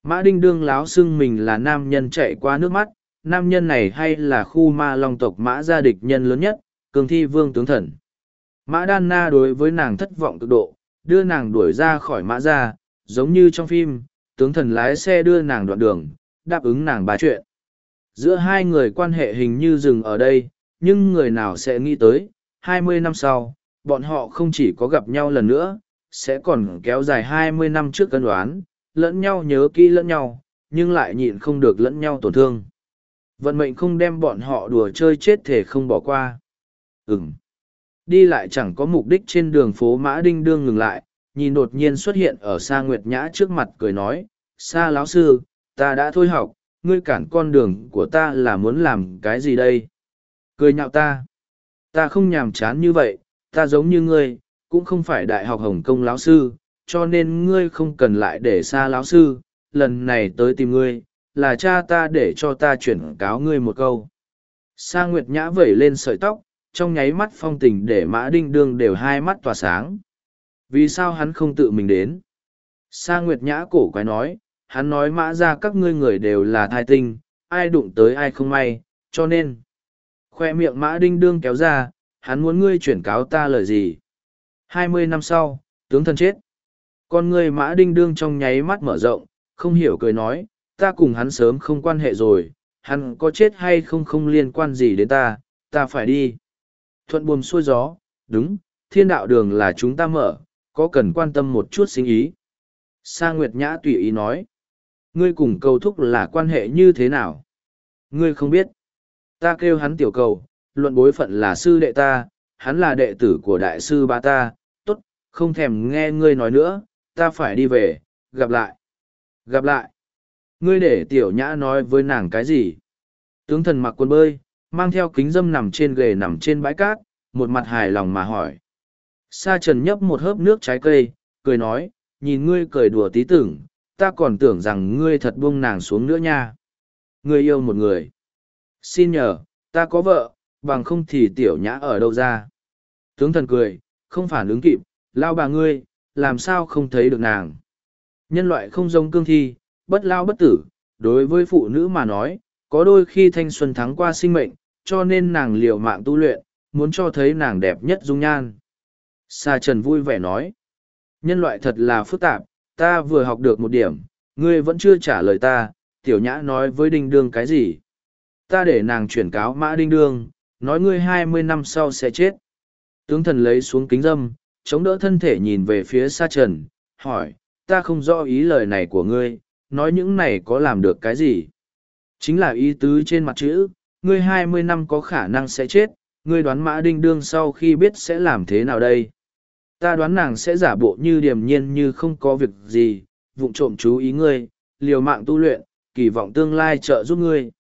Mã Đinh Đương láo xưng mình là nam nhân chạy qua nước mắt, nam nhân này hay là khu ma long tộc mã gia địch nhân lớn nhất, cường thi vương tướng thần. Mã Đan Na đối với nàng thất vọng cực độ, đưa nàng đuổi ra khỏi mã gia, giống như trong phim, tướng thần lái xe đưa nàng đoạn đường, đáp ứng nàng ba chuyện. Giữa hai người quan hệ hình như dừng ở đây, nhưng người nào sẽ nghĩ tới, hai mươi năm sau, bọn họ không chỉ có gặp nhau lần nữa, sẽ còn kéo dài hai mươi năm trước cân đoán, lẫn nhau nhớ kỹ lẫn nhau, nhưng lại nhịn không được lẫn nhau tổn thương. Vận mệnh không đem bọn họ đùa chơi chết thể không bỏ qua. Ừm. Đi lại chẳng có mục đích trên đường phố Mã Đinh Đương ngừng lại, nhìn đột nhiên xuất hiện ở Sa Nguyệt Nhã trước mặt cười nói, Sa lão sư, ta đã thôi học, ngươi cản con đường của ta là muốn làm cái gì đây? Cười nhạo ta. Ta không nhàm chán như vậy, ta giống như ngươi, cũng không phải đại học Hồng Kông lão sư, cho nên ngươi không cần lại để xa lão sư, lần này tới tìm ngươi, là cha ta để cho ta chuyển cáo ngươi một câu. Sa Nguyệt Nhã vẩy lên sợi tóc, trong nháy mắt phong tình để mã đinh đương đều hai mắt tỏa sáng. Vì sao hắn không tự mình đến? Sa Nguyệt Nhã cổ quái nói, hắn nói mã ra các ngươi người đều là thai tinh, ai đụng tới ai không may, cho nên. Khoe miệng mã đinh đương kéo ra, hắn muốn ngươi chuyển cáo ta lời gì? Hai mươi năm sau, tướng thân chết. Con ngươi mã đinh đương trong nháy mắt mở rộng, không hiểu cười nói, ta cùng hắn sớm không quan hệ rồi, hắn có chết hay không không liên quan gì đến ta, ta phải đi. Thuận buồm xuôi gió, đúng, thiên đạo đường là chúng ta mở, có cần quan tâm một chút sinh ý. Sa Nguyệt Nhã tùy ý nói, ngươi cùng cầu thúc là quan hệ như thế nào? Ngươi không biết. Ta kêu hắn tiểu cầu, luận bối phận là sư đệ ta, hắn là đệ tử của đại sư ba ta, tốt, không thèm nghe ngươi nói nữa, ta phải đi về, gặp lại. Gặp lại. Ngươi để tiểu nhã nói với nàng cái gì? Tướng thần mặc quần bơi, mang theo kính dâm nằm trên ghề nằm trên bãi cát, một mặt hài lòng mà hỏi. Sa trần nhấp một hớp nước trái cây, cười nói, nhìn ngươi cười đùa tí tưởng, ta còn tưởng rằng ngươi thật buông nàng xuống nữa nha. Ngươi yêu một người. Xin nhờ, ta có vợ, bằng không thì tiểu nhã ở đâu ra. Tướng thần cười, không phản ứng kịp, lao bà ngươi, làm sao không thấy được nàng. Nhân loại không giống cương thi, bất lao bất tử, đối với phụ nữ mà nói, có đôi khi thanh xuân thắng qua sinh mệnh, cho nên nàng liều mạng tu luyện, muốn cho thấy nàng đẹp nhất dung nhan. Sa Trần vui vẻ nói, nhân loại thật là phức tạp, ta vừa học được một điểm, ngươi vẫn chưa trả lời ta, tiểu nhã nói với đinh đương cái gì. Ta để nàng chuyển cáo mã đinh đương, nói ngươi hai mươi năm sau sẽ chết. Tướng thần lấy xuống kính dâm, chống đỡ thân thể nhìn về phía Sa Trần, hỏi, ta không rõ ý lời này của ngươi, nói những này có làm được cái gì? Chính là ý tứ trên mặt chữ, ngươi hai mươi năm có khả năng sẽ chết, ngươi đoán mã đinh đương sau khi biết sẽ làm thế nào đây? Ta đoán nàng sẽ giả bộ như điềm nhiên như không có việc gì, vụng trộm chú ý ngươi, liều mạng tu luyện, kỳ vọng tương lai trợ giúp ngươi.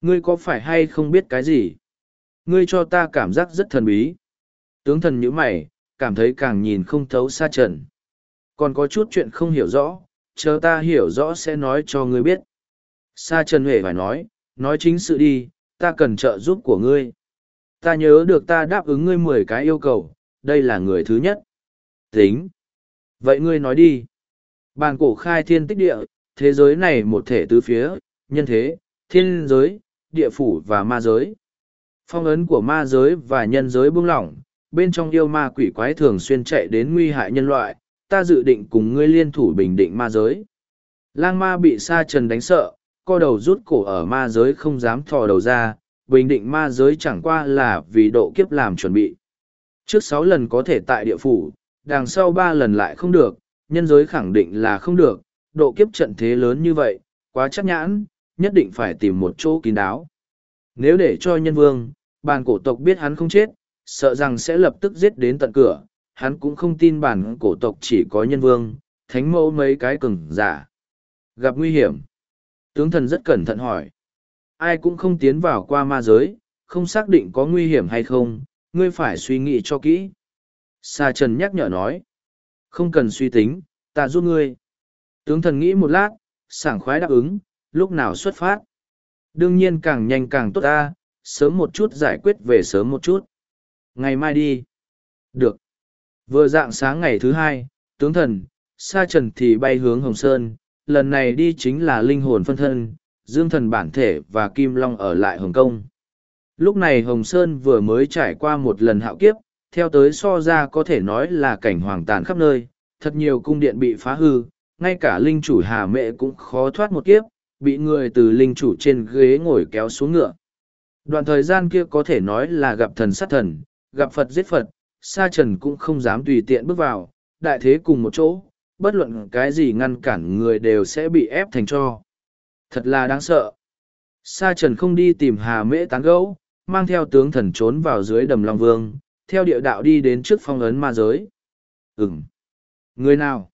Ngươi có phải hay không biết cái gì? Ngươi cho ta cảm giác rất thần bí. Tướng thần nhíu mày, cảm thấy càng nhìn không thấu xa trần. Còn có chút chuyện không hiểu rõ, chờ ta hiểu rõ sẽ nói cho ngươi biết. Sa trần huệ phải nói, nói chính sự đi, ta cần trợ giúp của ngươi. Ta nhớ được ta đáp ứng ngươi mười cái yêu cầu, đây là người thứ nhất. Tính. Vậy ngươi nói đi. Bàn cổ khai thiên tích địa, thế giới này một thể tứ phía, nhân thế, thiên giới, địa phủ và ma giới. Phong ấn của ma giới và nhân giới buông lỏng, bên trong yêu ma quỷ quái thường xuyên chạy đến nguy hại nhân loại, ta dự định cùng ngươi liên thủ bình định ma giới. Lang ma bị sa trần đánh sợ, co đầu rút cổ ở ma giới không dám thò đầu ra, bình định ma giới chẳng qua là vì độ kiếp làm chuẩn bị. Trước sáu lần có thể tại địa phủ, đằng sau ba lần lại không được, nhân giới khẳng định là không được, độ kiếp trận thế lớn như vậy, quá chắc nhãn, nhất định phải tìm một chỗ kín đáo. Nếu để cho nhân vương, bàn cổ tộc biết hắn không chết, sợ rằng sẽ lập tức giết đến tận cửa, hắn cũng không tin bản cổ tộc chỉ có nhân vương, thánh mẫu mấy cái cứng, giả. Gặp nguy hiểm. Tướng thần rất cẩn thận hỏi. Ai cũng không tiến vào qua ma giới, không xác định có nguy hiểm hay không, ngươi phải suy nghĩ cho kỹ. Sa Trần nhắc nhở nói. Không cần suy tính, ta giúp ngươi. Tướng thần nghĩ một lát, sảng khoái đáp ứng, lúc nào xuất phát. Đương nhiên càng nhanh càng tốt ta, sớm một chút giải quyết về sớm một chút. Ngày mai đi. Được. Vừa dạng sáng ngày thứ hai, tướng thần, sa trần thì bay hướng Hồng Sơn, lần này đi chính là linh hồn phân thân, dương thần bản thể và Kim Long ở lại Hồng Kông. Lúc này Hồng Sơn vừa mới trải qua một lần hạo kiếp, theo tới so ra có thể nói là cảnh hoàng tàn khắp nơi, thật nhiều cung điện bị phá hư, ngay cả linh chủ Hà mẹ cũng khó thoát một kiếp, bị người từ linh chủ trên ghế ngồi kéo xuống ngựa. Đoạn thời gian kia có thể nói là gặp thần sát thần, gặp Phật giết Phật, Sa Trần cũng không dám tùy tiện bước vào, đại thế cùng một chỗ, bất luận cái gì ngăn cản người đều sẽ bị ép thành cho. Thật là đáng sợ. Sa Trần không đi tìm Hà Mễ tán gẫu, mang theo tướng thần trốn vào dưới đầm Long Vương, theo địa đạo đi đến trước phong ấn ma giới. Ừm. Người nào?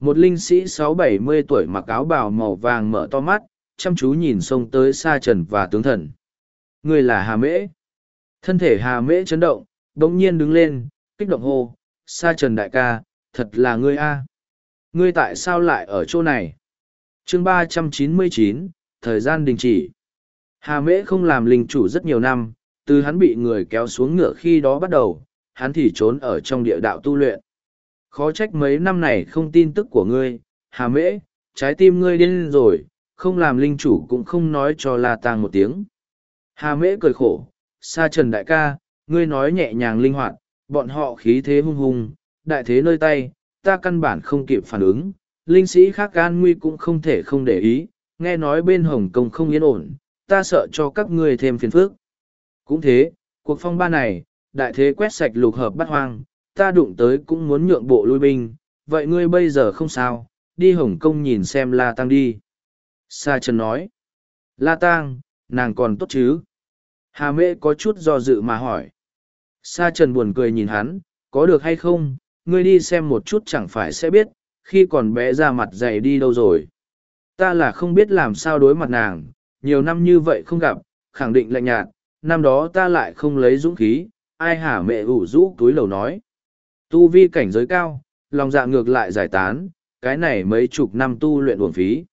Một linh sĩ sáu bảy mươi tuổi mặc áo bào màu vàng mở to mắt, chăm chú nhìn sông tới Sa Trần và tướng thần. Người là Hà Mễ. Thân thể Hà Mễ chấn động, đống nhiên đứng lên, kích động hô, Sa Trần đại ca, thật là ngươi a. Ngươi tại sao lại ở chỗ này? chương ba trăm chín mươi chín thời gian đình chỉ. Hà Mễ không làm linh chủ rất nhiều năm, từ hắn bị người kéo xuống ngựa khi đó bắt đầu, hắn thì trốn ở trong địa đạo tu luyện. Khó trách mấy năm này không tin tức của ngươi, Hà Mễ, trái tim ngươi điên rồi, không làm linh chủ cũng không nói cho La Tang một tiếng. Hà Mễ cười khổ, Sa Trần đại ca, ngươi nói nhẹ nhàng linh hoạt, bọn họ khí thế hung hùng, đại thế nơi tay, ta căn bản không kịp phản ứng, linh sĩ khác gan nguy cũng không thể không để ý, nghe nói bên Hồng Kông không yên ổn, ta sợ cho các ngươi thêm phiền phức. Cũng thế, cuộc phong ba này, đại thế quét sạch lục hợp bắt hoang, ta đụng tới cũng muốn nhượng bộ lui binh, vậy ngươi bây giờ không sao, đi Hồng Kông nhìn xem La Tăng đi. Sa Trần nói, La Tăng, nàng còn tốt chứ? Hà Mễ có chút do dự mà hỏi. Sa Trần buồn cười nhìn hắn, có được hay không, ngươi đi xem một chút chẳng phải sẽ biết, khi còn bé ra mặt dày đi đâu rồi. Ta là không biết làm sao đối mặt nàng, nhiều năm như vậy không gặp, khẳng định lạnh nhạt, năm đó ta lại không lấy dũng khí, ai hả mẹ ủ rũ túi lầu nói. Tu vi cảnh giới cao, lòng dạ ngược lại giải tán, cái này mấy chục năm tu luyện uổng phí.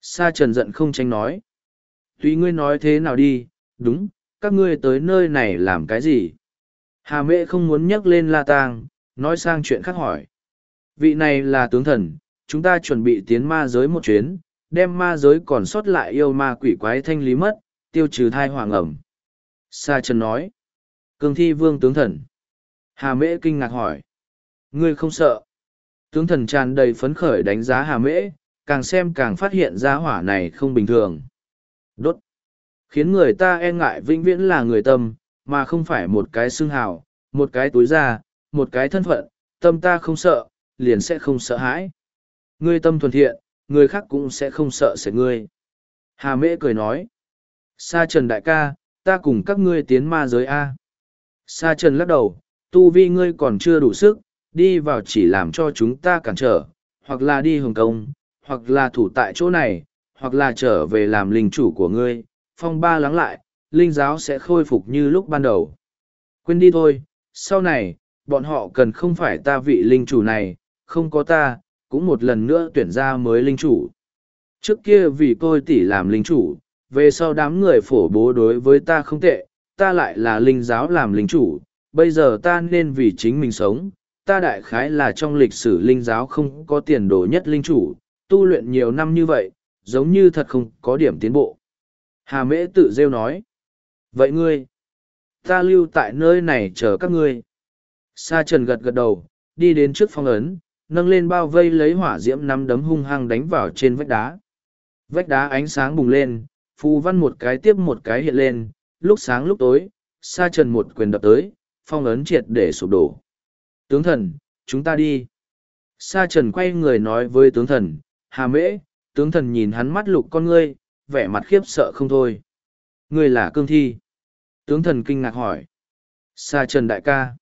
Sa trần giận không tranh nói. Tùy ngươi nói thế nào đi, đúng, các ngươi tới nơi này làm cái gì? Hà mẹ không muốn nhắc lên la tang, nói sang chuyện khác hỏi. Vị này là tướng thần, chúng ta chuẩn bị tiến ma giới một chuyến, đem ma giới còn sót lại yêu ma quỷ quái thanh lý mất, tiêu trừ thai hoàng ẩm. Sa Trần nói. Cương thi vương tướng thần. Hà Mễ kinh ngạc hỏi. Ngươi không sợ. Tướng thần tràn đầy phấn khởi đánh giá Hà Mễ, càng xem càng phát hiện ra hỏa này không bình thường. Đốt. Khiến người ta e ngại vĩnh viễn là người tâm, mà không phải một cái xương hào, một cái túi da, một cái thân phận, tâm ta không sợ, liền sẽ không sợ hãi. Ngươi tâm thuần thiện, người khác cũng sẽ không sợ sẽ ngươi. Hà Mễ cười nói. Sa Trần đại ca, ta cùng các ngươi tiến ma giới A. Sa Trần lắc đầu, tu vi ngươi còn chưa đủ sức, đi vào chỉ làm cho chúng ta cản trở, hoặc là đi Hồng Kông, hoặc là thủ tại chỗ này, hoặc là trở về làm linh chủ của ngươi, phong ba lắng lại, linh giáo sẽ khôi phục như lúc ban đầu. Quên đi thôi, sau này, bọn họ cần không phải ta vị linh chủ này, không có ta, cũng một lần nữa tuyển ra mới linh chủ. Trước kia vì tôi tỷ làm linh chủ, về sau đám người phổ bố đối với ta không tệ, ta lại là linh giáo làm linh chủ, bây giờ ta nên vì chính mình sống, ta đại khái là trong lịch sử linh giáo không có tiền đồ nhất linh chủ, tu luyện nhiều năm như vậy, giống như thật không có điểm tiến bộ. Hà mễ tự rêu nói, vậy ngươi, ta lưu tại nơi này chờ các ngươi. Sa trần gật gật đầu, đi đến trước phong ấn, nâng lên bao vây lấy hỏa diễm nắm đấm hung hăng đánh vào trên vách đá. Vách đá ánh sáng bùng lên, phù văn một cái tiếp một cái hiện lên, lúc sáng lúc tối, sa trần một quyền đập tới, phong ấn triệt để sụp đổ. Tướng thần, chúng ta đi. Sa trần quay người nói với tướng thần, hà mễ, tướng thần nhìn hắn mắt lục con ngươi, vẻ mặt khiếp sợ không thôi. Ngươi là cương thi. Tướng thần kinh ngạc hỏi. Sa trần đại ca.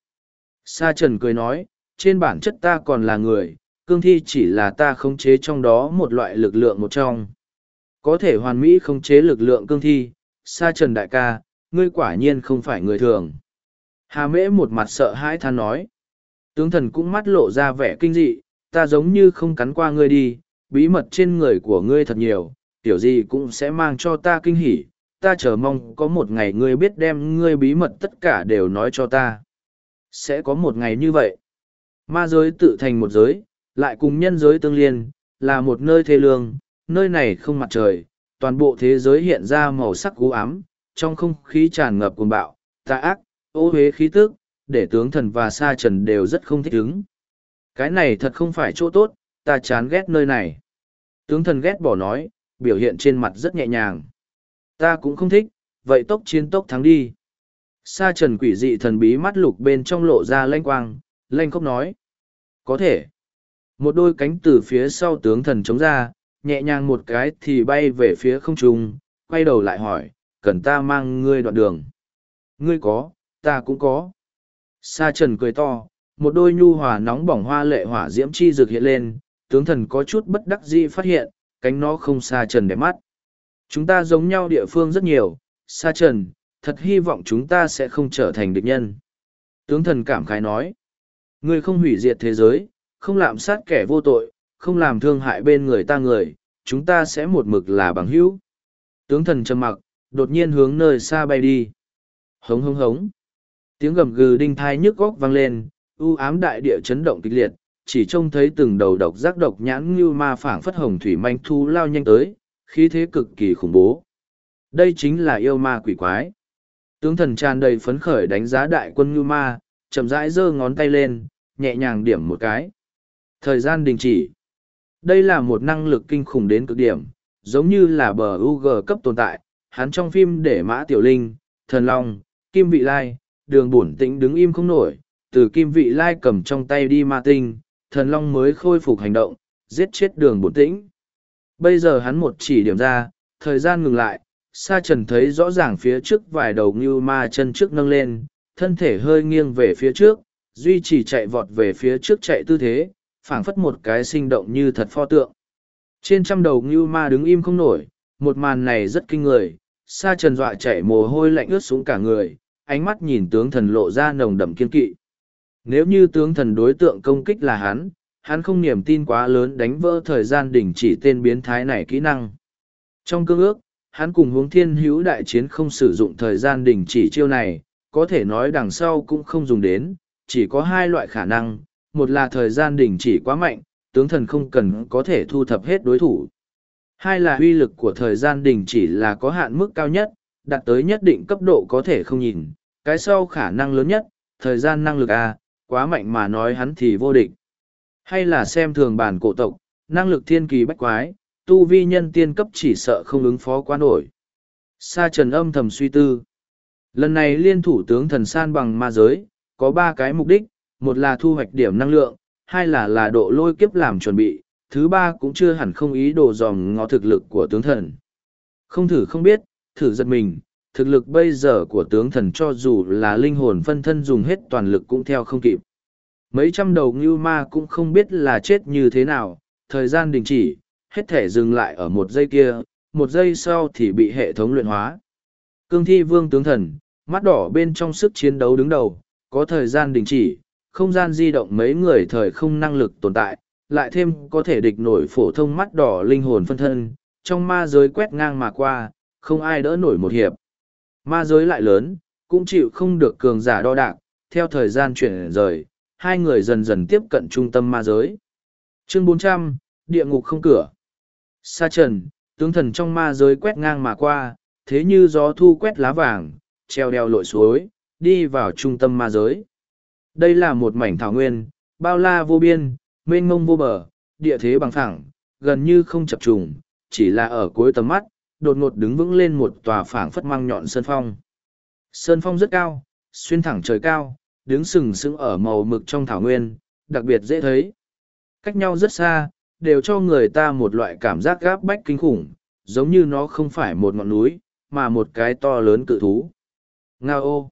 Sa trần cười nói, trên bản chất ta còn là người, cương thi chỉ là ta khống chế trong đó một loại lực lượng một trong. Có thể hoàn mỹ khống chế lực lượng cương thi, sa trần đại ca, ngươi quả nhiên không phải người thường. Hà mễ một mặt sợ hãi than nói. Tướng thần cũng mắt lộ ra vẻ kinh dị, ta giống như không cắn qua ngươi đi, bí mật trên người của ngươi thật nhiều, tiểu gì cũng sẽ mang cho ta kinh hỉ, ta chờ mong có một ngày ngươi biết đem ngươi bí mật tất cả đều nói cho ta. Sẽ có một ngày như vậy. Ma giới tự thành một giới, lại cùng nhân giới tương liên, là một nơi thê lương, nơi này không mặt trời, toàn bộ thế giới hiện ra màu sắc cú ám, trong không khí tràn ngập cuồng bạo, tà ác, ô huế khí tức, để tướng thần và sa trần đều rất không thích ứng. Cái này thật không phải chỗ tốt, ta chán ghét nơi này. Tướng thần ghét bỏ nói, biểu hiện trên mặt rất nhẹ nhàng. Ta cũng không thích, vậy tốc chiến tốc thắng đi. Sa trần quỷ dị thần bí mắt lục bên trong lộ ra lanh quang, lanh khóc nói. Có thể. Một đôi cánh từ phía sau tướng thần chống ra, nhẹ nhàng một cái thì bay về phía không trung, quay đầu lại hỏi, cần ta mang ngươi đoạn đường. Ngươi có, ta cũng có. Sa trần cười to, một đôi nhu hòa nóng bỏng hoa lệ hỏa diễm chi rực hiện lên, tướng thần có chút bất đắc dĩ phát hiện, cánh nó không xa trần đẹp mắt. Chúng ta giống nhau địa phương rất nhiều, xa trần, thật hy vọng chúng ta sẽ không trở thành địch nhân. Tướng thần cảm khái nói, ngươi không hủy diệt thế giới, không lạm sát kẻ vô tội, không làm thương hại bên người ta người, chúng ta sẽ một mực là bằng hữu. Tướng thần trầm mặc, đột nhiên hướng nơi xa bay đi. Hống hống hống. Tiếng gầm gừ đinh thai nhức góc vang lên, u ám đại địa chấn động kịch liệt, chỉ trông thấy từng đầu độc giác độc nhãn như ma phảng phất hồng thủy manh thu lao nhanh tới, khí thế cực kỳ khủng bố. Đây chính là yêu ma quỷ quái. Tướng thần tràn đầy phấn khởi đánh giá đại quân như ma, chậm rãi giơ ngón tay lên, nhẹ nhàng điểm một cái. Thời gian đình chỉ. Đây là một năng lực kinh khủng đến cực điểm, giống như là bờ UG cấp tồn tại, hắn trong phim để mã tiểu linh, thần long, kim vị lai, đường bổn tĩnh đứng im không nổi, từ kim vị lai cầm trong tay đi ma tinh, thần long mới khôi phục hành động, giết chết đường bổn tĩnh. Bây giờ hắn một chỉ điểm ra, thời gian ngừng lại, sa trần thấy rõ ràng phía trước vài đầu như ma chân trước nâng lên, thân thể hơi nghiêng về phía trước, duy trì chạy vọt về phía trước chạy tư thế, phảng phất một cái sinh động như thật pho tượng. Trên trăm đầu ngưu ma đứng im không nổi, một màn này rất kinh người, sa trần dọa chảy mồ hôi lạnh ướt xuống cả người, ánh mắt nhìn tướng thần lộ ra nồng đậm kiên kỵ. Nếu như tướng thần đối tượng công kích là hắn, hắn không niềm tin quá lớn đánh vỡ thời gian đỉnh chỉ tên biến thái này kỹ năng. Trong cương ước, hắn cùng hướng thiên hữu đại chiến không sử dụng thời gian đỉnh chỉ chiêu này, có thể nói đằng sau cũng không dùng đến, chỉ có hai loại khả năng, một là thời gian đỉnh chỉ quá mạnh, tướng thần không cần có thể thu thập hết đối thủ. Hai là uy lực của thời gian đỉnh chỉ là có hạn mức cao nhất, đạt tới nhất định cấp độ có thể không nhìn, cái sau khả năng lớn nhất, thời gian năng lực A, quá mạnh mà nói hắn thì vô địch. Hay là xem thường bản cổ tộc, năng lực thiên kỳ bách quái, tu vi nhân tiên cấp chỉ sợ không ứng phó quá nổi. Sa trần âm thầm suy tư. Lần này liên thủ tướng thần san bằng ma giới, có ba cái mục đích, một là thu hoạch điểm năng lượng, hai là là độ lôi kiếp làm chuẩn bị, thứ ba cũng chưa hẳn không ý đồ dòm ngó thực lực của tướng thần. Không thử không biết, thử giật mình, thực lực bây giờ của tướng thần cho dù là linh hồn phân thân dùng hết toàn lực cũng theo không kịp. Mấy trăm đầu ngưu ma cũng không biết là chết như thế nào, thời gian đình chỉ, hết thể dừng lại ở một giây kia, một giây sau thì bị hệ thống luyện hóa. Cương thi vương tướng thần, mắt đỏ bên trong sức chiến đấu đứng đầu, có thời gian đình chỉ, không gian di động mấy người thời không năng lực tồn tại, lại thêm có thể địch nổi phổ thông mắt đỏ linh hồn phân thân, trong ma giới quét ngang mà qua, không ai đỡ nổi một hiệp. Ma giới lại lớn, cũng chịu không được cường giả đo đạc, theo thời gian chuyển rời, hai người dần dần tiếp cận trung tâm ma giới. Chương 400, Địa ngục không cửa. Sa trần, tướng thần trong ma giới quét ngang mà qua, thế như gió thu quét lá vàng, treo đeo lội suối, đi vào trung tâm ma giới. Đây là một mảnh thảo nguyên, bao la vô biên, mênh mông vô bờ, địa thế bằng phẳng, gần như không chập trùng, chỉ là ở cuối tầm mắt, đột ngột đứng vững lên một tòa phảng phất mang nhọn sơn phong. Sơn phong rất cao, xuyên thẳng trời cao, đứng sừng sững ở màu mực trong thảo nguyên, đặc biệt dễ thấy. Cách nhau rất xa, đều cho người ta một loại cảm giác gáp bách kinh khủng, giống như nó không phải một ngọn núi, mà một cái to lớn cự thú. Nga ô!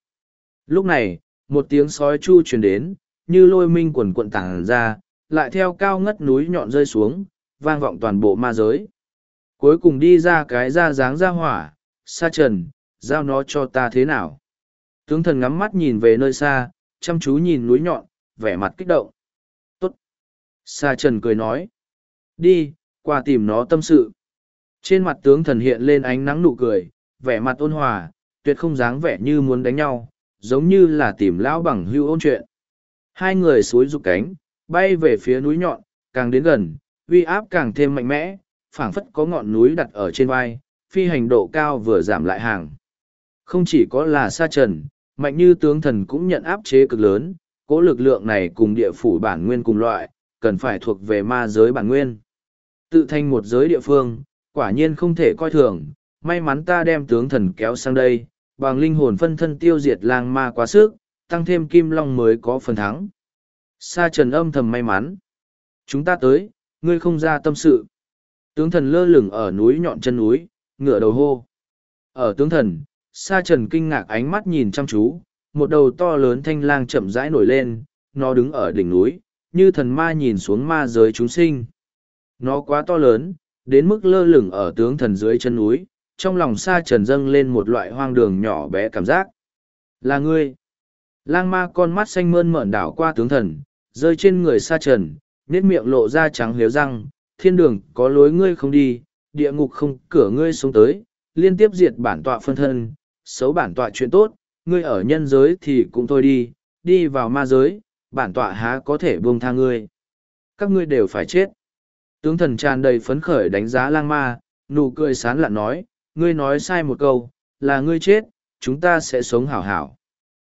Lúc này, một tiếng sói chu truyền đến, như lôi minh quần quận tàng ra, lại theo cao ngất núi nhọn rơi xuống, vang vọng toàn bộ ma giới. Cuối cùng đi ra cái ra dáng ra hỏa, sa trần, giao nó cho ta thế nào. Tướng thần ngắm mắt nhìn về nơi xa, chăm chú nhìn núi nhọn, vẻ mặt kích động. Tốt! Sa trần cười nói. Đi, qua tìm nó tâm sự. Trên mặt tướng thần hiện lên ánh nắng nụ cười, vẻ mặt ôn hòa, tuyệt không dáng vẻ như muốn đánh nhau, giống như là tìm lão bằng hưu ôn chuyện. Hai người suối rục cánh, bay về phía núi nhọn, càng đến gần, uy áp càng thêm mạnh mẽ, phảng phất có ngọn núi đặt ở trên vai, phi hành độ cao vừa giảm lại hàng. Không chỉ có là sa trần, mạnh như tướng thần cũng nhận áp chế cực lớn, cố lực lượng này cùng địa phủ bản nguyên cùng loại, cần phải thuộc về ma giới bản nguyên. Tự thành một giới địa phương, quả nhiên không thể coi thường, may mắn ta đem tướng thần kéo sang đây, bằng linh hồn phân thân tiêu diệt lang ma quá sức, tăng thêm kim long mới có phần thắng. Sa trần âm thầm may mắn. Chúng ta tới, ngươi không ra tâm sự. Tướng thần lơ lửng ở núi nhọn chân núi, ngựa đầu hô. Ở tướng thần, sa trần kinh ngạc ánh mắt nhìn chăm chú, một đầu to lớn thanh lang chậm rãi nổi lên, nó đứng ở đỉnh núi, như thần ma nhìn xuống ma giới chúng sinh. Nó quá to lớn, đến mức lơ lửng ở tướng thần dưới chân núi, trong lòng sa trần dâng lên một loại hoang đường nhỏ bé cảm giác. Là ngươi. Lang ma con mắt xanh mơn mởn đảo qua tướng thần, rơi trên người sa trần, nét miệng lộ ra trắng liếu răng, thiên đường có lối ngươi không đi, địa ngục không cửa ngươi xuống tới, liên tiếp diệt bản tọa phân thân, xấu bản tọa chuyện tốt, ngươi ở nhân giới thì cũng thôi đi, đi vào ma giới, bản tọa há có thể buông tha ngươi. Các ngươi đều phải chết. Tướng thần tràn đầy phấn khởi đánh giá lang ma, nụ cười sán lạn nói, ngươi nói sai một câu, là ngươi chết, chúng ta sẽ sống hảo hảo.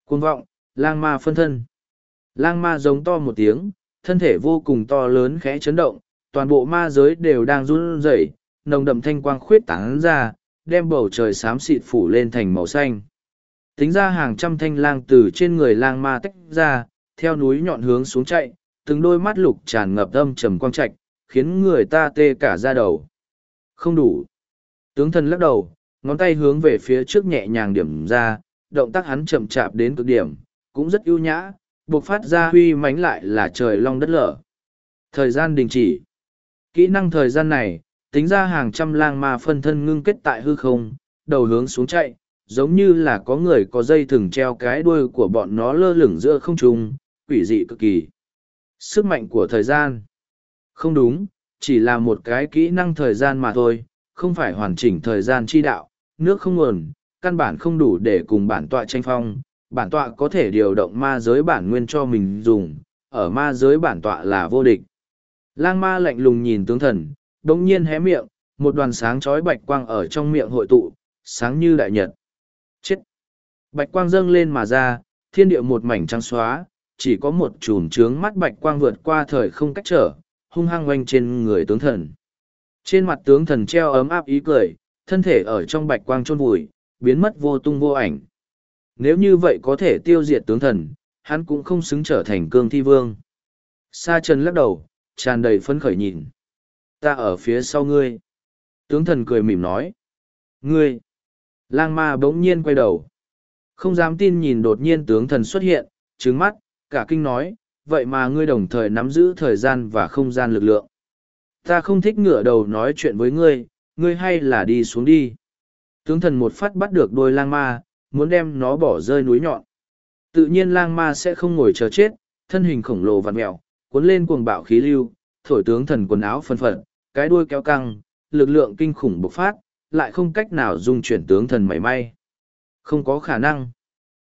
Cuồng vọng, lang ma phân thân. Lang ma giống to một tiếng, thân thể vô cùng to lớn khẽ chấn động, toàn bộ ma giới đều đang run rẩy, nồng đậm thanh quang khuyết tán ra, đem bầu trời xám xịt phủ lên thành màu xanh. Tính ra hàng trăm thanh lang từ trên người lang ma tách ra, theo núi nhọn hướng xuống chạy, từng đôi mắt lục tràn ngập âm trầm quang trạch, khiến người ta tê cả da đầu. Không đủ. Tướng thần lắc đầu, ngón tay hướng về phía trước nhẹ nhàng điểm ra, động tác hắn chậm chạp đến cực điểm, cũng rất ưu nhã, buộc phát ra huy mánh lại là trời long đất lở. Thời gian đình chỉ. Kỹ năng thời gian này, tính ra hàng trăm lang ma phân thân ngưng kết tại hư không, đầu hướng xuống chạy, giống như là có người có dây thừng treo cái đuôi của bọn nó lơ lửng giữa không trung, quỷ dị cực kỳ. Sức mạnh của thời gian. Không đúng, chỉ là một cái kỹ năng thời gian mà thôi, không phải hoàn chỉnh thời gian chi đạo, nước không nguồn, căn bản không đủ để cùng bản tọa tranh phong, bản tọa có thể điều động ma giới bản nguyên cho mình dùng, ở ma giới bản tọa là vô địch. Lang ma lạnh lùng nhìn tướng thần, đống nhiên hé miệng, một đoàn sáng chói bạch quang ở trong miệng hội tụ, sáng như đại nhật. Chết! Bạch quang dâng lên mà ra, thiên địa một mảnh trắng xóa, chỉ có một chùm trướng mắt bạch quang vượt qua thời không cách trở, hung hăng oanh trên người tướng thần. Trên mặt tướng thần treo ấm áp ý cười, thân thể ở trong bạch quang trôn vùi, biến mất vô tung vô ảnh. Nếu như vậy có thể tiêu diệt tướng thần, hắn cũng không xứng trở thành cương thi vương. Sa trần lắc đầu, tràn đầy phấn khởi nhìn. Ta ở phía sau ngươi. Tướng thần cười mỉm nói. Ngươi. Lang ma bỗng nhiên quay đầu. Không dám tin nhìn đột nhiên tướng thần xuất hiện, trứng mắt, cả kinh nói, vậy mà ngươi đồng thời nắm giữ thời gian và không gian lực lượng. Ta không thích ngửa đầu nói chuyện với ngươi, ngươi hay là đi xuống đi. Tướng thần một phát bắt được đôi lang ma, muốn đem nó bỏ rơi núi nhọn. Tự nhiên lang ma sẽ không ngồi chờ chết, thân hình khổng lồ vặn mẹo, cuốn lên cuồng bạo khí lưu, thổi tướng thần quần áo phân phật, cái đuôi kéo căng, lực lượng kinh khủng bộc phát, lại không cách nào dung chuyển tướng thần mảy may. Không có khả năng.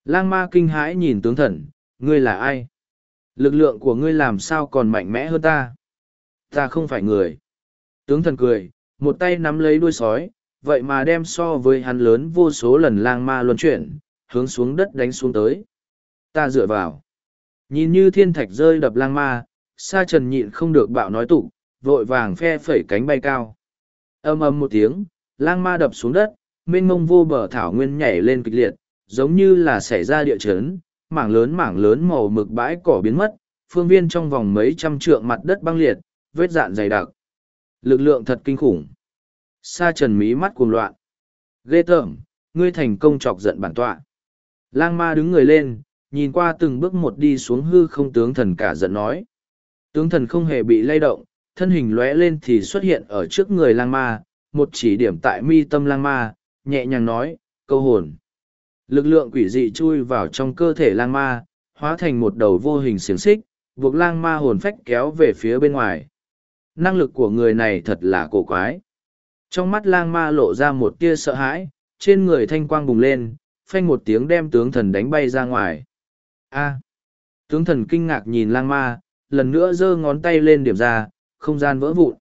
Lang ma kinh hãi nhìn tướng thần, ngươi là ai? Lực lượng của ngươi làm sao còn mạnh mẽ hơn ta? Ta không phải người. Tướng thần cười, một tay nắm lấy đuôi sói, vậy mà đem so với hắn lớn vô số lần lang ma luân chuyển, hướng xuống đất đánh xuống tới. Ta dựa vào. Nhìn như thiên thạch rơi đập lang ma, sa trần nhịn không được bạo nói tụ, vội vàng phe phẩy cánh bay cao. Âm âm một tiếng, lang ma đập xuống đất, mênh mông vô bờ thảo nguyên nhảy lên kịch liệt, giống như là xảy ra địa chấn, mảng lớn mảng lớn màu mực bãi cỏ biến mất, phương viên trong vòng mấy trăm trượng mặt đất băng liệt, vết dạn dày đặc. Lực lượng thật kinh khủng. Sa trần mí mắt cuồng loạn. Ghê tởm, ngươi thành công chọc giận bản tọa. Lang ma đứng người lên, nhìn qua từng bước một đi xuống hư không tướng thần cả giận nói. Tướng thần không hề bị lay động, thân hình lóe lên thì xuất hiện ở trước người lang ma, một chỉ điểm tại mi tâm lang ma, nhẹ nhàng nói, câu hồn. Lực lượng quỷ dị chui vào trong cơ thể lang ma, hóa thành một đầu vô hình xiềng xích, buộc lang ma hồn phách kéo về phía bên ngoài. Năng lực của người này thật là cổ quái. Trong mắt lang ma lộ ra một tia sợ hãi, trên người thanh quang bùng lên, phanh một tiếng đem tướng thần đánh bay ra ngoài. A. tướng thần kinh ngạc nhìn lang ma, lần nữa giơ ngón tay lên điểm ra, không gian vỡ vụn.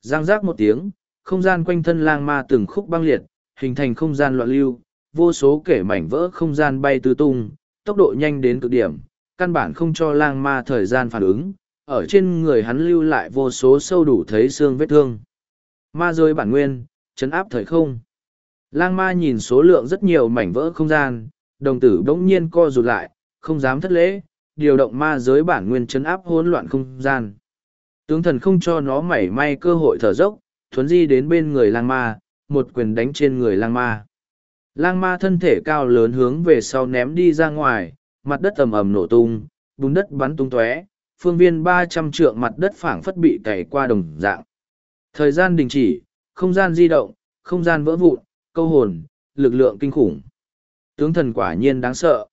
Giang giác một tiếng, không gian quanh thân lang ma từng khúc băng liệt, hình thành không gian loạn lưu, vô số kể mảnh vỡ không gian bay tứ tung, tốc độ nhanh đến cực điểm, căn bản không cho lang ma thời gian phản ứng, ở trên người hắn lưu lại vô số sâu đủ thấy xương vết thương. Ma rơi bản nguyên, chấn áp thời không. Lang ma nhìn số lượng rất nhiều mảnh vỡ không gian, đồng tử bỗng nhiên co rụt lại, không dám thất lễ, điều động ma giới bản nguyên chấn áp hỗn loạn không gian. Tướng thần không cho nó mảy may cơ hội thở dốc, thuấn di đến bên người lang ma, một quyền đánh trên người lang ma. Lang ma thân thể cao lớn hướng về sau ném đi ra ngoài, mặt đất ầm ầm nổ tung, bùn đất bắn tung tóe, phương viên ba trăm trượng mặt đất phảng phất bị cày qua đồng dạng. Thời gian đình chỉ, không gian di động, không gian vỡ vụn, câu hồn, lực lượng kinh khủng. Tướng thần quả nhiên đáng sợ.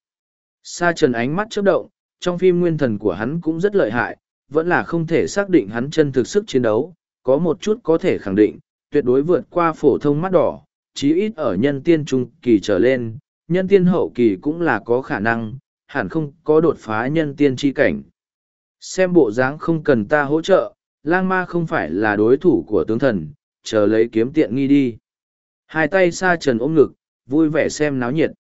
Sa trần ánh mắt chớp động, trong phim nguyên thần của hắn cũng rất lợi hại, vẫn là không thể xác định hắn chân thực sức chiến đấu, có một chút có thể khẳng định, tuyệt đối vượt qua phổ thông mắt đỏ, chí ít ở nhân tiên trung kỳ trở lên, nhân tiên hậu kỳ cũng là có khả năng, hẳn không có đột phá nhân tiên chi cảnh. Xem bộ dáng không cần ta hỗ trợ, lang ma không phải là đối thủ của tướng thần, chờ lấy kiếm tiện nghi đi. Hai tay xa trần ôm ngực, vui vẻ xem náo nhiệt.